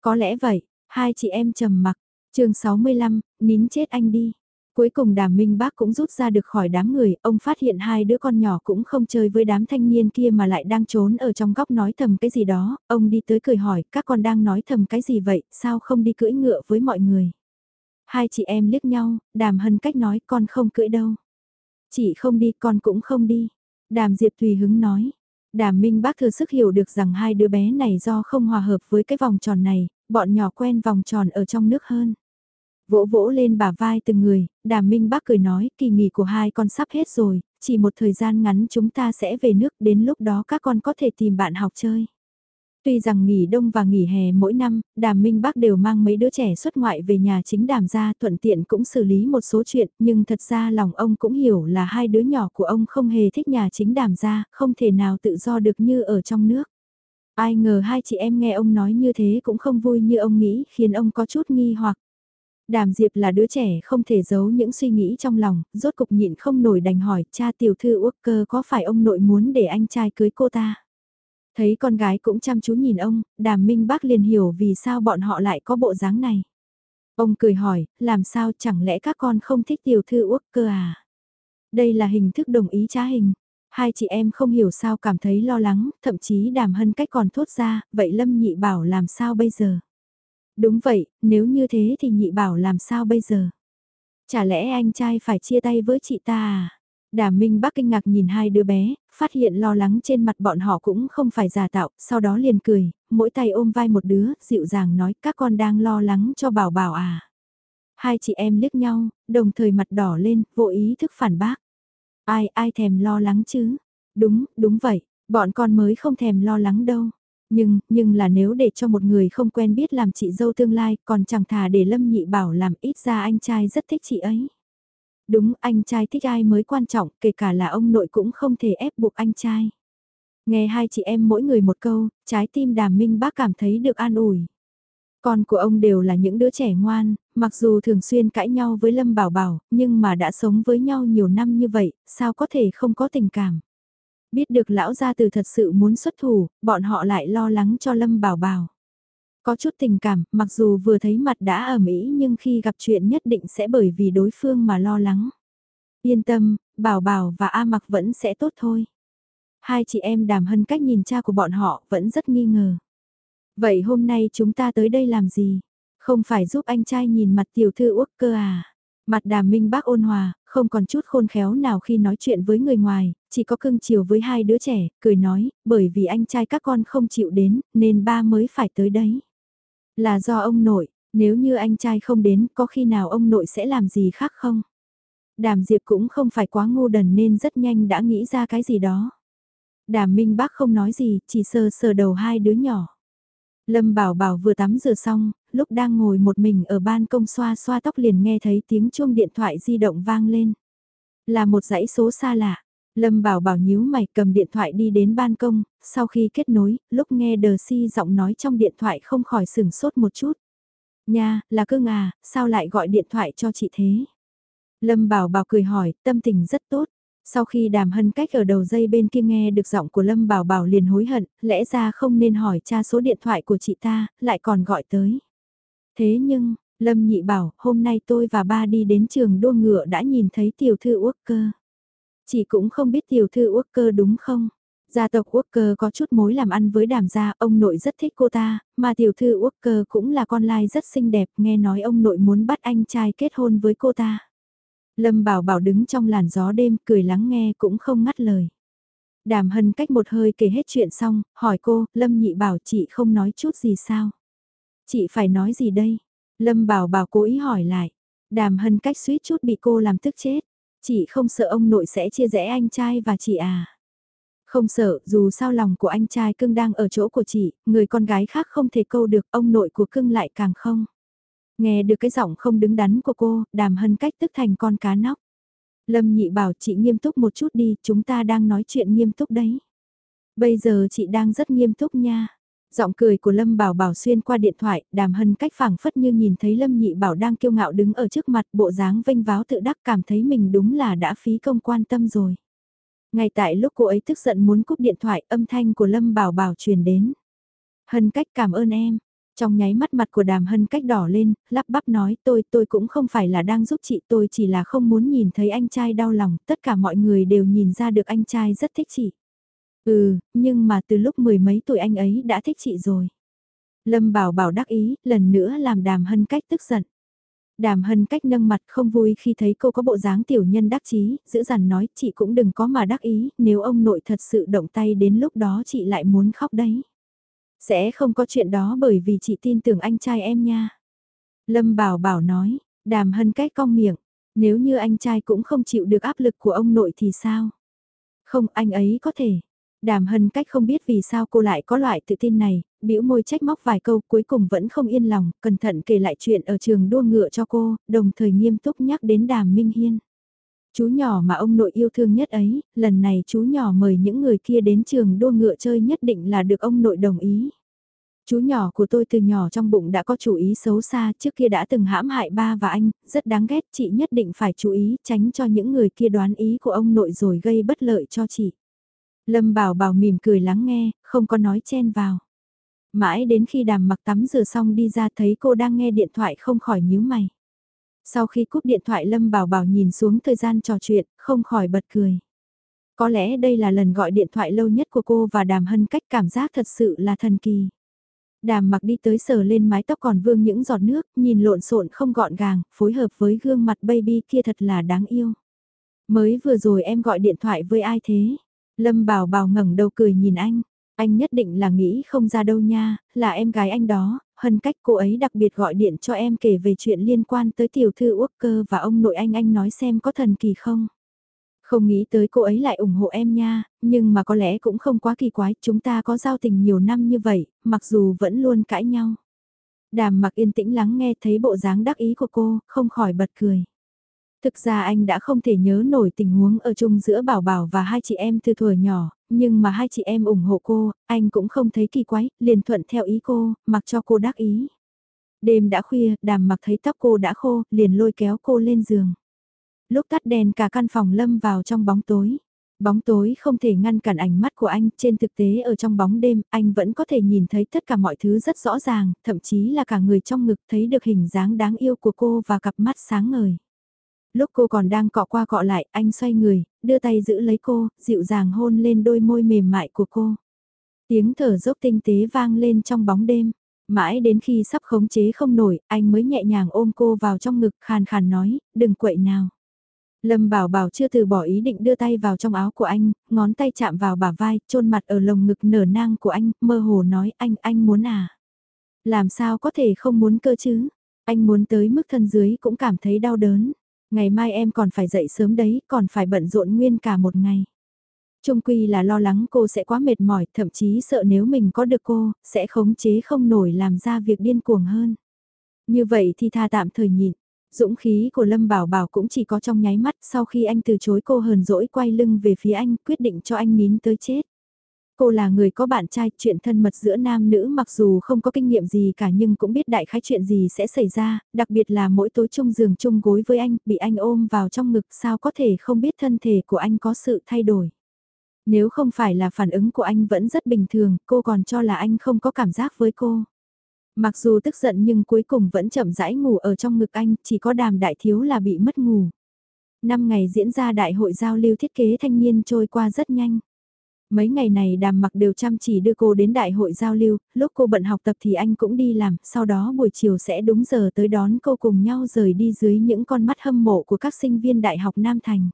Có lẽ vậy, hai chị em trầm mặc, chương 65, nín chết anh đi. Cuối cùng đàm minh bác cũng rút ra được khỏi đám người, ông phát hiện hai đứa con nhỏ cũng không chơi với đám thanh niên kia mà lại đang trốn ở trong góc nói thầm cái gì đó, ông đi tới cười hỏi các con đang nói thầm cái gì vậy, sao không đi cưỡi ngựa với mọi người. Hai chị em liếc nhau, đàm hân cách nói con không cưỡi đâu. Chị không đi con cũng không đi. Đàm Diệp tùy hứng nói. Đàm Minh bác thừa sức hiểu được rằng hai đứa bé này do không hòa hợp với cái vòng tròn này, bọn nhỏ quen vòng tròn ở trong nước hơn. Vỗ vỗ lên bả vai từng người, đàm minh bác cười nói kỳ nghỉ của hai con sắp hết rồi, chỉ một thời gian ngắn chúng ta sẽ về nước đến lúc đó các con có thể tìm bạn học chơi. Tuy rằng nghỉ đông và nghỉ hè mỗi năm, đàm minh bác đều mang mấy đứa trẻ xuất ngoại về nhà chính đàm ra thuận tiện cũng xử lý một số chuyện, nhưng thật ra lòng ông cũng hiểu là hai đứa nhỏ của ông không hề thích nhà chính đàm ra, không thể nào tự do được như ở trong nước. Ai ngờ hai chị em nghe ông nói như thế cũng không vui như ông nghĩ, khiến ông có chút nghi hoặc. Đàm Diệp là đứa trẻ không thể giấu những suy nghĩ trong lòng, rốt cục nhịn không nổi đành hỏi cha tiểu thư Walker có phải ông nội muốn để anh trai cưới cô ta. Thấy con gái cũng chăm chú nhìn ông, đàm minh bác liền hiểu vì sao bọn họ lại có bộ dáng này. Ông cười hỏi, làm sao chẳng lẽ các con không thích tiểu thư Walker à? Đây là hình thức đồng ý trá hình. Hai chị em không hiểu sao cảm thấy lo lắng, thậm chí đàm hân cách còn thốt ra, vậy Lâm nhị bảo làm sao bây giờ? Đúng vậy, nếu như thế thì nhị bảo làm sao bây giờ? Chả lẽ anh trai phải chia tay với chị ta à? Đà Minh Bắc kinh ngạc nhìn hai đứa bé, phát hiện lo lắng trên mặt bọn họ cũng không phải giả tạo, sau đó liền cười, mỗi tay ôm vai một đứa, dịu dàng nói các con đang lo lắng cho bảo bảo à. Hai chị em liếc nhau, đồng thời mặt đỏ lên, vô ý thức phản bác. Ai, ai thèm lo lắng chứ? Đúng, đúng vậy, bọn con mới không thèm lo lắng đâu. Nhưng, nhưng là nếu để cho một người không quen biết làm chị dâu tương lai, còn chẳng thà để Lâm Nhị Bảo làm ít ra anh trai rất thích chị ấy. Đúng, anh trai thích ai mới quan trọng, kể cả là ông nội cũng không thể ép buộc anh trai. Nghe hai chị em mỗi người một câu, trái tim đàm minh bác cảm thấy được an ủi. Con của ông đều là những đứa trẻ ngoan, mặc dù thường xuyên cãi nhau với Lâm Bảo Bảo, nhưng mà đã sống với nhau nhiều năm như vậy, sao có thể không có tình cảm. Biết được lão gia từ thật sự muốn xuất thủ, bọn họ lại lo lắng cho Lâm Bảo Bảo. Có chút tình cảm, mặc dù vừa thấy mặt đã ở Mỹ nhưng khi gặp chuyện nhất định sẽ bởi vì đối phương mà lo lắng. Yên tâm, Bảo Bảo và A Mặc vẫn sẽ tốt thôi. Hai chị em đàm hân cách nhìn cha của bọn họ vẫn rất nghi ngờ. Vậy hôm nay chúng ta tới đây làm gì? Không phải giúp anh trai nhìn mặt tiểu thư Úc cơ à? Mặt đàm minh bác ôn hòa, không còn chút khôn khéo nào khi nói chuyện với người ngoài, chỉ có cưng chiều với hai đứa trẻ, cười nói, bởi vì anh trai các con không chịu đến, nên ba mới phải tới đấy. Là do ông nội, nếu như anh trai không đến, có khi nào ông nội sẽ làm gì khác không? Đàm Diệp cũng không phải quá ngu đần nên rất nhanh đã nghĩ ra cái gì đó. Đàm Minh Bác không nói gì, chỉ sờ sờ đầu hai đứa nhỏ. Lâm Bảo Bảo vừa tắm rửa xong, lúc đang ngồi một mình ở ban công xoa xoa tóc liền nghe thấy tiếng chuông điện thoại di động vang lên. Là một dãy số xa lạ. Lâm Bảo Bảo nhíu mày cầm điện thoại đi đến ban công, sau khi kết nối, lúc nghe Đờ Si giọng nói trong điện thoại không khỏi sừng sốt một chút. Nha, là cưng à, sao lại gọi điện thoại cho chị thế? Lâm Bảo Bảo cười hỏi, tâm tình rất tốt. Sau khi đàm hân cách ở đầu dây bên kia nghe được giọng của Lâm Bảo Bảo liền hối hận, lẽ ra không nên hỏi cha số điện thoại của chị ta, lại còn gọi tới. Thế nhưng, Lâm nhị bảo, hôm nay tôi và ba đi đến trường đua ngựa đã nhìn thấy tiểu thư Quốc cơ. Chị cũng không biết tiểu thư Quốc cơ đúng không? Gia tộc Walker có chút mối làm ăn với đàm gia, ông nội rất thích cô ta, mà tiểu thư Walker cũng là con lai rất xinh đẹp, nghe nói ông nội muốn bắt anh trai kết hôn với cô ta. Lâm Bảo Bảo đứng trong làn gió đêm, cười lắng nghe cũng không ngắt lời. Đàm hân cách một hơi kể hết chuyện xong, hỏi cô, Lâm nhị bảo chị không nói chút gì sao? Chị phải nói gì đây? Lâm Bảo Bảo cố ý hỏi lại. Đàm hân cách suýt chút bị cô làm tức chết. Chị không sợ ông nội sẽ chia rẽ anh trai và chị à? Không sợ, dù sao lòng của anh trai cưng đang ở chỗ của chị, người con gái khác không thể câu được, ông nội của cưng lại càng không. Nghe được cái giọng không đứng đắn của cô, đàm hân cách tức thành con cá nóc. Lâm nhị bảo chị nghiêm túc một chút đi, chúng ta đang nói chuyện nghiêm túc đấy. Bây giờ chị đang rất nghiêm túc nha. Giọng cười của Lâm Bảo Bảo xuyên qua điện thoại, đàm hân cách phảng phất như nhìn thấy Lâm Nhị Bảo đang kiêu ngạo đứng ở trước mặt bộ dáng vênh váo tự đắc cảm thấy mình đúng là đã phí công quan tâm rồi. Ngay tại lúc cô ấy tức giận muốn cúp điện thoại âm thanh của Lâm Bảo Bảo truyền đến. Hân cách cảm ơn em. Trong nháy mắt mặt của đàm hân cách đỏ lên, lắp bắp nói tôi tôi cũng không phải là đang giúp chị tôi chỉ là không muốn nhìn thấy anh trai đau lòng, tất cả mọi người đều nhìn ra được anh trai rất thích chị. Ừ, nhưng mà từ lúc mười mấy tuổi anh ấy đã thích chị rồi. Lâm bảo bảo đắc ý, lần nữa làm đàm hân cách tức giận. Đàm hân cách nâng mặt không vui khi thấy cô có bộ dáng tiểu nhân đắc chí, giữ dằn nói chị cũng đừng có mà đắc ý, nếu ông nội thật sự động tay đến lúc đó chị lại muốn khóc đấy. Sẽ không có chuyện đó bởi vì chị tin tưởng anh trai em nha. Lâm bảo bảo nói, đàm hân cách cong miệng, nếu như anh trai cũng không chịu được áp lực của ông nội thì sao? Không, anh ấy có thể. Đàm hân cách không biết vì sao cô lại có loại tự tin này, bĩu môi trách móc vài câu cuối cùng vẫn không yên lòng, cẩn thận kể lại chuyện ở trường đua ngựa cho cô, đồng thời nghiêm túc nhắc đến đàm Minh Hiên. Chú nhỏ mà ông nội yêu thương nhất ấy, lần này chú nhỏ mời những người kia đến trường đua ngựa chơi nhất định là được ông nội đồng ý. Chú nhỏ của tôi từ nhỏ trong bụng đã có chủ ý xấu xa, trước kia đã từng hãm hại ba và anh, rất đáng ghét, chị nhất định phải chú ý, tránh cho những người kia đoán ý của ông nội rồi gây bất lợi cho chị. Lâm Bảo Bảo mỉm cười lắng nghe, không có nói chen vào. Mãi đến khi đàm mặc tắm rửa xong đi ra thấy cô đang nghe điện thoại không khỏi nhíu mày. Sau khi cúp điện thoại Lâm Bảo Bảo nhìn xuống thời gian trò chuyện, không khỏi bật cười. Có lẽ đây là lần gọi điện thoại lâu nhất của cô và đàm hân cách cảm giác thật sự là thần kỳ. Đàm mặc đi tới sờ lên mái tóc còn vương những giọt nước, nhìn lộn xộn không gọn gàng, phối hợp với gương mặt baby kia thật là đáng yêu. Mới vừa rồi em gọi điện thoại với ai thế? Lâm Bảo Bảo ngẩng đầu cười nhìn anh, anh nhất định là nghĩ không ra đâu nha, là em gái anh đó, hân cách cô ấy đặc biệt gọi điện cho em kể về chuyện liên quan tới tiểu thư Walker và ông nội anh anh nói xem có thần kỳ không. Không nghĩ tới cô ấy lại ủng hộ em nha, nhưng mà có lẽ cũng không quá kỳ quái, chúng ta có giao tình nhiều năm như vậy, mặc dù vẫn luôn cãi nhau. Đàm mặc yên tĩnh lắng nghe thấy bộ dáng đắc ý của cô, không khỏi bật cười. Thực ra anh đã không thể nhớ nổi tình huống ở chung giữa Bảo Bảo và hai chị em từ thuở nhỏ, nhưng mà hai chị em ủng hộ cô, anh cũng không thấy kỳ quái, liền thuận theo ý cô, mặc cho cô đắc ý. Đêm đã khuya, đàm mặc thấy tóc cô đã khô, liền lôi kéo cô lên giường. Lúc tắt đèn cả căn phòng lâm vào trong bóng tối. Bóng tối không thể ngăn cản ánh mắt của anh, trên thực tế ở trong bóng đêm, anh vẫn có thể nhìn thấy tất cả mọi thứ rất rõ ràng, thậm chí là cả người trong ngực thấy được hình dáng đáng yêu của cô và cặp mắt sáng ngời. Lúc cô còn đang cọ qua cọ lại, anh xoay người, đưa tay giữ lấy cô, dịu dàng hôn lên đôi môi mềm mại của cô. Tiếng thở dốc tinh tế vang lên trong bóng đêm. Mãi đến khi sắp khống chế không nổi, anh mới nhẹ nhàng ôm cô vào trong ngực khàn khàn nói, đừng quậy nào. Lâm Bảo Bảo chưa từ bỏ ý định đưa tay vào trong áo của anh, ngón tay chạm vào bả vai, chôn mặt ở lồng ngực nở nang của anh, mơ hồ nói anh, anh muốn à. Làm sao có thể không muốn cơ chứ? Anh muốn tới mức thân dưới cũng cảm thấy đau đớn. Ngày mai em còn phải dậy sớm đấy, còn phải bận rộn nguyên cả một ngày. Trung quy là lo lắng cô sẽ quá mệt mỏi, thậm chí sợ nếu mình có được cô, sẽ khống chế không nổi làm ra việc điên cuồng hơn. Như vậy thì tha tạm thời nhịn. Dũng khí của Lâm Bảo Bảo cũng chỉ có trong nháy mắt sau khi anh từ chối cô hờn dỗi quay lưng về phía anh quyết định cho anh nín tới chết. Cô là người có bạn trai, chuyện thân mật giữa nam nữ mặc dù không có kinh nghiệm gì cả nhưng cũng biết đại khái chuyện gì sẽ xảy ra, đặc biệt là mỗi tối chung giường chung gối với anh, bị anh ôm vào trong ngực sao có thể không biết thân thể của anh có sự thay đổi. Nếu không phải là phản ứng của anh vẫn rất bình thường, cô còn cho là anh không có cảm giác với cô. Mặc dù tức giận nhưng cuối cùng vẫn chậm rãi ngủ ở trong ngực anh, chỉ có đàm đại thiếu là bị mất ngủ. Năm ngày diễn ra đại hội giao lưu thiết kế thanh niên trôi qua rất nhanh. Mấy ngày này đàm mặc đều chăm chỉ đưa cô đến đại hội giao lưu, lúc cô bận học tập thì anh cũng đi làm, sau đó buổi chiều sẽ đúng giờ tới đón cô cùng nhau rời đi dưới những con mắt hâm mộ của các sinh viên đại học Nam Thành.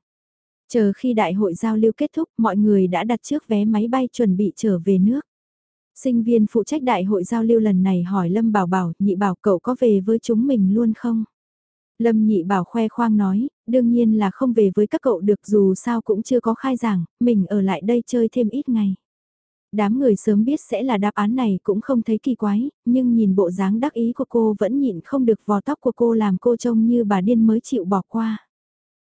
Chờ khi đại hội giao lưu kết thúc, mọi người đã đặt trước vé máy bay chuẩn bị trở về nước. Sinh viên phụ trách đại hội giao lưu lần này hỏi Lâm Bảo Bảo, nhị bảo cậu có về với chúng mình luôn không? Lâm nhị bảo khoe khoang nói, đương nhiên là không về với các cậu được dù sao cũng chưa có khai giảng, mình ở lại đây chơi thêm ít ngày. Đám người sớm biết sẽ là đáp án này cũng không thấy kỳ quái, nhưng nhìn bộ dáng đắc ý của cô vẫn nhịn không được vò tóc của cô làm cô trông như bà điên mới chịu bỏ qua.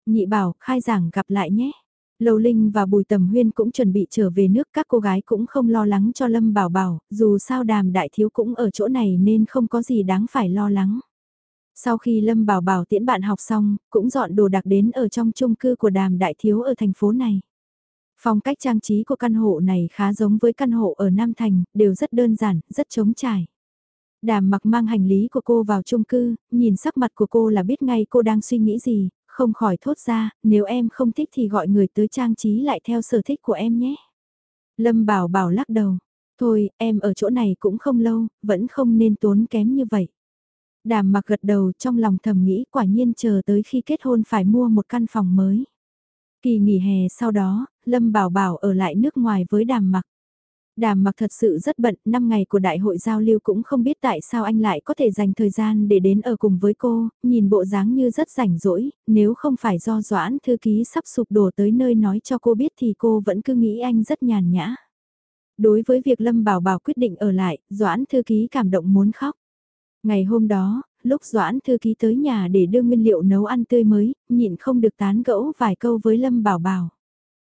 Nhị bảo, khai giảng gặp lại nhé. Lầu Linh và Bùi Tầm Huyên cũng chuẩn bị trở về nước các cô gái cũng không lo lắng cho Lâm Bảo Bảo, dù sao đàm đại thiếu cũng ở chỗ này nên không có gì đáng phải lo lắng. Sau khi Lâm Bảo Bảo tiễn bạn học xong, cũng dọn đồ đặc đến ở trong chung cư của đàm đại thiếu ở thành phố này. Phong cách trang trí của căn hộ này khá giống với căn hộ ở Nam Thành, đều rất đơn giản, rất trống trải. Đàm mặc mang hành lý của cô vào chung cư, nhìn sắc mặt của cô là biết ngay cô đang suy nghĩ gì, không khỏi thốt ra, nếu em không thích thì gọi người tới trang trí lại theo sở thích của em nhé. Lâm bảo bảo lắc đầu, thôi em ở chỗ này cũng không lâu, vẫn không nên tốn kém như vậy. Đàm mặc gật đầu trong lòng thầm nghĩ quả nhiên chờ tới khi kết hôn phải mua một căn phòng mới. Kỳ nghỉ hè sau đó, Lâm Bảo Bảo ở lại nước ngoài với đàm mặc. Đàm mặc thật sự rất bận, 5 ngày của đại hội giao lưu cũng không biết tại sao anh lại có thể dành thời gian để đến ở cùng với cô, nhìn bộ dáng như rất rảnh rỗi, nếu không phải do Doãn thư ký sắp sụp đổ tới nơi nói cho cô biết thì cô vẫn cứ nghĩ anh rất nhàn nhã. Đối với việc Lâm Bảo Bảo quyết định ở lại, Doãn thư ký cảm động muốn khóc. Ngày hôm đó, lúc Doãn thư ký tới nhà để đưa nguyên liệu nấu ăn tươi mới, nhịn không được tán gẫu vài câu với Lâm Bảo Bảo.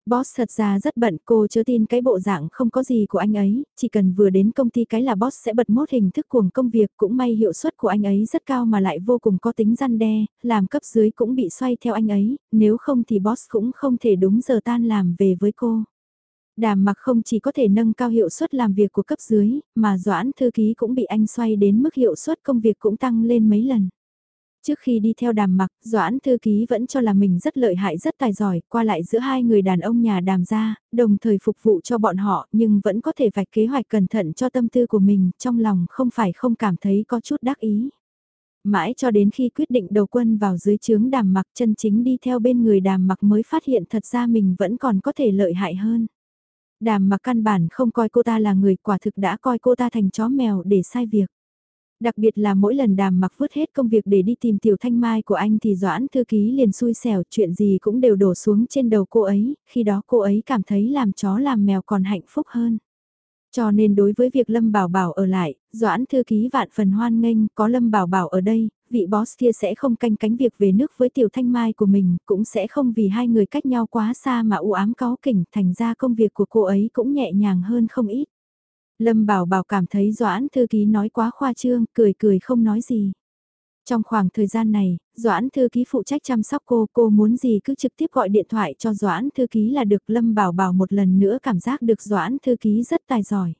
Boss thật ra rất bận cô chớ tin cái bộ dạng không có gì của anh ấy, chỉ cần vừa đến công ty cái là boss sẽ bật mốt hình thức cuồng công việc cũng may hiệu suất của anh ấy rất cao mà lại vô cùng có tính răn đe, làm cấp dưới cũng bị xoay theo anh ấy, nếu không thì boss cũng không thể đúng giờ tan làm về với cô. Đàm mặc không chỉ có thể nâng cao hiệu suất làm việc của cấp dưới, mà Doãn thư ký cũng bị anh xoay đến mức hiệu suất công việc cũng tăng lên mấy lần. Trước khi đi theo đàm mặc, Doãn thư ký vẫn cho là mình rất lợi hại rất tài giỏi, qua lại giữa hai người đàn ông nhà đàm gia đồng thời phục vụ cho bọn họ nhưng vẫn có thể vạch kế hoạch cẩn thận cho tâm tư của mình, trong lòng không phải không cảm thấy có chút đắc ý. Mãi cho đến khi quyết định đầu quân vào dưới chướng đàm mặc chân chính đi theo bên người đàm mặc mới phát hiện thật ra mình vẫn còn có thể lợi hại hơn. Đàm mặc căn bản không coi cô ta là người quả thực đã coi cô ta thành chó mèo để sai việc. Đặc biệt là mỗi lần đàm mặc vứt hết công việc để đi tìm tiểu thanh mai của anh thì Doãn thư ký liền xui xẻo chuyện gì cũng đều đổ xuống trên đầu cô ấy, khi đó cô ấy cảm thấy làm chó làm mèo còn hạnh phúc hơn. Cho nên đối với việc Lâm Bảo Bảo ở lại, Doãn thư ký vạn phần hoan nghênh, có Lâm Bảo Bảo ở đây, vị boss kia sẽ không canh cánh việc về nước với tiểu thanh mai của mình, cũng sẽ không vì hai người cách nhau quá xa mà u ám có kỉnh, thành ra công việc của cô ấy cũng nhẹ nhàng hơn không ít. Lâm Bảo Bảo cảm thấy Doãn thư ký nói quá khoa trương, cười cười không nói gì. Trong khoảng thời gian này, Doãn thư ký phụ trách chăm sóc cô, cô muốn gì cứ trực tiếp gọi điện thoại cho Doãn thư ký là được Lâm Bảo Bảo một lần nữa cảm giác được Doãn thư ký rất tài giỏi.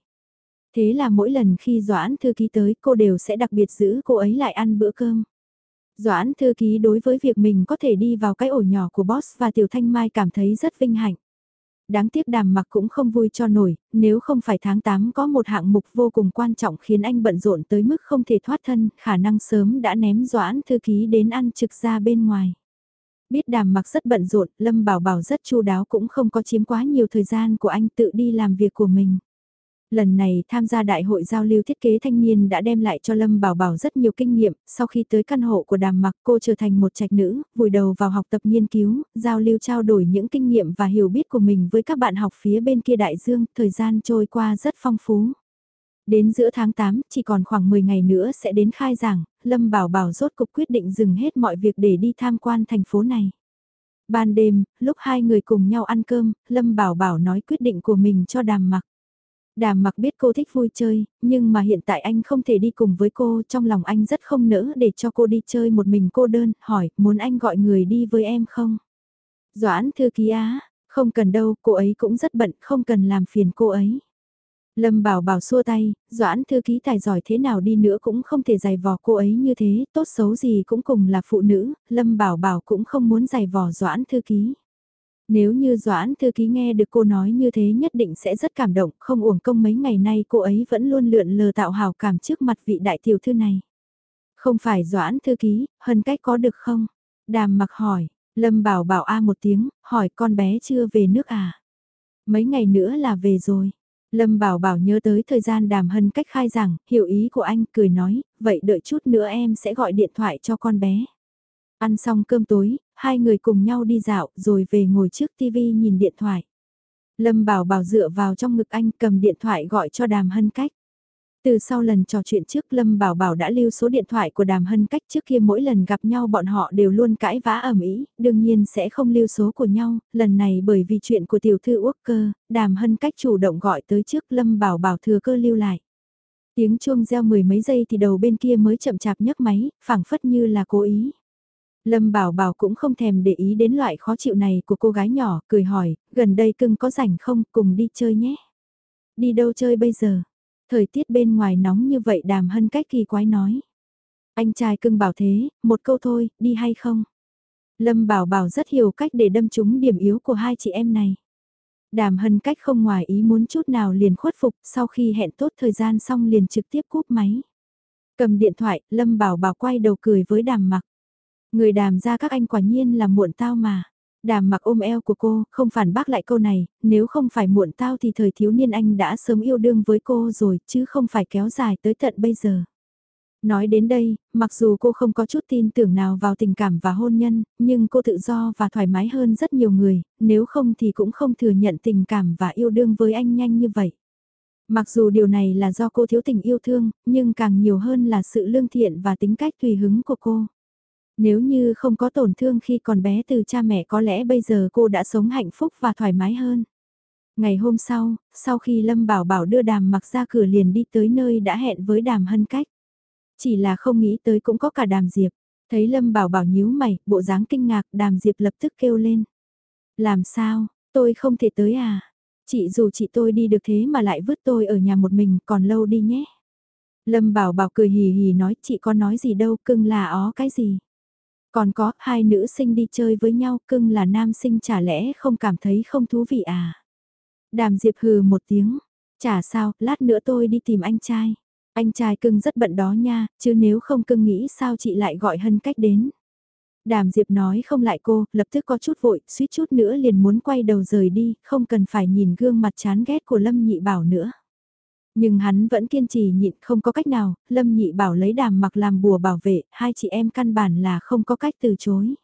Thế là mỗi lần khi Doãn thư ký tới cô đều sẽ đặc biệt giữ cô ấy lại ăn bữa cơm. Doãn thư ký đối với việc mình có thể đi vào cái ổ nhỏ của boss và Tiểu Thanh Mai cảm thấy rất vinh hạnh. Đáng tiếc đàm mặc cũng không vui cho nổi, nếu không phải tháng 8 có một hạng mục vô cùng quan trọng khiến anh bận rộn tới mức không thể thoát thân, khả năng sớm đã ném Doãn thư ký đến ăn trực ra bên ngoài. Biết đàm mặc rất bận rộn, Lâm Bảo Bảo rất chu đáo cũng không có chiếm quá nhiều thời gian của anh tự đi làm việc của mình lần này tham gia đại hội giao lưu thiết kế thanh niên đã đem lại cho Lâm Bảo Bảo rất nhiều kinh nghiệm, sau khi tới căn hộ của đàm mặc cô trở thành một trạch nữ, vùi đầu vào học tập nghiên cứu, giao lưu trao đổi những kinh nghiệm và hiểu biết của mình với các bạn học phía bên kia đại dương, thời gian trôi qua rất phong phú. Đến giữa tháng 8, chỉ còn khoảng 10 ngày nữa sẽ đến khai giảng, Lâm Bảo Bảo rốt cục quyết định dừng hết mọi việc để đi tham quan thành phố này. Ban đêm, lúc hai người cùng nhau ăn cơm, Lâm Bảo Bảo nói quyết định của mình cho đàm mặc. Đàm mặc biết cô thích vui chơi, nhưng mà hiện tại anh không thể đi cùng với cô, trong lòng anh rất không nỡ để cho cô đi chơi một mình cô đơn, hỏi, muốn anh gọi người đi với em không? Doãn thư ký á, không cần đâu, cô ấy cũng rất bận, không cần làm phiền cô ấy. Lâm bảo bảo xua tay, Doãn thư ký tài giỏi thế nào đi nữa cũng không thể giày vò cô ấy như thế, tốt xấu gì cũng cùng là phụ nữ, Lâm bảo bảo cũng không muốn giày vò Doãn thư ký. Nếu như Doãn thư ký nghe được cô nói như thế nhất định sẽ rất cảm động, không uổng công mấy ngày nay cô ấy vẫn luôn lượn lờ tạo hào cảm trước mặt vị đại tiểu thư này. Không phải Doãn thư ký, hân cách có được không? Đàm mặc hỏi, Lâm bảo bảo a một tiếng, hỏi con bé chưa về nước à? Mấy ngày nữa là về rồi. Lâm bảo bảo nhớ tới thời gian đàm hân cách khai rằng hiểu ý của anh, cười nói, vậy đợi chút nữa em sẽ gọi điện thoại cho con bé. Ăn xong cơm tối, hai người cùng nhau đi dạo rồi về ngồi trước tv nhìn điện thoại. Lâm bảo bảo dựa vào trong ngực anh cầm điện thoại gọi cho đàm hân cách. Từ sau lần trò chuyện trước Lâm Bảo Bảo đã lưu số điện thoại của Đàm Hân Cách trước kia mỗi lần gặp nhau bọn họ đều luôn cãi vã ầm ĩ đương nhiên sẽ không lưu số của nhau, lần này bởi vì chuyện của tiểu thư Úc cơ, Đàm Hân Cách chủ động gọi tới trước Lâm Bảo Bảo thừa cơ lưu lại. Tiếng chuông reo mười mấy giây thì đầu bên kia mới chậm chạp nhấc máy, phảng phất như là cố ý. Lâm Bảo Bảo cũng không thèm để ý đến loại khó chịu này của cô gái nhỏ, cười hỏi, gần đây cưng có rảnh không, cùng đi chơi nhé. Đi đâu chơi bây giờ? Thời tiết bên ngoài nóng như vậy đàm hân cách kỳ quái nói. Anh trai cưng bảo thế, một câu thôi, đi hay không? Lâm bảo bảo rất hiểu cách để đâm trúng điểm yếu của hai chị em này. Đàm hân cách không ngoài ý muốn chút nào liền khuất phục, sau khi hẹn tốt thời gian xong liền trực tiếp cúp máy. Cầm điện thoại, Lâm bảo bảo quay đầu cười với đàm mặc. Người đàm ra các anh quả nhiên là muộn tao mà. Đàm mặc ôm eo của cô, không phản bác lại câu này, nếu không phải muộn tao thì thời thiếu niên anh đã sớm yêu đương với cô rồi, chứ không phải kéo dài tới tận bây giờ. Nói đến đây, mặc dù cô không có chút tin tưởng nào vào tình cảm và hôn nhân, nhưng cô tự do và thoải mái hơn rất nhiều người, nếu không thì cũng không thừa nhận tình cảm và yêu đương với anh nhanh như vậy. Mặc dù điều này là do cô thiếu tình yêu thương, nhưng càng nhiều hơn là sự lương thiện và tính cách tùy hứng của cô. Nếu như không có tổn thương khi còn bé từ cha mẹ có lẽ bây giờ cô đã sống hạnh phúc và thoải mái hơn. Ngày hôm sau, sau khi Lâm Bảo Bảo đưa đàm mặc ra cửa liền đi tới nơi đã hẹn với đàm hân cách. Chỉ là không nghĩ tới cũng có cả đàm diệp. Thấy Lâm Bảo Bảo nhíu mày, bộ dáng kinh ngạc, đàm diệp lập tức kêu lên. Làm sao, tôi không thể tới à? Chị dù chị tôi đi được thế mà lại vứt tôi ở nhà một mình còn lâu đi nhé. Lâm Bảo Bảo cười hì hì nói chị có nói gì đâu cưng là ó cái gì. Còn có, hai nữ sinh đi chơi với nhau, cưng là nam sinh chả lẽ không cảm thấy không thú vị à? Đàm Diệp hừ một tiếng, chả sao, lát nữa tôi đi tìm anh trai. Anh trai cưng rất bận đó nha, chứ nếu không cưng nghĩ sao chị lại gọi hân cách đến. Đàm Diệp nói không lại cô, lập tức có chút vội, suýt chút nữa liền muốn quay đầu rời đi, không cần phải nhìn gương mặt chán ghét của Lâm Nhị Bảo nữa. Nhưng hắn vẫn kiên trì nhịn không có cách nào, Lâm Nhị bảo lấy đàm mặc làm bùa bảo vệ, hai chị em căn bản là không có cách từ chối.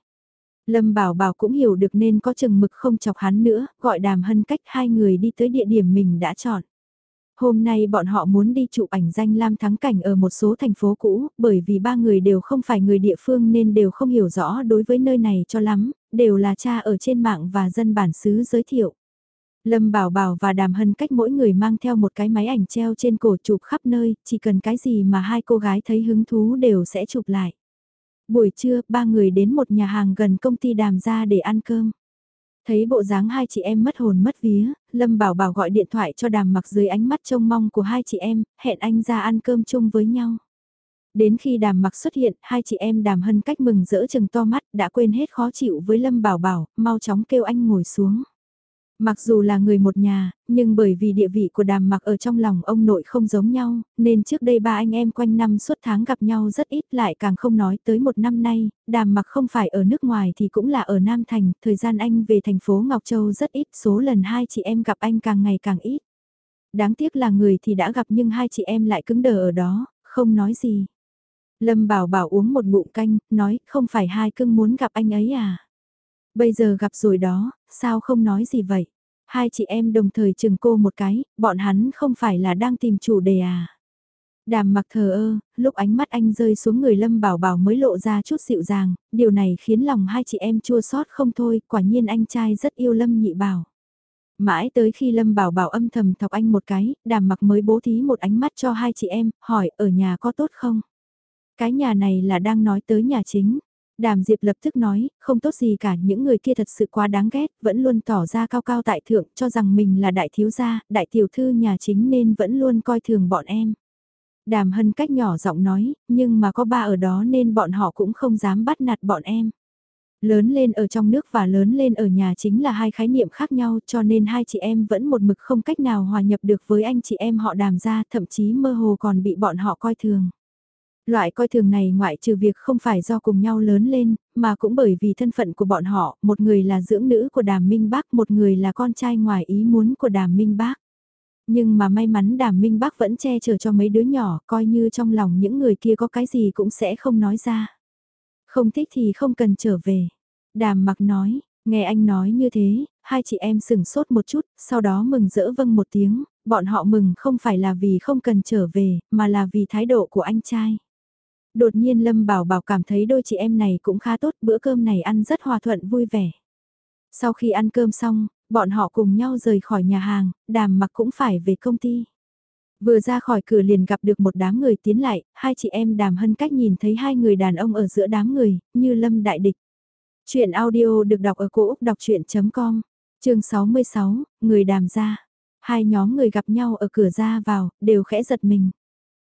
Lâm Bảo Bảo cũng hiểu được nên có chừng mực không chọc hắn nữa, gọi đàm hân cách hai người đi tới địa điểm mình đã chọn. Hôm nay bọn họ muốn đi chụp ảnh danh lam thắng cảnh ở một số thành phố cũ, bởi vì ba người đều không phải người địa phương nên đều không hiểu rõ đối với nơi này cho lắm, đều là cha ở trên mạng và dân bản xứ giới thiệu. Lâm Bảo Bảo và Đàm Hân cách mỗi người mang theo một cái máy ảnh treo trên cổ chụp khắp nơi, chỉ cần cái gì mà hai cô gái thấy hứng thú đều sẽ chụp lại. Buổi trưa, ba người đến một nhà hàng gần công ty Đàm ra để ăn cơm. Thấy bộ dáng hai chị em mất hồn mất vía, Lâm Bảo Bảo gọi điện thoại cho Đàm mặc dưới ánh mắt trông mong của hai chị em, hẹn anh ra ăn cơm chung với nhau. Đến khi đàm mặc xuất hiện, hai chị em đàm hân cách mừng rỡ chừng to mắt, đã quên hết khó chịu với Lâm Bảo Bảo, mau chóng kêu anh ngồi xuống. Mặc dù là người một nhà, nhưng bởi vì địa vị của đàm mặc ở trong lòng ông nội không giống nhau, nên trước đây ba anh em quanh năm suốt tháng gặp nhau rất ít lại càng không nói tới một năm nay, đàm mặc không phải ở nước ngoài thì cũng là ở Nam Thành, thời gian anh về thành phố Ngọc Châu rất ít, số lần hai chị em gặp anh càng ngày càng ít. Đáng tiếc là người thì đã gặp nhưng hai chị em lại cứng đờ ở đó, không nói gì. Lâm bảo bảo uống một ngụm canh, nói không phải hai cưng muốn gặp anh ấy à. Bây giờ gặp rồi đó, sao không nói gì vậy? Hai chị em đồng thời chừng cô một cái, bọn hắn không phải là đang tìm chủ đề à? Đàm mặc thờ ơ, lúc ánh mắt anh rơi xuống người Lâm Bảo Bảo mới lộ ra chút dịu dàng, điều này khiến lòng hai chị em chua xót không thôi, quả nhiên anh trai rất yêu Lâm nhị bảo. Mãi tới khi Lâm Bảo Bảo âm thầm thọc anh một cái, đàm mặc mới bố thí một ánh mắt cho hai chị em, hỏi ở nhà có tốt không? Cái nhà này là đang nói tới nhà chính. Đàm Diệp lập tức nói, không tốt gì cả, những người kia thật sự quá đáng ghét, vẫn luôn tỏ ra cao cao tại thượng, cho rằng mình là đại thiếu gia, đại tiểu thư nhà chính nên vẫn luôn coi thường bọn em. Đàm Hân cách nhỏ giọng nói, nhưng mà có ba ở đó nên bọn họ cũng không dám bắt nạt bọn em. Lớn lên ở trong nước và lớn lên ở nhà chính là hai khái niệm khác nhau cho nên hai chị em vẫn một mực không cách nào hòa nhập được với anh chị em họ đàm ra thậm chí mơ hồ còn bị bọn họ coi thường. Loại coi thường này ngoại trừ việc không phải do cùng nhau lớn lên, mà cũng bởi vì thân phận của bọn họ, một người là dưỡng nữ của đàm minh bác, một người là con trai ngoài ý muốn của đàm minh bác. Nhưng mà may mắn đàm minh bác vẫn che chở cho mấy đứa nhỏ, coi như trong lòng những người kia có cái gì cũng sẽ không nói ra. Không thích thì không cần trở về. Đàm mặc nói, nghe anh nói như thế, hai chị em sừng sốt một chút, sau đó mừng rỡ vâng một tiếng, bọn họ mừng không phải là vì không cần trở về, mà là vì thái độ của anh trai. Đột nhiên Lâm Bảo Bảo cảm thấy đôi chị em này cũng khá tốt, bữa cơm này ăn rất hòa thuận vui vẻ. Sau khi ăn cơm xong, bọn họ cùng nhau rời khỏi nhà hàng, đàm mặc cũng phải về công ty. Vừa ra khỏi cửa liền gặp được một đám người tiến lại, hai chị em đàm hân cách nhìn thấy hai người đàn ông ở giữa đám người, như lâm đại địch. Chuyện audio được đọc ở cổ Úc đọc chuyện.com, chương 66, người đàm ra. Hai nhóm người gặp nhau ở cửa ra vào, đều khẽ giật mình.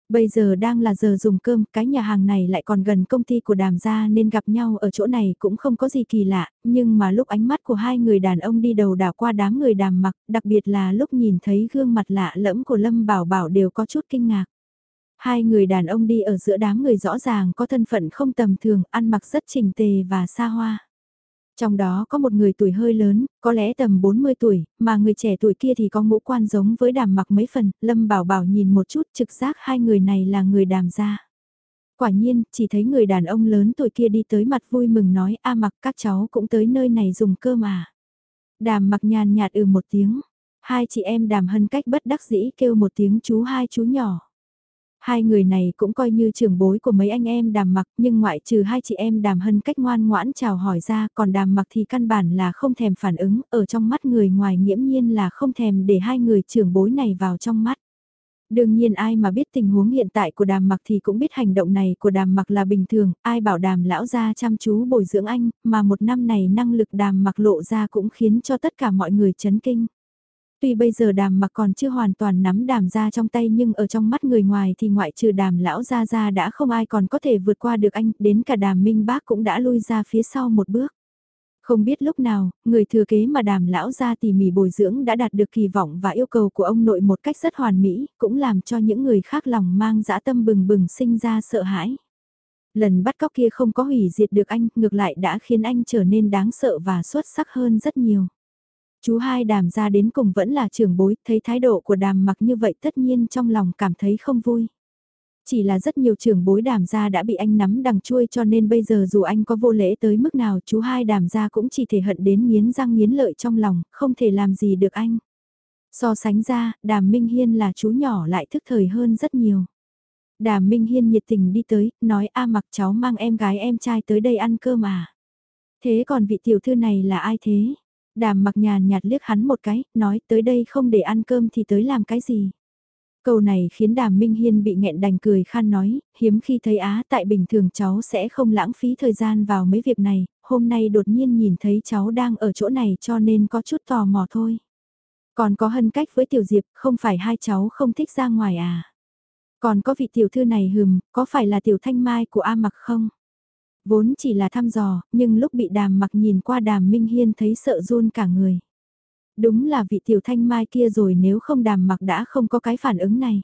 Bây giờ đang là giờ dùng cơm, cái nhà hàng này lại còn gần công ty của đàm gia nên gặp nhau ở chỗ này cũng không có gì kỳ lạ, nhưng mà lúc ánh mắt của hai người đàn ông đi đầu đảo qua đám người đàm mặc, đặc biệt là lúc nhìn thấy gương mặt lạ lẫm của Lâm Bảo Bảo đều có chút kinh ngạc. Hai người đàn ông đi ở giữa đám người rõ ràng có thân phận không tầm thường, ăn mặc rất chỉnh tề và xa hoa. Trong đó có một người tuổi hơi lớn, có lẽ tầm 40 tuổi, mà người trẻ tuổi kia thì có ngũ quan giống với đàm mặc mấy phần, Lâm Bảo Bảo nhìn một chút trực giác hai người này là người đàm gia. Quả nhiên, chỉ thấy người đàn ông lớn tuổi kia đi tới mặt vui mừng nói a mặc các cháu cũng tới nơi này dùng cơm mà. Đàm mặc nhàn nhạt ừ một tiếng, hai chị em đàm hân cách bất đắc dĩ kêu một tiếng chú hai chú nhỏ. Hai người này cũng coi như trưởng bối của mấy anh em đàm mặc nhưng ngoại trừ hai chị em đàm hân cách ngoan ngoãn chào hỏi ra còn đàm mặc thì căn bản là không thèm phản ứng ở trong mắt người ngoài nghiễm nhiên là không thèm để hai người trưởng bối này vào trong mắt. Đương nhiên ai mà biết tình huống hiện tại của đàm mặc thì cũng biết hành động này của đàm mặc là bình thường, ai bảo đàm lão ra chăm chú bồi dưỡng anh, mà một năm này năng lực đàm mặc lộ ra cũng khiến cho tất cả mọi người chấn kinh. Tuy bây giờ đàm mặc còn chưa hoàn toàn nắm đàm ra trong tay nhưng ở trong mắt người ngoài thì ngoại trừ đàm lão ra ra đã không ai còn có thể vượt qua được anh, đến cả đàm minh bác cũng đã lui ra phía sau một bước. Không biết lúc nào, người thừa kế mà đàm lão ra tỉ mỉ bồi dưỡng đã đạt được kỳ vọng và yêu cầu của ông nội một cách rất hoàn mỹ, cũng làm cho những người khác lòng mang dã tâm bừng bừng sinh ra sợ hãi. Lần bắt cóc kia không có hủy diệt được anh, ngược lại đã khiến anh trở nên đáng sợ và xuất sắc hơn rất nhiều. Chú hai đàm ra đến cùng vẫn là trưởng bối, thấy thái độ của đàm mặc như vậy tất nhiên trong lòng cảm thấy không vui. Chỉ là rất nhiều trưởng bối đàm gia đã bị anh nắm đằng chui cho nên bây giờ dù anh có vô lễ tới mức nào chú hai đàm gia cũng chỉ thể hận đến nghiến răng nghiến lợi trong lòng, không thể làm gì được anh. So sánh ra, đàm Minh Hiên là chú nhỏ lại thức thời hơn rất nhiều. Đàm Minh Hiên nhiệt tình đi tới, nói a mặc cháu mang em gái em trai tới đây ăn cơm à. Thế còn vị tiểu thư này là ai thế? Đàm mặc nhàn nhạt liếc hắn một cái, nói tới đây không để ăn cơm thì tới làm cái gì. Câu này khiến đàm Minh Hiên bị nghẹn đành cười khan nói, hiếm khi thấy Á tại bình thường cháu sẽ không lãng phí thời gian vào mấy việc này, hôm nay đột nhiên nhìn thấy cháu đang ở chỗ này cho nên có chút tò mò thôi. Còn có hân cách với Tiểu Diệp, không phải hai cháu không thích ra ngoài à? Còn có vị tiểu thư này hừm, có phải là tiểu thanh mai của A mặc không? Vốn chỉ là thăm dò, nhưng lúc bị đàm mặc nhìn qua đàm Minh Hiên thấy sợ run cả người. Đúng là vị tiểu thanh mai kia rồi nếu không đàm mặc đã không có cái phản ứng này.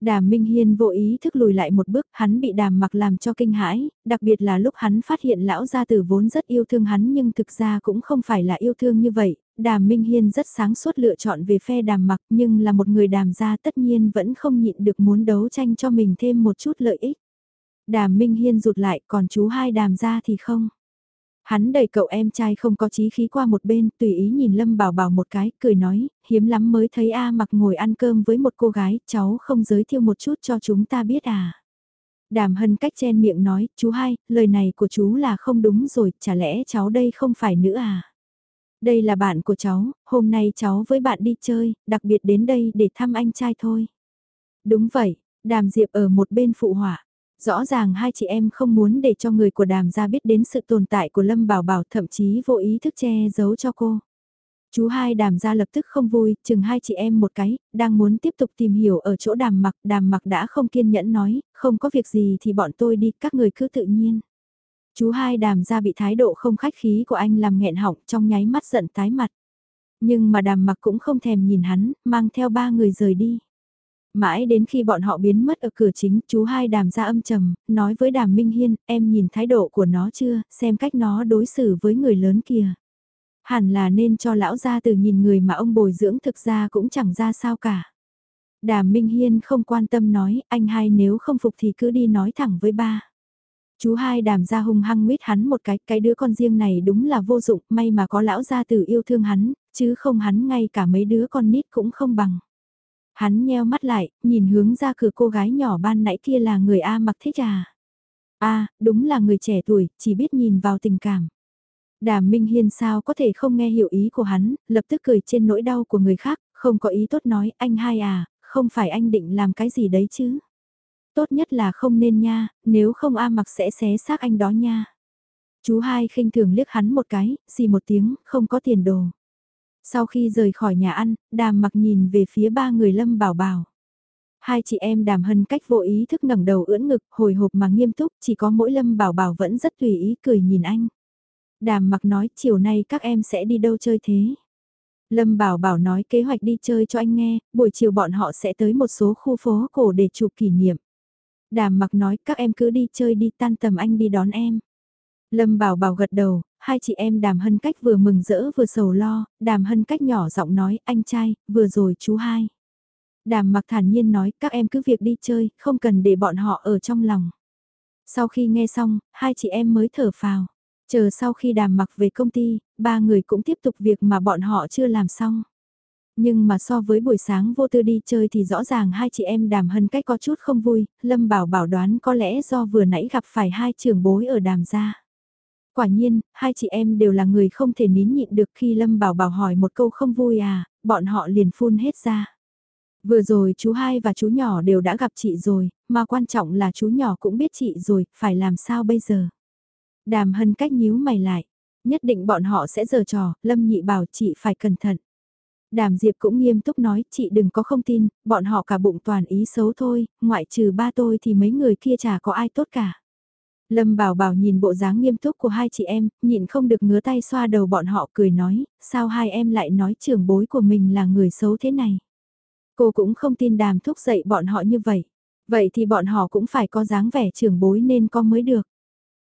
Đàm Minh Hiên vô ý thức lùi lại một bước, hắn bị đàm mặc làm cho kinh hãi, đặc biệt là lúc hắn phát hiện lão gia tử vốn rất yêu thương hắn nhưng thực ra cũng không phải là yêu thương như vậy. Đàm Minh Hiên rất sáng suốt lựa chọn về phe đàm mặc nhưng là một người đàm gia tất nhiên vẫn không nhịn được muốn đấu tranh cho mình thêm một chút lợi ích. Đàm Minh Hiên rụt lại còn chú hai đàm ra thì không. Hắn đẩy cậu em trai không có chí khí qua một bên, tùy ý nhìn Lâm Bảo Bảo một cái, cười nói, hiếm lắm mới thấy A mặc ngồi ăn cơm với một cô gái, cháu không giới thiệu một chút cho chúng ta biết à. Đàm hân cách chen miệng nói, chú hai, lời này của chú là không đúng rồi, chả lẽ cháu đây không phải nữa à? Đây là bạn của cháu, hôm nay cháu với bạn đi chơi, đặc biệt đến đây để thăm anh trai thôi. Đúng vậy, đàm diệp ở một bên phụ họa. Rõ ràng hai chị em không muốn để cho người của đàm gia biết đến sự tồn tại của Lâm Bảo Bảo thậm chí vô ý thức che giấu cho cô. Chú hai đàm gia lập tức không vui, chừng hai chị em một cái, đang muốn tiếp tục tìm hiểu ở chỗ đàm mặc, đàm mặc đã không kiên nhẫn nói, không có việc gì thì bọn tôi đi, các người cứ tự nhiên. Chú hai đàm gia bị thái độ không khách khí của anh làm nghẹn họng trong nháy mắt giận tái mặt. Nhưng mà đàm mặc cũng không thèm nhìn hắn, mang theo ba người rời đi. Mãi đến khi bọn họ biến mất ở cửa chính, chú hai đàm ra âm trầm, nói với đàm Minh Hiên, em nhìn thái độ của nó chưa, xem cách nó đối xử với người lớn kìa. Hẳn là nên cho lão gia từ nhìn người mà ông bồi dưỡng thực ra cũng chẳng ra sao cả. Đàm Minh Hiên không quan tâm nói, anh hai nếu không phục thì cứ đi nói thẳng với ba. Chú hai đàm ra hung hăng nguyết hắn một cái, cái đứa con riêng này đúng là vô dụng, may mà có lão gia tử yêu thương hắn, chứ không hắn ngay cả mấy đứa con nít cũng không bằng. Hắn nheo mắt lại, nhìn hướng ra cửa cô gái nhỏ ban nãy kia là người A mặc thích à. A, đúng là người trẻ tuổi, chỉ biết nhìn vào tình cảm. Đàm Minh Hiên sao có thể không nghe hiểu ý của hắn, lập tức cười trên nỗi đau của người khác, không có ý tốt nói, anh hai à, không phải anh định làm cái gì đấy chứ. Tốt nhất là không nên nha, nếu không A mặc sẽ xé xác anh đó nha. Chú hai khinh thường liếc hắn một cái, xì một tiếng, không có tiền đồ. Sau khi rời khỏi nhà ăn, đàm mặc nhìn về phía ba người lâm bảo bảo. Hai chị em đàm hân cách vô ý thức ngẩng đầu ưỡn ngực, hồi hộp mà nghiêm túc, chỉ có mỗi lâm bảo bảo vẫn rất tùy ý cười nhìn anh. Đàm mặc nói chiều nay các em sẽ đi đâu chơi thế? Lâm Bảo Bảo nói kế hoạch đi chơi cho anh nghe, buổi chiều bọn họ sẽ tới một số khu phố cổ để chụp kỷ niệm. Đàm mặc nói các em cứ đi chơi đi tan tầm anh đi đón em. Lâm Bảo Bảo gật đầu, hai chị em đàm hân cách vừa mừng rỡ vừa sầu lo, đàm hân cách nhỏ giọng nói anh trai, vừa rồi chú hai. Đàm mặc thản nhiên nói các em cứ việc đi chơi, không cần để bọn họ ở trong lòng. Sau khi nghe xong, hai chị em mới thở phào. Chờ sau khi đàm mặc về công ty, ba người cũng tiếp tục việc mà bọn họ chưa làm xong. Nhưng mà so với buổi sáng vô tư đi chơi thì rõ ràng hai chị em đàm hân cách có chút không vui, Lâm Bảo bảo đoán có lẽ do vừa nãy gặp phải hai trường bối ở đàm gia. Quả nhiên, hai chị em đều là người không thể nín nhịn được khi Lâm Bảo bảo hỏi một câu không vui à, bọn họ liền phun hết ra. Vừa rồi chú hai và chú nhỏ đều đã gặp chị rồi, mà quan trọng là chú nhỏ cũng biết chị rồi, phải làm sao bây giờ? Đàm hân cách nhíu mày lại. Nhất định bọn họ sẽ giở trò, Lâm nhị bảo chị phải cẩn thận. Đàm Diệp cũng nghiêm túc nói, chị đừng có không tin, bọn họ cả bụng toàn ý xấu thôi, ngoại trừ ba tôi thì mấy người kia chả có ai tốt cả. Lâm Bảo Bảo nhìn bộ dáng nghiêm túc của hai chị em, nhịn không được ngứa tay xoa đầu bọn họ cười nói, sao hai em lại nói trưởng bối của mình là người xấu thế này. Cô cũng không tin đàm thúc dậy bọn họ như vậy. Vậy thì bọn họ cũng phải có dáng vẻ trưởng bối nên có mới được.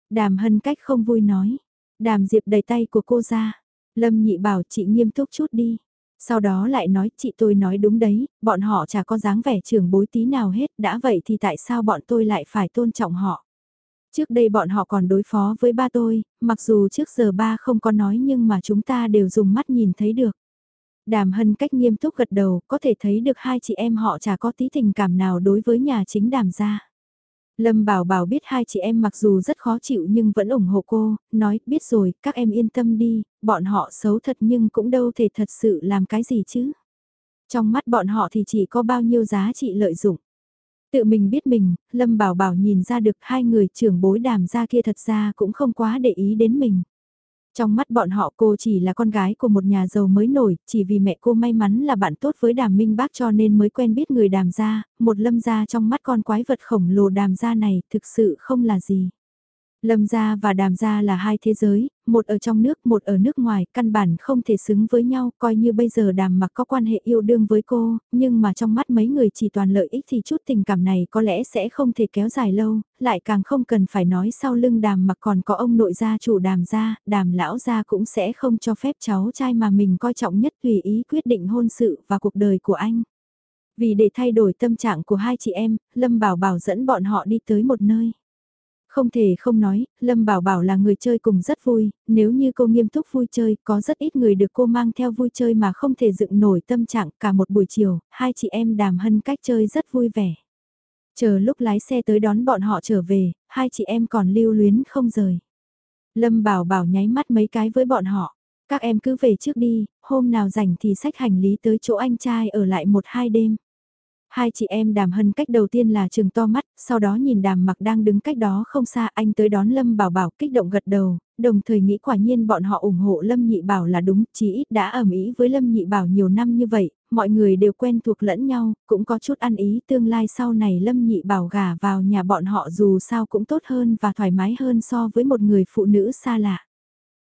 Đàm hân cách không vui nói. Đàm diệp đầy tay của cô ra. Lâm nhị bảo chị nghiêm túc chút đi. Sau đó lại nói chị tôi nói đúng đấy, bọn họ chả có dáng vẻ trưởng bối tí nào hết, đã vậy thì tại sao bọn tôi lại phải tôn trọng họ. Trước đây bọn họ còn đối phó với ba tôi, mặc dù trước giờ ba không có nói nhưng mà chúng ta đều dùng mắt nhìn thấy được. Đàm hân cách nghiêm túc gật đầu, có thể thấy được hai chị em họ chả có tí tình cảm nào đối với nhà chính đàm gia. Lâm Bảo Bảo biết hai chị em mặc dù rất khó chịu nhưng vẫn ủng hộ cô, nói biết rồi, các em yên tâm đi, bọn họ xấu thật nhưng cũng đâu thể thật sự làm cái gì chứ. Trong mắt bọn họ thì chỉ có bao nhiêu giá trị lợi dụng. Tự mình biết mình, Lâm Bảo Bảo nhìn ra được hai người trưởng bối đàm ra kia thật ra cũng không quá để ý đến mình. Trong mắt bọn họ cô chỉ là con gái của một nhà giàu mới nổi, chỉ vì mẹ cô may mắn là bạn tốt với đàm minh bác cho nên mới quen biết người đàm gia, một lâm gia trong mắt con quái vật khổng lồ đàm gia này thực sự không là gì. Lâm gia và đàm gia là hai thế giới, một ở trong nước, một ở nước ngoài, căn bản không thể xứng với nhau, coi như bây giờ đàm mặc có quan hệ yêu đương với cô, nhưng mà trong mắt mấy người chỉ toàn lợi ích thì chút tình cảm này có lẽ sẽ không thể kéo dài lâu, lại càng không cần phải nói sau lưng đàm mặc còn có ông nội gia chủ đàm gia, đàm lão gia cũng sẽ không cho phép cháu trai mà mình coi trọng nhất tùy ý quyết định hôn sự và cuộc đời của anh. Vì để thay đổi tâm trạng của hai chị em, Lâm Bảo Bảo dẫn bọn họ đi tới một nơi. Không thể không nói, Lâm Bảo Bảo là người chơi cùng rất vui, nếu như cô nghiêm túc vui chơi, có rất ít người được cô mang theo vui chơi mà không thể dựng nổi tâm trạng cả một buổi chiều, hai chị em đàm hân cách chơi rất vui vẻ. Chờ lúc lái xe tới đón bọn họ trở về, hai chị em còn lưu luyến không rời. Lâm Bảo Bảo nháy mắt mấy cái với bọn họ, các em cứ về trước đi, hôm nào rảnh thì xách hành lý tới chỗ anh trai ở lại một hai đêm. Hai chị em đàm hân cách đầu tiên là trường to mắt, sau đó nhìn đàm mặc đang đứng cách đó không xa anh tới đón Lâm Bảo Bảo kích động gật đầu, đồng thời nghĩ quả nhiên bọn họ ủng hộ Lâm Nhị Bảo là đúng, chỉ ít đã ẩm ý với Lâm Nhị Bảo nhiều năm như vậy, mọi người đều quen thuộc lẫn nhau, cũng có chút ăn ý tương lai sau này Lâm Nhị Bảo gả vào nhà bọn họ dù sao cũng tốt hơn và thoải mái hơn so với một người phụ nữ xa lạ.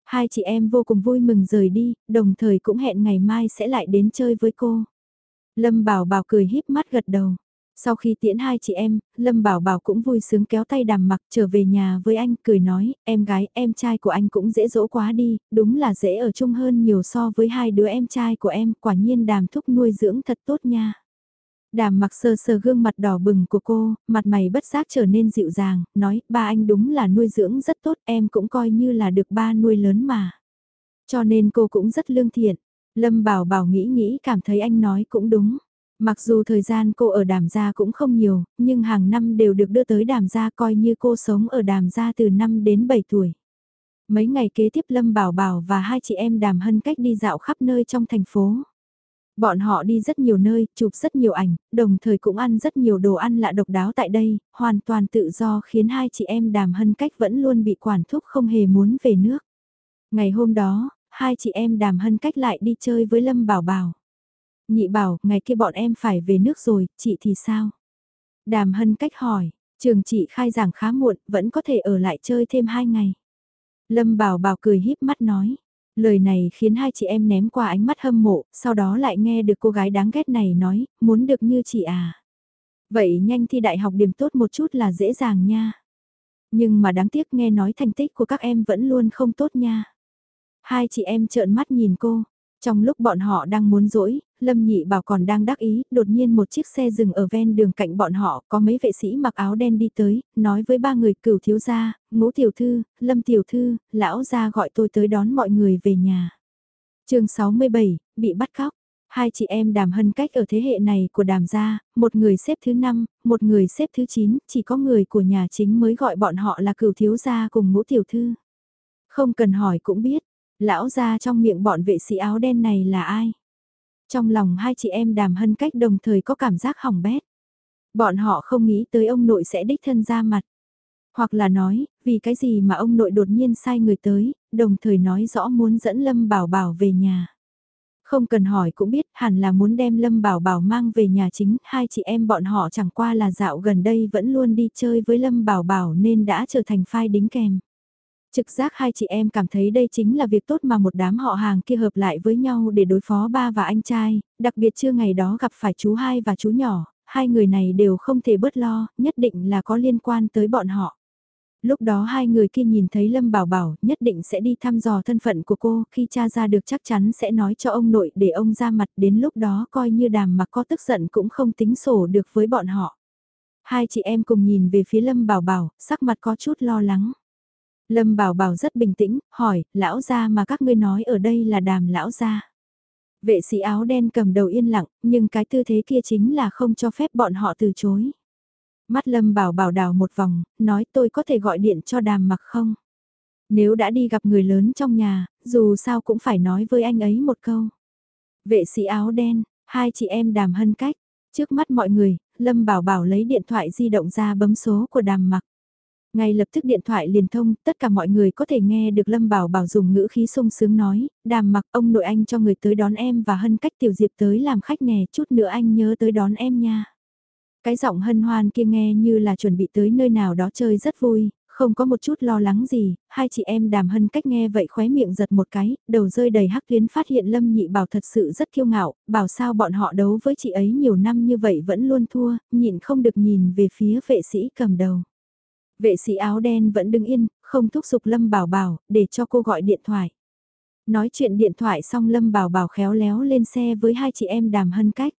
Hai chị em vô cùng vui mừng rời đi, đồng thời cũng hẹn ngày mai sẽ lại đến chơi với cô. Lâm Bảo Bảo cười híp mắt gật đầu. Sau khi tiễn hai chị em, Lâm Bảo Bảo cũng vui sướng kéo tay đàm mặc trở về nhà với anh, cười nói, em gái, em trai của anh cũng dễ dỗ quá đi, đúng là dễ ở chung hơn nhiều so với hai đứa em trai của em, quả nhiên đàm thúc nuôi dưỡng thật tốt nha. Đàm mặc sờ sờ gương mặt đỏ bừng của cô, mặt mày bất giác trở nên dịu dàng, nói, ba anh đúng là nuôi dưỡng rất tốt, em cũng coi như là được ba nuôi lớn mà. Cho nên cô cũng rất lương thiện. Lâm Bảo Bảo nghĩ nghĩ cảm thấy anh nói cũng đúng. Mặc dù thời gian cô ở đàm gia cũng không nhiều, nhưng hàng năm đều được đưa tới đàm gia coi như cô sống ở đàm gia từ 5 đến 7 tuổi. Mấy ngày kế tiếp Lâm Bảo Bảo và hai chị em đàm hân cách đi dạo khắp nơi trong thành phố. Bọn họ đi rất nhiều nơi, chụp rất nhiều ảnh, đồng thời cũng ăn rất nhiều đồ ăn lạ độc đáo tại đây, hoàn toàn tự do khiến hai chị em đàm hân cách vẫn luôn bị quản thúc không hề muốn về nước. Ngày hôm đó, hai chị em đàm hân cách lại đi chơi với Lâm Bảo Bảo. Nhị bảo, ngày kia bọn em phải về nước rồi, chị thì sao? Đàm hân cách hỏi, trường chị khai giảng khá muộn, vẫn có thể ở lại chơi thêm hai ngày. Lâm bảo bảo cười híp mắt nói. Lời này khiến hai chị em ném qua ánh mắt hâm mộ, sau đó lại nghe được cô gái đáng ghét này nói, muốn được như chị à. Vậy nhanh thi đại học điểm tốt một chút là dễ dàng nha. Nhưng mà đáng tiếc nghe nói thành tích của các em vẫn luôn không tốt nha. Hai chị em trợn mắt nhìn cô, trong lúc bọn họ đang muốn dỗi, Lâm Nhị Bảo còn đang đắc ý, đột nhiên một chiếc xe dừng ở ven đường cạnh bọn họ, có mấy vệ sĩ mặc áo đen đi tới, nói với ba người cửu thiếu gia, ngũ tiểu thư, Lâm tiểu thư, lão gia gọi tôi tới đón mọi người về nhà. chương 67, bị bắt cóc. Hai chị em đàm hân cách ở thế hệ này của đàm gia, một người xếp thứ 5, một người xếp thứ 9, chỉ có người của nhà chính mới gọi bọn họ là cửu thiếu gia cùng ngũ tiểu thư. Không cần hỏi cũng biết, lão ra trong miệng bọn vệ sĩ áo đen này là ai? Trong lòng hai chị em đàm hân cách đồng thời có cảm giác hỏng bét. Bọn họ không nghĩ tới ông nội sẽ đích thân ra mặt. Hoặc là nói, vì cái gì mà ông nội đột nhiên sai người tới, đồng thời nói rõ muốn dẫn Lâm Bảo Bảo về nhà. Không cần hỏi cũng biết hẳn là muốn đem Lâm Bảo Bảo mang về nhà chính, hai chị em bọn họ chẳng qua là dạo gần đây vẫn luôn đi chơi với Lâm Bảo Bảo nên đã trở thành phai đính kèm. Trực giác hai chị em cảm thấy đây chính là việc tốt mà một đám họ hàng kia hợp lại với nhau để đối phó ba và anh trai, đặc biệt chưa ngày đó gặp phải chú hai và chú nhỏ, hai người này đều không thể bớt lo, nhất định là có liên quan tới bọn họ. Lúc đó hai người kia nhìn thấy Lâm Bảo Bảo nhất định sẽ đi thăm dò thân phận của cô, khi cha ra được chắc chắn sẽ nói cho ông nội để ông ra mặt đến lúc đó coi như đàm mà có tức giận cũng không tính sổ được với bọn họ. Hai chị em cùng nhìn về phía Lâm Bảo Bảo, sắc mặt có chút lo lắng. Lâm Bảo Bảo rất bình tĩnh, hỏi, lão gia mà các ngươi nói ở đây là đàm lão gia. Vệ sĩ áo đen cầm đầu yên lặng, nhưng cái tư thế kia chính là không cho phép bọn họ từ chối. Mắt Lâm Bảo Bảo đào một vòng, nói tôi có thể gọi điện cho đàm mặc không? Nếu đã đi gặp người lớn trong nhà, dù sao cũng phải nói với anh ấy một câu. Vệ sĩ áo đen, hai chị em đàm hân cách. Trước mắt mọi người, Lâm Bảo Bảo lấy điện thoại di động ra bấm số của đàm mặc. Ngay lập tức điện thoại liền thông, tất cả mọi người có thể nghe được Lâm Bảo Bảo dùng ngữ khí sung sướng nói, đàm mặc ông nội anh cho người tới đón em và hân cách tiểu diệp tới làm khách nè, chút nữa anh nhớ tới đón em nha. Cái giọng hân hoan kia nghe như là chuẩn bị tới nơi nào đó chơi rất vui, không có một chút lo lắng gì, hai chị em đàm hân cách nghe vậy khóe miệng giật một cái, đầu rơi đầy hắc tuyến phát hiện Lâm Nhị Bảo thật sự rất kiêu ngạo, bảo sao bọn họ đấu với chị ấy nhiều năm như vậy vẫn luôn thua, nhịn không được nhìn về phía vệ sĩ cầm đầu. Vệ sĩ áo đen vẫn đứng yên, không thúc giục Lâm Bảo Bảo, để cho cô gọi điện thoại. Nói chuyện điện thoại xong Lâm Bảo Bảo khéo léo lên xe với hai chị em đàm hân cách.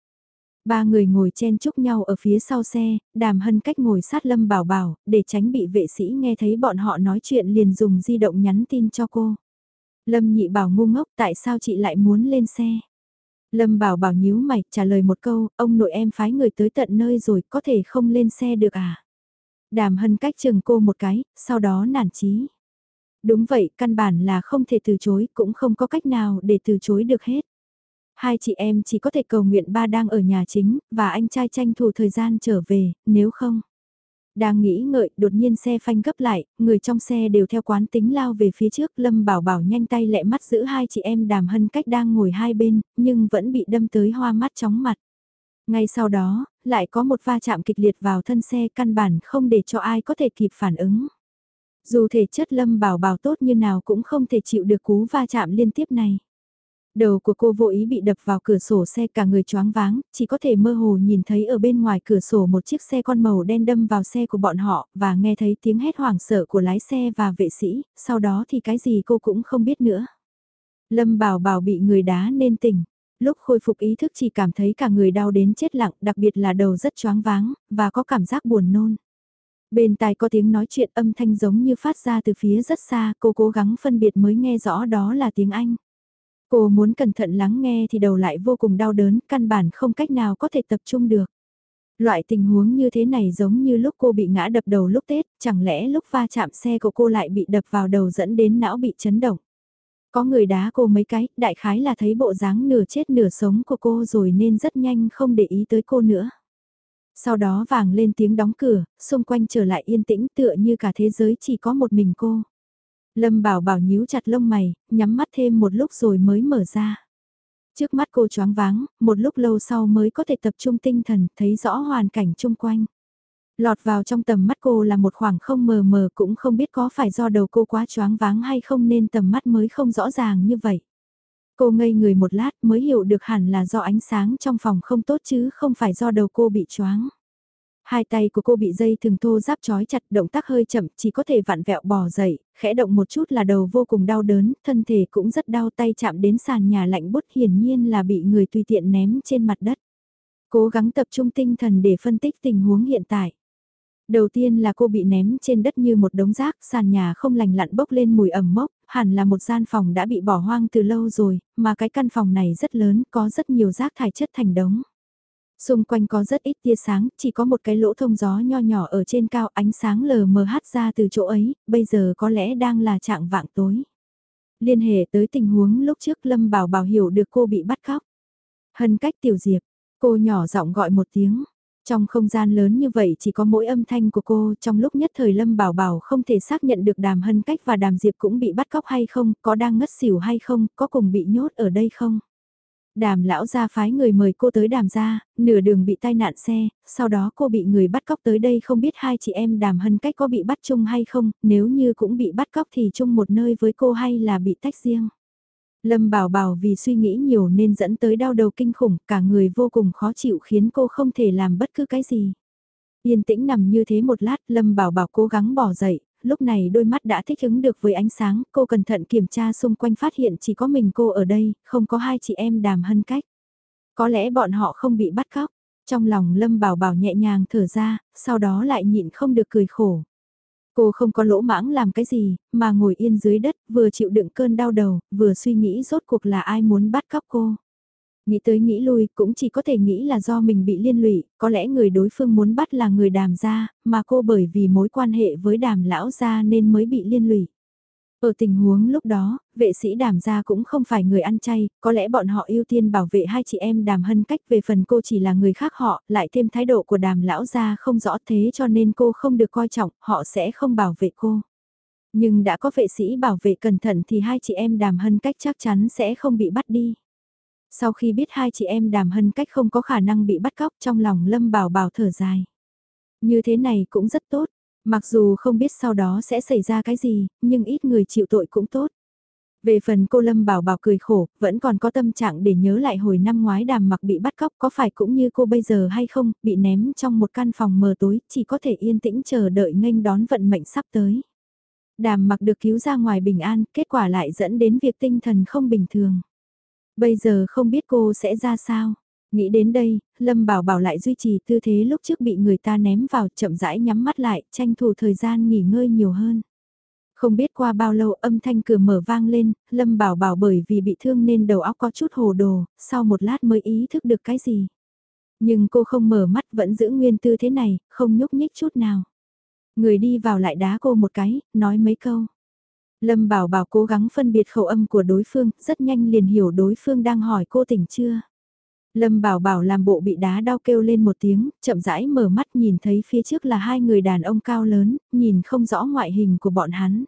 Ba người ngồi chen chúc nhau ở phía sau xe, đàm hân cách ngồi sát Lâm Bảo Bảo, để tránh bị vệ sĩ nghe thấy bọn họ nói chuyện liền dùng di động nhắn tin cho cô. Lâm nhị bảo ngu ngốc tại sao chị lại muốn lên xe. Lâm bảo bảo nhíu mày trả lời một câu, ông nội em phái người tới tận nơi rồi có thể không lên xe được à. Đàm hân cách chừng cô một cái, sau đó nản chí. Đúng vậy, căn bản là không thể từ chối, cũng không có cách nào để từ chối được hết. Hai chị em chỉ có thể cầu nguyện ba đang ở nhà chính, và anh trai tranh thủ thời gian trở về, nếu không. Đang nghĩ ngợi, đột nhiên xe phanh gấp lại, người trong xe đều theo quán tính lao về phía trước, Lâm Bảo Bảo nhanh tay lẹ mắt giữ hai chị em đàm hân cách đang ngồi hai bên, nhưng vẫn bị đâm tới hoa mắt chóng mặt. Ngay sau đó, lại có một va chạm kịch liệt vào thân xe căn bản không để cho ai có thể kịp phản ứng. Dù thể chất Lâm Bảo Bảo tốt như nào cũng không thể chịu được cú va chạm liên tiếp này. Đầu của cô vô ý bị đập vào cửa sổ xe cả người choáng váng, chỉ có thể mơ hồ nhìn thấy ở bên ngoài cửa sổ một chiếc xe con màu đen đâm vào xe của bọn họ và nghe thấy tiếng hét hoảng sợ của lái xe và vệ sĩ, sau đó thì cái gì cô cũng không biết nữa. Lâm bảo bảo bị người đá nên tỉnh, lúc khôi phục ý thức chỉ cảm thấy cả người đau đến chết lặng, đặc biệt là đầu rất choáng váng, và có cảm giác buồn nôn. Bên tai có tiếng nói chuyện âm thanh giống như phát ra từ phía rất xa, cô cố gắng phân biệt mới nghe rõ đó là tiếng Anh. Cô muốn cẩn thận lắng nghe thì đầu lại vô cùng đau đớn, căn bản không cách nào có thể tập trung được. Loại tình huống như thế này giống như lúc cô bị ngã đập đầu lúc Tết, chẳng lẽ lúc va chạm xe của cô lại bị đập vào đầu dẫn đến não bị chấn động. Có người đá cô mấy cái, đại khái là thấy bộ dáng nửa chết nửa sống của cô rồi nên rất nhanh không để ý tới cô nữa. Sau đó vàng lên tiếng đóng cửa, xung quanh trở lại yên tĩnh tựa như cả thế giới chỉ có một mình cô. Lâm Bảo Bảo nhíu chặt lông mày, nhắm mắt thêm một lúc rồi mới mở ra. Trước mắt cô choáng váng, một lúc lâu sau mới có thể tập trung tinh thần, thấy rõ hoàn cảnh chung quanh. Lọt vào trong tầm mắt cô là một khoảng không mờ mờ cũng không biết có phải do đầu cô quá choáng váng hay không nên tầm mắt mới không rõ ràng như vậy. Cô ngây người một lát mới hiểu được hẳn là do ánh sáng trong phòng không tốt chứ không phải do đầu cô bị choáng. Hai tay của cô bị dây thừng thô giáp trói chặt, động tác hơi chậm, chỉ có thể vặn vẹo bò dậy, khẽ động một chút là đầu vô cùng đau đớn, thân thể cũng rất đau tay chạm đến sàn nhà lạnh bút hiển nhiên là bị người tùy tiện ném trên mặt đất. Cố gắng tập trung tinh thần để phân tích tình huống hiện tại. Đầu tiên là cô bị ném trên đất như một đống rác, sàn nhà không lành lặn bốc lên mùi ẩm mốc, hẳn là một gian phòng đã bị bỏ hoang từ lâu rồi, mà cái căn phòng này rất lớn, có rất nhiều rác thải chất thành đống. Xung quanh có rất ít tia sáng, chỉ có một cái lỗ thông gió nho nhỏ ở trên cao ánh sáng lờ mờ hát ra từ chỗ ấy, bây giờ có lẽ đang là trạng vạng tối. Liên hệ tới tình huống lúc trước Lâm Bảo Bảo hiểu được cô bị bắt cóc. Hân cách tiểu diệp, cô nhỏ giọng gọi một tiếng. Trong không gian lớn như vậy chỉ có mỗi âm thanh của cô trong lúc nhất thời Lâm Bảo Bảo không thể xác nhận được đàm hân cách và đàm diệp cũng bị bắt cóc hay không, có đang ngất xỉu hay không, có cùng bị nhốt ở đây không. Đàm lão gia phái người mời cô tới đàm gia, nửa đường bị tai nạn xe, sau đó cô bị người bắt cóc tới đây không biết hai chị em đàm hân cách có bị bắt chung hay không, nếu như cũng bị bắt cóc thì chung một nơi với cô hay là bị tách riêng. Lâm Bảo Bảo vì suy nghĩ nhiều nên dẫn tới đau đầu kinh khủng, cả người vô cùng khó chịu khiến cô không thể làm bất cứ cái gì. Yên tĩnh nằm như thế một lát, Lâm Bảo Bảo cố gắng bỏ dậy, lúc này đôi mắt đã thích ứng được với ánh sáng, cô cẩn thận kiểm tra xung quanh phát hiện chỉ có mình cô ở đây, không có hai chị em đàm hân cách. Có lẽ bọn họ không bị bắt cóc, trong lòng Lâm Bảo Bảo nhẹ nhàng thở ra, sau đó lại nhịn không được cười khổ. Cô không có lỗ mãng làm cái gì, mà ngồi yên dưới đất, vừa chịu đựng cơn đau đầu, vừa suy nghĩ rốt cuộc là ai muốn bắt cóc cô. Nghĩ tới nghĩ lui, cũng chỉ có thể nghĩ là do mình bị liên lụy, có lẽ người đối phương muốn bắt là người đàm gia, mà cô bởi vì mối quan hệ với đàm lão gia nên mới bị liên lụy. Ở tình huống lúc đó, vệ sĩ đàm gia cũng không phải người ăn chay, có lẽ bọn họ ưu tiên bảo vệ hai chị em đàm hân cách về phần cô chỉ là người khác họ, lại thêm thái độ của đàm lão gia không rõ thế cho nên cô không được coi trọng, họ sẽ không bảo vệ cô. Nhưng đã có vệ sĩ bảo vệ cẩn thận thì hai chị em đàm hân cách chắc chắn sẽ không bị bắt đi. Sau khi biết hai chị em đàm hân cách không có khả năng bị bắt cóc trong lòng Lâm Bảo Bảo thở dài. Như thế này cũng rất tốt, mặc dù không biết sau đó sẽ xảy ra cái gì, nhưng ít người chịu tội cũng tốt. Về phần cô Lâm Bảo Bảo cười khổ, vẫn còn có tâm trạng để nhớ lại hồi năm ngoái đàm mặc bị bắt cóc có phải cũng như cô bây giờ hay không, bị ném trong một căn phòng mờ tối, chỉ có thể yên tĩnh chờ đợi nghênh đón vận mệnh sắp tới. Đàm mặc được cứu ra ngoài bình an, kết quả lại dẫn đến việc tinh thần không bình thường. Bây giờ không biết cô sẽ ra sao. Nghĩ đến đây, Lâm Bảo Bảo lại duy trì tư thế lúc trước bị người ta ném vào chậm rãi nhắm mắt lại, tranh thủ thời gian nghỉ ngơi nhiều hơn. Không biết qua bao lâu âm thanh cửa mở vang lên, Lâm Bảo Bảo bởi vì bị thương nên đầu óc có chút hồ đồ, sau một lát mới ý thức được cái gì. Nhưng cô không mở mắt vẫn giữ nguyên tư thế này, không nhúc nhích chút nào. Người đi vào lại đá cô một cái, nói mấy câu. Lâm Bảo Bảo cố gắng phân biệt khẩu âm của đối phương, rất nhanh liền hiểu đối phương đang hỏi cô tỉnh chưa. Lâm Bảo Bảo làm bộ bị đá đau kêu lên một tiếng, chậm rãi mở mắt nhìn thấy phía trước là hai người đàn ông cao lớn, nhìn không rõ ngoại hình của bọn hắn.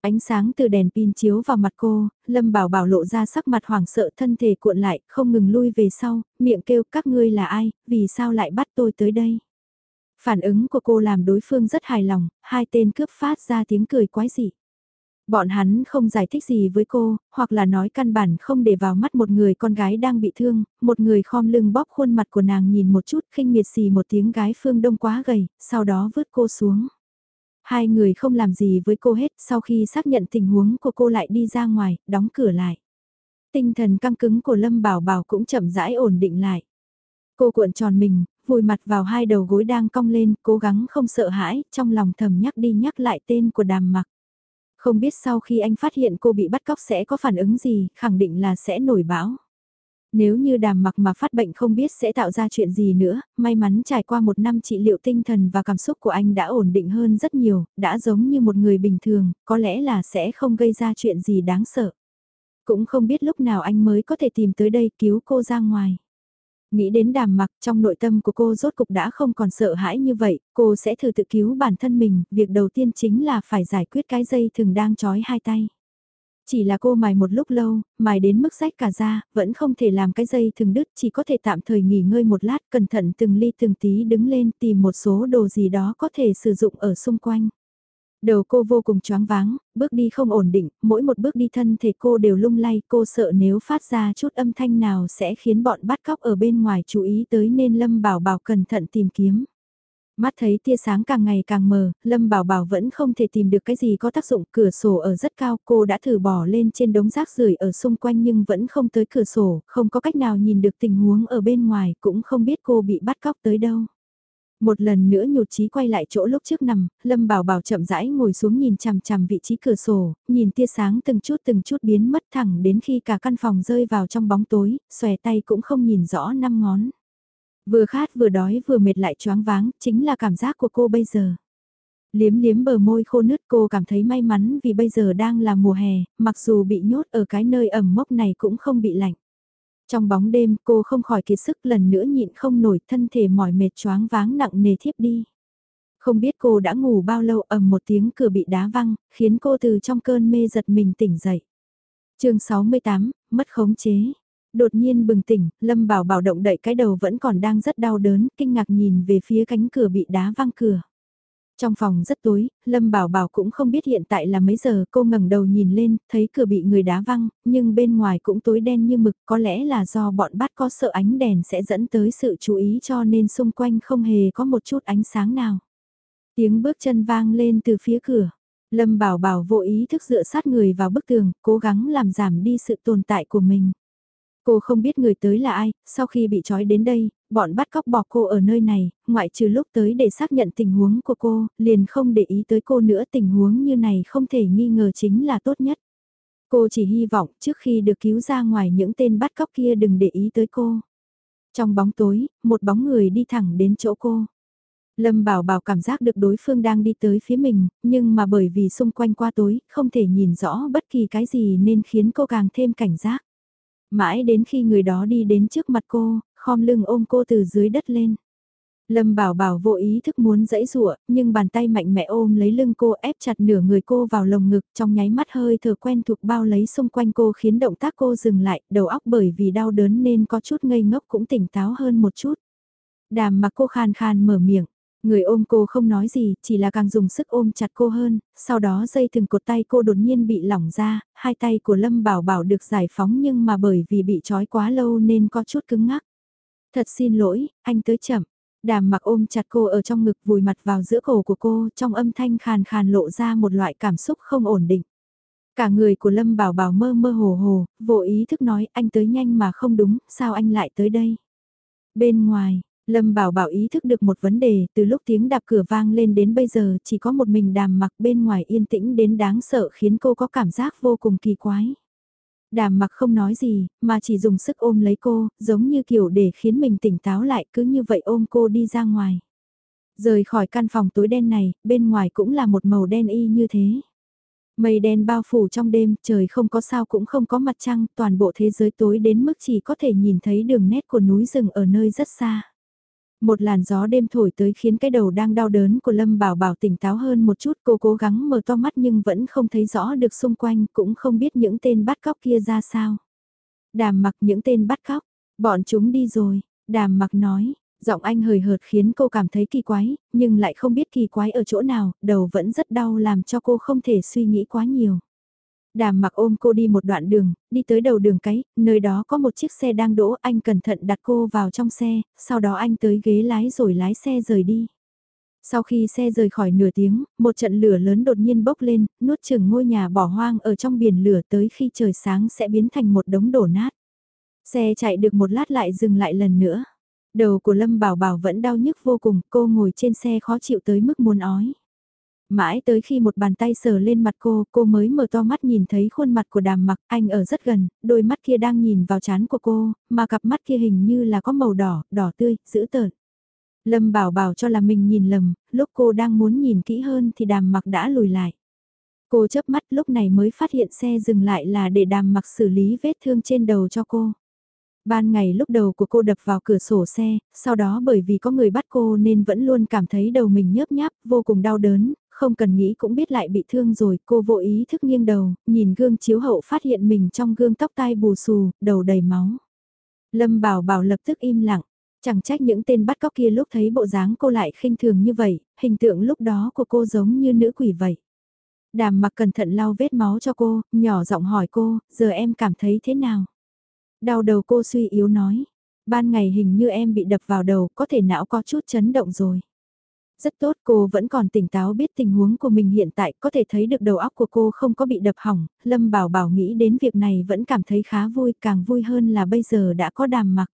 Ánh sáng từ đèn pin chiếu vào mặt cô, Lâm Bảo Bảo lộ ra sắc mặt hoảng sợ thân thể cuộn lại, không ngừng lui về sau, miệng kêu các ngươi là ai, vì sao lại bắt tôi tới đây. Phản ứng của cô làm đối phương rất hài lòng, hai tên cướp phát ra tiếng cười quái dị. Bọn hắn không giải thích gì với cô, hoặc là nói căn bản không để vào mắt một người con gái đang bị thương, một người khom lưng bóp khuôn mặt của nàng nhìn một chút khinh miệt xì một tiếng gái phương đông quá gầy, sau đó vứt cô xuống. Hai người không làm gì với cô hết, sau khi xác nhận tình huống của cô lại đi ra ngoài, đóng cửa lại. Tinh thần căng cứng của Lâm Bảo Bảo cũng chậm rãi ổn định lại. Cô cuộn tròn mình, vùi mặt vào hai đầu gối đang cong lên, cố gắng không sợ hãi, trong lòng thầm nhắc đi nhắc lại tên của đàm mặc. Không biết sau khi anh phát hiện cô bị bắt cóc sẽ có phản ứng gì, khẳng định là sẽ nổi bão. Nếu như đàm mặc mà phát bệnh không biết sẽ tạo ra chuyện gì nữa, may mắn trải qua một năm trị liệu tinh thần và cảm xúc của anh đã ổn định hơn rất nhiều, đã giống như một người bình thường, có lẽ là sẽ không gây ra chuyện gì đáng sợ. Cũng không biết lúc nào anh mới có thể tìm tới đây cứu cô ra ngoài. Nghĩ đến đàm mặc trong nội tâm của cô rốt cục đã không còn sợ hãi như vậy, cô sẽ thử tự cứu bản thân mình, việc đầu tiên chính là phải giải quyết cái dây thường đang trói hai tay. Chỉ là cô mài một lúc lâu, mài đến mức rách cả da, vẫn không thể làm cái dây thường đứt, chỉ có thể tạm thời nghỉ ngơi một lát, cẩn thận từng ly từng tí đứng lên tìm một số đồ gì đó có thể sử dụng ở xung quanh. Đầu cô vô cùng choáng váng, bước đi không ổn định, mỗi một bước đi thân thể cô đều lung lay, cô sợ nếu phát ra chút âm thanh nào sẽ khiến bọn bắt cóc ở bên ngoài chú ý tới nên Lâm Bảo Bảo cẩn thận tìm kiếm. Mắt thấy tia sáng càng ngày càng mờ, Lâm Bảo Bảo vẫn không thể tìm được cái gì có tác dụng, cửa sổ ở rất cao, cô đã thử bỏ lên trên đống rác rưởi ở xung quanh nhưng vẫn không tới cửa sổ, không có cách nào nhìn được tình huống ở bên ngoài, cũng không biết cô bị bắt cóc tới đâu. Một lần nữa nhụt chí quay lại chỗ lúc trước nằm, Lâm Bảo Bảo chậm rãi ngồi xuống nhìn chằm chằm vị trí cửa sổ, nhìn tia sáng từng chút từng chút biến mất thẳng đến khi cả căn phòng rơi vào trong bóng tối, xòe tay cũng không nhìn rõ năm ngón. Vừa khát vừa đói vừa mệt lại choáng váng, chính là cảm giác của cô bây giờ. Liếm liếm bờ môi khô nứt cô cảm thấy may mắn vì bây giờ đang là mùa hè, mặc dù bị nhốt ở cái nơi ẩm mốc này cũng không bị lạnh. Trong bóng đêm cô không khỏi kiệt sức lần nữa nhịn không nổi thân thể mỏi mệt choáng váng nặng nề thiếp đi. Không biết cô đã ngủ bao lâu ầm một tiếng cửa bị đá văng, khiến cô từ trong cơn mê giật mình tỉnh dậy. chương 68, mất khống chế. Đột nhiên bừng tỉnh, Lâm Bảo Bảo động đậy cái đầu vẫn còn đang rất đau đớn, kinh ngạc nhìn về phía cánh cửa bị đá văng cửa. Trong phòng rất tối, Lâm Bảo Bảo cũng không biết hiện tại là mấy giờ, cô ngẩng đầu nhìn lên, thấy cửa bị người đá văng, nhưng bên ngoài cũng tối đen như mực, có lẽ là do bọn bắt có sợ ánh đèn sẽ dẫn tới sự chú ý cho nên xung quanh không hề có một chút ánh sáng nào. Tiếng bước chân vang lên từ phía cửa. Lâm Bảo Bảo vô ý thức dựa sát người vào bức tường, cố gắng làm giảm đi sự tồn tại của mình. Cô không biết người tới là ai, sau khi bị trói đến đây, bọn bắt cóc bỏ cô ở nơi này, ngoại trừ lúc tới để xác nhận tình huống của cô, liền không để ý tới cô nữa tình huống như này không thể nghi ngờ chính là tốt nhất. Cô chỉ hy vọng trước khi được cứu ra ngoài những tên bắt cóc kia đừng để ý tới cô. Trong bóng tối, một bóng người đi thẳng đến chỗ cô. Lâm Bảo Bảo cảm giác được đối phương đang đi tới phía mình, nhưng mà bởi vì xung quanh qua tối, không thể nhìn rõ bất kỳ cái gì nên khiến cô càng thêm cảnh giác. Mãi đến khi người đó đi đến trước mặt cô, khom lưng ôm cô từ dưới đất lên. Lâm Bảo Bảo vô ý thức muốn dãy rụa, nhưng bàn tay mạnh mẽ ôm lấy lưng cô ép chặt nửa người cô vào lồng ngực trong nháy mắt hơi thở quen thuộc bao lấy xung quanh cô khiến động tác cô dừng lại, đầu óc bởi vì đau đớn nên có chút ngây ngốc cũng tỉnh táo hơn một chút. Đàm mà cô khan khan mở miệng, Người ôm cô không nói gì, chỉ là càng dùng sức ôm chặt cô hơn, sau đó dây thừng cột tay cô đột nhiên bị lỏng ra, hai tay của Lâm Bảo Bảo được giải phóng nhưng mà bởi vì bị trói quá lâu nên có chút cứng ngắc. Thật xin lỗi, anh tới chậm. Đàm mặc ôm chặt cô ở trong ngực vùi mặt vào giữa cổ của cô trong âm thanh khàn khàn lộ ra một loại cảm xúc không ổn định. Cả người của Lâm Bảo Bảo mơ mơ hồ hồ, vô ý thức nói anh tới nhanh mà không đúng, sao anh lại tới đây? Bên ngoài, Lâm Bảo Bảo ý thức được một vấn đề, từ lúc tiếng đạp cửa vang lên đến bây giờ chỉ có một mình đàm mặc bên ngoài yên tĩnh đến đáng sợ khiến cô có cảm giác vô cùng kỳ quái. Đàm mặc không nói gì, mà chỉ dùng sức ôm lấy cô, giống như kiểu để khiến mình tỉnh táo lại cứ như vậy ôm cô đi ra ngoài. Rời khỏi căn phòng tối đen này, bên ngoài cũng là một màu đen y như thế. Mây đen bao phủ trong đêm, trời không có sao cũng không có mặt trăng, toàn bộ thế giới tối đến mức chỉ có thể nhìn thấy đường nét của núi rừng ở nơi rất xa. Một làn gió đêm thổi tới khiến cái đầu đang đau đớn của Lâm Bảo Bảo tỉnh táo hơn một chút, cô cố gắng mở to mắt nhưng vẫn không thấy rõ được xung quanh, cũng không biết những tên bắt cóc kia ra sao. Đàm mặc những tên bắt cóc, bọn chúng đi rồi, đàm mặc nói, giọng anh hời hợt khiến cô cảm thấy kỳ quái, nhưng lại không biết kỳ quái ở chỗ nào, đầu vẫn rất đau làm cho cô không thể suy nghĩ quá nhiều. Đàm mặc ôm cô đi một đoạn đường, đi tới đầu đường cái, nơi đó có một chiếc xe đang đỗ, anh cẩn thận đặt cô vào trong xe, sau đó anh tới ghế lái rồi lái xe rời đi. Sau khi xe rời khỏi nửa tiếng, một trận lửa lớn đột nhiên bốc lên, nuốt chừng ngôi nhà bỏ hoang ở trong biển lửa tới khi trời sáng sẽ biến thành một đống đổ nát. Xe chạy được một lát lại dừng lại lần nữa. Đầu của Lâm Bảo Bảo vẫn đau nhức vô cùng, cô ngồi trên xe khó chịu tới mức muốn ói. Mãi tới khi một bàn tay sờ lên mặt cô, cô mới mở to mắt nhìn thấy khuôn mặt của đàm mặc, anh ở rất gần, đôi mắt kia đang nhìn vào trán của cô, mà cặp mắt kia hình như là có màu đỏ, đỏ tươi, dữ tợn. Lâm bảo bảo cho là mình nhìn lầm, lúc cô đang muốn nhìn kỹ hơn thì đàm mặc đã lùi lại. Cô chớp mắt lúc này mới phát hiện xe dừng lại là để đàm mặc xử lý vết thương trên đầu cho cô. Ban ngày lúc đầu của cô đập vào cửa sổ xe, sau đó bởi vì có người bắt cô nên vẫn luôn cảm thấy đầu mình nhớp nháp, vô cùng đau đớn, không cần nghĩ cũng biết lại bị thương rồi, cô vô ý thức nghiêng đầu, nhìn gương chiếu hậu phát hiện mình trong gương tóc tai bù xù, đầu đầy máu. Lâm Bảo Bảo lập tức im lặng, chẳng trách những tên bắt cóc kia lúc thấy bộ dáng cô lại khinh thường như vậy, hình tượng lúc đó của cô giống như nữ quỷ vậy. Đàm mặc cẩn thận lau vết máu cho cô, nhỏ giọng hỏi cô, giờ em cảm thấy thế nào? Đau đầu cô suy yếu nói, ban ngày hình như em bị đập vào đầu, có thể não có chút chấn động rồi. Rất tốt cô vẫn còn tỉnh táo biết tình huống của mình hiện tại có thể thấy được đầu óc của cô không có bị đập hỏng, Lâm Bảo Bảo nghĩ đến việc này vẫn cảm thấy khá vui càng vui hơn là bây giờ đã có đàm mặc.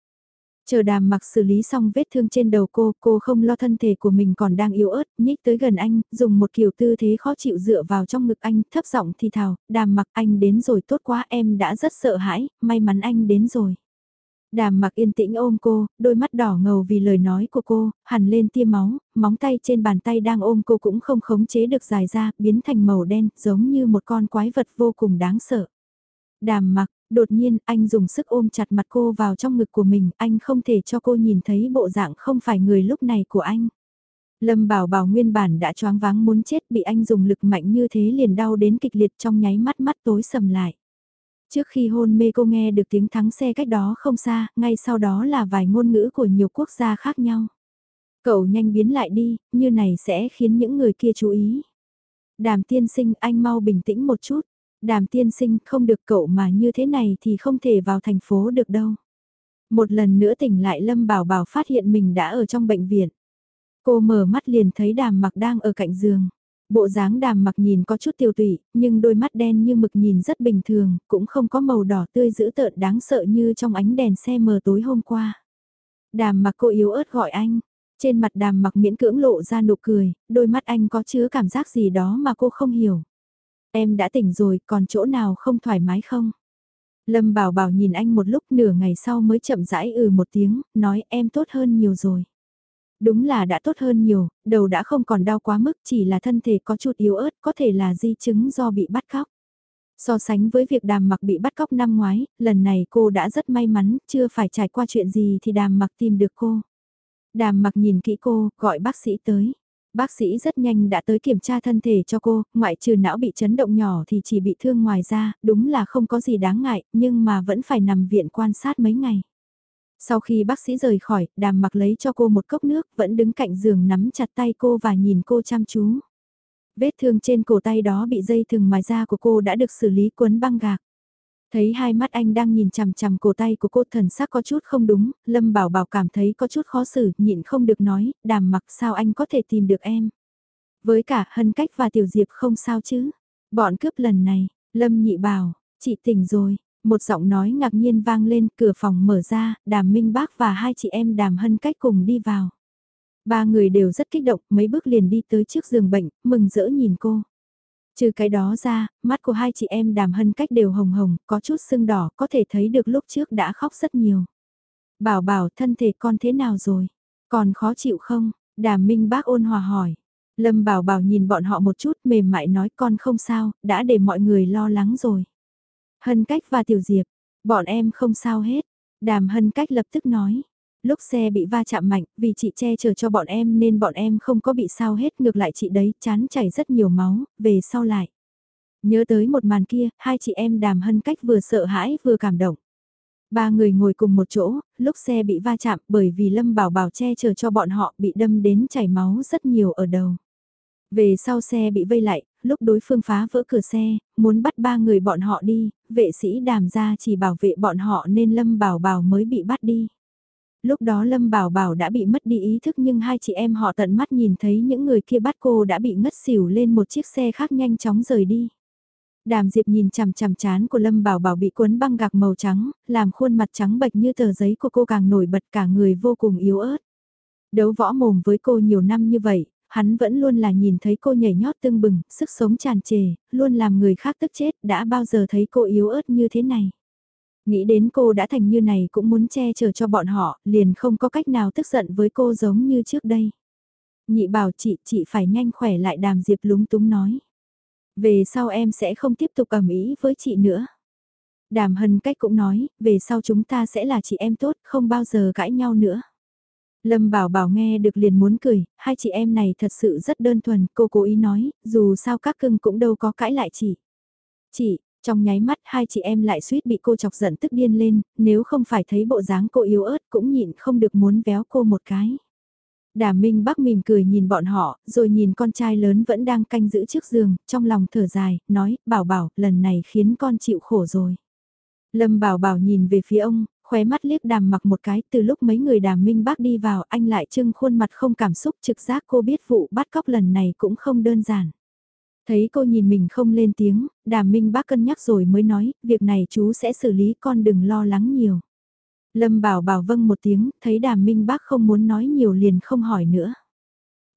Chờ đàm mặc xử lý xong vết thương trên đầu cô, cô không lo thân thể của mình còn đang yếu ớt, nhích tới gần anh, dùng một kiểu tư thế khó chịu dựa vào trong ngực anh, thấp giọng thì thào, đàm mặc anh đến rồi tốt quá em đã rất sợ hãi, may mắn anh đến rồi. Đàm mặc yên tĩnh ôm cô, đôi mắt đỏ ngầu vì lời nói của cô, hẳn lên tia máu, móng tay trên bàn tay đang ôm cô cũng không khống chế được dài ra, biến thành màu đen, giống như một con quái vật vô cùng đáng sợ. Đàm mặc, đột nhiên anh dùng sức ôm chặt mặt cô vào trong ngực của mình, anh không thể cho cô nhìn thấy bộ dạng không phải người lúc này của anh. Lâm bảo bảo nguyên bản đã choáng váng muốn chết bị anh dùng lực mạnh như thế liền đau đến kịch liệt trong nháy mắt mắt tối sầm lại. Trước khi hôn mê cô nghe được tiếng thắng xe cách đó không xa, ngay sau đó là vài ngôn ngữ của nhiều quốc gia khác nhau. Cậu nhanh biến lại đi, như này sẽ khiến những người kia chú ý. Đàm tiên sinh anh mau bình tĩnh một chút. Đàm tiên sinh không được cậu mà như thế này thì không thể vào thành phố được đâu. Một lần nữa tỉnh lại Lâm Bảo Bảo phát hiện mình đã ở trong bệnh viện. Cô mở mắt liền thấy đàm mặc đang ở cạnh giường. Bộ dáng đàm mặc nhìn có chút tiêu tụy, nhưng đôi mắt đen như mực nhìn rất bình thường, cũng không có màu đỏ tươi dữ tợn đáng sợ như trong ánh đèn xe mờ tối hôm qua. Đàm mặc cô yếu ớt gọi anh, trên mặt đàm mặc miễn cưỡng lộ ra nụ cười, đôi mắt anh có chứa cảm giác gì đó mà cô không hiểu. Em đã tỉnh rồi, còn chỗ nào không thoải mái không? Lâm bảo bảo nhìn anh một lúc nửa ngày sau mới chậm rãi ừ một tiếng, nói em tốt hơn nhiều rồi. Đúng là đã tốt hơn nhiều, đầu đã không còn đau quá mức chỉ là thân thể có chút yếu ớt có thể là di chứng do bị bắt cóc. So sánh với việc đàm mặc bị bắt cóc năm ngoái, lần này cô đã rất may mắn, chưa phải trải qua chuyện gì thì đàm mặc tìm được cô. Đàm mặc nhìn kỹ cô, gọi bác sĩ tới. Bác sĩ rất nhanh đã tới kiểm tra thân thể cho cô, ngoại trừ não bị chấn động nhỏ thì chỉ bị thương ngoài ra, đúng là không có gì đáng ngại, nhưng mà vẫn phải nằm viện quan sát mấy ngày. Sau khi bác sĩ rời khỏi, đàm mặc lấy cho cô một cốc nước, vẫn đứng cạnh giường nắm chặt tay cô và nhìn cô chăm chú. Vết thương trên cổ tay đó bị dây thừng mài da của cô đã được xử lý cuốn băng gạc. Thấy hai mắt anh đang nhìn chằm chằm cổ tay của cô thần sắc có chút không đúng, Lâm Bảo Bảo cảm thấy có chút khó xử, nhịn không được nói, đàm mặc sao anh có thể tìm được em. Với cả hân cách và tiểu diệp không sao chứ. Bọn cướp lần này, Lâm nhị bảo, chị tỉnh rồi, một giọng nói ngạc nhiên vang lên, cửa phòng mở ra, đàm minh bác và hai chị em đàm hân cách cùng đi vào. Ba người đều rất kích động, mấy bước liền đi tới trước giường bệnh, mừng rỡ nhìn cô. Trừ cái đó ra, mắt của hai chị em đàm hân cách đều hồng hồng, có chút sưng đỏ, có thể thấy được lúc trước đã khóc rất nhiều. Bảo bảo thân thể con thế nào rồi? Còn khó chịu không? Đàm minh bác ôn hòa hỏi. Lâm Bảo Bảo nhìn bọn họ một chút mềm mại nói con không sao, đã để mọi người lo lắng rồi. Hân Cách và Tiểu Diệp, bọn em không sao hết. Đàm Hân Cách lập tức nói. Lúc xe bị va chạm mạnh, vì chị che chở cho bọn em nên bọn em không có bị sao hết. Ngược lại chị đấy, chán chảy rất nhiều máu, về sau lại. Nhớ tới một màn kia, hai chị em Đàm Hân Cách vừa sợ hãi vừa cảm động. Ba người ngồi cùng một chỗ, lúc xe bị va chạm bởi vì Lâm Bảo Bảo che chở cho bọn họ bị đâm đến chảy máu rất nhiều ở đầu. Về sau xe bị vây lại, lúc đối phương phá vỡ cửa xe, muốn bắt ba người bọn họ đi, vệ sĩ đàm ra chỉ bảo vệ bọn họ nên Lâm Bảo Bảo mới bị bắt đi. Lúc đó Lâm Bảo Bảo đã bị mất đi ý thức nhưng hai chị em họ tận mắt nhìn thấy những người kia bắt cô đã bị ngất xỉu lên một chiếc xe khác nhanh chóng rời đi. Đàm Diệp nhìn chằm chằm chán của Lâm Bảo Bảo bị cuốn băng gạc màu trắng, làm khuôn mặt trắng bệch như tờ giấy của cô càng nổi bật cả người vô cùng yếu ớt. Đấu võ mồm với cô nhiều năm như vậy, hắn vẫn luôn là nhìn thấy cô nhảy nhót tưng bừng, sức sống tràn trề, luôn làm người khác tức chết, đã bao giờ thấy cô yếu ớt như thế này. Nghĩ đến cô đã thành như này cũng muốn che chở cho bọn họ, liền không có cách nào tức giận với cô giống như trước đây. Nhị bảo chị, chị phải nhanh khỏe lại đàm diệp lúng túng nói. Về sau em sẽ không tiếp tục ẩm ý với chị nữa. Đàm hân cách cũng nói, về sau chúng ta sẽ là chị em tốt, không bao giờ cãi nhau nữa. Lâm Bảo Bảo nghe được liền muốn cười, hai chị em này thật sự rất đơn thuần, cô cố ý nói, dù sao các cưng cũng đâu có cãi lại chị. Chị, trong nháy mắt hai chị em lại suýt bị cô chọc giận tức điên lên, nếu không phải thấy bộ dáng cô yếu ớt cũng nhịn không được muốn véo cô một cái. Đà Minh Bắc mỉm cười nhìn bọn họ, rồi nhìn con trai lớn vẫn đang canh giữ trước giường, trong lòng thở dài, nói, bảo bảo, lần này khiến con chịu khổ rồi. Lâm bảo bảo nhìn về phía ông, khóe mắt liếc đàm mặc một cái, từ lúc mấy người đàm Minh bác đi vào, anh lại trưng khuôn mặt không cảm xúc trực giác cô biết vụ bắt cóc lần này cũng không đơn giản. Thấy cô nhìn mình không lên tiếng, đàm Minh bác cân nhắc rồi mới nói, việc này chú sẽ xử lý con đừng lo lắng nhiều. Lâm bảo bảo vâng một tiếng, thấy đàm minh bác không muốn nói nhiều liền không hỏi nữa.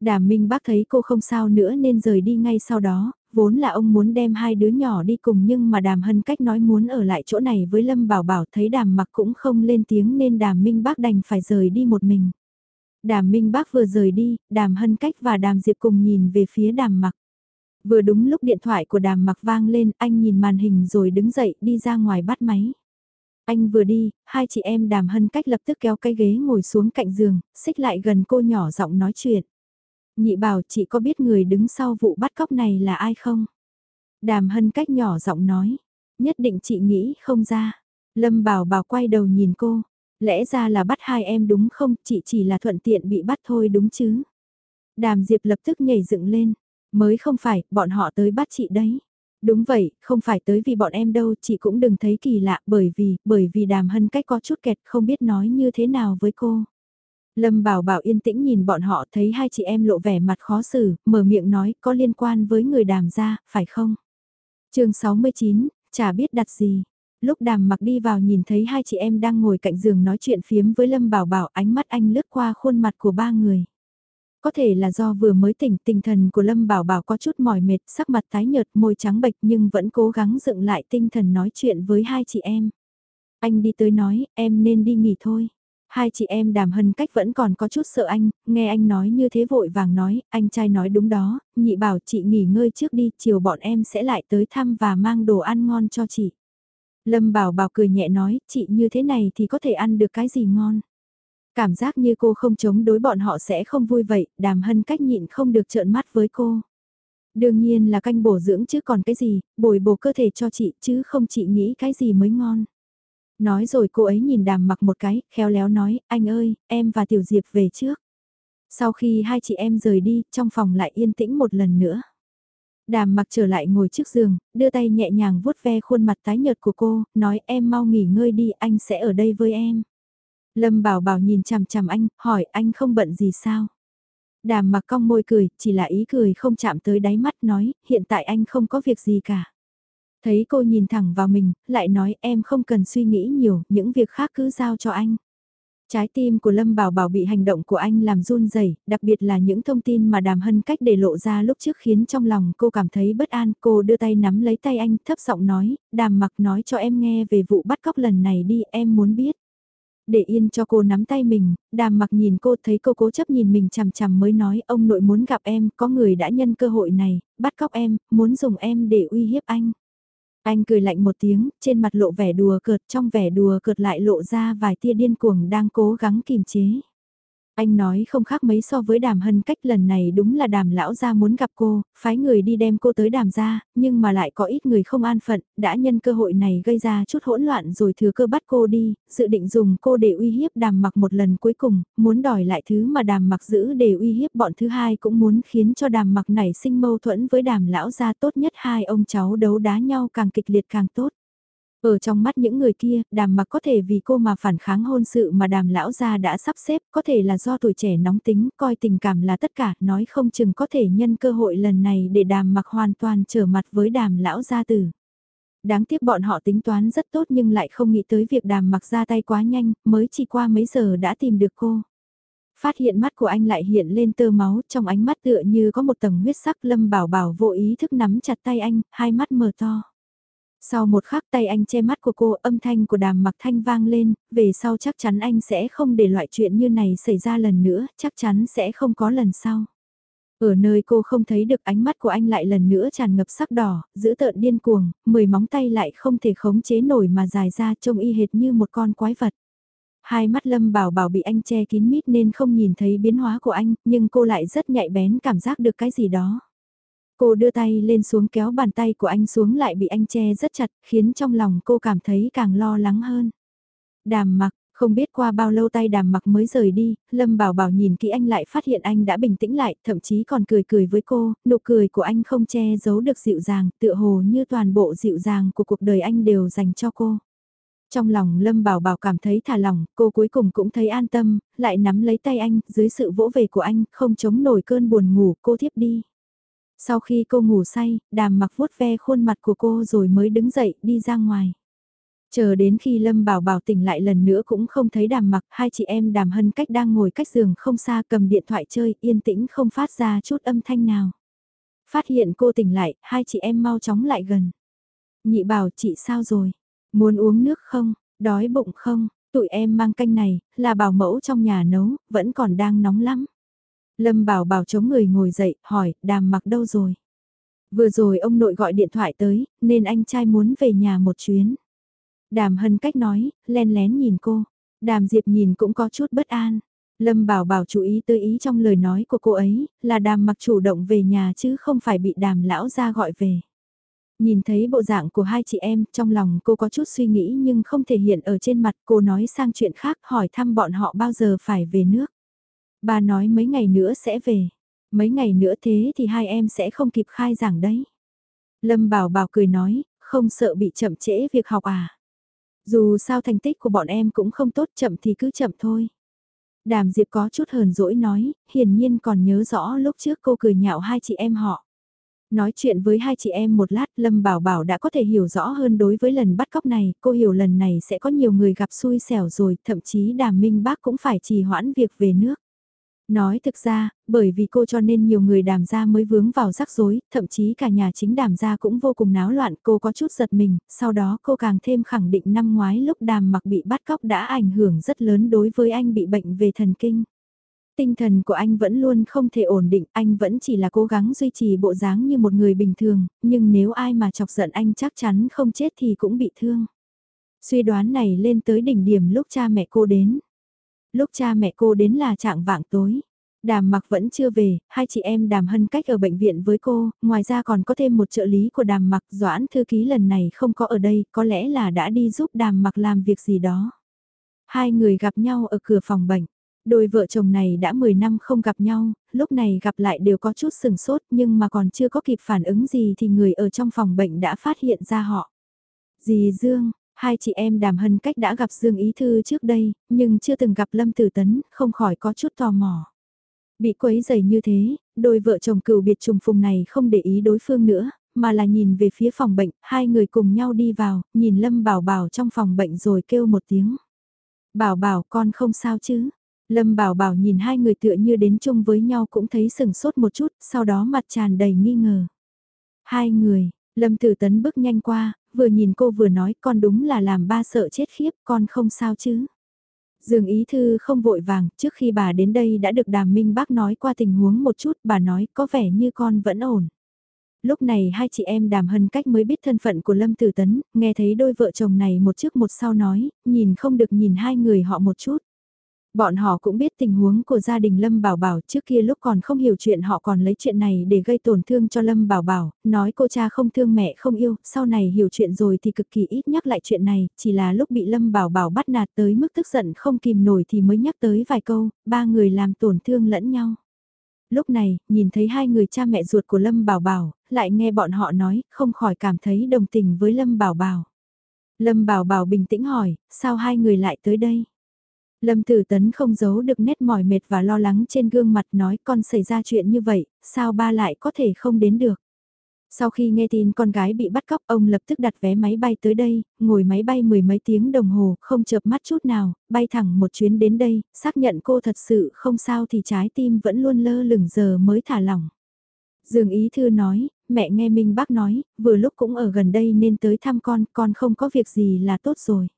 Đàm minh bác thấy cô không sao nữa nên rời đi ngay sau đó, vốn là ông muốn đem hai đứa nhỏ đi cùng nhưng mà đàm hân cách nói muốn ở lại chỗ này với Lâm bảo bảo thấy đàm mặc cũng không lên tiếng nên đàm minh bác đành phải rời đi một mình. Đàm minh bác vừa rời đi, đàm hân cách và đàm diệp cùng nhìn về phía đàm mặc. Vừa đúng lúc điện thoại của đàm mặc vang lên, anh nhìn màn hình rồi đứng dậy đi ra ngoài bắt máy. Anh vừa đi, hai chị em đàm hân cách lập tức kéo cái ghế ngồi xuống cạnh giường, xích lại gần cô nhỏ giọng nói chuyện. Nhị bảo chị có biết người đứng sau vụ bắt cóc này là ai không? Đàm hân cách nhỏ giọng nói. Nhất định chị nghĩ không ra. Lâm bảo bảo quay đầu nhìn cô. Lẽ ra là bắt hai em đúng không? Chị chỉ là thuận tiện bị bắt thôi đúng chứ? Đàm Diệp lập tức nhảy dựng lên. Mới không phải, bọn họ tới bắt chị đấy. Đúng vậy, không phải tới vì bọn em đâu, chị cũng đừng thấy kỳ lạ bởi vì, bởi vì đàm hân cách có chút kẹt không biết nói như thế nào với cô. Lâm Bảo Bảo yên tĩnh nhìn bọn họ thấy hai chị em lộ vẻ mặt khó xử, mở miệng nói có liên quan với người đàm gia phải không? chương 69, chả biết đặt gì. Lúc đàm mặc đi vào nhìn thấy hai chị em đang ngồi cạnh giường nói chuyện phiếm với Lâm Bảo Bảo ánh mắt anh lướt qua khuôn mặt của ba người. Có thể là do vừa mới tỉnh tinh thần của Lâm Bảo Bảo có chút mỏi mệt, sắc mặt tái nhợt, môi trắng bệch nhưng vẫn cố gắng dựng lại tinh thần nói chuyện với hai chị em. Anh đi tới nói, em nên đi nghỉ thôi. Hai chị em đàm hân cách vẫn còn có chút sợ anh, nghe anh nói như thế vội vàng nói, anh trai nói đúng đó, nhị bảo chị nghỉ ngơi trước đi, chiều bọn em sẽ lại tới thăm và mang đồ ăn ngon cho chị. Lâm bảo bảo cười nhẹ nói, chị như thế này thì có thể ăn được cái gì ngon. Cảm giác như cô không chống đối bọn họ sẽ không vui vậy, đàm hân cách nhịn không được trợn mắt với cô. Đương nhiên là canh bổ dưỡng chứ còn cái gì, bồi bổ cơ thể cho chị chứ không chị nghĩ cái gì mới ngon. Nói rồi cô ấy nhìn đàm mặc một cái, khéo léo nói, anh ơi, em và Tiểu Diệp về trước. Sau khi hai chị em rời đi, trong phòng lại yên tĩnh một lần nữa. Đàm mặc trở lại ngồi trước giường, đưa tay nhẹ nhàng vuốt ve khuôn mặt tái nhợt của cô, nói em mau nghỉ ngơi đi, anh sẽ ở đây với em. Lâm Bảo Bảo nhìn chằm chằm anh, hỏi anh không bận gì sao? Đàm mặc cong môi cười, chỉ là ý cười không chạm tới đáy mắt nói, hiện tại anh không có việc gì cả. Thấy cô nhìn thẳng vào mình, lại nói em không cần suy nghĩ nhiều, những việc khác cứ giao cho anh. Trái tim của Lâm Bảo Bảo bị hành động của anh làm run rẩy, đặc biệt là những thông tin mà Đàm Hân cách để lộ ra lúc trước khiến trong lòng cô cảm thấy bất an. Cô đưa tay nắm lấy tay anh, thấp giọng nói, Đàm mặc nói cho em nghe về vụ bắt cóc lần này đi, em muốn biết. Để yên cho cô nắm tay mình, đàm mặc nhìn cô thấy cô cố chấp nhìn mình chằm chằm mới nói ông nội muốn gặp em, có người đã nhân cơ hội này, bắt cóc em, muốn dùng em để uy hiếp anh. Anh cười lạnh một tiếng, trên mặt lộ vẻ đùa cợt, trong vẻ đùa cợt lại lộ ra vài tia điên cuồng đang cố gắng kìm chế. Anh nói không khác mấy so với đàm hân cách lần này đúng là đàm lão gia muốn gặp cô, phái người đi đem cô tới đàm gia, nhưng mà lại có ít người không an phận, đã nhân cơ hội này gây ra chút hỗn loạn rồi thừa cơ bắt cô đi, dự định dùng cô để uy hiếp đàm mặc một lần cuối cùng, muốn đòi lại thứ mà đàm mặc giữ để uy hiếp bọn thứ hai cũng muốn khiến cho đàm mặc nảy sinh mâu thuẫn với đàm lão gia tốt nhất hai ông cháu đấu đá nhau càng kịch liệt càng tốt. Ở trong mắt những người kia, đàm mặc có thể vì cô mà phản kháng hôn sự mà đàm lão gia đã sắp xếp, có thể là do tuổi trẻ nóng tính, coi tình cảm là tất cả, nói không chừng có thể nhân cơ hội lần này để đàm mặc hoàn toàn trở mặt với đàm lão gia tử. Đáng tiếc bọn họ tính toán rất tốt nhưng lại không nghĩ tới việc đàm mặc ra tay quá nhanh, mới chỉ qua mấy giờ đã tìm được cô. Phát hiện mắt của anh lại hiện lên tơ máu, trong ánh mắt tựa như có một tầng huyết sắc lâm bảo bảo vô ý thức nắm chặt tay anh, hai mắt mở to. Sau một khắc tay anh che mắt của cô âm thanh của đàm mặc thanh vang lên, về sau chắc chắn anh sẽ không để loại chuyện như này xảy ra lần nữa, chắc chắn sẽ không có lần sau. Ở nơi cô không thấy được ánh mắt của anh lại lần nữa tràn ngập sắc đỏ, giữ tợn điên cuồng, mười móng tay lại không thể khống chế nổi mà dài ra trông y hệt như một con quái vật. Hai mắt Lâm Bảo Bảo bị anh che kín mít nên không nhìn thấy biến hóa của anh, nhưng cô lại rất nhạy bén cảm giác được cái gì đó. Cô đưa tay lên xuống kéo bàn tay của anh xuống lại bị anh che rất chặt, khiến trong lòng cô cảm thấy càng lo lắng hơn. Đàm mặc, không biết qua bao lâu tay đàm mặc mới rời đi, Lâm Bảo Bảo nhìn kỹ anh lại phát hiện anh đã bình tĩnh lại, thậm chí còn cười cười với cô, nụ cười của anh không che giấu được dịu dàng, tựa hồ như toàn bộ dịu dàng của cuộc đời anh đều dành cho cô. Trong lòng Lâm Bảo Bảo cảm thấy thả lỏng, cô cuối cùng cũng thấy an tâm, lại nắm lấy tay anh, dưới sự vỗ về của anh, không chống nổi cơn buồn ngủ, cô thiếp đi. Sau khi cô ngủ say, đàm mặc vuốt ve khuôn mặt của cô rồi mới đứng dậy đi ra ngoài. Chờ đến khi Lâm Bảo Bảo tỉnh lại lần nữa cũng không thấy đàm mặc, hai chị em đàm hân cách đang ngồi cách giường không xa cầm điện thoại chơi, yên tĩnh không phát ra chút âm thanh nào. Phát hiện cô tỉnh lại, hai chị em mau chóng lại gần. Nhị bảo chị sao rồi? Muốn uống nước không? Đói bụng không? Tụi em mang canh này, là bảo mẫu trong nhà nấu, vẫn còn đang nóng lắm. Lâm Bảo Bảo chống người ngồi dậy, hỏi, đàm mặc đâu rồi? Vừa rồi ông nội gọi điện thoại tới, nên anh trai muốn về nhà một chuyến. Đàm hân cách nói, len lén nhìn cô. Đàm Diệp nhìn cũng có chút bất an. Lâm Bảo Bảo chú ý tới ý trong lời nói của cô ấy, là đàm mặc chủ động về nhà chứ không phải bị đàm lão ra gọi về. Nhìn thấy bộ dạng của hai chị em, trong lòng cô có chút suy nghĩ nhưng không thể hiện ở trên mặt cô nói sang chuyện khác hỏi thăm bọn họ bao giờ phải về nước. Bà nói mấy ngày nữa sẽ về. Mấy ngày nữa thế thì hai em sẽ không kịp khai giảng đấy. Lâm Bảo Bảo cười nói, không sợ bị chậm trễ việc học à. Dù sao thành tích của bọn em cũng không tốt chậm thì cứ chậm thôi. Đàm Diệp có chút hờn dỗi nói, hiển nhiên còn nhớ rõ lúc trước cô cười nhạo hai chị em họ. Nói chuyện với hai chị em một lát Lâm Bảo Bảo đã có thể hiểu rõ hơn đối với lần bắt cóc này, cô hiểu lần này sẽ có nhiều người gặp xui xẻo rồi, thậm chí Đàm Minh Bác cũng phải trì hoãn việc về nước. Nói thực ra, bởi vì cô cho nên nhiều người đàm gia mới vướng vào rắc rối, thậm chí cả nhà chính đàm gia cũng vô cùng náo loạn, cô có chút giật mình, sau đó cô càng thêm khẳng định năm ngoái lúc đàm mặc bị bắt cóc đã ảnh hưởng rất lớn đối với anh bị bệnh về thần kinh. Tinh thần của anh vẫn luôn không thể ổn định, anh vẫn chỉ là cố gắng duy trì bộ dáng như một người bình thường, nhưng nếu ai mà chọc giận anh chắc chắn không chết thì cũng bị thương. Suy đoán này lên tới đỉnh điểm lúc cha mẹ cô đến. Lúc cha mẹ cô đến là trạng vạng tối. Đàm mặc vẫn chưa về, hai chị em đàm hân cách ở bệnh viện với cô, ngoài ra còn có thêm một trợ lý của đàm mặc doãn thư ký lần này không có ở đây, có lẽ là đã đi giúp đàm mặc làm việc gì đó. Hai người gặp nhau ở cửa phòng bệnh. Đôi vợ chồng này đã 10 năm không gặp nhau, lúc này gặp lại đều có chút sừng sốt nhưng mà còn chưa có kịp phản ứng gì thì người ở trong phòng bệnh đã phát hiện ra họ. Dì Dương, Hai chị em đàm hân cách đã gặp Dương Ý Thư trước đây, nhưng chưa từng gặp Lâm Tử Tấn, không khỏi có chút tò mò. Bị quấy dày như thế, đôi vợ chồng cựu biệt trùng phùng này không để ý đối phương nữa, mà là nhìn về phía phòng bệnh, hai người cùng nhau đi vào, nhìn Lâm Bảo Bảo trong phòng bệnh rồi kêu một tiếng. Bảo Bảo con không sao chứ? Lâm Bảo Bảo nhìn hai người tựa như đến chung với nhau cũng thấy sừng sốt một chút, sau đó mặt tràn đầy nghi ngờ. Hai người, Lâm Tử Tấn bước nhanh qua, vừa nhìn cô vừa nói con đúng là làm ba sợ chết khiếp, con không sao chứ. Dương Ý Thư không vội vàng, trước khi bà đến đây đã được Đàm Minh Bác nói qua tình huống một chút, bà nói có vẻ như con vẫn ổn. Lúc này hai chị em Đàm Hân Cách mới biết thân phận của Lâm Tử Tấn, nghe thấy đôi vợ chồng này một trước một sau nói, nhìn không được nhìn hai người họ một chút. Bọn họ cũng biết tình huống của gia đình Lâm Bảo Bảo trước kia lúc còn không hiểu chuyện họ còn lấy chuyện này để gây tổn thương cho Lâm Bảo Bảo, nói cô cha không thương mẹ không yêu, sau này hiểu chuyện rồi thì cực kỳ ít nhắc lại chuyện này, chỉ là lúc bị Lâm Bảo Bảo bắt nạt tới mức tức giận không kìm nổi thì mới nhắc tới vài câu, ba người làm tổn thương lẫn nhau. Lúc này, nhìn thấy hai người cha mẹ ruột của Lâm Bảo Bảo, lại nghe bọn họ nói, không khỏi cảm thấy đồng tình với Lâm Bảo Bảo. Lâm Bảo Bảo bình tĩnh hỏi, sao hai người lại tới đây? Lâm Tử Tấn không giấu được nét mỏi mệt và lo lắng trên gương mặt nói con xảy ra chuyện như vậy, sao ba lại có thể không đến được. Sau khi nghe tin con gái bị bắt cóc ông lập tức đặt vé máy bay tới đây, ngồi máy bay mười mấy tiếng đồng hồ, không chợp mắt chút nào, bay thẳng một chuyến đến đây, xác nhận cô thật sự không sao thì trái tim vẫn luôn lơ lửng giờ mới thả lỏng. Dương Ý Thư nói, mẹ nghe Minh Bác nói, vừa lúc cũng ở gần đây nên tới thăm con, con không có việc gì là tốt rồi.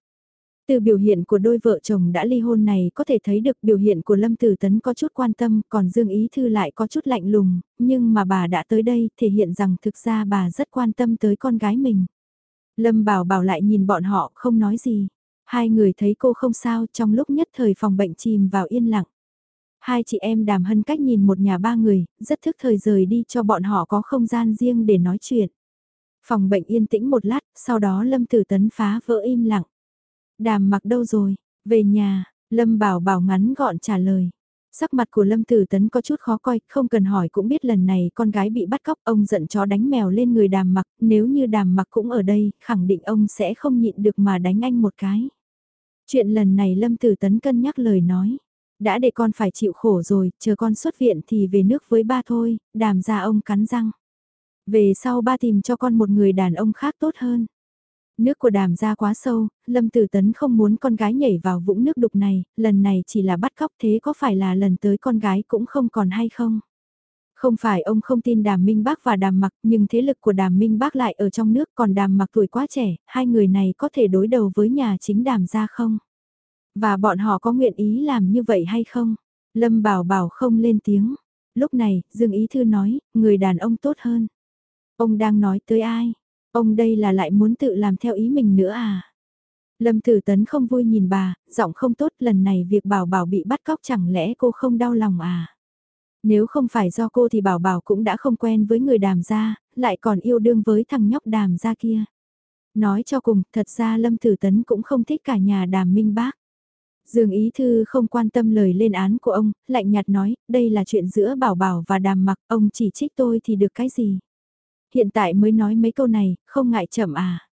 Từ biểu hiện của đôi vợ chồng đã ly hôn này có thể thấy được biểu hiện của Lâm Tử Tấn có chút quan tâm, còn Dương Ý Thư lại có chút lạnh lùng, nhưng mà bà đã tới đây thể hiện rằng thực ra bà rất quan tâm tới con gái mình. Lâm Bảo Bảo lại nhìn bọn họ không nói gì. Hai người thấy cô không sao trong lúc nhất thời phòng bệnh chìm vào yên lặng. Hai chị em đàm hân cách nhìn một nhà ba người, rất thức thời rời đi cho bọn họ có không gian riêng để nói chuyện. Phòng bệnh yên tĩnh một lát, sau đó Lâm Tử Tấn phá vỡ im lặng. Đàm mặc đâu rồi? Về nhà, Lâm Bảo Bảo ngắn gọn trả lời. Sắc mặt của Lâm Tử Tấn có chút khó coi, không cần hỏi cũng biết lần này con gái bị bắt cóc, ông giận chó đánh mèo lên người đàm mặc, nếu như đàm mặc cũng ở đây, khẳng định ông sẽ không nhịn được mà đánh anh một cái. Chuyện lần này Lâm Tử Tấn cân nhắc lời nói, đã để con phải chịu khổ rồi, chờ con xuất viện thì về nước với ba thôi, đàm ra ông cắn răng. Về sau ba tìm cho con một người đàn ông khác tốt hơn. Nước của đàm ra quá sâu, Lâm Tử Tấn không muốn con gái nhảy vào vũng nước đục này, lần này chỉ là bắt cóc thế có phải là lần tới con gái cũng không còn hay không? Không phải ông không tin đàm minh bác và đàm mặc nhưng thế lực của đàm minh bác lại ở trong nước còn đàm mặc tuổi quá trẻ, hai người này có thể đối đầu với nhà chính đàm ra không? Và bọn họ có nguyện ý làm như vậy hay không? Lâm bảo bảo không lên tiếng. Lúc này, Dương Ý Thư nói, người đàn ông tốt hơn. Ông đang nói tới ai? Ông đây là lại muốn tự làm theo ý mình nữa à? Lâm Tử Tấn không vui nhìn bà, giọng không tốt lần này việc bảo bảo bị bắt cóc chẳng lẽ cô không đau lòng à? Nếu không phải do cô thì bảo bảo cũng đã không quen với người đàm gia, lại còn yêu đương với thằng nhóc đàm gia kia. Nói cho cùng, thật ra Lâm Tử Tấn cũng không thích cả nhà đàm minh bác. Dương Ý Thư không quan tâm lời lên án của ông, lạnh nhạt nói, đây là chuyện giữa bảo bảo và đàm mặc, ông chỉ trích tôi thì được cái gì hiện tại mới nói mấy câu này, không ngại chậm à.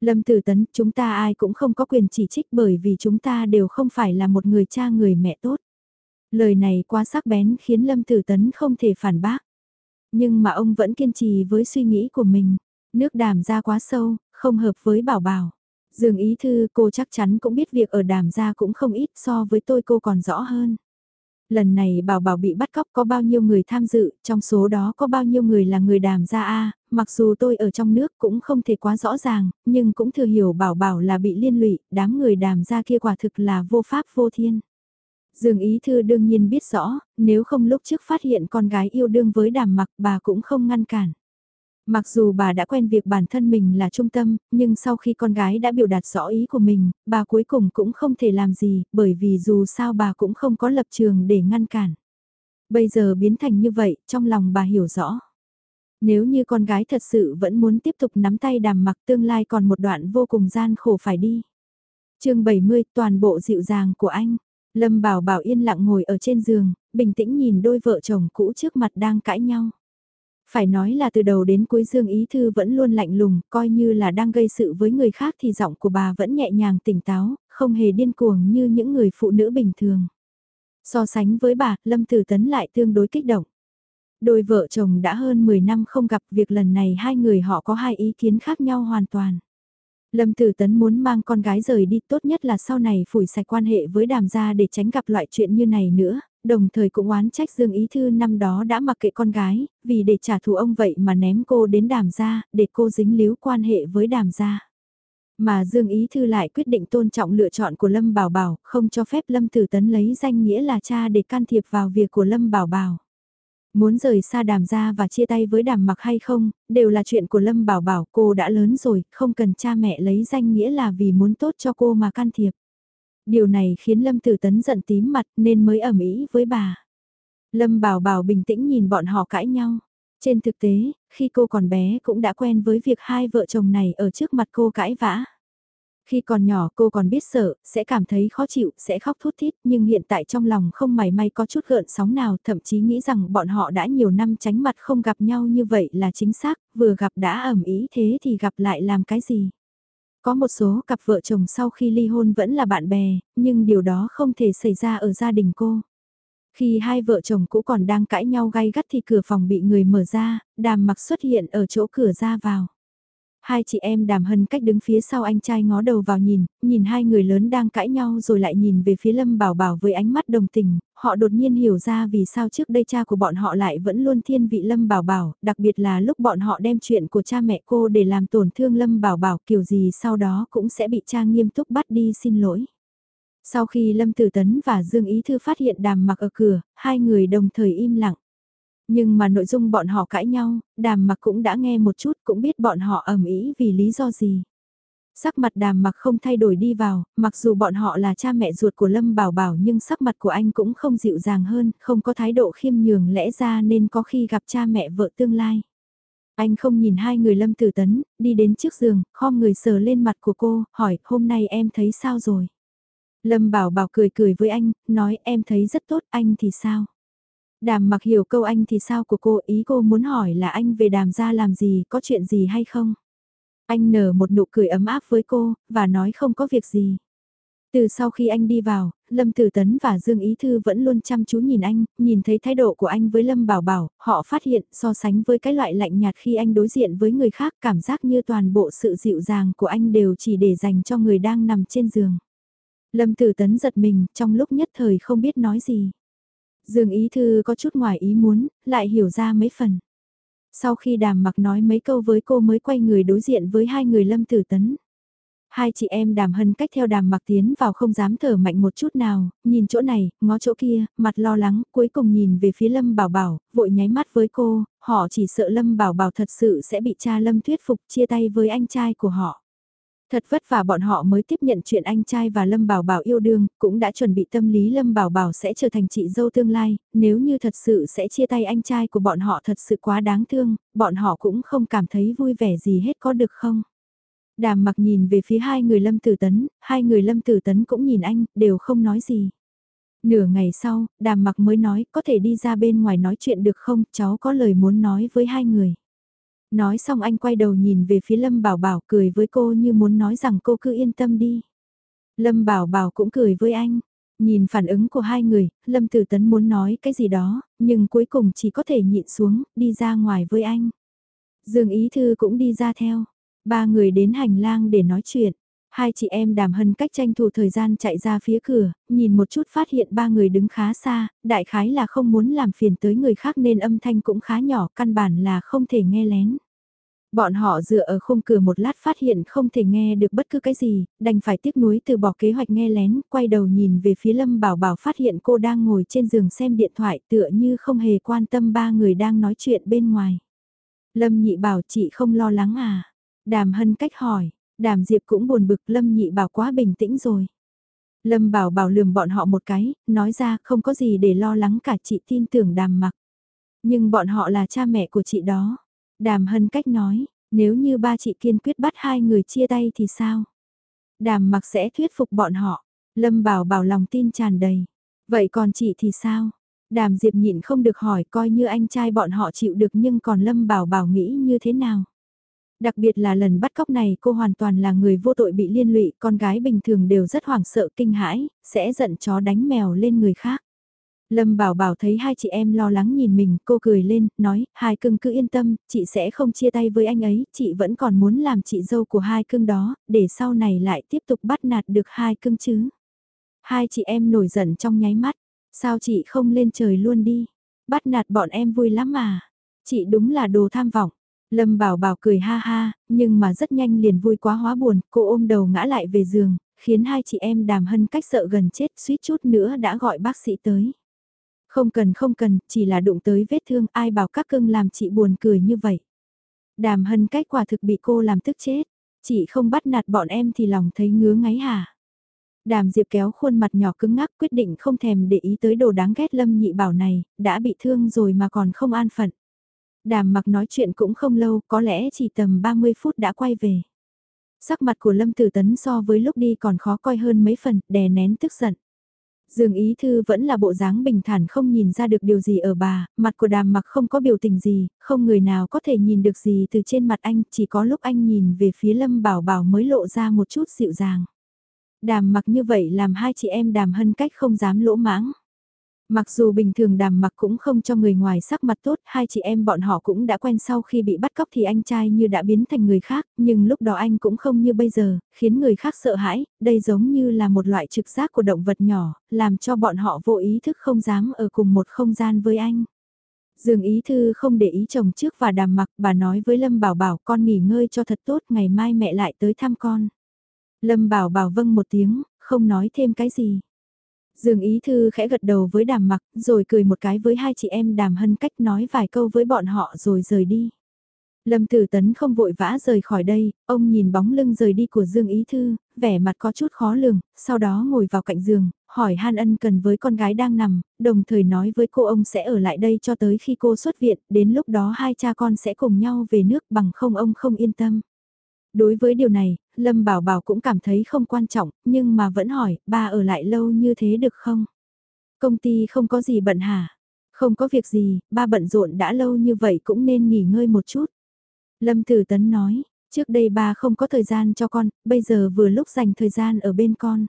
Lâm Tử Tấn, chúng ta ai cũng không có quyền chỉ trích bởi vì chúng ta đều không phải là một người cha người mẹ tốt. Lời này quá sắc bén khiến Lâm Tử Tấn không thể phản bác. Nhưng mà ông vẫn kiên trì với suy nghĩ của mình. Nước đàm ra quá sâu, không hợp với bảo bảo. Dương ý thư cô chắc chắn cũng biết việc ở đàm ra cũng không ít so với tôi cô còn rõ hơn. Lần này bảo bảo bị bắt cóc có bao nhiêu người tham dự, trong số đó có bao nhiêu người là người đàm gia A, mặc dù tôi ở trong nước cũng không thể quá rõ ràng, nhưng cũng thừa hiểu bảo bảo là bị liên lụy, đám người đàm gia kia quả thực là vô pháp vô thiên. Dương Ý Thư đương nhiên biết rõ, nếu không lúc trước phát hiện con gái yêu đương với đàm mặc bà cũng không ngăn cản. Mặc dù bà đã quen việc bản thân mình là trung tâm, nhưng sau khi con gái đã biểu đạt rõ ý của mình, bà cuối cùng cũng không thể làm gì, bởi vì dù sao bà cũng không có lập trường để ngăn cản. Bây giờ biến thành như vậy, trong lòng bà hiểu rõ. Nếu như con gái thật sự vẫn muốn tiếp tục nắm tay đàm mặc tương lai còn một đoạn vô cùng gian khổ phải đi. chương 70, toàn bộ dịu dàng của anh. Lâm Bảo Bảo yên lặng ngồi ở trên giường, bình tĩnh nhìn đôi vợ chồng cũ trước mặt đang cãi nhau. Phải nói là từ đầu đến cuối Dương Ý Thư vẫn luôn lạnh lùng, coi như là đang gây sự với người khác thì giọng của bà vẫn nhẹ nhàng tỉnh táo, không hề điên cuồng như những người phụ nữ bình thường. So sánh với bà, Lâm Tử Tấn lại tương đối kích động. Đôi vợ chồng đã hơn 10 năm không gặp việc lần này hai người họ có hai ý kiến khác nhau hoàn toàn. Lâm Tử Tấn muốn mang con gái rời đi tốt nhất là sau này phủi sạch quan hệ với đàm gia để tránh gặp loại chuyện như này nữa, đồng thời cũng oán trách Dương Ý Thư năm đó đã mặc kệ con gái, vì để trả thù ông vậy mà ném cô đến đàm gia, để cô dính líu quan hệ với đàm gia. Mà Dương Ý Thư lại quyết định tôn trọng lựa chọn của Lâm Bảo Bảo, không cho phép Lâm Tử Tấn lấy danh nghĩa là cha để can thiệp vào việc của Lâm Bảo Bảo. Muốn rời xa đàm Gia và chia tay với đàm mặc hay không, đều là chuyện của Lâm Bảo Bảo, cô đã lớn rồi, không cần cha mẹ lấy danh nghĩa là vì muốn tốt cho cô mà can thiệp. Điều này khiến Lâm Tử Tấn giận tím mặt nên mới ẩm ý với bà. Lâm Bảo Bảo bình tĩnh nhìn bọn họ cãi nhau. Trên thực tế, khi cô còn bé cũng đã quen với việc hai vợ chồng này ở trước mặt cô cãi vã. Khi còn nhỏ cô còn biết sợ, sẽ cảm thấy khó chịu, sẽ khóc thút thít, nhưng hiện tại trong lòng không mảy may có chút gợn sóng nào, thậm chí nghĩ rằng bọn họ đã nhiều năm tránh mặt không gặp nhau như vậy là chính xác, vừa gặp đã ẩm ý thế thì gặp lại làm cái gì. Có một số cặp vợ chồng sau khi ly hôn vẫn là bạn bè, nhưng điều đó không thể xảy ra ở gia đình cô. Khi hai vợ chồng cũ còn đang cãi nhau gay gắt thì cửa phòng bị người mở ra, đàm mặc xuất hiện ở chỗ cửa ra vào. Hai chị em đàm hân cách đứng phía sau anh trai ngó đầu vào nhìn, nhìn hai người lớn đang cãi nhau rồi lại nhìn về phía Lâm Bảo Bảo với ánh mắt đồng tình, họ đột nhiên hiểu ra vì sao trước đây cha của bọn họ lại vẫn luôn thiên vị Lâm Bảo Bảo, đặc biệt là lúc bọn họ đem chuyện của cha mẹ cô để làm tổn thương Lâm Bảo Bảo kiểu gì sau đó cũng sẽ bị cha nghiêm túc bắt đi xin lỗi. Sau khi Lâm Tử Tấn và Dương Ý Thư phát hiện đàm mặc ở cửa, hai người đồng thời im lặng. Nhưng mà nội dung bọn họ cãi nhau, đàm mặc cũng đã nghe một chút cũng biết bọn họ ẩm ý vì lý do gì. Sắc mặt đàm mặc không thay đổi đi vào, mặc dù bọn họ là cha mẹ ruột của Lâm Bảo Bảo nhưng sắc mặt của anh cũng không dịu dàng hơn, không có thái độ khiêm nhường lẽ ra nên có khi gặp cha mẹ vợ tương lai. Anh không nhìn hai người Lâm Tử Tấn, đi đến trước giường, khom người sờ lên mặt của cô, hỏi hôm nay em thấy sao rồi? Lâm Bảo Bảo cười cười với anh, nói em thấy rất tốt, anh thì sao? Đàm mặc hiểu câu anh thì sao của cô, ý cô muốn hỏi là anh về đàm ra làm gì, có chuyện gì hay không? Anh nở một nụ cười ấm áp với cô, và nói không có việc gì. Từ sau khi anh đi vào, Lâm Tử Tấn và Dương Ý Thư vẫn luôn chăm chú nhìn anh, nhìn thấy thái độ của anh với Lâm Bảo Bảo, họ phát hiện so sánh với cái loại lạnh nhạt khi anh đối diện với người khác cảm giác như toàn bộ sự dịu dàng của anh đều chỉ để dành cho người đang nằm trên giường. Lâm Tử Tấn giật mình, trong lúc nhất thời không biết nói gì. Dương Ý Thư có chút ngoài ý muốn, lại hiểu ra mấy phần. Sau khi đàm mặc nói mấy câu với cô mới quay người đối diện với hai người Lâm Tử Tấn. Hai chị em đàm hân cách theo đàm mặc tiến vào không dám thở mạnh một chút nào, nhìn chỗ này, ngó chỗ kia, mặt lo lắng, cuối cùng nhìn về phía Lâm Bảo Bảo, vội nháy mắt với cô, họ chỉ sợ Lâm Bảo Bảo thật sự sẽ bị cha Lâm thuyết phục chia tay với anh trai của họ. Thật vất vả bọn họ mới tiếp nhận chuyện anh trai và Lâm Bảo Bảo yêu đương, cũng đã chuẩn bị tâm lý Lâm Bảo Bảo sẽ trở thành chị dâu tương lai, nếu như thật sự sẽ chia tay anh trai của bọn họ thật sự quá đáng thương, bọn họ cũng không cảm thấy vui vẻ gì hết có được không? Đàm mặc nhìn về phía hai người Lâm Tử Tấn, hai người Lâm Tử Tấn cũng nhìn anh, đều không nói gì. Nửa ngày sau, đàm mặc mới nói, có thể đi ra bên ngoài nói chuyện được không, cháu có lời muốn nói với hai người. Nói xong anh quay đầu nhìn về phía Lâm Bảo Bảo cười với cô như muốn nói rằng cô cứ yên tâm đi. Lâm Bảo Bảo cũng cười với anh. Nhìn phản ứng của hai người, Lâm Tử Tấn muốn nói cái gì đó, nhưng cuối cùng chỉ có thể nhịn xuống, đi ra ngoài với anh. Dương Ý Thư cũng đi ra theo. Ba người đến hành lang để nói chuyện. Hai chị em đàm hân cách tranh thủ thời gian chạy ra phía cửa, nhìn một chút phát hiện ba người đứng khá xa, đại khái là không muốn làm phiền tới người khác nên âm thanh cũng khá nhỏ, căn bản là không thể nghe lén. Bọn họ dựa ở khung cửa một lát phát hiện không thể nghe được bất cứ cái gì, đành phải tiếc nuối từ bỏ kế hoạch nghe lén, quay đầu nhìn về phía Lâm Bảo Bảo phát hiện cô đang ngồi trên giường xem điện thoại tựa như không hề quan tâm ba người đang nói chuyện bên ngoài. Lâm nhị bảo chị không lo lắng à? Đàm hân cách hỏi, đàm diệp cũng buồn bực Lâm nhị bảo quá bình tĩnh rồi. Lâm bảo bảo lườm bọn họ một cái, nói ra không có gì để lo lắng cả chị tin tưởng đàm mặc. Nhưng bọn họ là cha mẹ của chị đó. Đàm hân cách nói, nếu như ba chị kiên quyết bắt hai người chia tay thì sao? Đàm mặc sẽ thuyết phục bọn họ. Lâm bảo bảo lòng tin tràn đầy. Vậy còn chị thì sao? Đàm Diệp nhịn không được hỏi coi như anh trai bọn họ chịu được nhưng còn Lâm bảo bảo nghĩ như thế nào? Đặc biệt là lần bắt cóc này cô hoàn toàn là người vô tội bị liên lụy, con gái bình thường đều rất hoảng sợ kinh hãi, sẽ giận chó đánh mèo lên người khác. Lâm Bảo Bảo thấy hai chị em lo lắng nhìn mình, cô cười lên, nói, hai cưng cứ yên tâm, chị sẽ không chia tay với anh ấy, chị vẫn còn muốn làm chị dâu của hai cưng đó, để sau này lại tiếp tục bắt nạt được hai cưng chứ. Hai chị em nổi giận trong nháy mắt, sao chị không lên trời luôn đi, bắt nạt bọn em vui lắm mà, chị đúng là đồ tham vọng. Lâm Bảo Bảo cười ha ha, nhưng mà rất nhanh liền vui quá hóa buồn, cô ôm đầu ngã lại về giường, khiến hai chị em đàm hân cách sợ gần chết suýt chút nữa đã gọi bác sĩ tới. Không cần không cần, chỉ là đụng tới vết thương ai bảo các cưng làm chị buồn cười như vậy. Đàm hân cách quả thực bị cô làm tức chết, chị không bắt nạt bọn em thì lòng thấy ngứa ngáy hả. Đàm Diệp kéo khuôn mặt nhỏ cứng ngắc quyết định không thèm để ý tới đồ đáng ghét Lâm Nhị Bảo này, đã bị thương rồi mà còn không an phận. Đàm mặc nói chuyện cũng không lâu, có lẽ chỉ tầm 30 phút đã quay về. Sắc mặt của Lâm Tử Tấn so với lúc đi còn khó coi hơn mấy phần, đè nén tức giận. Dương Ý Thư vẫn là bộ dáng bình thản không nhìn ra được điều gì ở bà, mặt của đàm mặc không có biểu tình gì, không người nào có thể nhìn được gì từ trên mặt anh, chỉ có lúc anh nhìn về phía Lâm Bảo Bảo mới lộ ra một chút dịu dàng. Đàm mặc như vậy làm hai chị em đàm hân cách không dám lỗ mãng. Mặc dù bình thường đàm mặc cũng không cho người ngoài sắc mặt tốt, hai chị em bọn họ cũng đã quen sau khi bị bắt cóc thì anh trai như đã biến thành người khác, nhưng lúc đó anh cũng không như bây giờ, khiến người khác sợ hãi, đây giống như là một loại trực giác của động vật nhỏ, làm cho bọn họ vô ý thức không dám ở cùng một không gian với anh. Dương Ý Thư không để ý chồng trước và đàm mặc, bà nói với Lâm Bảo Bảo con nghỉ ngơi cho thật tốt, ngày mai mẹ lại tới thăm con. Lâm Bảo Bảo vâng một tiếng, không nói thêm cái gì. Dương Ý Thư khẽ gật đầu với đàm mặc, rồi cười một cái với hai chị em đàm hân cách nói vài câu với bọn họ rồi rời đi. Lâm Tử Tấn không vội vã rời khỏi đây, ông nhìn bóng lưng rời đi của Dương Ý Thư, vẻ mặt có chút khó lường, sau đó ngồi vào cạnh giường, hỏi Han Ân cần với con gái đang nằm, đồng thời nói với cô ông sẽ ở lại đây cho tới khi cô xuất viện, đến lúc đó hai cha con sẽ cùng nhau về nước bằng không ông không yên tâm. Đối với điều này, Lâm Bảo Bảo cũng cảm thấy không quan trọng, nhưng mà vẫn hỏi, ba ở lại lâu như thế được không? Công ty không có gì bận hả? Không có việc gì, ba bận rộn đã lâu như vậy cũng nên nghỉ ngơi một chút. Lâm Tử Tấn nói, trước đây ba không có thời gian cho con, bây giờ vừa lúc dành thời gian ở bên con.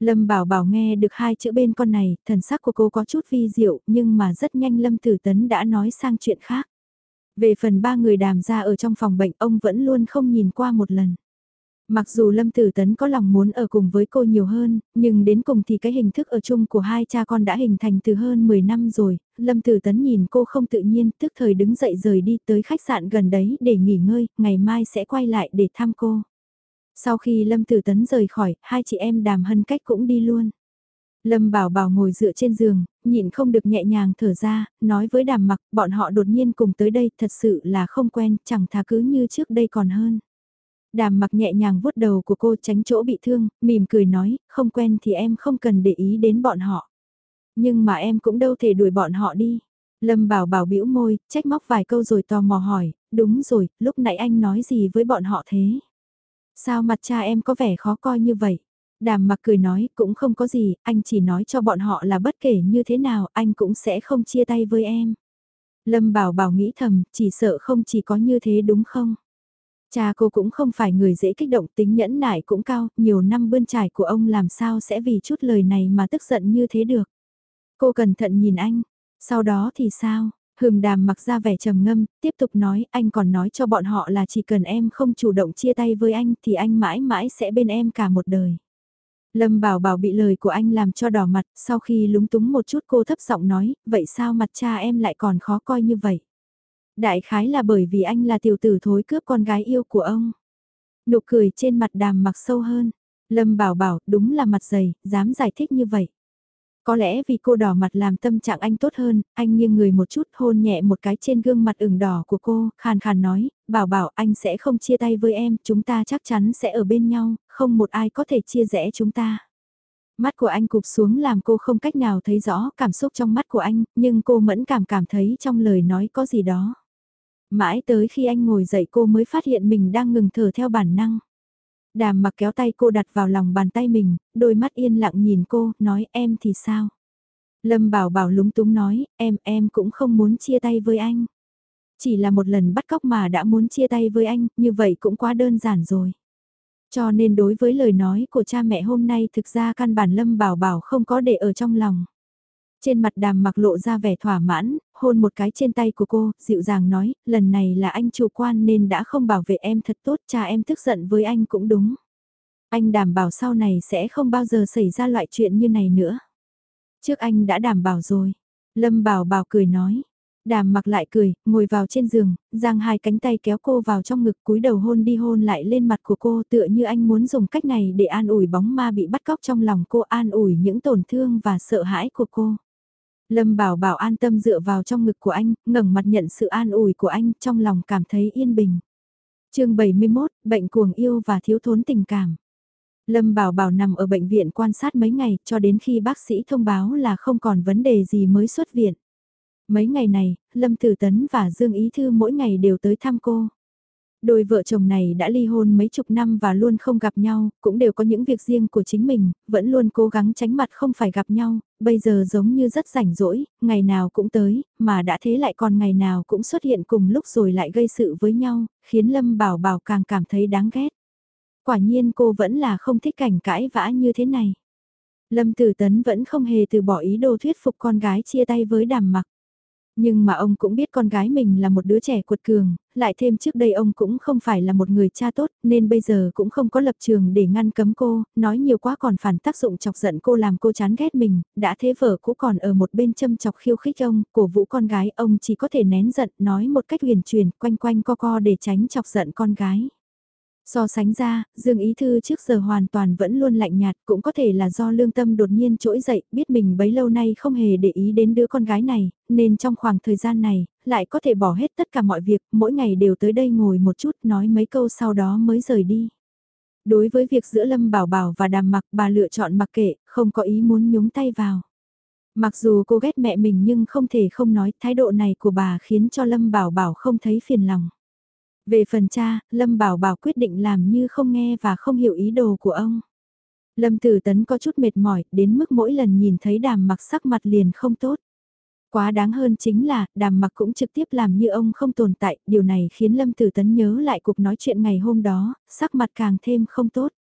Lâm Bảo Bảo nghe được hai chữ bên con này, thần sắc của cô có chút vi diệu, nhưng mà rất nhanh Lâm Tử Tấn đã nói sang chuyện khác. Về phần ba người đàm ra ở trong phòng bệnh ông vẫn luôn không nhìn qua một lần. Mặc dù Lâm Tử Tấn có lòng muốn ở cùng với cô nhiều hơn, nhưng đến cùng thì cái hình thức ở chung của hai cha con đã hình thành từ hơn 10 năm rồi, Lâm Tử Tấn nhìn cô không tự nhiên, tức thời đứng dậy rời đi tới khách sạn gần đấy để nghỉ ngơi, ngày mai sẽ quay lại để thăm cô. Sau khi Lâm Tử Tấn rời khỏi, hai chị em đàm hân cách cũng đi luôn. Lâm Bảo Bảo ngồi dựa trên giường, nhịn không được nhẹ nhàng thở ra, nói với đàm mặc, bọn họ đột nhiên cùng tới đây, thật sự là không quen, chẳng thà cứ như trước đây còn hơn. Đàm mặc nhẹ nhàng vuốt đầu của cô tránh chỗ bị thương, mỉm cười nói, không quen thì em không cần để ý đến bọn họ. Nhưng mà em cũng đâu thể đuổi bọn họ đi. Lâm Bảo Bảo bĩu môi, trách móc vài câu rồi tò mò hỏi, đúng rồi, lúc nãy anh nói gì với bọn họ thế? Sao mặt cha em có vẻ khó coi như vậy? Đàm mặc cười nói, cũng không có gì, anh chỉ nói cho bọn họ là bất kể như thế nào, anh cũng sẽ không chia tay với em. Lâm Bảo Bảo nghĩ thầm, chỉ sợ không chỉ có như thế đúng không? Cha cô cũng không phải người dễ kích động tính nhẫn nại cũng cao, nhiều năm bươn trải của ông làm sao sẽ vì chút lời này mà tức giận như thế được. Cô cẩn thận nhìn anh, sau đó thì sao? Hừm đàm mặc ra vẻ trầm ngâm, tiếp tục nói anh còn nói cho bọn họ là chỉ cần em không chủ động chia tay với anh thì anh mãi mãi sẽ bên em cả một đời. Lâm Bảo Bảo bị lời của anh làm cho đỏ mặt, sau khi lúng túng một chút cô thấp giọng nói, vậy sao mặt cha em lại còn khó coi như vậy? Đại khái là bởi vì anh là tiểu tử thối cướp con gái yêu của ông. Nụ cười trên mặt đàm mặc sâu hơn. Lâm Bảo Bảo, đúng là mặt dày, dám giải thích như vậy. Có lẽ vì cô đỏ mặt làm tâm trạng anh tốt hơn, anh nghiêng người một chút hôn nhẹ một cái trên gương mặt ửng đỏ của cô, khàn khàn nói, bảo bảo anh sẽ không chia tay với em, chúng ta chắc chắn sẽ ở bên nhau, không một ai có thể chia rẽ chúng ta. Mắt của anh cụp xuống làm cô không cách nào thấy rõ cảm xúc trong mắt của anh, nhưng cô mẫn cảm cảm thấy trong lời nói có gì đó. Mãi tới khi anh ngồi dậy cô mới phát hiện mình đang ngừng thở theo bản năng. Đàm mặc kéo tay cô đặt vào lòng bàn tay mình, đôi mắt yên lặng nhìn cô, nói em thì sao? Lâm bảo bảo lúng túng nói, em, em cũng không muốn chia tay với anh. Chỉ là một lần bắt cóc mà đã muốn chia tay với anh, như vậy cũng quá đơn giản rồi. Cho nên đối với lời nói của cha mẹ hôm nay thực ra căn bản Lâm bảo bảo không có để ở trong lòng. Trên mặt đàm mặc lộ ra vẻ thỏa mãn, hôn một cái trên tay của cô, dịu dàng nói, lần này là anh chủ quan nên đã không bảo vệ em thật tốt, cha em tức giận với anh cũng đúng. Anh đảm bảo sau này sẽ không bao giờ xảy ra loại chuyện như này nữa. Trước anh đã đảm bảo rồi. Lâm bảo bảo cười nói. Đàm mặc lại cười, ngồi vào trên giường, giang hai cánh tay kéo cô vào trong ngực cúi đầu hôn đi hôn lại lên mặt của cô tựa như anh muốn dùng cách này để an ủi bóng ma bị bắt cóc trong lòng cô an ủi những tổn thương và sợ hãi của cô. Lâm bảo bảo an tâm dựa vào trong ngực của anh, ngẩng mặt nhận sự an ủi của anh trong lòng cảm thấy yên bình. chương 71, bệnh cuồng yêu và thiếu thốn tình cảm. Lâm Bảo Bảo nằm ở bệnh viện quan sát mấy ngày cho đến khi bác sĩ thông báo là không còn vấn đề gì mới xuất viện. Mấy ngày này, Lâm Tử Tấn và Dương Ý Thư mỗi ngày đều tới thăm cô. Đôi vợ chồng này đã ly hôn mấy chục năm và luôn không gặp nhau, cũng đều có những việc riêng của chính mình, vẫn luôn cố gắng tránh mặt không phải gặp nhau, bây giờ giống như rất rảnh rỗi, ngày nào cũng tới, mà đã thế lại còn ngày nào cũng xuất hiện cùng lúc rồi lại gây sự với nhau, khiến Lâm Bảo Bảo càng cảm thấy đáng ghét. Quả nhiên cô vẫn là không thích cảnh cãi vã như thế này. Lâm Tử Tấn vẫn không hề từ bỏ ý đồ thuyết phục con gái chia tay với đàm mặc. Nhưng mà ông cũng biết con gái mình là một đứa trẻ cuột cường, lại thêm trước đây ông cũng không phải là một người cha tốt nên bây giờ cũng không có lập trường để ngăn cấm cô, nói nhiều quá còn phản tác dụng chọc giận cô làm cô chán ghét mình, đã thế vợ cũng còn ở một bên châm chọc khiêu khích ông, cổ vũ con gái ông chỉ có thể nén giận nói một cách huyền truyền quanh quanh co co để tránh chọc giận con gái. So sánh ra, Dương Ý Thư trước giờ hoàn toàn vẫn luôn lạnh nhạt, cũng có thể là do lương tâm đột nhiên trỗi dậy, biết mình bấy lâu nay không hề để ý đến đứa con gái này, nên trong khoảng thời gian này, lại có thể bỏ hết tất cả mọi việc, mỗi ngày đều tới đây ngồi một chút nói mấy câu sau đó mới rời đi. Đối với việc giữa Lâm Bảo Bảo và Đàm Mặc bà lựa chọn mặc kệ, không có ý muốn nhúng tay vào. Mặc dù cô ghét mẹ mình nhưng không thể không nói thái độ này của bà khiến cho Lâm Bảo Bảo không thấy phiền lòng. Về phần cha, Lâm Bảo Bảo quyết định làm như không nghe và không hiểu ý đồ của ông. Lâm Tử Tấn có chút mệt mỏi, đến mức mỗi lần nhìn thấy đàm mặc sắc mặt liền không tốt. Quá đáng hơn chính là, đàm mặc cũng trực tiếp làm như ông không tồn tại, điều này khiến Lâm Tử Tấn nhớ lại cuộc nói chuyện ngày hôm đó, sắc mặt càng thêm không tốt.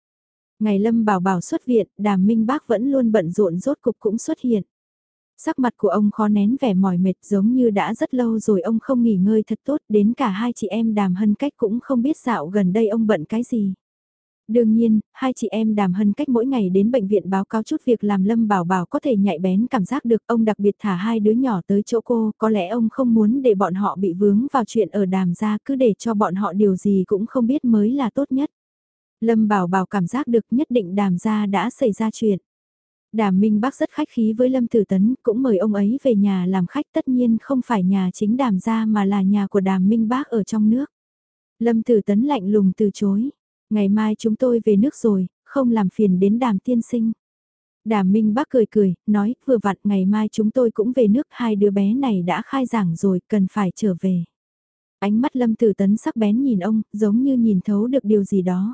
Ngày Lâm Bảo Bảo xuất viện, đàm minh bác vẫn luôn bận rộn rốt cục cũng xuất hiện. Sắc mặt của ông khó nén vẻ mỏi mệt giống như đã rất lâu rồi ông không nghỉ ngơi thật tốt đến cả hai chị em đàm hân cách cũng không biết dạo gần đây ông bận cái gì. Đương nhiên, hai chị em đàm hân cách mỗi ngày đến bệnh viện báo cáo chút việc làm Lâm Bảo Bảo có thể nhạy bén cảm giác được ông đặc biệt thả hai đứa nhỏ tới chỗ cô, có lẽ ông không muốn để bọn họ bị vướng vào chuyện ở đàm ra cứ để cho bọn họ điều gì cũng không biết mới là tốt nhất. Lâm Bảo Bảo cảm giác được nhất định đàm ra đã xảy ra chuyện. Đàm Minh Bắc rất khách khí với Lâm Tử Tấn, cũng mời ông ấy về nhà làm khách tất nhiên không phải nhà chính đàm gia mà là nhà của đàm Minh Bắc ở trong nước. Lâm Tử Tấn lạnh lùng từ chối, ngày mai chúng tôi về nước rồi, không làm phiền đến đàm tiên sinh. Đàm Minh Bắc cười cười, nói, vừa vặn ngày mai chúng tôi cũng về nước hai đứa bé này đã khai giảng rồi, cần phải trở về. Ánh mắt Lâm Tử Tấn sắc bén nhìn ông, giống như nhìn thấu được điều gì đó.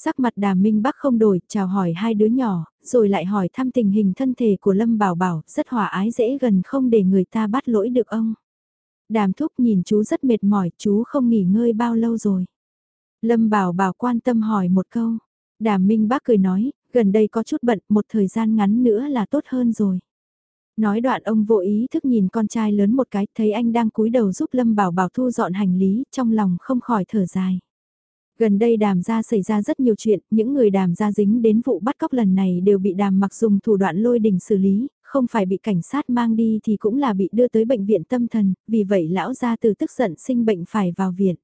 Sắc mặt đàm minh bắc không đổi, chào hỏi hai đứa nhỏ, rồi lại hỏi thăm tình hình thân thể của Lâm Bảo Bảo, rất hòa ái dễ gần không để người ta bắt lỗi được ông. Đàm thúc nhìn chú rất mệt mỏi, chú không nghỉ ngơi bao lâu rồi. Lâm Bảo Bảo quan tâm hỏi một câu. Đàm Minh Bác cười nói, gần đây có chút bận, một thời gian ngắn nữa là tốt hơn rồi. Nói đoạn ông vô ý thức nhìn con trai lớn một cái, thấy anh đang cúi đầu giúp Lâm Bảo Bảo thu dọn hành lý, trong lòng không khỏi thở dài. Gần đây đàm gia xảy ra rất nhiều chuyện, những người đàm gia dính đến vụ bắt cóc lần này đều bị đàm mặc dùng thủ đoạn lôi đình xử lý, không phải bị cảnh sát mang đi thì cũng là bị đưa tới bệnh viện tâm thần, vì vậy lão gia từ tức giận sinh bệnh phải vào viện.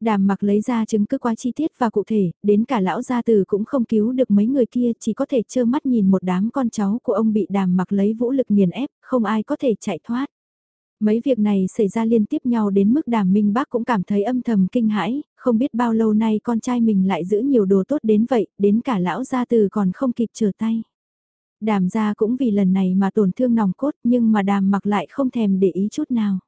Đàm mặc lấy ra chứng cứ quá chi tiết và cụ thể, đến cả lão gia từ cũng không cứu được mấy người kia chỉ có thể trơ mắt nhìn một đám con cháu của ông bị đàm mặc lấy vũ lực nghiền ép, không ai có thể chạy thoát. Mấy việc này xảy ra liên tiếp nhau đến mức đàm minh bác cũng cảm thấy âm thầm kinh hãi, không biết bao lâu nay con trai mình lại giữ nhiều đồ tốt đến vậy, đến cả lão gia từ còn không kịp trở tay. Đàm gia cũng vì lần này mà tổn thương nòng cốt nhưng mà đàm mặc lại không thèm để ý chút nào.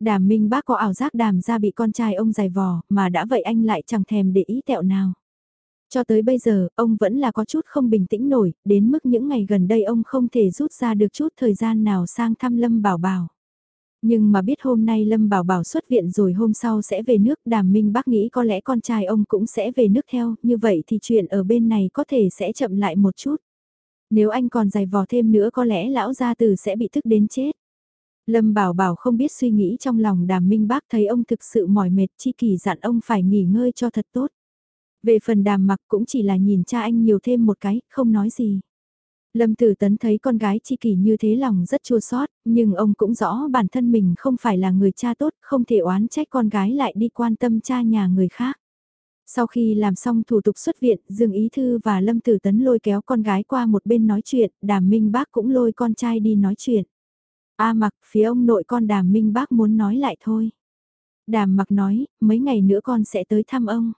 Đàm minh bác có ảo giác đàm gia bị con trai ông dài vò mà đã vậy anh lại chẳng thèm để ý tẹo nào. Cho tới bây giờ, ông vẫn là có chút không bình tĩnh nổi, đến mức những ngày gần đây ông không thể rút ra được chút thời gian nào sang thăm Lâm Bảo Bảo. Nhưng mà biết hôm nay Lâm Bảo Bảo xuất viện rồi hôm sau sẽ về nước đàm minh bác nghĩ có lẽ con trai ông cũng sẽ về nước theo, như vậy thì chuyện ở bên này có thể sẽ chậm lại một chút. Nếu anh còn dài vò thêm nữa có lẽ lão gia tử sẽ bị thức đến chết. Lâm Bảo Bảo không biết suy nghĩ trong lòng đàm minh bác thấy ông thực sự mỏi mệt chi kỳ dặn ông phải nghỉ ngơi cho thật tốt. Về phần đàm mặc cũng chỉ là nhìn cha anh nhiều thêm một cái, không nói gì. Lâm Tử Tấn thấy con gái chi kỷ như thế lòng rất chua xót, nhưng ông cũng rõ bản thân mình không phải là người cha tốt, không thể oán trách con gái lại đi quan tâm cha nhà người khác. Sau khi làm xong thủ tục xuất viện, Dương Ý Thư và Lâm Tử Tấn lôi kéo con gái qua một bên nói chuyện, Đàm Minh Bác cũng lôi con trai đi nói chuyện. A mặc, phía ông nội con Đàm Minh Bác muốn nói lại thôi. Đàm mặc nói, mấy ngày nữa con sẽ tới thăm ông.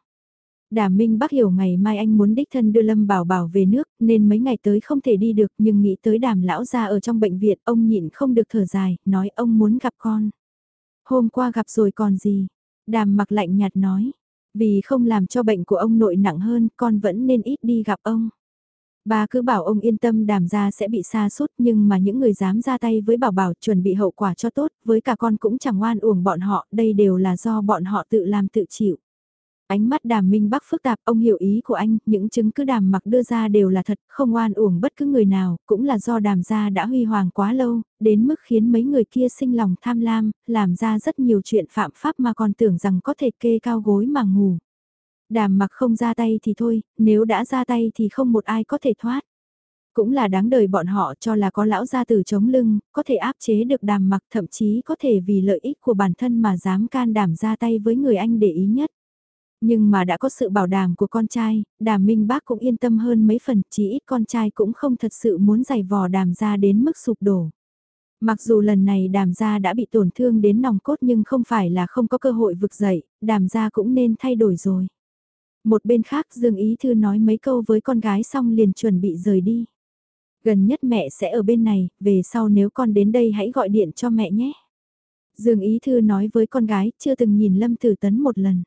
Đàm Minh Bắc hiểu ngày mai anh muốn đích thân đưa Lâm Bảo Bảo về nước nên mấy ngày tới không thể đi được nhưng nghĩ tới đàm lão ra ở trong bệnh viện ông nhịn không được thở dài, nói ông muốn gặp con. Hôm qua gặp rồi còn gì? Đàm mặc lạnh nhạt nói, vì không làm cho bệnh của ông nội nặng hơn con vẫn nên ít đi gặp ông. Bà cứ bảo ông yên tâm đàm ra sẽ bị xa sút nhưng mà những người dám ra tay với bảo bảo chuẩn bị hậu quả cho tốt, với cả con cũng chẳng oan uổng bọn họ, đây đều là do bọn họ tự làm tự chịu. Ánh mắt đàm minh bắc phức tạp, ông hiểu ý của anh, những chứng cứ đàm mặc đưa ra đều là thật, không oan uổng bất cứ người nào, cũng là do đàm gia đã huy hoàng quá lâu, đến mức khiến mấy người kia sinh lòng tham lam, làm ra rất nhiều chuyện phạm pháp mà còn tưởng rằng có thể kê cao gối mà ngủ. Đàm mặc không ra tay thì thôi, nếu đã ra tay thì không một ai có thể thoát. Cũng là đáng đời bọn họ cho là có lão gia tử chống lưng, có thể áp chế được đàm mặc thậm chí có thể vì lợi ích của bản thân mà dám can đảm ra tay với người anh để ý nhất. Nhưng mà đã có sự bảo đảm của con trai, đàm minh bác cũng yên tâm hơn mấy phần, chỉ ít con trai cũng không thật sự muốn giày vò đàm ra đến mức sụp đổ. Mặc dù lần này đàm gia đã bị tổn thương đến nòng cốt nhưng không phải là không có cơ hội vực dậy, đàm gia cũng nên thay đổi rồi. Một bên khác Dương Ý Thư nói mấy câu với con gái xong liền chuẩn bị rời đi. Gần nhất mẹ sẽ ở bên này, về sau nếu con đến đây hãy gọi điện cho mẹ nhé. Dương Ý Thư nói với con gái chưa từng nhìn Lâm Tử Tấn một lần.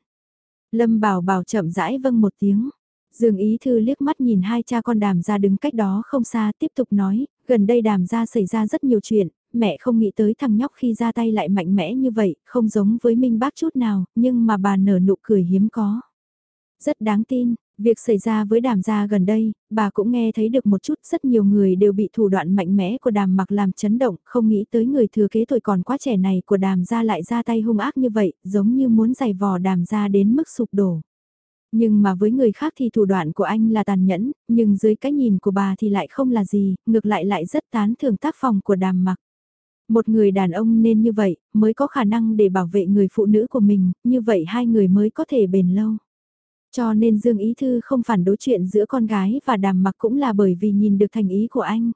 Lâm Bảo Bảo chậm rãi vâng một tiếng. Dương Ý Thư liếc mắt nhìn hai cha con đàm ra đứng cách đó không xa tiếp tục nói, gần đây đàm ra xảy ra rất nhiều chuyện, mẹ không nghĩ tới thằng nhóc khi ra tay lại mạnh mẽ như vậy, không giống với Minh Bác chút nào, nhưng mà bà nở nụ cười hiếm có. Rất đáng tin, việc xảy ra với đàm gia gần đây, bà cũng nghe thấy được một chút rất nhiều người đều bị thủ đoạn mạnh mẽ của đàm mặc làm chấn động, không nghĩ tới người thừa kế tuổi còn quá trẻ này của đàm gia lại ra tay hung ác như vậy, giống như muốn giày vò đàm gia đến mức sụp đổ. Nhưng mà với người khác thì thủ đoạn của anh là tàn nhẫn, nhưng dưới cái nhìn của bà thì lại không là gì, ngược lại lại rất tán thưởng tác phòng của đàm mặc. Một người đàn ông nên như vậy, mới có khả năng để bảo vệ người phụ nữ của mình, như vậy hai người mới có thể bền lâu. Cho nên Dương Ý Thư không phản đối chuyện giữa con gái và đàm mặc cũng là bởi vì nhìn được thành ý của anh.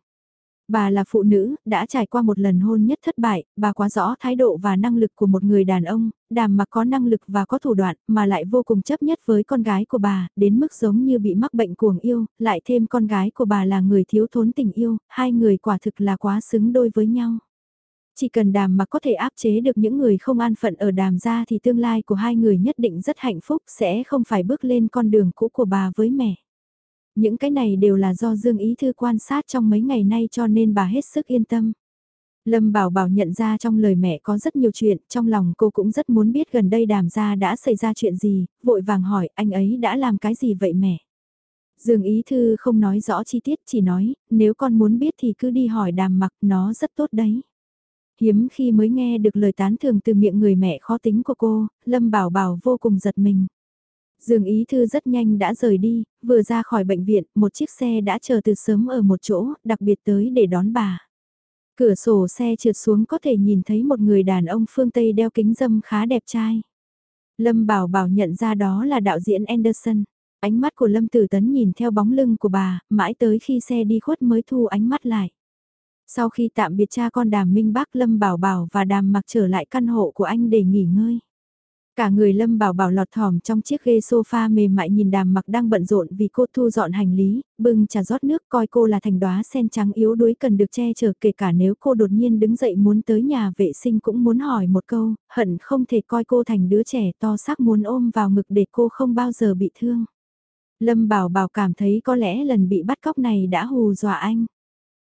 Bà là phụ nữ, đã trải qua một lần hôn nhất thất bại, bà quá rõ thái độ và năng lực của một người đàn ông, đàm mặc có năng lực và có thủ đoạn, mà lại vô cùng chấp nhất với con gái của bà, đến mức giống như bị mắc bệnh cuồng yêu, lại thêm con gái của bà là người thiếu thốn tình yêu, hai người quả thực là quá xứng đôi với nhau. Chỉ cần đàm mà có thể áp chế được những người không an phận ở đàm ra thì tương lai của hai người nhất định rất hạnh phúc sẽ không phải bước lên con đường cũ của bà với mẹ. Những cái này đều là do Dương Ý Thư quan sát trong mấy ngày nay cho nên bà hết sức yên tâm. Lâm Bảo Bảo nhận ra trong lời mẹ có rất nhiều chuyện, trong lòng cô cũng rất muốn biết gần đây đàm ra đã xảy ra chuyện gì, vội vàng hỏi anh ấy đã làm cái gì vậy mẹ. Dương Ý Thư không nói rõ chi tiết chỉ nói, nếu con muốn biết thì cứ đi hỏi đàm mặc nó rất tốt đấy. Hiếm khi mới nghe được lời tán thưởng từ miệng người mẹ khó tính của cô, Lâm Bảo Bảo vô cùng giật mình. Dương Ý Thư rất nhanh đã rời đi, vừa ra khỏi bệnh viện, một chiếc xe đã chờ từ sớm ở một chỗ, đặc biệt tới để đón bà. Cửa sổ xe trượt xuống có thể nhìn thấy một người đàn ông phương Tây đeo kính dâm khá đẹp trai. Lâm Bảo Bảo nhận ra đó là đạo diễn Anderson. Ánh mắt của Lâm Tử Tấn nhìn theo bóng lưng của bà, mãi tới khi xe đi khuất mới thu ánh mắt lại. Sau khi tạm biệt cha con đàm minh bác Lâm Bảo Bảo và đàm mặc trở lại căn hộ của anh để nghỉ ngơi. Cả người Lâm Bảo Bảo lọt thỏm trong chiếc ghê sofa mềm mại nhìn đàm mặc đang bận rộn vì cô thu dọn hành lý, bưng trà rót nước coi cô là thành đóa sen trắng yếu đuối cần được che chở kể cả nếu cô đột nhiên đứng dậy muốn tới nhà vệ sinh cũng muốn hỏi một câu, hận không thể coi cô thành đứa trẻ to xác muốn ôm vào ngực để cô không bao giờ bị thương. Lâm Bảo Bảo cảm thấy có lẽ lần bị bắt cóc này đã hù dọa anh.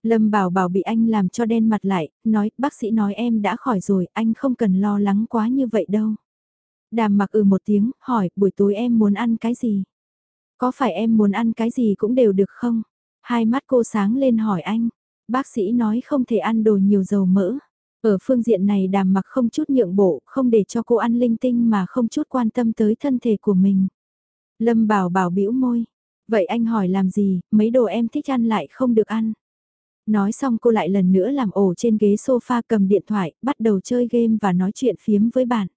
Lâm Bảo Bảo bị anh làm cho đen mặt lại, nói, bác sĩ nói em đã khỏi rồi, anh không cần lo lắng quá như vậy đâu. Đàm mặc ừ một tiếng, hỏi, buổi tối em muốn ăn cái gì? Có phải em muốn ăn cái gì cũng đều được không? Hai mắt cô sáng lên hỏi anh. Bác sĩ nói không thể ăn đồ nhiều dầu mỡ. Ở phương diện này đàm mặc không chút nhượng bộ, không để cho cô ăn linh tinh mà không chút quan tâm tới thân thể của mình. Lâm bảo bảo bĩu môi. Vậy anh hỏi làm gì, mấy đồ em thích ăn lại không được ăn. Nói xong cô lại lần nữa làm ổ trên ghế sofa cầm điện thoại, bắt đầu chơi game và nói chuyện phiếm với bạn.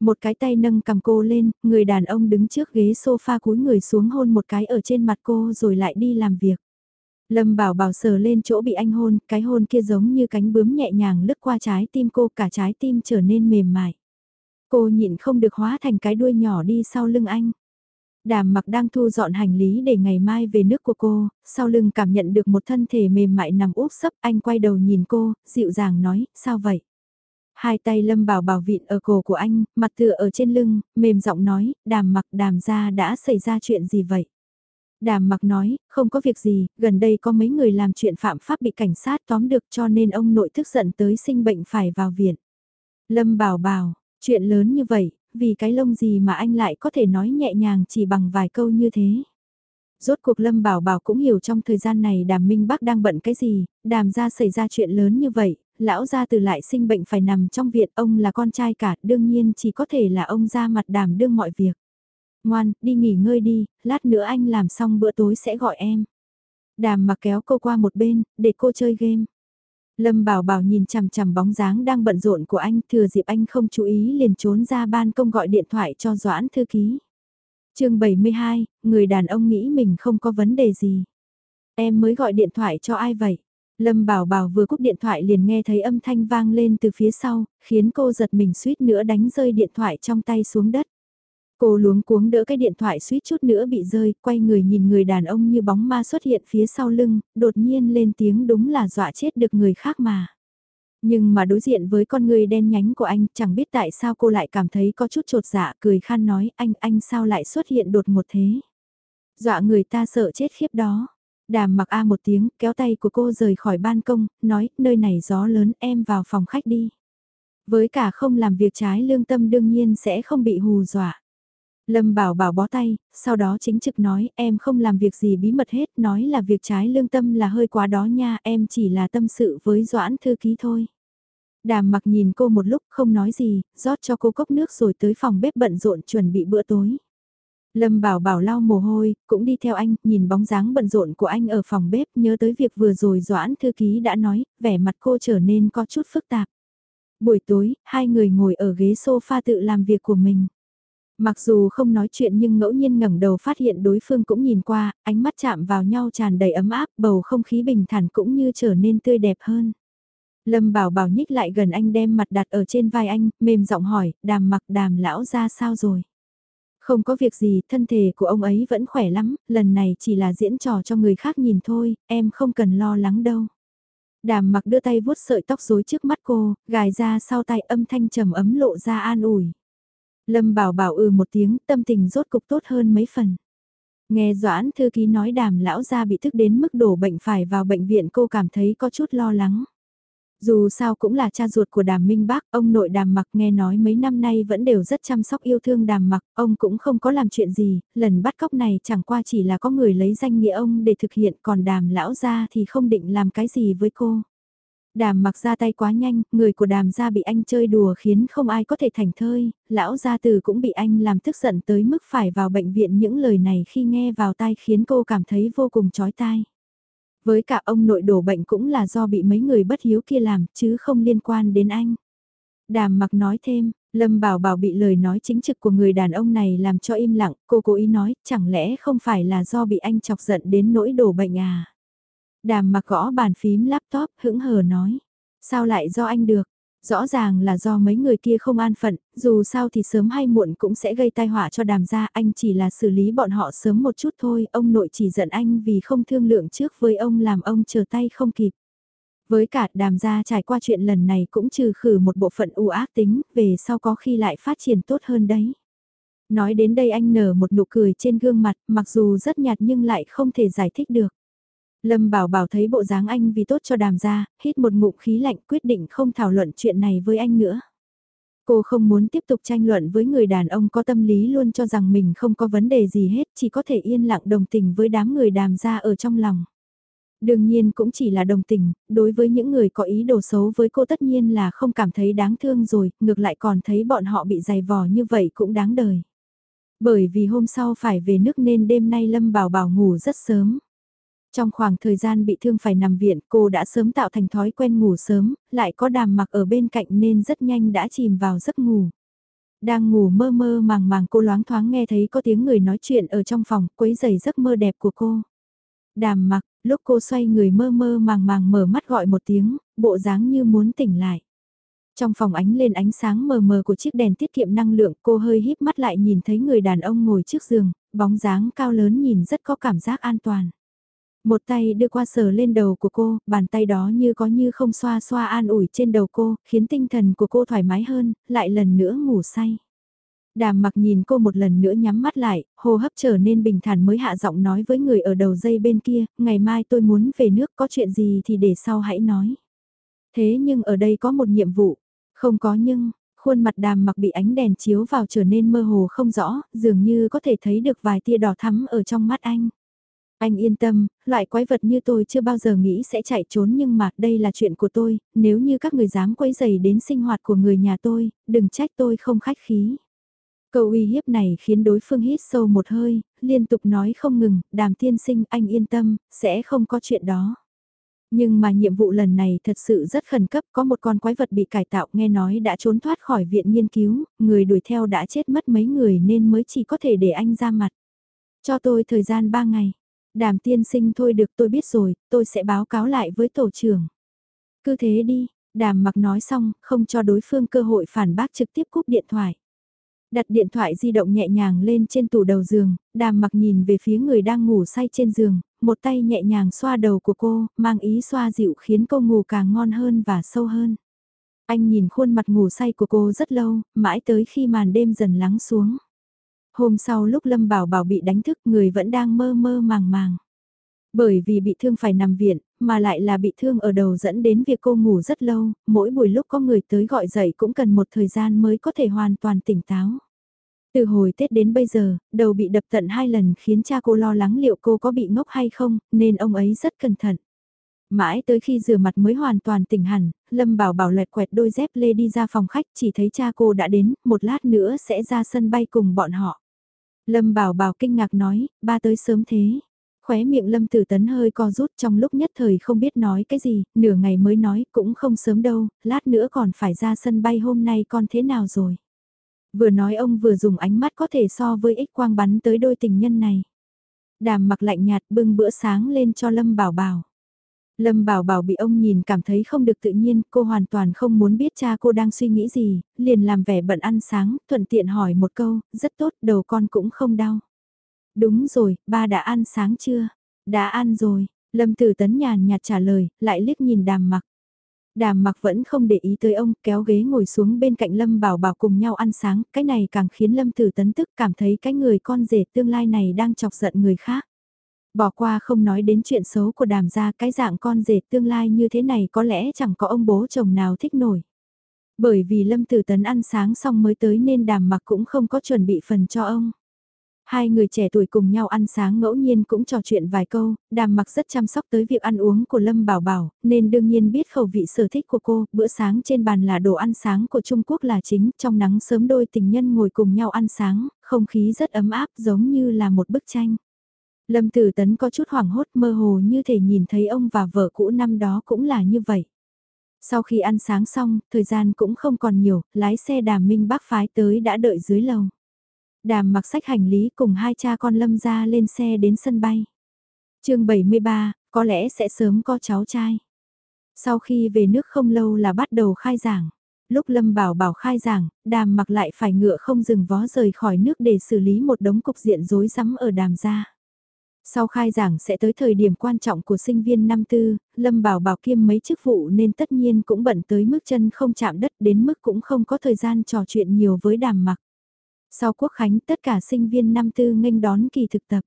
Một cái tay nâng cầm cô lên, người đàn ông đứng trước ghế sofa cúi người xuống hôn một cái ở trên mặt cô rồi lại đi làm việc. Lâm bảo bảo sờ lên chỗ bị anh hôn, cái hôn kia giống như cánh bướm nhẹ nhàng lướt qua trái tim cô, cả trái tim trở nên mềm mại. Cô nhịn không được hóa thành cái đuôi nhỏ đi sau lưng anh. Đàm mặc đang thu dọn hành lý để ngày mai về nước của cô, sau lưng cảm nhận được một thân thể mềm mại nằm úp sấp, anh quay đầu nhìn cô, dịu dàng nói, sao vậy? Hai tay lâm bảo bảo vịn ở cổ của anh, mặt tựa ở trên lưng, mềm giọng nói, đàm mặc đàm ra đã xảy ra chuyện gì vậy? Đàm mặc nói, không có việc gì, gần đây có mấy người làm chuyện phạm pháp bị cảnh sát tóm được cho nên ông nội thức giận tới sinh bệnh phải vào viện. Lâm bảo bảo, chuyện lớn như vậy, vì cái lông gì mà anh lại có thể nói nhẹ nhàng chỉ bằng vài câu như thế. Rốt cuộc Lâm Bảo Bảo cũng hiểu trong thời gian này đàm Minh Bắc đang bận cái gì, đàm ra xảy ra chuyện lớn như vậy, lão gia từ lại sinh bệnh phải nằm trong viện, ông là con trai cả, đương nhiên chỉ có thể là ông ra mặt đàm đương mọi việc. Ngoan, đi nghỉ ngơi đi, lát nữa anh làm xong bữa tối sẽ gọi em. Đàm mặc kéo cô qua một bên, để cô chơi game. Lâm Bảo Bảo nhìn chằm chằm bóng dáng đang bận rộn của anh, thừa dịp anh không chú ý liền trốn ra ban công gọi điện thoại cho Doãn thư ký. chương 72, người đàn ông nghĩ mình không có vấn đề gì. Em mới gọi điện thoại cho ai vậy? Lâm Bảo Bảo vừa cúp điện thoại liền nghe thấy âm thanh vang lên từ phía sau, khiến cô giật mình suýt nữa đánh rơi điện thoại trong tay xuống đất. Cô luống cuống đỡ cái điện thoại suýt chút nữa bị rơi, quay người nhìn người đàn ông như bóng ma xuất hiện phía sau lưng, đột nhiên lên tiếng đúng là dọa chết được người khác mà. Nhưng mà đối diện với con người đen nhánh của anh, chẳng biết tại sao cô lại cảm thấy có chút trột dạ, cười khan nói, anh, anh sao lại xuất hiện đột một thế. Dọa người ta sợ chết khiếp đó. Đàm mặc A một tiếng, kéo tay của cô rời khỏi ban công, nói, nơi này gió lớn, em vào phòng khách đi. Với cả không làm việc trái lương tâm đương nhiên sẽ không bị hù dọa. Lâm bảo bảo bó tay, sau đó chính trực nói em không làm việc gì bí mật hết, nói là việc trái lương tâm là hơi quá đó nha, em chỉ là tâm sự với Doãn thư ký thôi. Đàm mặc nhìn cô một lúc không nói gì, rót cho cô cốc nước rồi tới phòng bếp bận rộn chuẩn bị bữa tối. Lâm bảo bảo lau mồ hôi, cũng đi theo anh, nhìn bóng dáng bận rộn của anh ở phòng bếp, nhớ tới việc vừa rồi Doãn thư ký đã nói, vẻ mặt cô trở nên có chút phức tạp. Buổi tối, hai người ngồi ở ghế sofa tự làm việc của mình. Mặc dù không nói chuyện nhưng ngẫu nhiên ngẩng đầu phát hiện đối phương cũng nhìn qua, ánh mắt chạm vào nhau tràn đầy ấm áp, bầu không khí bình thản cũng như trở nên tươi đẹp hơn. Lâm bảo bảo nhích lại gần anh đem mặt đặt ở trên vai anh, mềm giọng hỏi, đàm mặc đàm lão ra sao rồi? Không có việc gì, thân thể của ông ấy vẫn khỏe lắm, lần này chỉ là diễn trò cho người khác nhìn thôi, em không cần lo lắng đâu. Đàm mặc đưa tay vuốt sợi tóc rối trước mắt cô, gài ra sau tay âm thanh trầm ấm lộ ra an ủi. Lâm bảo bảo ừ một tiếng, tâm tình rốt cục tốt hơn mấy phần. Nghe Doãn thư ký nói đàm lão gia bị thức đến mức đổ bệnh phải vào bệnh viện cô cảm thấy có chút lo lắng. Dù sao cũng là cha ruột của đàm minh bác, ông nội đàm mặc nghe nói mấy năm nay vẫn đều rất chăm sóc yêu thương đàm mặc, ông cũng không có làm chuyện gì, lần bắt cóc này chẳng qua chỉ là có người lấy danh nghĩa ông để thực hiện còn đàm lão gia thì không định làm cái gì với cô. Đàm mặc ra tay quá nhanh, người của đàm gia bị anh chơi đùa khiến không ai có thể thành thơi, lão gia từ cũng bị anh làm tức giận tới mức phải vào bệnh viện những lời này khi nghe vào tai khiến cô cảm thấy vô cùng chói tai. Với cả ông nội đổ bệnh cũng là do bị mấy người bất hiếu kia làm, chứ không liên quan đến anh. Đàm mặc nói thêm, Lâm Bảo Bảo bị lời nói chính trực của người đàn ông này làm cho im lặng, cô cố ý nói, chẳng lẽ không phải là do bị anh chọc giận đến nỗi đổ bệnh à? Đàm mặc gõ bàn phím laptop hững hờ nói. Sao lại do anh được? Rõ ràng là do mấy người kia không an phận, dù sao thì sớm hay muộn cũng sẽ gây tai họa cho đàm gia anh chỉ là xử lý bọn họ sớm một chút thôi, ông nội chỉ giận anh vì không thương lượng trước với ông làm ông chờ tay không kịp. Với cả đàm gia trải qua chuyện lần này cũng trừ khử một bộ phận u ác tính, về sau có khi lại phát triển tốt hơn đấy. Nói đến đây anh nở một nụ cười trên gương mặt, mặc dù rất nhạt nhưng lại không thể giải thích được. Lâm Bảo Bảo thấy bộ dáng anh vì tốt cho đàm gia, hít một ngụm khí lạnh quyết định không thảo luận chuyện này với anh nữa. Cô không muốn tiếp tục tranh luận với người đàn ông có tâm lý luôn cho rằng mình không có vấn đề gì hết, chỉ có thể yên lặng đồng tình với đám người đàm gia ở trong lòng. Đương nhiên cũng chỉ là đồng tình, đối với những người có ý đồ xấu với cô tất nhiên là không cảm thấy đáng thương rồi, ngược lại còn thấy bọn họ bị dày vò như vậy cũng đáng đời. Bởi vì hôm sau phải về nước nên đêm nay Lâm Bảo Bảo ngủ rất sớm. Trong khoảng thời gian bị thương phải nằm viện, cô đã sớm tạo thành thói quen ngủ sớm, lại có đàm mặc ở bên cạnh nên rất nhanh đã chìm vào giấc ngủ. Đang ngủ mơ mơ màng màng cô loáng thoáng nghe thấy có tiếng người nói chuyện ở trong phòng, quấy giày giấc mơ đẹp của cô. Đàm mặc, lúc cô xoay người mơ mơ màng màng mở mắt gọi một tiếng, bộ dáng như muốn tỉnh lại. Trong phòng ánh lên ánh sáng mờ mờ của chiếc đèn tiết kiệm năng lượng cô hơi híp mắt lại nhìn thấy người đàn ông ngồi trước giường, bóng dáng cao lớn nhìn rất có cảm giác an toàn. Một tay đưa qua sờ lên đầu của cô, bàn tay đó như có như không xoa xoa an ủi trên đầu cô, khiến tinh thần của cô thoải mái hơn, lại lần nữa ngủ say. Đàm mặc nhìn cô một lần nữa nhắm mắt lại, hô hấp trở nên bình thản mới hạ giọng nói với người ở đầu dây bên kia, ngày mai tôi muốn về nước có chuyện gì thì để sau hãy nói. Thế nhưng ở đây có một nhiệm vụ, không có nhưng, khuôn mặt đàm mặc bị ánh đèn chiếu vào trở nên mơ hồ không rõ, dường như có thể thấy được vài tia đỏ thắm ở trong mắt anh. Anh yên tâm, loại quái vật như tôi chưa bao giờ nghĩ sẽ chạy trốn nhưng mà đây là chuyện của tôi, nếu như các người dám quấy dày đến sinh hoạt của người nhà tôi, đừng trách tôi không khách khí. Câu uy hiếp này khiến đối phương hít sâu một hơi, liên tục nói không ngừng, đàm tiên sinh anh yên tâm, sẽ không có chuyện đó. Nhưng mà nhiệm vụ lần này thật sự rất khẩn cấp, có một con quái vật bị cải tạo nghe nói đã trốn thoát khỏi viện nghiên cứu, người đuổi theo đã chết mất mấy người nên mới chỉ có thể để anh ra mặt. Cho tôi thời gian 3 ngày. Đàm tiên sinh thôi được tôi biết rồi, tôi sẽ báo cáo lại với tổ trưởng. Cứ thế đi, đàm mặc nói xong, không cho đối phương cơ hội phản bác trực tiếp cúp điện thoại. Đặt điện thoại di động nhẹ nhàng lên trên tủ đầu giường, đàm mặc nhìn về phía người đang ngủ say trên giường, một tay nhẹ nhàng xoa đầu của cô, mang ý xoa dịu khiến cô ngủ càng ngon hơn và sâu hơn. Anh nhìn khuôn mặt ngủ say của cô rất lâu, mãi tới khi màn đêm dần lắng xuống. Hôm sau lúc Lâm Bảo Bảo bị đánh thức người vẫn đang mơ mơ màng màng. Bởi vì bị thương phải nằm viện, mà lại là bị thương ở đầu dẫn đến việc cô ngủ rất lâu, mỗi buổi lúc có người tới gọi dậy cũng cần một thời gian mới có thể hoàn toàn tỉnh táo. Từ hồi Tết đến bây giờ, đầu bị đập tận hai lần khiến cha cô lo lắng liệu cô có bị ngốc hay không, nên ông ấy rất cẩn thận. Mãi tới khi rửa mặt mới hoàn toàn tỉnh hẳn, Lâm Bảo Bảo lẹt quẹt đôi dép lê đi ra phòng khách chỉ thấy cha cô đã đến, một lát nữa sẽ ra sân bay cùng bọn họ. Lâm Bảo Bảo kinh ngạc nói, ba tới sớm thế. Khóe miệng Lâm Tử Tấn hơi co rút trong lúc nhất thời không biết nói cái gì, nửa ngày mới nói cũng không sớm đâu, lát nữa còn phải ra sân bay hôm nay con thế nào rồi. Vừa nói ông vừa dùng ánh mắt có thể so với ích quang bắn tới đôi tình nhân này. Đàm mặc lạnh nhạt bưng bữa sáng lên cho Lâm Bảo Bảo. Lâm Bảo Bảo bị ông nhìn cảm thấy không được tự nhiên, cô hoàn toàn không muốn biết cha cô đang suy nghĩ gì, liền làm vẻ bận ăn sáng, thuận tiện hỏi một câu, rất tốt, đầu con cũng không đau. Đúng rồi, ba đã ăn sáng chưa? Đã ăn rồi, Lâm Tử Tấn nhàn nhạt trả lời, lại liếc nhìn đàm mặc. Đàm mặc vẫn không để ý tới ông, kéo ghế ngồi xuống bên cạnh Lâm Bảo Bảo cùng nhau ăn sáng, cái này càng khiến Lâm Tử Tấn tức cảm thấy cái người con rể tương lai này đang chọc giận người khác. Bỏ qua không nói đến chuyện xấu của đàm gia cái dạng con rể tương lai như thế này có lẽ chẳng có ông bố chồng nào thích nổi. Bởi vì Lâm Tử Tấn ăn sáng xong mới tới nên đàm mặc cũng không có chuẩn bị phần cho ông. Hai người trẻ tuổi cùng nhau ăn sáng ngẫu nhiên cũng trò chuyện vài câu, đàm mặc rất chăm sóc tới việc ăn uống của Lâm Bảo Bảo, nên đương nhiên biết khẩu vị sở thích của cô, bữa sáng trên bàn là đồ ăn sáng của Trung Quốc là chính, trong nắng sớm đôi tình nhân ngồi cùng nhau ăn sáng, không khí rất ấm áp giống như là một bức tranh. Lâm Tử Tấn có chút hoảng hốt mơ hồ như thể nhìn thấy ông và vợ cũ năm đó cũng là như vậy. Sau khi ăn sáng xong, thời gian cũng không còn nhiều, lái xe đàm minh bác phái tới đã đợi dưới lầu. Đàm mặc sách hành lý cùng hai cha con Lâm ra lên xe đến sân bay. chương 73, có lẽ sẽ sớm có cháu trai. Sau khi về nước không lâu là bắt đầu khai giảng. Lúc Lâm bảo bảo khai giảng, đàm mặc lại phải ngựa không dừng vó rời khỏi nước để xử lý một đống cục diện rối rắm ở đàm gia. Sau khai giảng sẽ tới thời điểm quan trọng của sinh viên năm tư, Lâm Bảo Bảo kiêm mấy chức vụ nên tất nhiên cũng bận tới mức chân không chạm đất đến mức cũng không có thời gian trò chuyện nhiều với đàm mặc. Sau quốc khánh tất cả sinh viên năm tư nghênh đón kỳ thực tập.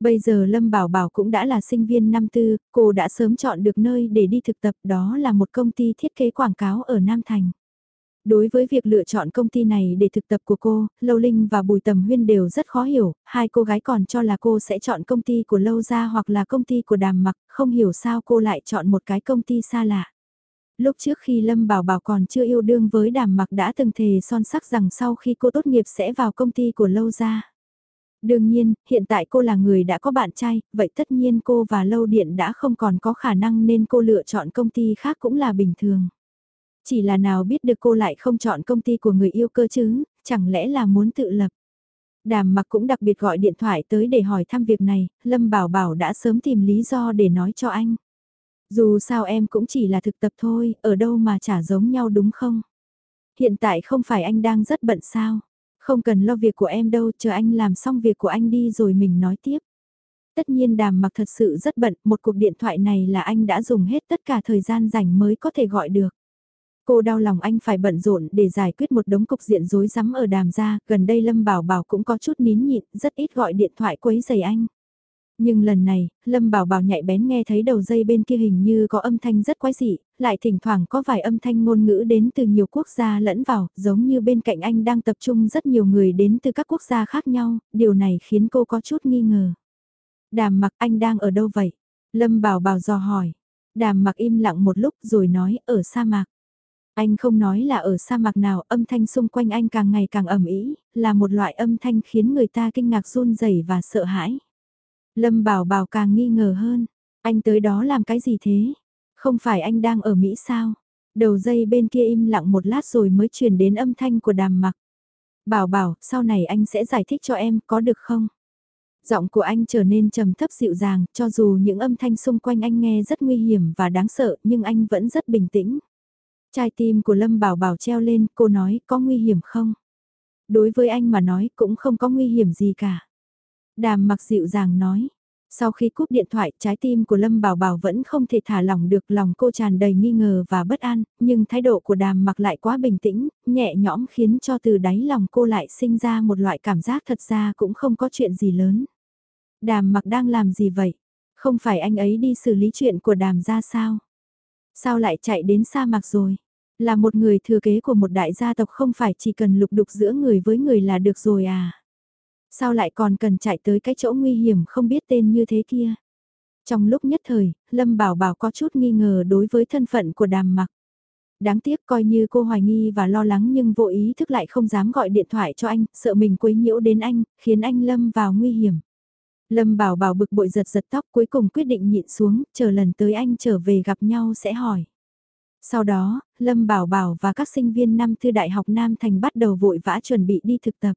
Bây giờ Lâm Bảo Bảo cũng đã là sinh viên năm tư, cô đã sớm chọn được nơi để đi thực tập đó là một công ty thiết kế quảng cáo ở Nam Thành. Đối với việc lựa chọn công ty này để thực tập của cô, Lâu Linh và Bùi Tầm Huyên đều rất khó hiểu, hai cô gái còn cho là cô sẽ chọn công ty của Lâu Gia hoặc là công ty của Đàm Mặc, không hiểu sao cô lại chọn một cái công ty xa lạ. Lúc trước khi Lâm Bảo Bảo còn chưa yêu đương với Đàm Mặc đã từng thề son sắc rằng sau khi cô tốt nghiệp sẽ vào công ty của Lâu Gia. Đương nhiên, hiện tại cô là người đã có bạn trai, vậy tất nhiên cô và Lâu Điện đã không còn có khả năng nên cô lựa chọn công ty khác cũng là bình thường. Chỉ là nào biết được cô lại không chọn công ty của người yêu cơ chứ, chẳng lẽ là muốn tự lập. Đàm mặc cũng đặc biệt gọi điện thoại tới để hỏi thăm việc này, Lâm Bảo Bảo đã sớm tìm lý do để nói cho anh. Dù sao em cũng chỉ là thực tập thôi, ở đâu mà chả giống nhau đúng không? Hiện tại không phải anh đang rất bận sao? Không cần lo việc của em đâu, chờ anh làm xong việc của anh đi rồi mình nói tiếp. Tất nhiên đàm mặc thật sự rất bận, một cuộc điện thoại này là anh đã dùng hết tất cả thời gian rảnh mới có thể gọi được. Cô đau lòng anh phải bận rộn để giải quyết một đống cục diện rối rắm ở đàm gia, gần đây Lâm Bảo Bảo cũng có chút nín nhịn, rất ít gọi điện thoại quấy giày anh. Nhưng lần này, Lâm Bảo Bảo nhạy bén nghe thấy đầu dây bên kia hình như có âm thanh rất quái dị, lại thỉnh thoảng có vài âm thanh ngôn ngữ đến từ nhiều quốc gia lẫn vào, giống như bên cạnh anh đang tập trung rất nhiều người đến từ các quốc gia khác nhau, điều này khiến cô có chút nghi ngờ. Đàm mặc anh đang ở đâu vậy? Lâm Bảo Bảo dò hỏi. Đàm mặc im lặng một lúc rồi nói ở sa mạc. Anh không nói là ở sa mạc nào, âm thanh xung quanh anh càng ngày càng ẩm ý, là một loại âm thanh khiến người ta kinh ngạc run rẩy và sợ hãi. Lâm Bảo Bảo càng nghi ngờ hơn, anh tới đó làm cái gì thế? Không phải anh đang ở Mỹ sao? Đầu dây bên kia im lặng một lát rồi mới truyền đến âm thanh của đàm mặc. Bảo bảo, sau này anh sẽ giải thích cho em, có được không? Giọng của anh trở nên trầm thấp dịu dàng, cho dù những âm thanh xung quanh anh nghe rất nguy hiểm và đáng sợ, nhưng anh vẫn rất bình tĩnh. Trái tim của Lâm Bảo Bảo treo lên, cô nói, có nguy hiểm không? Đối với anh mà nói, cũng không có nguy hiểm gì cả. Đàm mặc dịu dàng nói. Sau khi cúp điện thoại, trái tim của Lâm Bảo Bảo vẫn không thể thả lỏng được lòng cô tràn đầy nghi ngờ và bất an, nhưng thái độ của đàm mặc lại quá bình tĩnh, nhẹ nhõm khiến cho từ đáy lòng cô lại sinh ra một loại cảm giác thật ra cũng không có chuyện gì lớn. Đàm mặc đang làm gì vậy? Không phải anh ấy đi xử lý chuyện của đàm ra sao? Sao lại chạy đến sa mạc rồi? Là một người thừa kế của một đại gia tộc không phải chỉ cần lục đục giữa người với người là được rồi à? Sao lại còn cần chạy tới cái chỗ nguy hiểm không biết tên như thế kia? Trong lúc nhất thời, Lâm Bảo Bảo có chút nghi ngờ đối với thân phận của đàm mặc. Đáng tiếc coi như cô hoài nghi và lo lắng nhưng vô ý thức lại không dám gọi điện thoại cho anh, sợ mình quấy nhiễu đến anh, khiến anh Lâm vào nguy hiểm. Lâm Bảo Bảo bực bội giật giật tóc cuối cùng quyết định nhịn xuống, chờ lần tới anh trở về gặp nhau sẽ hỏi. Sau đó, Lâm Bảo Bảo và các sinh viên năm thư Đại học Nam Thành bắt đầu vội vã chuẩn bị đi thực tập.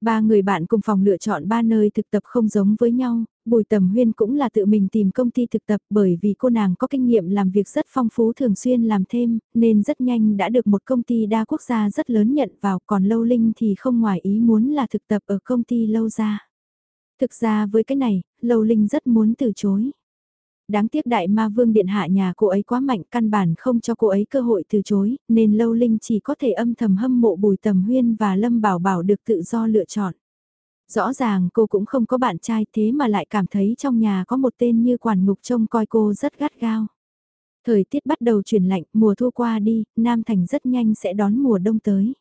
Ba người bạn cùng phòng lựa chọn ba nơi thực tập không giống với nhau, Bùi Tầm Huyên cũng là tự mình tìm công ty thực tập bởi vì cô nàng có kinh nghiệm làm việc rất phong phú thường xuyên làm thêm, nên rất nhanh đã được một công ty đa quốc gia rất lớn nhận vào còn Lâu Linh thì không ngoài ý muốn là thực tập ở công ty Lâu Gia. Thực ra với cái này, Lâu Linh rất muốn từ chối. Đáng tiếc đại ma vương điện hạ nhà cô ấy quá mạnh căn bản không cho cô ấy cơ hội từ chối, nên Lâu Linh chỉ có thể âm thầm hâm mộ Bùi Tầm Huyên và Lâm Bảo Bảo được tự do lựa chọn. Rõ ràng cô cũng không có bạn trai thế mà lại cảm thấy trong nhà có một tên như quản ngục trông coi cô rất gắt gao. Thời tiết bắt đầu chuyển lạnh, mùa thu qua đi, Nam Thành rất nhanh sẽ đón mùa đông tới.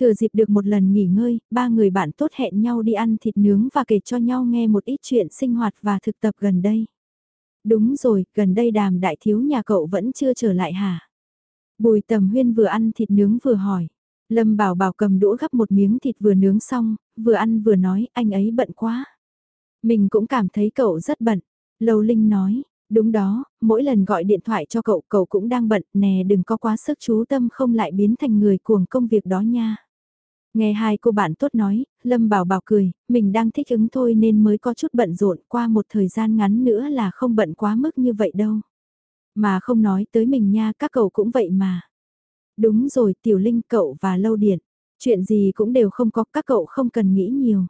Thừa dịp được một lần nghỉ ngơi, ba người bạn tốt hẹn nhau đi ăn thịt nướng và kể cho nhau nghe một ít chuyện sinh hoạt và thực tập gần đây. Đúng rồi, gần đây đàm đại thiếu nhà cậu vẫn chưa trở lại hả? Bùi tầm huyên vừa ăn thịt nướng vừa hỏi. Lâm bảo bảo cầm đũa gắp một miếng thịt vừa nướng xong, vừa ăn vừa nói anh ấy bận quá. Mình cũng cảm thấy cậu rất bận. Lâu Linh nói, đúng đó, mỗi lần gọi điện thoại cho cậu cậu cũng đang bận nè đừng có quá sức chú tâm không lại biến thành người cuồng công việc đó nha. Nghe hai cô bạn tốt nói, Lâm Bảo Bảo cười, mình đang thích ứng thôi nên mới có chút bận rộn qua một thời gian ngắn nữa là không bận quá mức như vậy đâu. Mà không nói tới mình nha, các cậu cũng vậy mà. Đúng rồi, Tiểu Linh cậu và Lâu Điện, chuyện gì cũng đều không có, các cậu không cần nghĩ nhiều.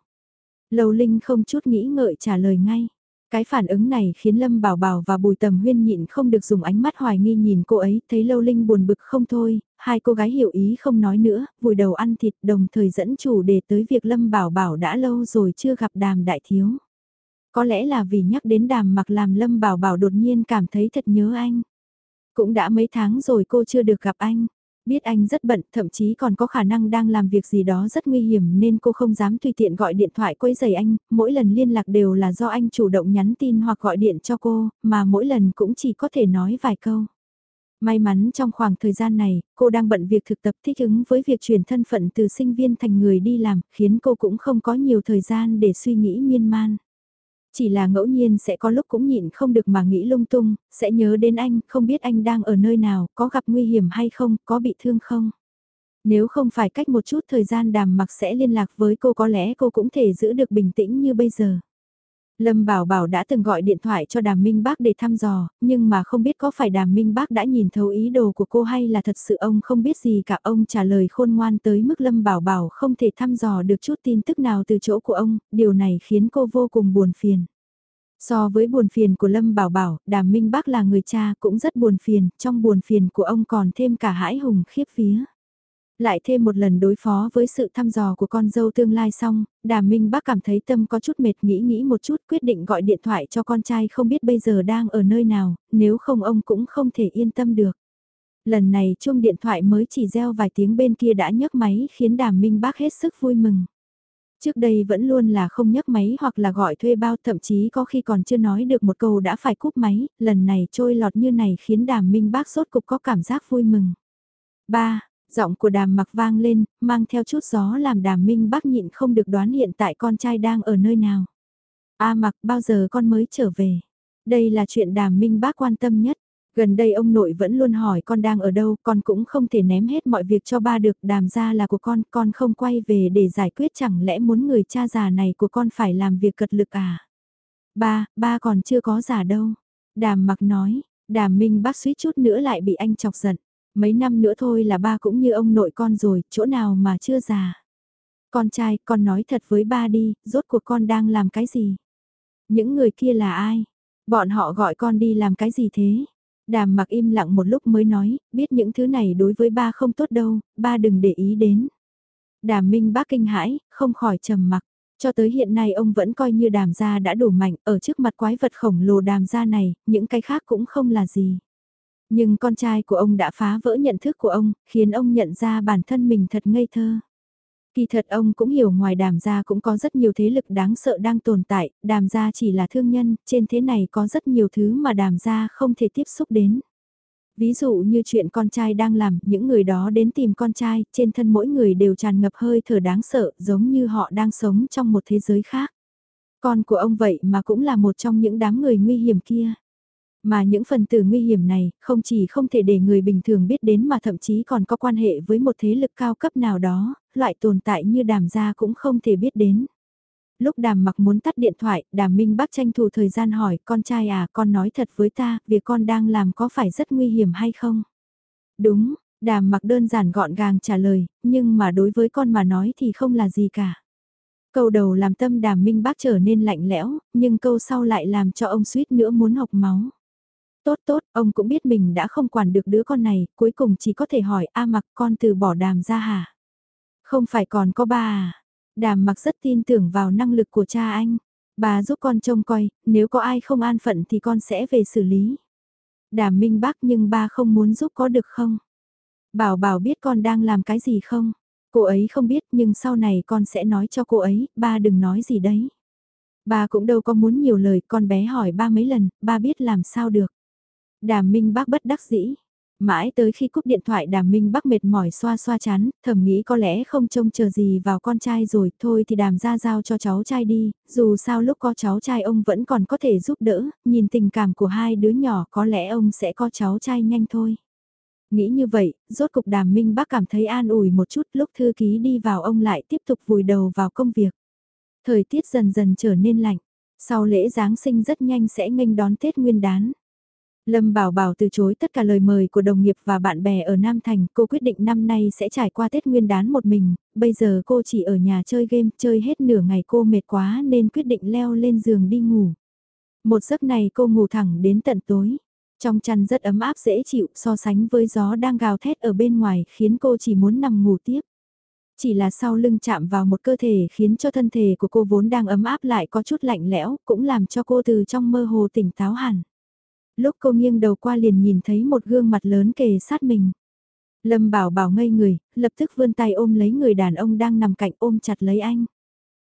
Lâu Linh không chút nghĩ ngợi trả lời ngay. Cái phản ứng này khiến Lâm Bảo Bảo và Bùi Tầm Huyên nhịn không được dùng ánh mắt hoài nghi nhìn cô ấy, thấy Lâu Linh buồn bực không thôi, hai cô gái hiểu ý không nói nữa, vùi đầu ăn thịt đồng thời dẫn chủ đề tới việc Lâm Bảo Bảo đã lâu rồi chưa gặp đàm đại thiếu. Có lẽ là vì nhắc đến đàm mặc làm Lâm Bảo Bảo đột nhiên cảm thấy thật nhớ anh. Cũng đã mấy tháng rồi cô chưa được gặp anh. Biết anh rất bận, thậm chí còn có khả năng đang làm việc gì đó rất nguy hiểm nên cô không dám tùy tiện gọi điện thoại quấy giày anh, mỗi lần liên lạc đều là do anh chủ động nhắn tin hoặc gọi điện cho cô, mà mỗi lần cũng chỉ có thể nói vài câu. May mắn trong khoảng thời gian này, cô đang bận việc thực tập thích ứng với việc chuyển thân phận từ sinh viên thành người đi làm, khiến cô cũng không có nhiều thời gian để suy nghĩ miên man. Chỉ là ngẫu nhiên sẽ có lúc cũng nhịn không được mà nghĩ lung tung, sẽ nhớ đến anh, không biết anh đang ở nơi nào, có gặp nguy hiểm hay không, có bị thương không. Nếu không phải cách một chút thời gian đàm mặc sẽ liên lạc với cô có lẽ cô cũng thể giữ được bình tĩnh như bây giờ. Lâm Bảo Bảo đã từng gọi điện thoại cho Đàm Minh Bác để thăm dò, nhưng mà không biết có phải Đàm Minh Bác đã nhìn thấu ý đồ của cô hay là thật sự ông không biết gì cả. Ông trả lời khôn ngoan tới mức Lâm Bảo Bảo không thể thăm dò được chút tin tức nào từ chỗ của ông, điều này khiến cô vô cùng buồn phiền. So với buồn phiền của Lâm Bảo Bảo, Đàm Minh Bác là người cha cũng rất buồn phiền, trong buồn phiền của ông còn thêm cả hãi hùng khiếp vía. Lại thêm một lần đối phó với sự thăm dò của con dâu tương lai xong, Đàm Minh Bác cảm thấy tâm có chút mệt nghĩ nghĩ một chút quyết định gọi điện thoại cho con trai không biết bây giờ đang ở nơi nào, nếu không ông cũng không thể yên tâm được. Lần này chuông điện thoại mới chỉ reo vài tiếng bên kia đã nhấc máy khiến Đàm Minh Bác hết sức vui mừng. Trước đây vẫn luôn là không nhấc máy hoặc là gọi thuê bao thậm chí có khi còn chưa nói được một câu đã phải cúp máy, lần này trôi lọt như này khiến Đàm Minh Bác sốt cục có cảm giác vui mừng. ba Giọng của đàm mặc vang lên, mang theo chút gió làm đàm minh bác nhịn không được đoán hiện tại con trai đang ở nơi nào. A mặc bao giờ con mới trở về? Đây là chuyện đàm minh bác quan tâm nhất. Gần đây ông nội vẫn luôn hỏi con đang ở đâu, con cũng không thể ném hết mọi việc cho ba được, đàm ra là của con, con không quay về để giải quyết chẳng lẽ muốn người cha già này của con phải làm việc cật lực à? Ba, ba còn chưa có già đâu. Đàm mặc nói, đàm minh bác suýt chút nữa lại bị anh chọc giận. Mấy năm nữa thôi là ba cũng như ông nội con rồi, chỗ nào mà chưa già. Con trai, con nói thật với ba đi, rốt cuộc con đang làm cái gì? Những người kia là ai? Bọn họ gọi con đi làm cái gì thế? Đàm mặc im lặng một lúc mới nói, biết những thứ này đối với ba không tốt đâu, ba đừng để ý đến. Đàm minh bác kinh hãi, không khỏi trầm mặc. Cho tới hiện nay ông vẫn coi như đàm gia đã đủ mạnh, ở trước mặt quái vật khổng lồ đàm gia này, những cái khác cũng không là gì. Nhưng con trai của ông đã phá vỡ nhận thức của ông, khiến ông nhận ra bản thân mình thật ngây thơ. Kỳ thật ông cũng hiểu ngoài đàm gia cũng có rất nhiều thế lực đáng sợ đang tồn tại, đàm gia chỉ là thương nhân, trên thế này có rất nhiều thứ mà đàm gia không thể tiếp xúc đến. Ví dụ như chuyện con trai đang làm, những người đó đến tìm con trai, trên thân mỗi người đều tràn ngập hơi thở đáng sợ, giống như họ đang sống trong một thế giới khác. Con của ông vậy mà cũng là một trong những đám người nguy hiểm kia. Mà những phần tử nguy hiểm này, không chỉ không thể để người bình thường biết đến mà thậm chí còn có quan hệ với một thế lực cao cấp nào đó, loại tồn tại như đàm gia cũng không thể biết đến. Lúc đàm mặc muốn tắt điện thoại, đàm minh bác tranh thủ thời gian hỏi, con trai à, con nói thật với ta, việc con đang làm có phải rất nguy hiểm hay không? Đúng, đàm mặc đơn giản gọn gàng trả lời, nhưng mà đối với con mà nói thì không là gì cả. Câu đầu làm tâm đàm minh bác trở nên lạnh lẽo, nhưng câu sau lại làm cho ông suýt nữa muốn học máu. Tốt tốt, ông cũng biết mình đã không quản được đứa con này, cuối cùng chỉ có thể hỏi A mặc con từ bỏ đàm ra hả? Không phải còn có ba à? Đàm mặc rất tin tưởng vào năng lực của cha anh. Bà giúp con trông coi, nếu có ai không an phận thì con sẽ về xử lý. Đàm minh bác nhưng ba không muốn giúp có được không? Bảo bảo biết con đang làm cái gì không? Cô ấy không biết nhưng sau này con sẽ nói cho cô ấy, ba đừng nói gì đấy. Ba cũng đâu có muốn nhiều lời, con bé hỏi ba mấy lần, ba biết làm sao được. Đàm Minh Bác bất đắc dĩ. Mãi tới khi cúp điện thoại đàm minh bắc mệt mỏi xoa xoa chán, thầm nghĩ có lẽ không trông chờ gì vào con trai rồi, thôi thì đàm ra giao cho cháu trai đi, dù sao lúc có cháu trai ông vẫn còn có thể giúp đỡ, nhìn tình cảm của hai đứa nhỏ có lẽ ông sẽ có cháu trai nhanh thôi. Nghĩ như vậy, rốt cục đàm minh bắc cảm thấy an ủi một chút lúc thư ký đi vào ông lại tiếp tục vùi đầu vào công việc. Thời tiết dần dần trở nên lạnh, sau lễ Giáng sinh rất nhanh sẽ nghênh đón Tết Nguyên đán. Lâm Bảo Bảo từ chối tất cả lời mời của đồng nghiệp và bạn bè ở Nam Thành, cô quyết định năm nay sẽ trải qua Tết Nguyên đán một mình, bây giờ cô chỉ ở nhà chơi game, chơi hết nửa ngày cô mệt quá nên quyết định leo lên giường đi ngủ. Một giấc này cô ngủ thẳng đến tận tối. Trong chăn rất ấm áp dễ chịu so sánh với gió đang gào thét ở bên ngoài khiến cô chỉ muốn nằm ngủ tiếp. Chỉ là sau lưng chạm vào một cơ thể khiến cho thân thể của cô vốn đang ấm áp lại có chút lạnh lẽo, cũng làm cho cô từ trong mơ hồ tỉnh táo hẳn lúc cô nghiêng đầu qua liền nhìn thấy một gương mặt lớn kề sát mình. Lâm bảo bảo ngây người, lập tức vươn tay ôm lấy người đàn ông đang nằm cạnh ôm chặt lấy anh.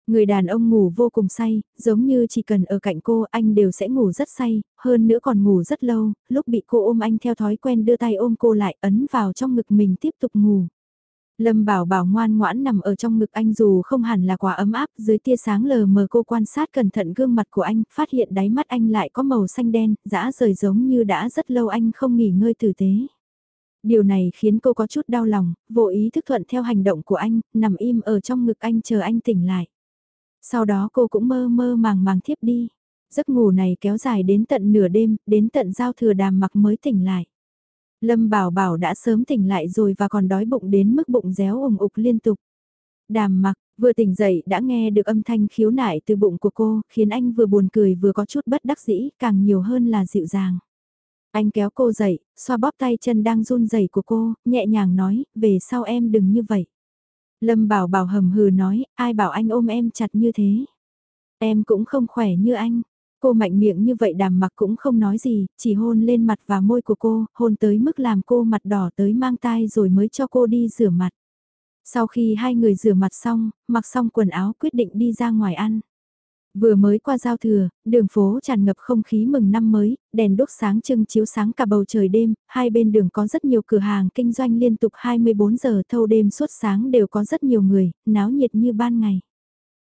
Người đàn ông ngủ vô cùng say, giống như chỉ cần ở cạnh cô anh đều sẽ ngủ rất say, hơn nữa còn ngủ rất lâu, lúc bị cô ôm anh theo thói quen đưa tay ôm cô lại ấn vào trong ngực mình tiếp tục ngủ. Lâm Bảo Bảo ngoan ngoãn nằm ở trong ngực anh dù không hẳn là quá ấm áp, dưới tia sáng lờ mờ cô quan sát cẩn thận gương mặt của anh, phát hiện đáy mắt anh lại có màu xanh đen, dã rời giống như đã rất lâu anh không nghỉ ngơi tử tế. Điều này khiến cô có chút đau lòng, vô ý thức thuận theo hành động của anh, nằm im ở trong ngực anh chờ anh tỉnh lại. Sau đó cô cũng mơ mơ màng màng thiếp đi. Giấc ngủ này kéo dài đến tận nửa đêm, đến tận giao thừa đàm mặc mới tỉnh lại. Lâm Bảo Bảo đã sớm tỉnh lại rồi và còn đói bụng đến mức bụng réo ủng ục liên tục. Đàm mặc, vừa tỉnh dậy đã nghe được âm thanh khiếu nại từ bụng của cô, khiến anh vừa buồn cười vừa có chút bất đắc dĩ, càng nhiều hơn là dịu dàng. Anh kéo cô dậy, xoa bóp tay chân đang run rẩy của cô, nhẹ nhàng nói, về sau em đừng như vậy. Lâm Bảo Bảo hầm hừ nói, ai bảo anh ôm em chặt như thế. Em cũng không khỏe như anh. Cô mạnh miệng như vậy đàm mặc cũng không nói gì, chỉ hôn lên mặt và môi của cô, hôn tới mức làm cô mặt đỏ tới mang tai rồi mới cho cô đi rửa mặt. Sau khi hai người rửa mặt xong, mặc xong quần áo quyết định đi ra ngoài ăn. Vừa mới qua giao thừa, đường phố tràn ngập không khí mừng năm mới, đèn đốt sáng trưng chiếu sáng cả bầu trời đêm, hai bên đường có rất nhiều cửa hàng kinh doanh liên tục 24 giờ thâu đêm suốt sáng đều có rất nhiều người, náo nhiệt như ban ngày.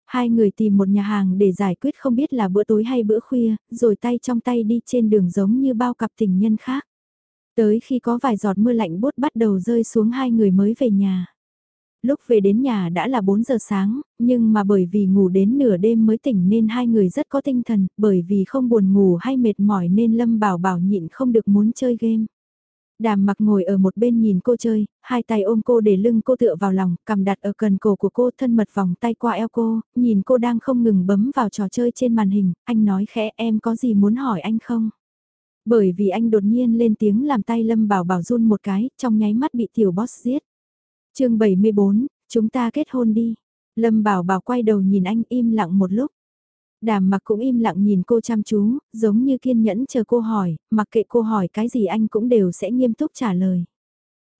Hai người tìm một nhà hàng để giải quyết không biết là bữa tối hay bữa khuya, rồi tay trong tay đi trên đường giống như bao cặp tình nhân khác. Tới khi có vài giọt mưa lạnh bút bắt đầu rơi xuống hai người mới về nhà. Lúc về đến nhà đã là 4 giờ sáng, nhưng mà bởi vì ngủ đến nửa đêm mới tỉnh nên hai người rất có tinh thần, bởi vì không buồn ngủ hay mệt mỏi nên Lâm Bảo Bảo nhịn không được muốn chơi game. Đàm mặc ngồi ở một bên nhìn cô chơi, hai tay ôm cô để lưng cô tựa vào lòng, cầm đặt ở cần cổ của cô thân mật vòng tay qua eo cô, nhìn cô đang không ngừng bấm vào trò chơi trên màn hình, anh nói khẽ em có gì muốn hỏi anh không? Bởi vì anh đột nhiên lên tiếng làm tay Lâm Bảo Bảo run một cái, trong nháy mắt bị tiểu boss giết chương 74, chúng ta kết hôn đi. Lâm Bảo Bảo quay đầu nhìn anh im lặng một lúc. Đàm mặc cũng im lặng nhìn cô chăm chú, giống như kiên nhẫn chờ cô hỏi, mặc kệ cô hỏi cái gì anh cũng đều sẽ nghiêm túc trả lời.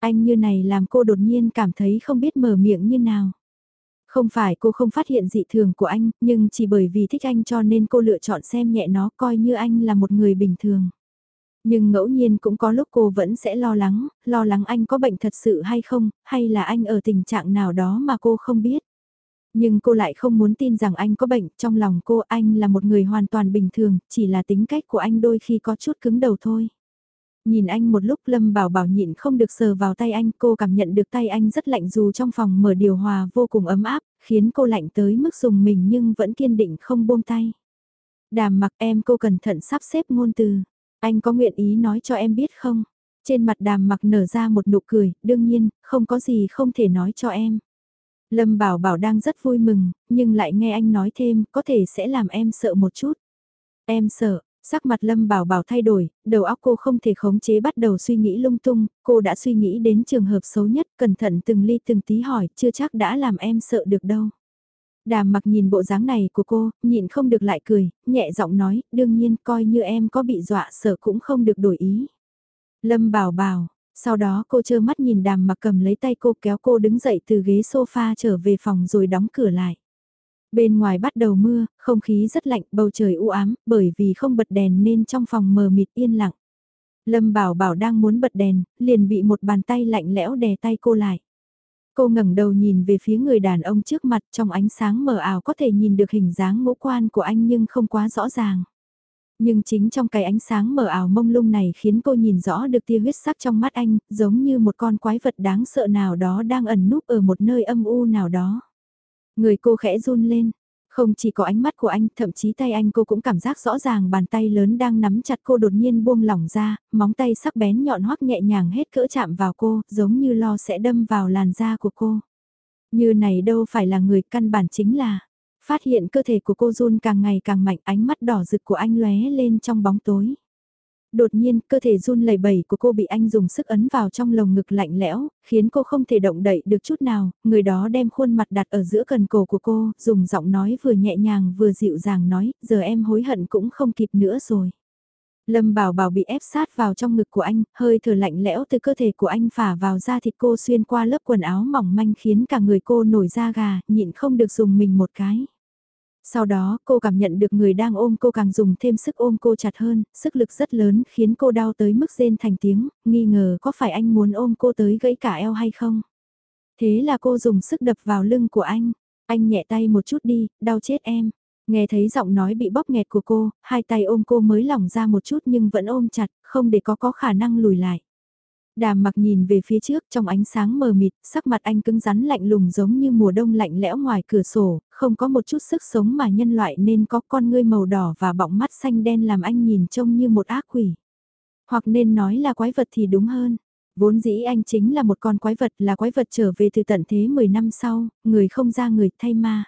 Anh như này làm cô đột nhiên cảm thấy không biết mở miệng như nào. Không phải cô không phát hiện dị thường của anh, nhưng chỉ bởi vì thích anh cho nên cô lựa chọn xem nhẹ nó coi như anh là một người bình thường. Nhưng ngẫu nhiên cũng có lúc cô vẫn sẽ lo lắng, lo lắng anh có bệnh thật sự hay không, hay là anh ở tình trạng nào đó mà cô không biết. Nhưng cô lại không muốn tin rằng anh có bệnh, trong lòng cô anh là một người hoàn toàn bình thường, chỉ là tính cách của anh đôi khi có chút cứng đầu thôi. Nhìn anh một lúc Lâm Bảo Bảo nhịn không được sờ vào tay anh, cô cảm nhận được tay anh rất lạnh dù trong phòng mở điều hòa vô cùng ấm áp, khiến cô lạnh tới mức dùng mình nhưng vẫn kiên định không buông tay. Đàm mặc em cô cẩn thận sắp xếp ngôn từ. Anh có nguyện ý nói cho em biết không? Trên mặt đàm mặc nở ra một nụ cười, đương nhiên, không có gì không thể nói cho em. Lâm Bảo Bảo đang rất vui mừng, nhưng lại nghe anh nói thêm, có thể sẽ làm em sợ một chút. Em sợ, sắc mặt Lâm Bảo Bảo thay đổi, đầu óc cô không thể khống chế bắt đầu suy nghĩ lung tung, cô đã suy nghĩ đến trường hợp xấu nhất, cẩn thận từng ly từng tí hỏi, chưa chắc đã làm em sợ được đâu. Đàm mặc nhìn bộ dáng này của cô, nhịn không được lại cười, nhẹ giọng nói, đương nhiên coi như em có bị dọa sợ cũng không được đổi ý. Lâm bảo bảo, sau đó cô trơ mắt nhìn đàm mặc cầm lấy tay cô kéo cô đứng dậy từ ghế sofa trở về phòng rồi đóng cửa lại. Bên ngoài bắt đầu mưa, không khí rất lạnh, bầu trời u ám, bởi vì không bật đèn nên trong phòng mờ mịt yên lặng. Lâm bảo bảo đang muốn bật đèn, liền bị một bàn tay lạnh lẽo đè tay cô lại. Cô ngẩng đầu nhìn về phía người đàn ông trước mặt trong ánh sáng mờ ảo có thể nhìn được hình dáng ngũ quan của anh nhưng không quá rõ ràng. Nhưng chính trong cái ánh sáng mờ ảo mông lung này khiến cô nhìn rõ được tia huyết sắc trong mắt anh, giống như một con quái vật đáng sợ nào đó đang ẩn núp ở một nơi âm u nào đó. Người cô khẽ run lên, không chỉ có ánh mắt của anh, thậm chí tay anh cô cũng cảm giác rõ ràng bàn tay lớn đang nắm chặt cô đột nhiên buông lỏng ra, móng tay sắc bén nhọn hoắc nhẹ nhàng hết cỡ chạm vào cô, giống như lo sẽ đâm vào làn da của cô. Như này đâu phải là người căn bản chính là, phát hiện cơ thể của cô run càng ngày càng mạnh ánh mắt đỏ rực của anh lóe lên trong bóng tối. Đột nhiên, cơ thể run lẩy bẩy của cô bị anh dùng sức ấn vào trong lồng ngực lạnh lẽo, khiến cô không thể động đậy được chút nào, người đó đem khuôn mặt đặt ở giữa cần cổ của cô, dùng giọng nói vừa nhẹ nhàng vừa dịu dàng nói, giờ em hối hận cũng không kịp nữa rồi. Lâm Bảo Bảo bị ép sát vào trong ngực của anh, hơi thở lạnh lẽo từ cơ thể của anh phả vào da thịt cô xuyên qua lớp quần áo mỏng manh khiến cả người cô nổi da gà, nhịn không được dùng mình một cái. Sau đó cô cảm nhận được người đang ôm cô càng dùng thêm sức ôm cô chặt hơn, sức lực rất lớn khiến cô đau tới mức rên thành tiếng, nghi ngờ có phải anh muốn ôm cô tới gãy cả eo hay không. Thế là cô dùng sức đập vào lưng của anh, anh nhẹ tay một chút đi, đau chết em. Nghe thấy giọng nói bị bóp nghẹt của cô, hai tay ôm cô mới lỏng ra một chút nhưng vẫn ôm chặt, không để có có khả năng lùi lại. Đàm mặc nhìn về phía trước trong ánh sáng mờ mịt, sắc mặt anh cứng rắn lạnh lùng giống như mùa đông lạnh lẽo ngoài cửa sổ, không có một chút sức sống mà nhân loại nên có con ngươi màu đỏ và bọng mắt xanh đen làm anh nhìn trông như một ác quỷ. Hoặc nên nói là quái vật thì đúng hơn. Vốn dĩ anh chính là một con quái vật là quái vật trở về từ tận thế 10 năm sau, người không ra người thay ma.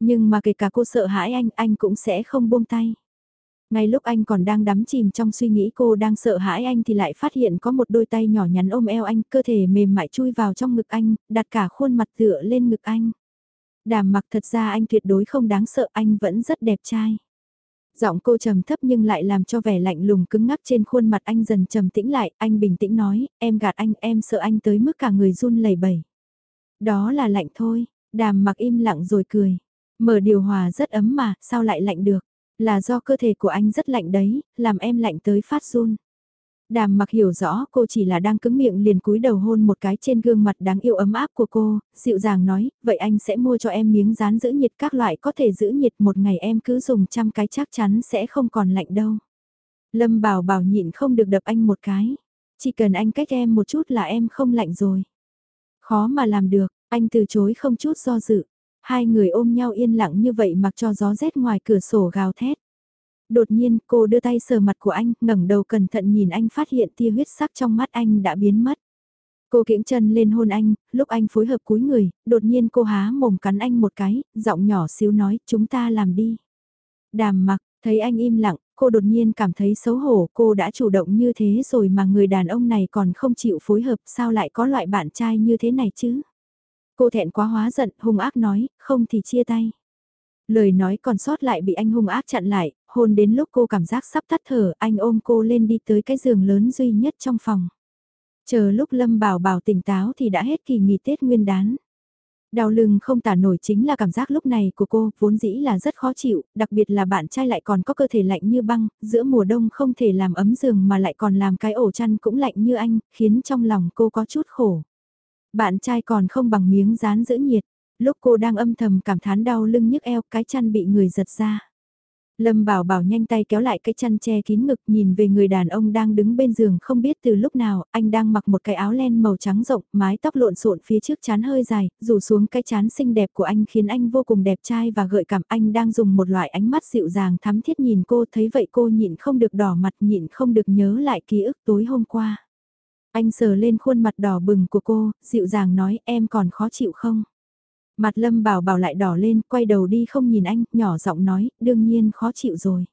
Nhưng mà kể cả cô sợ hãi anh, anh cũng sẽ không buông tay. Ngay lúc anh còn đang đắm chìm trong suy nghĩ cô đang sợ hãi anh thì lại phát hiện có một đôi tay nhỏ nhắn ôm eo anh, cơ thể mềm mại chui vào trong ngực anh, đặt cả khuôn mặt tựa lên ngực anh. Đàm mặc thật ra anh tuyệt đối không đáng sợ, anh vẫn rất đẹp trai. Giọng cô trầm thấp nhưng lại làm cho vẻ lạnh lùng cứng ngắc trên khuôn mặt anh dần trầm tĩnh lại, anh bình tĩnh nói, em gạt anh, em sợ anh tới mức cả người run lẩy bẩy. Đó là lạnh thôi, đàm mặc im lặng rồi cười. Mở điều hòa rất ấm mà, sao lại lạnh được? Là do cơ thể của anh rất lạnh đấy, làm em lạnh tới phát run. Đàm mặc hiểu rõ cô chỉ là đang cứng miệng liền cúi đầu hôn một cái trên gương mặt đáng yêu ấm áp của cô, dịu dàng nói, vậy anh sẽ mua cho em miếng dán giữ nhiệt các loại có thể giữ nhiệt một ngày em cứ dùng trăm cái chắc chắn sẽ không còn lạnh đâu. Lâm bảo bảo nhịn không được đập anh một cái, chỉ cần anh cách em một chút là em không lạnh rồi. Khó mà làm được, anh từ chối không chút do dự. Hai người ôm nhau yên lặng như vậy mặc cho gió rét ngoài cửa sổ gào thét. Đột nhiên cô đưa tay sờ mặt của anh, ngẩng đầu cẩn thận nhìn anh phát hiện tia huyết sắc trong mắt anh đã biến mất. Cô kiễng chân lên hôn anh, lúc anh phối hợp cúi người, đột nhiên cô há mồm cắn anh một cái, giọng nhỏ xíu nói, chúng ta làm đi. Đàm mặc, thấy anh im lặng, cô đột nhiên cảm thấy xấu hổ, cô đã chủ động như thế rồi mà người đàn ông này còn không chịu phối hợp, sao lại có loại bạn trai như thế này chứ? Cô thẹn quá hóa giận, hung ác nói, không thì chia tay. Lời nói còn sót lại bị anh hung ác chặn lại, hôn đến lúc cô cảm giác sắp tắt thở, anh ôm cô lên đi tới cái giường lớn duy nhất trong phòng. Chờ lúc Lâm Bảo Bảo tỉnh táo thì đã hết kỳ nghỉ Tết Nguyên đán. Đau lưng không tả nổi chính là cảm giác lúc này của cô, vốn dĩ là rất khó chịu, đặc biệt là bạn trai lại còn có cơ thể lạnh như băng, giữa mùa đông không thể làm ấm giường mà lại còn làm cái ổ chăn cũng lạnh như anh, khiến trong lòng cô có chút khổ. Bạn trai còn không bằng miếng rán giữ nhiệt. Lúc cô đang âm thầm cảm thán đau lưng nhức eo, cái chăn bị người giật ra. Lâm bảo bảo nhanh tay kéo lại cái chăn che kín ngực, nhìn về người đàn ông đang đứng bên giường, không biết từ lúc nào, anh đang mặc một cái áo len màu trắng rộng, mái tóc lộn xộn phía trước chán hơi dài, rủ xuống cái chán xinh đẹp của anh khiến anh vô cùng đẹp trai và gợi cảm anh đang dùng một loại ánh mắt dịu dàng thắm thiết nhìn cô, thấy vậy cô nhịn không được đỏ mặt, nhịn không được nhớ lại ký ức tối hôm qua. Anh sờ lên khuôn mặt đỏ bừng của cô, dịu dàng nói em còn khó chịu không? Mặt lâm bảo bảo lại đỏ lên, quay đầu đi không nhìn anh, nhỏ giọng nói, đương nhiên khó chịu rồi.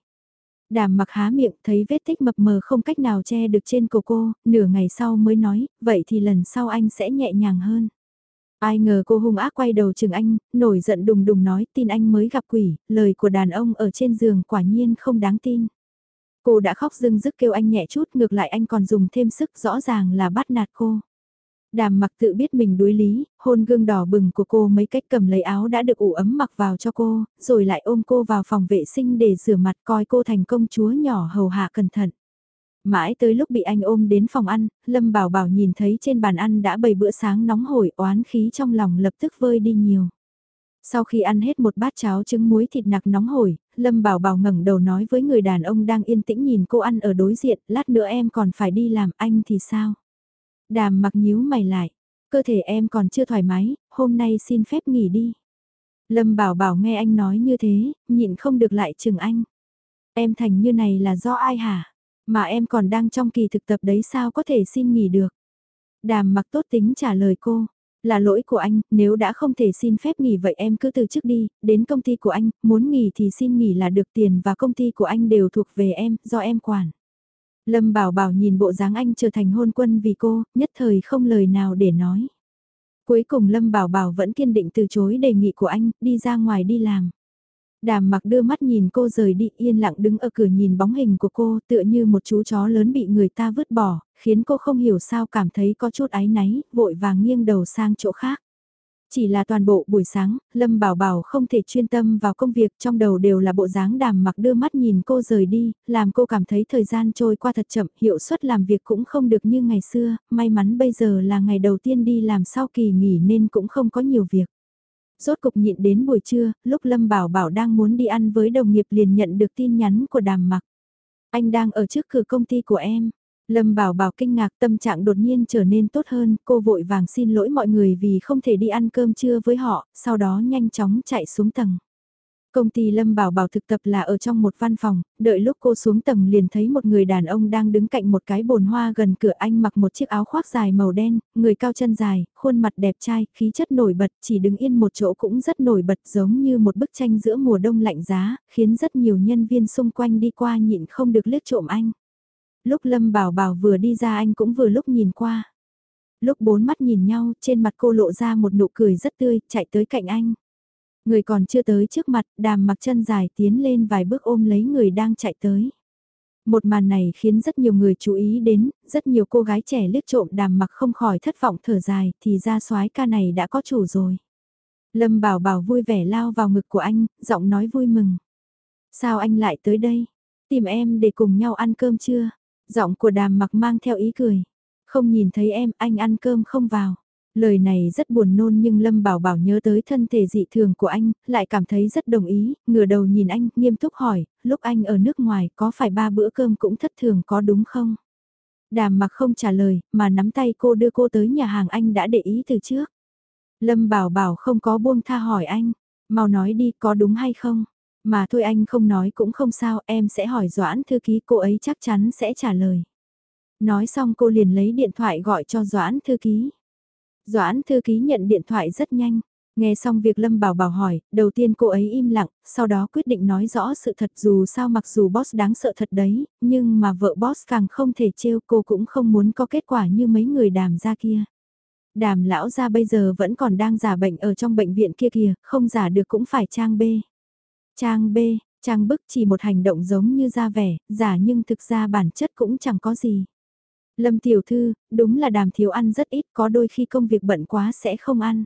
Đàm mặc há miệng, thấy vết tích mập mờ không cách nào che được trên cổ cô, nửa ngày sau mới nói, vậy thì lần sau anh sẽ nhẹ nhàng hơn. Ai ngờ cô hung ác quay đầu chừng anh, nổi giận đùng đùng nói tin anh mới gặp quỷ, lời của đàn ông ở trên giường quả nhiên không đáng tin. Cô đã khóc dưng dứt kêu anh nhẹ chút ngược lại anh còn dùng thêm sức rõ ràng là bắt nạt cô. Đàm mặc tự biết mình đối lý, hôn gương đỏ bừng của cô mấy cách cầm lấy áo đã được ủ ấm mặc vào cho cô, rồi lại ôm cô vào phòng vệ sinh để rửa mặt coi cô thành công chúa nhỏ hầu hạ cẩn thận. Mãi tới lúc bị anh ôm đến phòng ăn, Lâm Bảo Bảo nhìn thấy trên bàn ăn đã bày bữa sáng nóng hổi oán khí trong lòng lập tức vơi đi nhiều. Sau khi ăn hết một bát cháo trứng muối thịt nạc nóng hổi, Lâm Bảo Bảo ngẩng đầu nói với người đàn ông đang yên tĩnh nhìn cô ăn ở đối diện, lát nữa em còn phải đi làm anh thì sao? Đàm mặc nhíu mày lại, cơ thể em còn chưa thoải mái, hôm nay xin phép nghỉ đi. Lâm Bảo Bảo nghe anh nói như thế, nhịn không được lại chừng anh. Em thành như này là do ai hả? Mà em còn đang trong kỳ thực tập đấy sao có thể xin nghỉ được? Đàm mặc tốt tính trả lời cô, là lỗi của anh, nếu đã không thể xin phép nghỉ vậy em cứ từ chức đi, đến công ty của anh, muốn nghỉ thì xin nghỉ là được tiền và công ty của anh đều thuộc về em, do em quản. Lâm Bảo Bảo nhìn bộ dáng anh trở thành hôn quân vì cô, nhất thời không lời nào để nói. Cuối cùng Lâm Bảo Bảo vẫn kiên định từ chối đề nghị của anh, đi ra ngoài đi làm. Đàm mặc đưa mắt nhìn cô rời đi yên lặng đứng ở cửa nhìn bóng hình của cô tựa như một chú chó lớn bị người ta vứt bỏ, khiến cô không hiểu sao cảm thấy có chút áy náy, vội vàng nghiêng đầu sang chỗ khác. Chỉ là toàn bộ buổi sáng, Lâm Bảo Bảo không thể chuyên tâm vào công việc trong đầu đều là bộ dáng đàm mặc đưa mắt nhìn cô rời đi, làm cô cảm thấy thời gian trôi qua thật chậm, hiệu suất làm việc cũng không được như ngày xưa, may mắn bây giờ là ngày đầu tiên đi làm sau kỳ nghỉ nên cũng không có nhiều việc. Rốt cục nhịn đến buổi trưa, lúc Lâm Bảo Bảo đang muốn đi ăn với đồng nghiệp liền nhận được tin nhắn của đàm mặc. Anh đang ở trước cửa công ty của em. Lâm Bảo Bảo kinh ngạc tâm trạng đột nhiên trở nên tốt hơn, cô vội vàng xin lỗi mọi người vì không thể đi ăn cơm trưa với họ, sau đó nhanh chóng chạy xuống tầng. Công ty Lâm Bảo Bảo thực tập là ở trong một văn phòng, đợi lúc cô xuống tầng liền thấy một người đàn ông đang đứng cạnh một cái bồn hoa gần cửa anh mặc một chiếc áo khoác dài màu đen, người cao chân dài, khuôn mặt đẹp trai, khí chất nổi bật, chỉ đứng yên một chỗ cũng rất nổi bật giống như một bức tranh giữa mùa đông lạnh giá, khiến rất nhiều nhân viên xung quanh đi qua nhịn không được liếc trộm anh. Lúc Lâm Bảo Bảo vừa đi ra anh cũng vừa lúc nhìn qua. Lúc bốn mắt nhìn nhau, trên mặt cô lộ ra một nụ cười rất tươi, chạy tới cạnh anh. Người còn chưa tới trước mặt, đàm mặc chân dài tiến lên vài bước ôm lấy người đang chạy tới. Một màn này khiến rất nhiều người chú ý đến, rất nhiều cô gái trẻ liếc trộm đàm mặc không khỏi thất vọng thở dài, thì ra soái ca này đã có chủ rồi. Lâm bảo bảo vui vẻ lao vào ngực của anh, giọng nói vui mừng. Sao anh lại tới đây? Tìm em để cùng nhau ăn cơm chưa? Giọng của đàm mặc mang theo ý cười. Không nhìn thấy em, anh ăn cơm không vào. Lời này rất buồn nôn nhưng Lâm Bảo Bảo nhớ tới thân thể dị thường của anh, lại cảm thấy rất đồng ý, ngửa đầu nhìn anh, nghiêm túc hỏi, lúc anh ở nước ngoài có phải ba bữa cơm cũng thất thường có đúng không? Đàm mặc không trả lời, mà nắm tay cô đưa cô tới nhà hàng anh đã để ý từ trước. Lâm Bảo Bảo không có buông tha hỏi anh, mau nói đi có đúng hay không? Mà thôi anh không nói cũng không sao, em sẽ hỏi Doãn thư ký cô ấy chắc chắn sẽ trả lời. Nói xong cô liền lấy điện thoại gọi cho Doãn thư ký. Doãn thư ký nhận điện thoại rất nhanh. Nghe xong việc Lâm Bảo Bảo hỏi, đầu tiên cô ấy im lặng, sau đó quyết định nói rõ sự thật dù sao mặc dù boss đáng sợ thật đấy, nhưng mà vợ boss càng không thể trêu cô cũng không muốn có kết quả như mấy người đàm ra kia. Đàm lão ra bây giờ vẫn còn đang giả bệnh ở trong bệnh viện kia kìa, không giả được cũng phải trang B. Trang B, trang bức chỉ một hành động giống như ra vẻ, giả nhưng thực ra bản chất cũng chẳng có gì. Lâm tiểu thư, đúng là đàm thiếu ăn rất ít, có đôi khi công việc bận quá sẽ không ăn.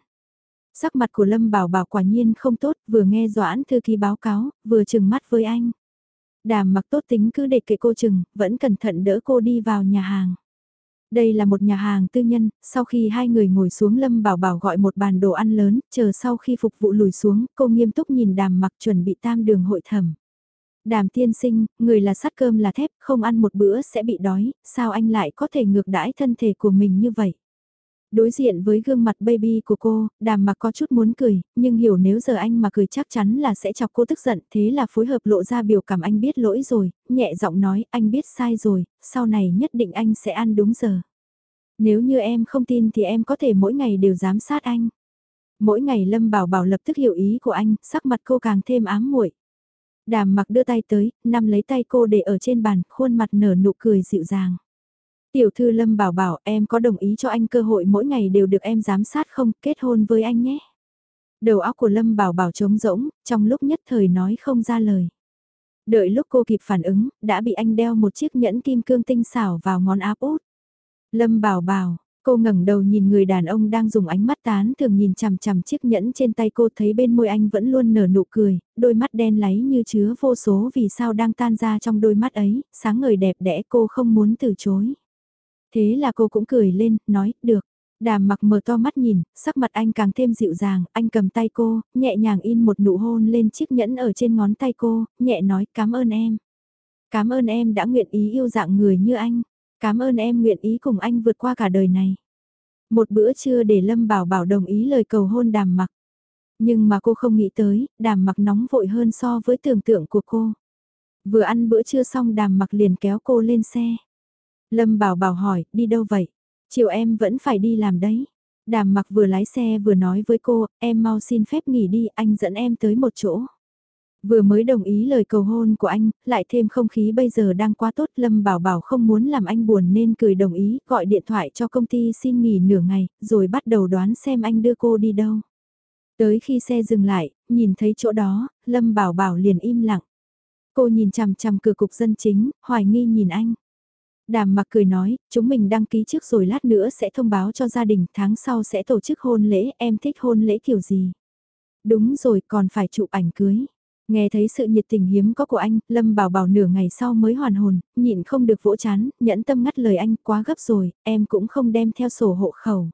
Sắc mặt của Lâm bảo bảo quả nhiên không tốt, vừa nghe Doãn thư ký báo cáo, vừa chừng mắt với anh. Đàm mặc tốt tính cứ để kệ cô chừng, vẫn cẩn thận đỡ cô đi vào nhà hàng. Đây là một nhà hàng tư nhân, sau khi hai người ngồi xuống Lâm Bảo Bảo gọi một bàn đồ ăn lớn, chờ sau khi phục vụ lùi xuống, cô nghiêm túc nhìn đàm mặc chuẩn bị tam đường hội thẩm. Đàm tiên sinh, người là sắt cơm là thép, không ăn một bữa sẽ bị đói, sao anh lại có thể ngược đãi thân thể của mình như vậy? Đối diện với gương mặt baby của cô, đàm mặc có chút muốn cười, nhưng hiểu nếu giờ anh mà cười chắc chắn là sẽ chọc cô tức giận, thế là phối hợp lộ ra biểu cảm anh biết lỗi rồi, nhẹ giọng nói anh biết sai rồi, sau này nhất định anh sẽ ăn đúng giờ. Nếu như em không tin thì em có thể mỗi ngày đều giám sát anh. Mỗi ngày Lâm Bảo Bảo lập tức hiểu ý của anh, sắc mặt cô càng thêm ám muội. Đàm mặc đưa tay tới, nắm lấy tay cô để ở trên bàn, khuôn mặt nở nụ cười dịu dàng. Tiểu thư Lâm bảo bảo em có đồng ý cho anh cơ hội mỗi ngày đều được em giám sát không, kết hôn với anh nhé. Đầu óc của Lâm bảo bảo trống rỗng, trong lúc nhất thời nói không ra lời. Đợi lúc cô kịp phản ứng, đã bị anh đeo một chiếc nhẫn kim cương tinh xảo vào ngón áp út. Lâm bảo bảo, Cô ngẩng đầu nhìn người đàn ông đang dùng ánh mắt tán thường nhìn chằm chằm chiếc nhẫn trên tay cô thấy bên môi anh vẫn luôn nở nụ cười, đôi mắt đen láy như chứa vô số vì sao đang tan ra trong đôi mắt ấy, sáng ngời đẹp đẽ cô không muốn từ chối. Thế là cô cũng cười lên, nói, được. Đàm mặc mở to mắt nhìn, sắc mặt anh càng thêm dịu dàng, anh cầm tay cô, nhẹ nhàng in một nụ hôn lên chiếc nhẫn ở trên ngón tay cô, nhẹ nói cảm ơn em. Cảm ơn em đã nguyện ý yêu dạng người như anh. Cảm ơn em nguyện ý cùng anh vượt qua cả đời này. Một bữa trưa để Lâm Bảo Bảo đồng ý lời cầu hôn đàm mặc. Nhưng mà cô không nghĩ tới, đàm mặc nóng vội hơn so với tưởng tượng của cô. Vừa ăn bữa trưa xong đàm mặc liền kéo cô lên xe. Lâm Bảo Bảo hỏi, đi đâu vậy? Chiều em vẫn phải đi làm đấy. Đàm mặc vừa lái xe vừa nói với cô, em mau xin phép nghỉ đi, anh dẫn em tới một chỗ. Vừa mới đồng ý lời cầu hôn của anh, lại thêm không khí bây giờ đang quá tốt Lâm Bảo Bảo không muốn làm anh buồn nên cười đồng ý gọi điện thoại cho công ty xin nghỉ nửa ngày, rồi bắt đầu đoán xem anh đưa cô đi đâu. Tới khi xe dừng lại, nhìn thấy chỗ đó, Lâm Bảo Bảo liền im lặng. Cô nhìn chằm chằm cửa cục dân chính, hoài nghi nhìn anh. Đàm mặc cười nói, chúng mình đăng ký trước rồi lát nữa sẽ thông báo cho gia đình, tháng sau sẽ tổ chức hôn lễ, em thích hôn lễ kiểu gì? Đúng rồi, còn phải chụp ảnh cưới. Nghe thấy sự nhiệt tình hiếm có của anh, Lâm bảo bảo nửa ngày sau mới hoàn hồn, nhịn không được vỗ chán, nhẫn tâm ngắt lời anh quá gấp rồi, em cũng không đem theo sổ hộ khẩu.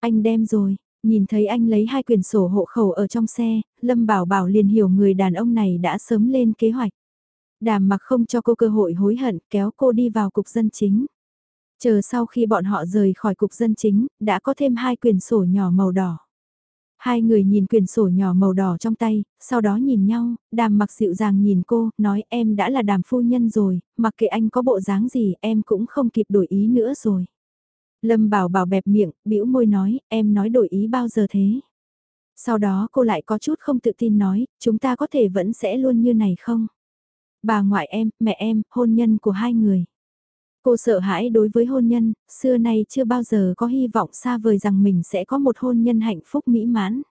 Anh đem rồi, nhìn thấy anh lấy hai quyển sổ hộ khẩu ở trong xe, Lâm bảo bảo liền hiểu người đàn ông này đã sớm lên kế hoạch. Đàm mặc không cho cô cơ hội hối hận kéo cô đi vào cục dân chính. Chờ sau khi bọn họ rời khỏi cục dân chính, đã có thêm hai quyển sổ nhỏ màu đỏ. Hai người nhìn quyển sổ nhỏ màu đỏ trong tay, sau đó nhìn nhau, đàm mặc dịu dàng nhìn cô, nói em đã là đàm phu nhân rồi, mặc kệ anh có bộ dáng gì em cũng không kịp đổi ý nữa rồi. Lâm bảo bảo bẹp miệng, bĩu môi nói, em nói đổi ý bao giờ thế? Sau đó cô lại có chút không tự tin nói, chúng ta có thể vẫn sẽ luôn như này không? Bà ngoại em, mẹ em, hôn nhân của hai người. Cô sợ hãi đối với hôn nhân, xưa nay chưa bao giờ có hy vọng xa vời rằng mình sẽ có một hôn nhân hạnh phúc mỹ mãn.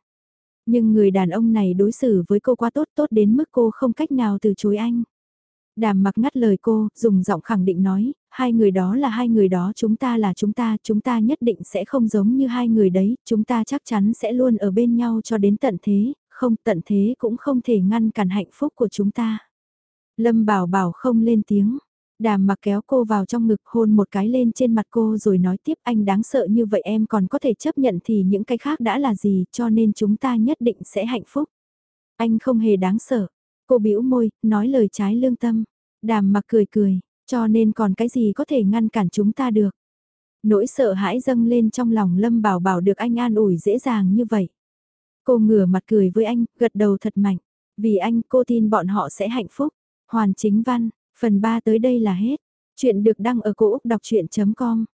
Nhưng người đàn ông này đối xử với cô quá tốt tốt đến mức cô không cách nào từ chối anh. Đàm mặc ngắt lời cô, dùng giọng khẳng định nói, hai người đó là hai người đó chúng ta là chúng ta, chúng ta nhất định sẽ không giống như hai người đấy, chúng ta chắc chắn sẽ luôn ở bên nhau cho đến tận thế, không tận thế cũng không thể ngăn cản hạnh phúc của chúng ta. Lâm bảo bảo không lên tiếng, Đàm mặc kéo cô vào trong ngực hôn một cái lên trên mặt cô rồi nói tiếp anh đáng sợ như vậy em còn có thể chấp nhận thì những cái khác đã là gì cho nên chúng ta nhất định sẽ hạnh phúc. Anh không hề đáng sợ. Cô bĩu môi, nói lời trái lương tâm. Đàm mặc cười cười, cho nên còn cái gì có thể ngăn cản chúng ta được. Nỗi sợ hãi dâng lên trong lòng Lâm Bảo Bảo được anh an ủi dễ dàng như vậy. Cô ngửa mặt cười với anh, gật đầu thật mạnh. Vì anh cô tin bọn họ sẽ hạnh phúc. Hoàn chính văn, Phần 3 tới đây là hết. Chuyện được đăng ở cổ Úc đọc chuyện.com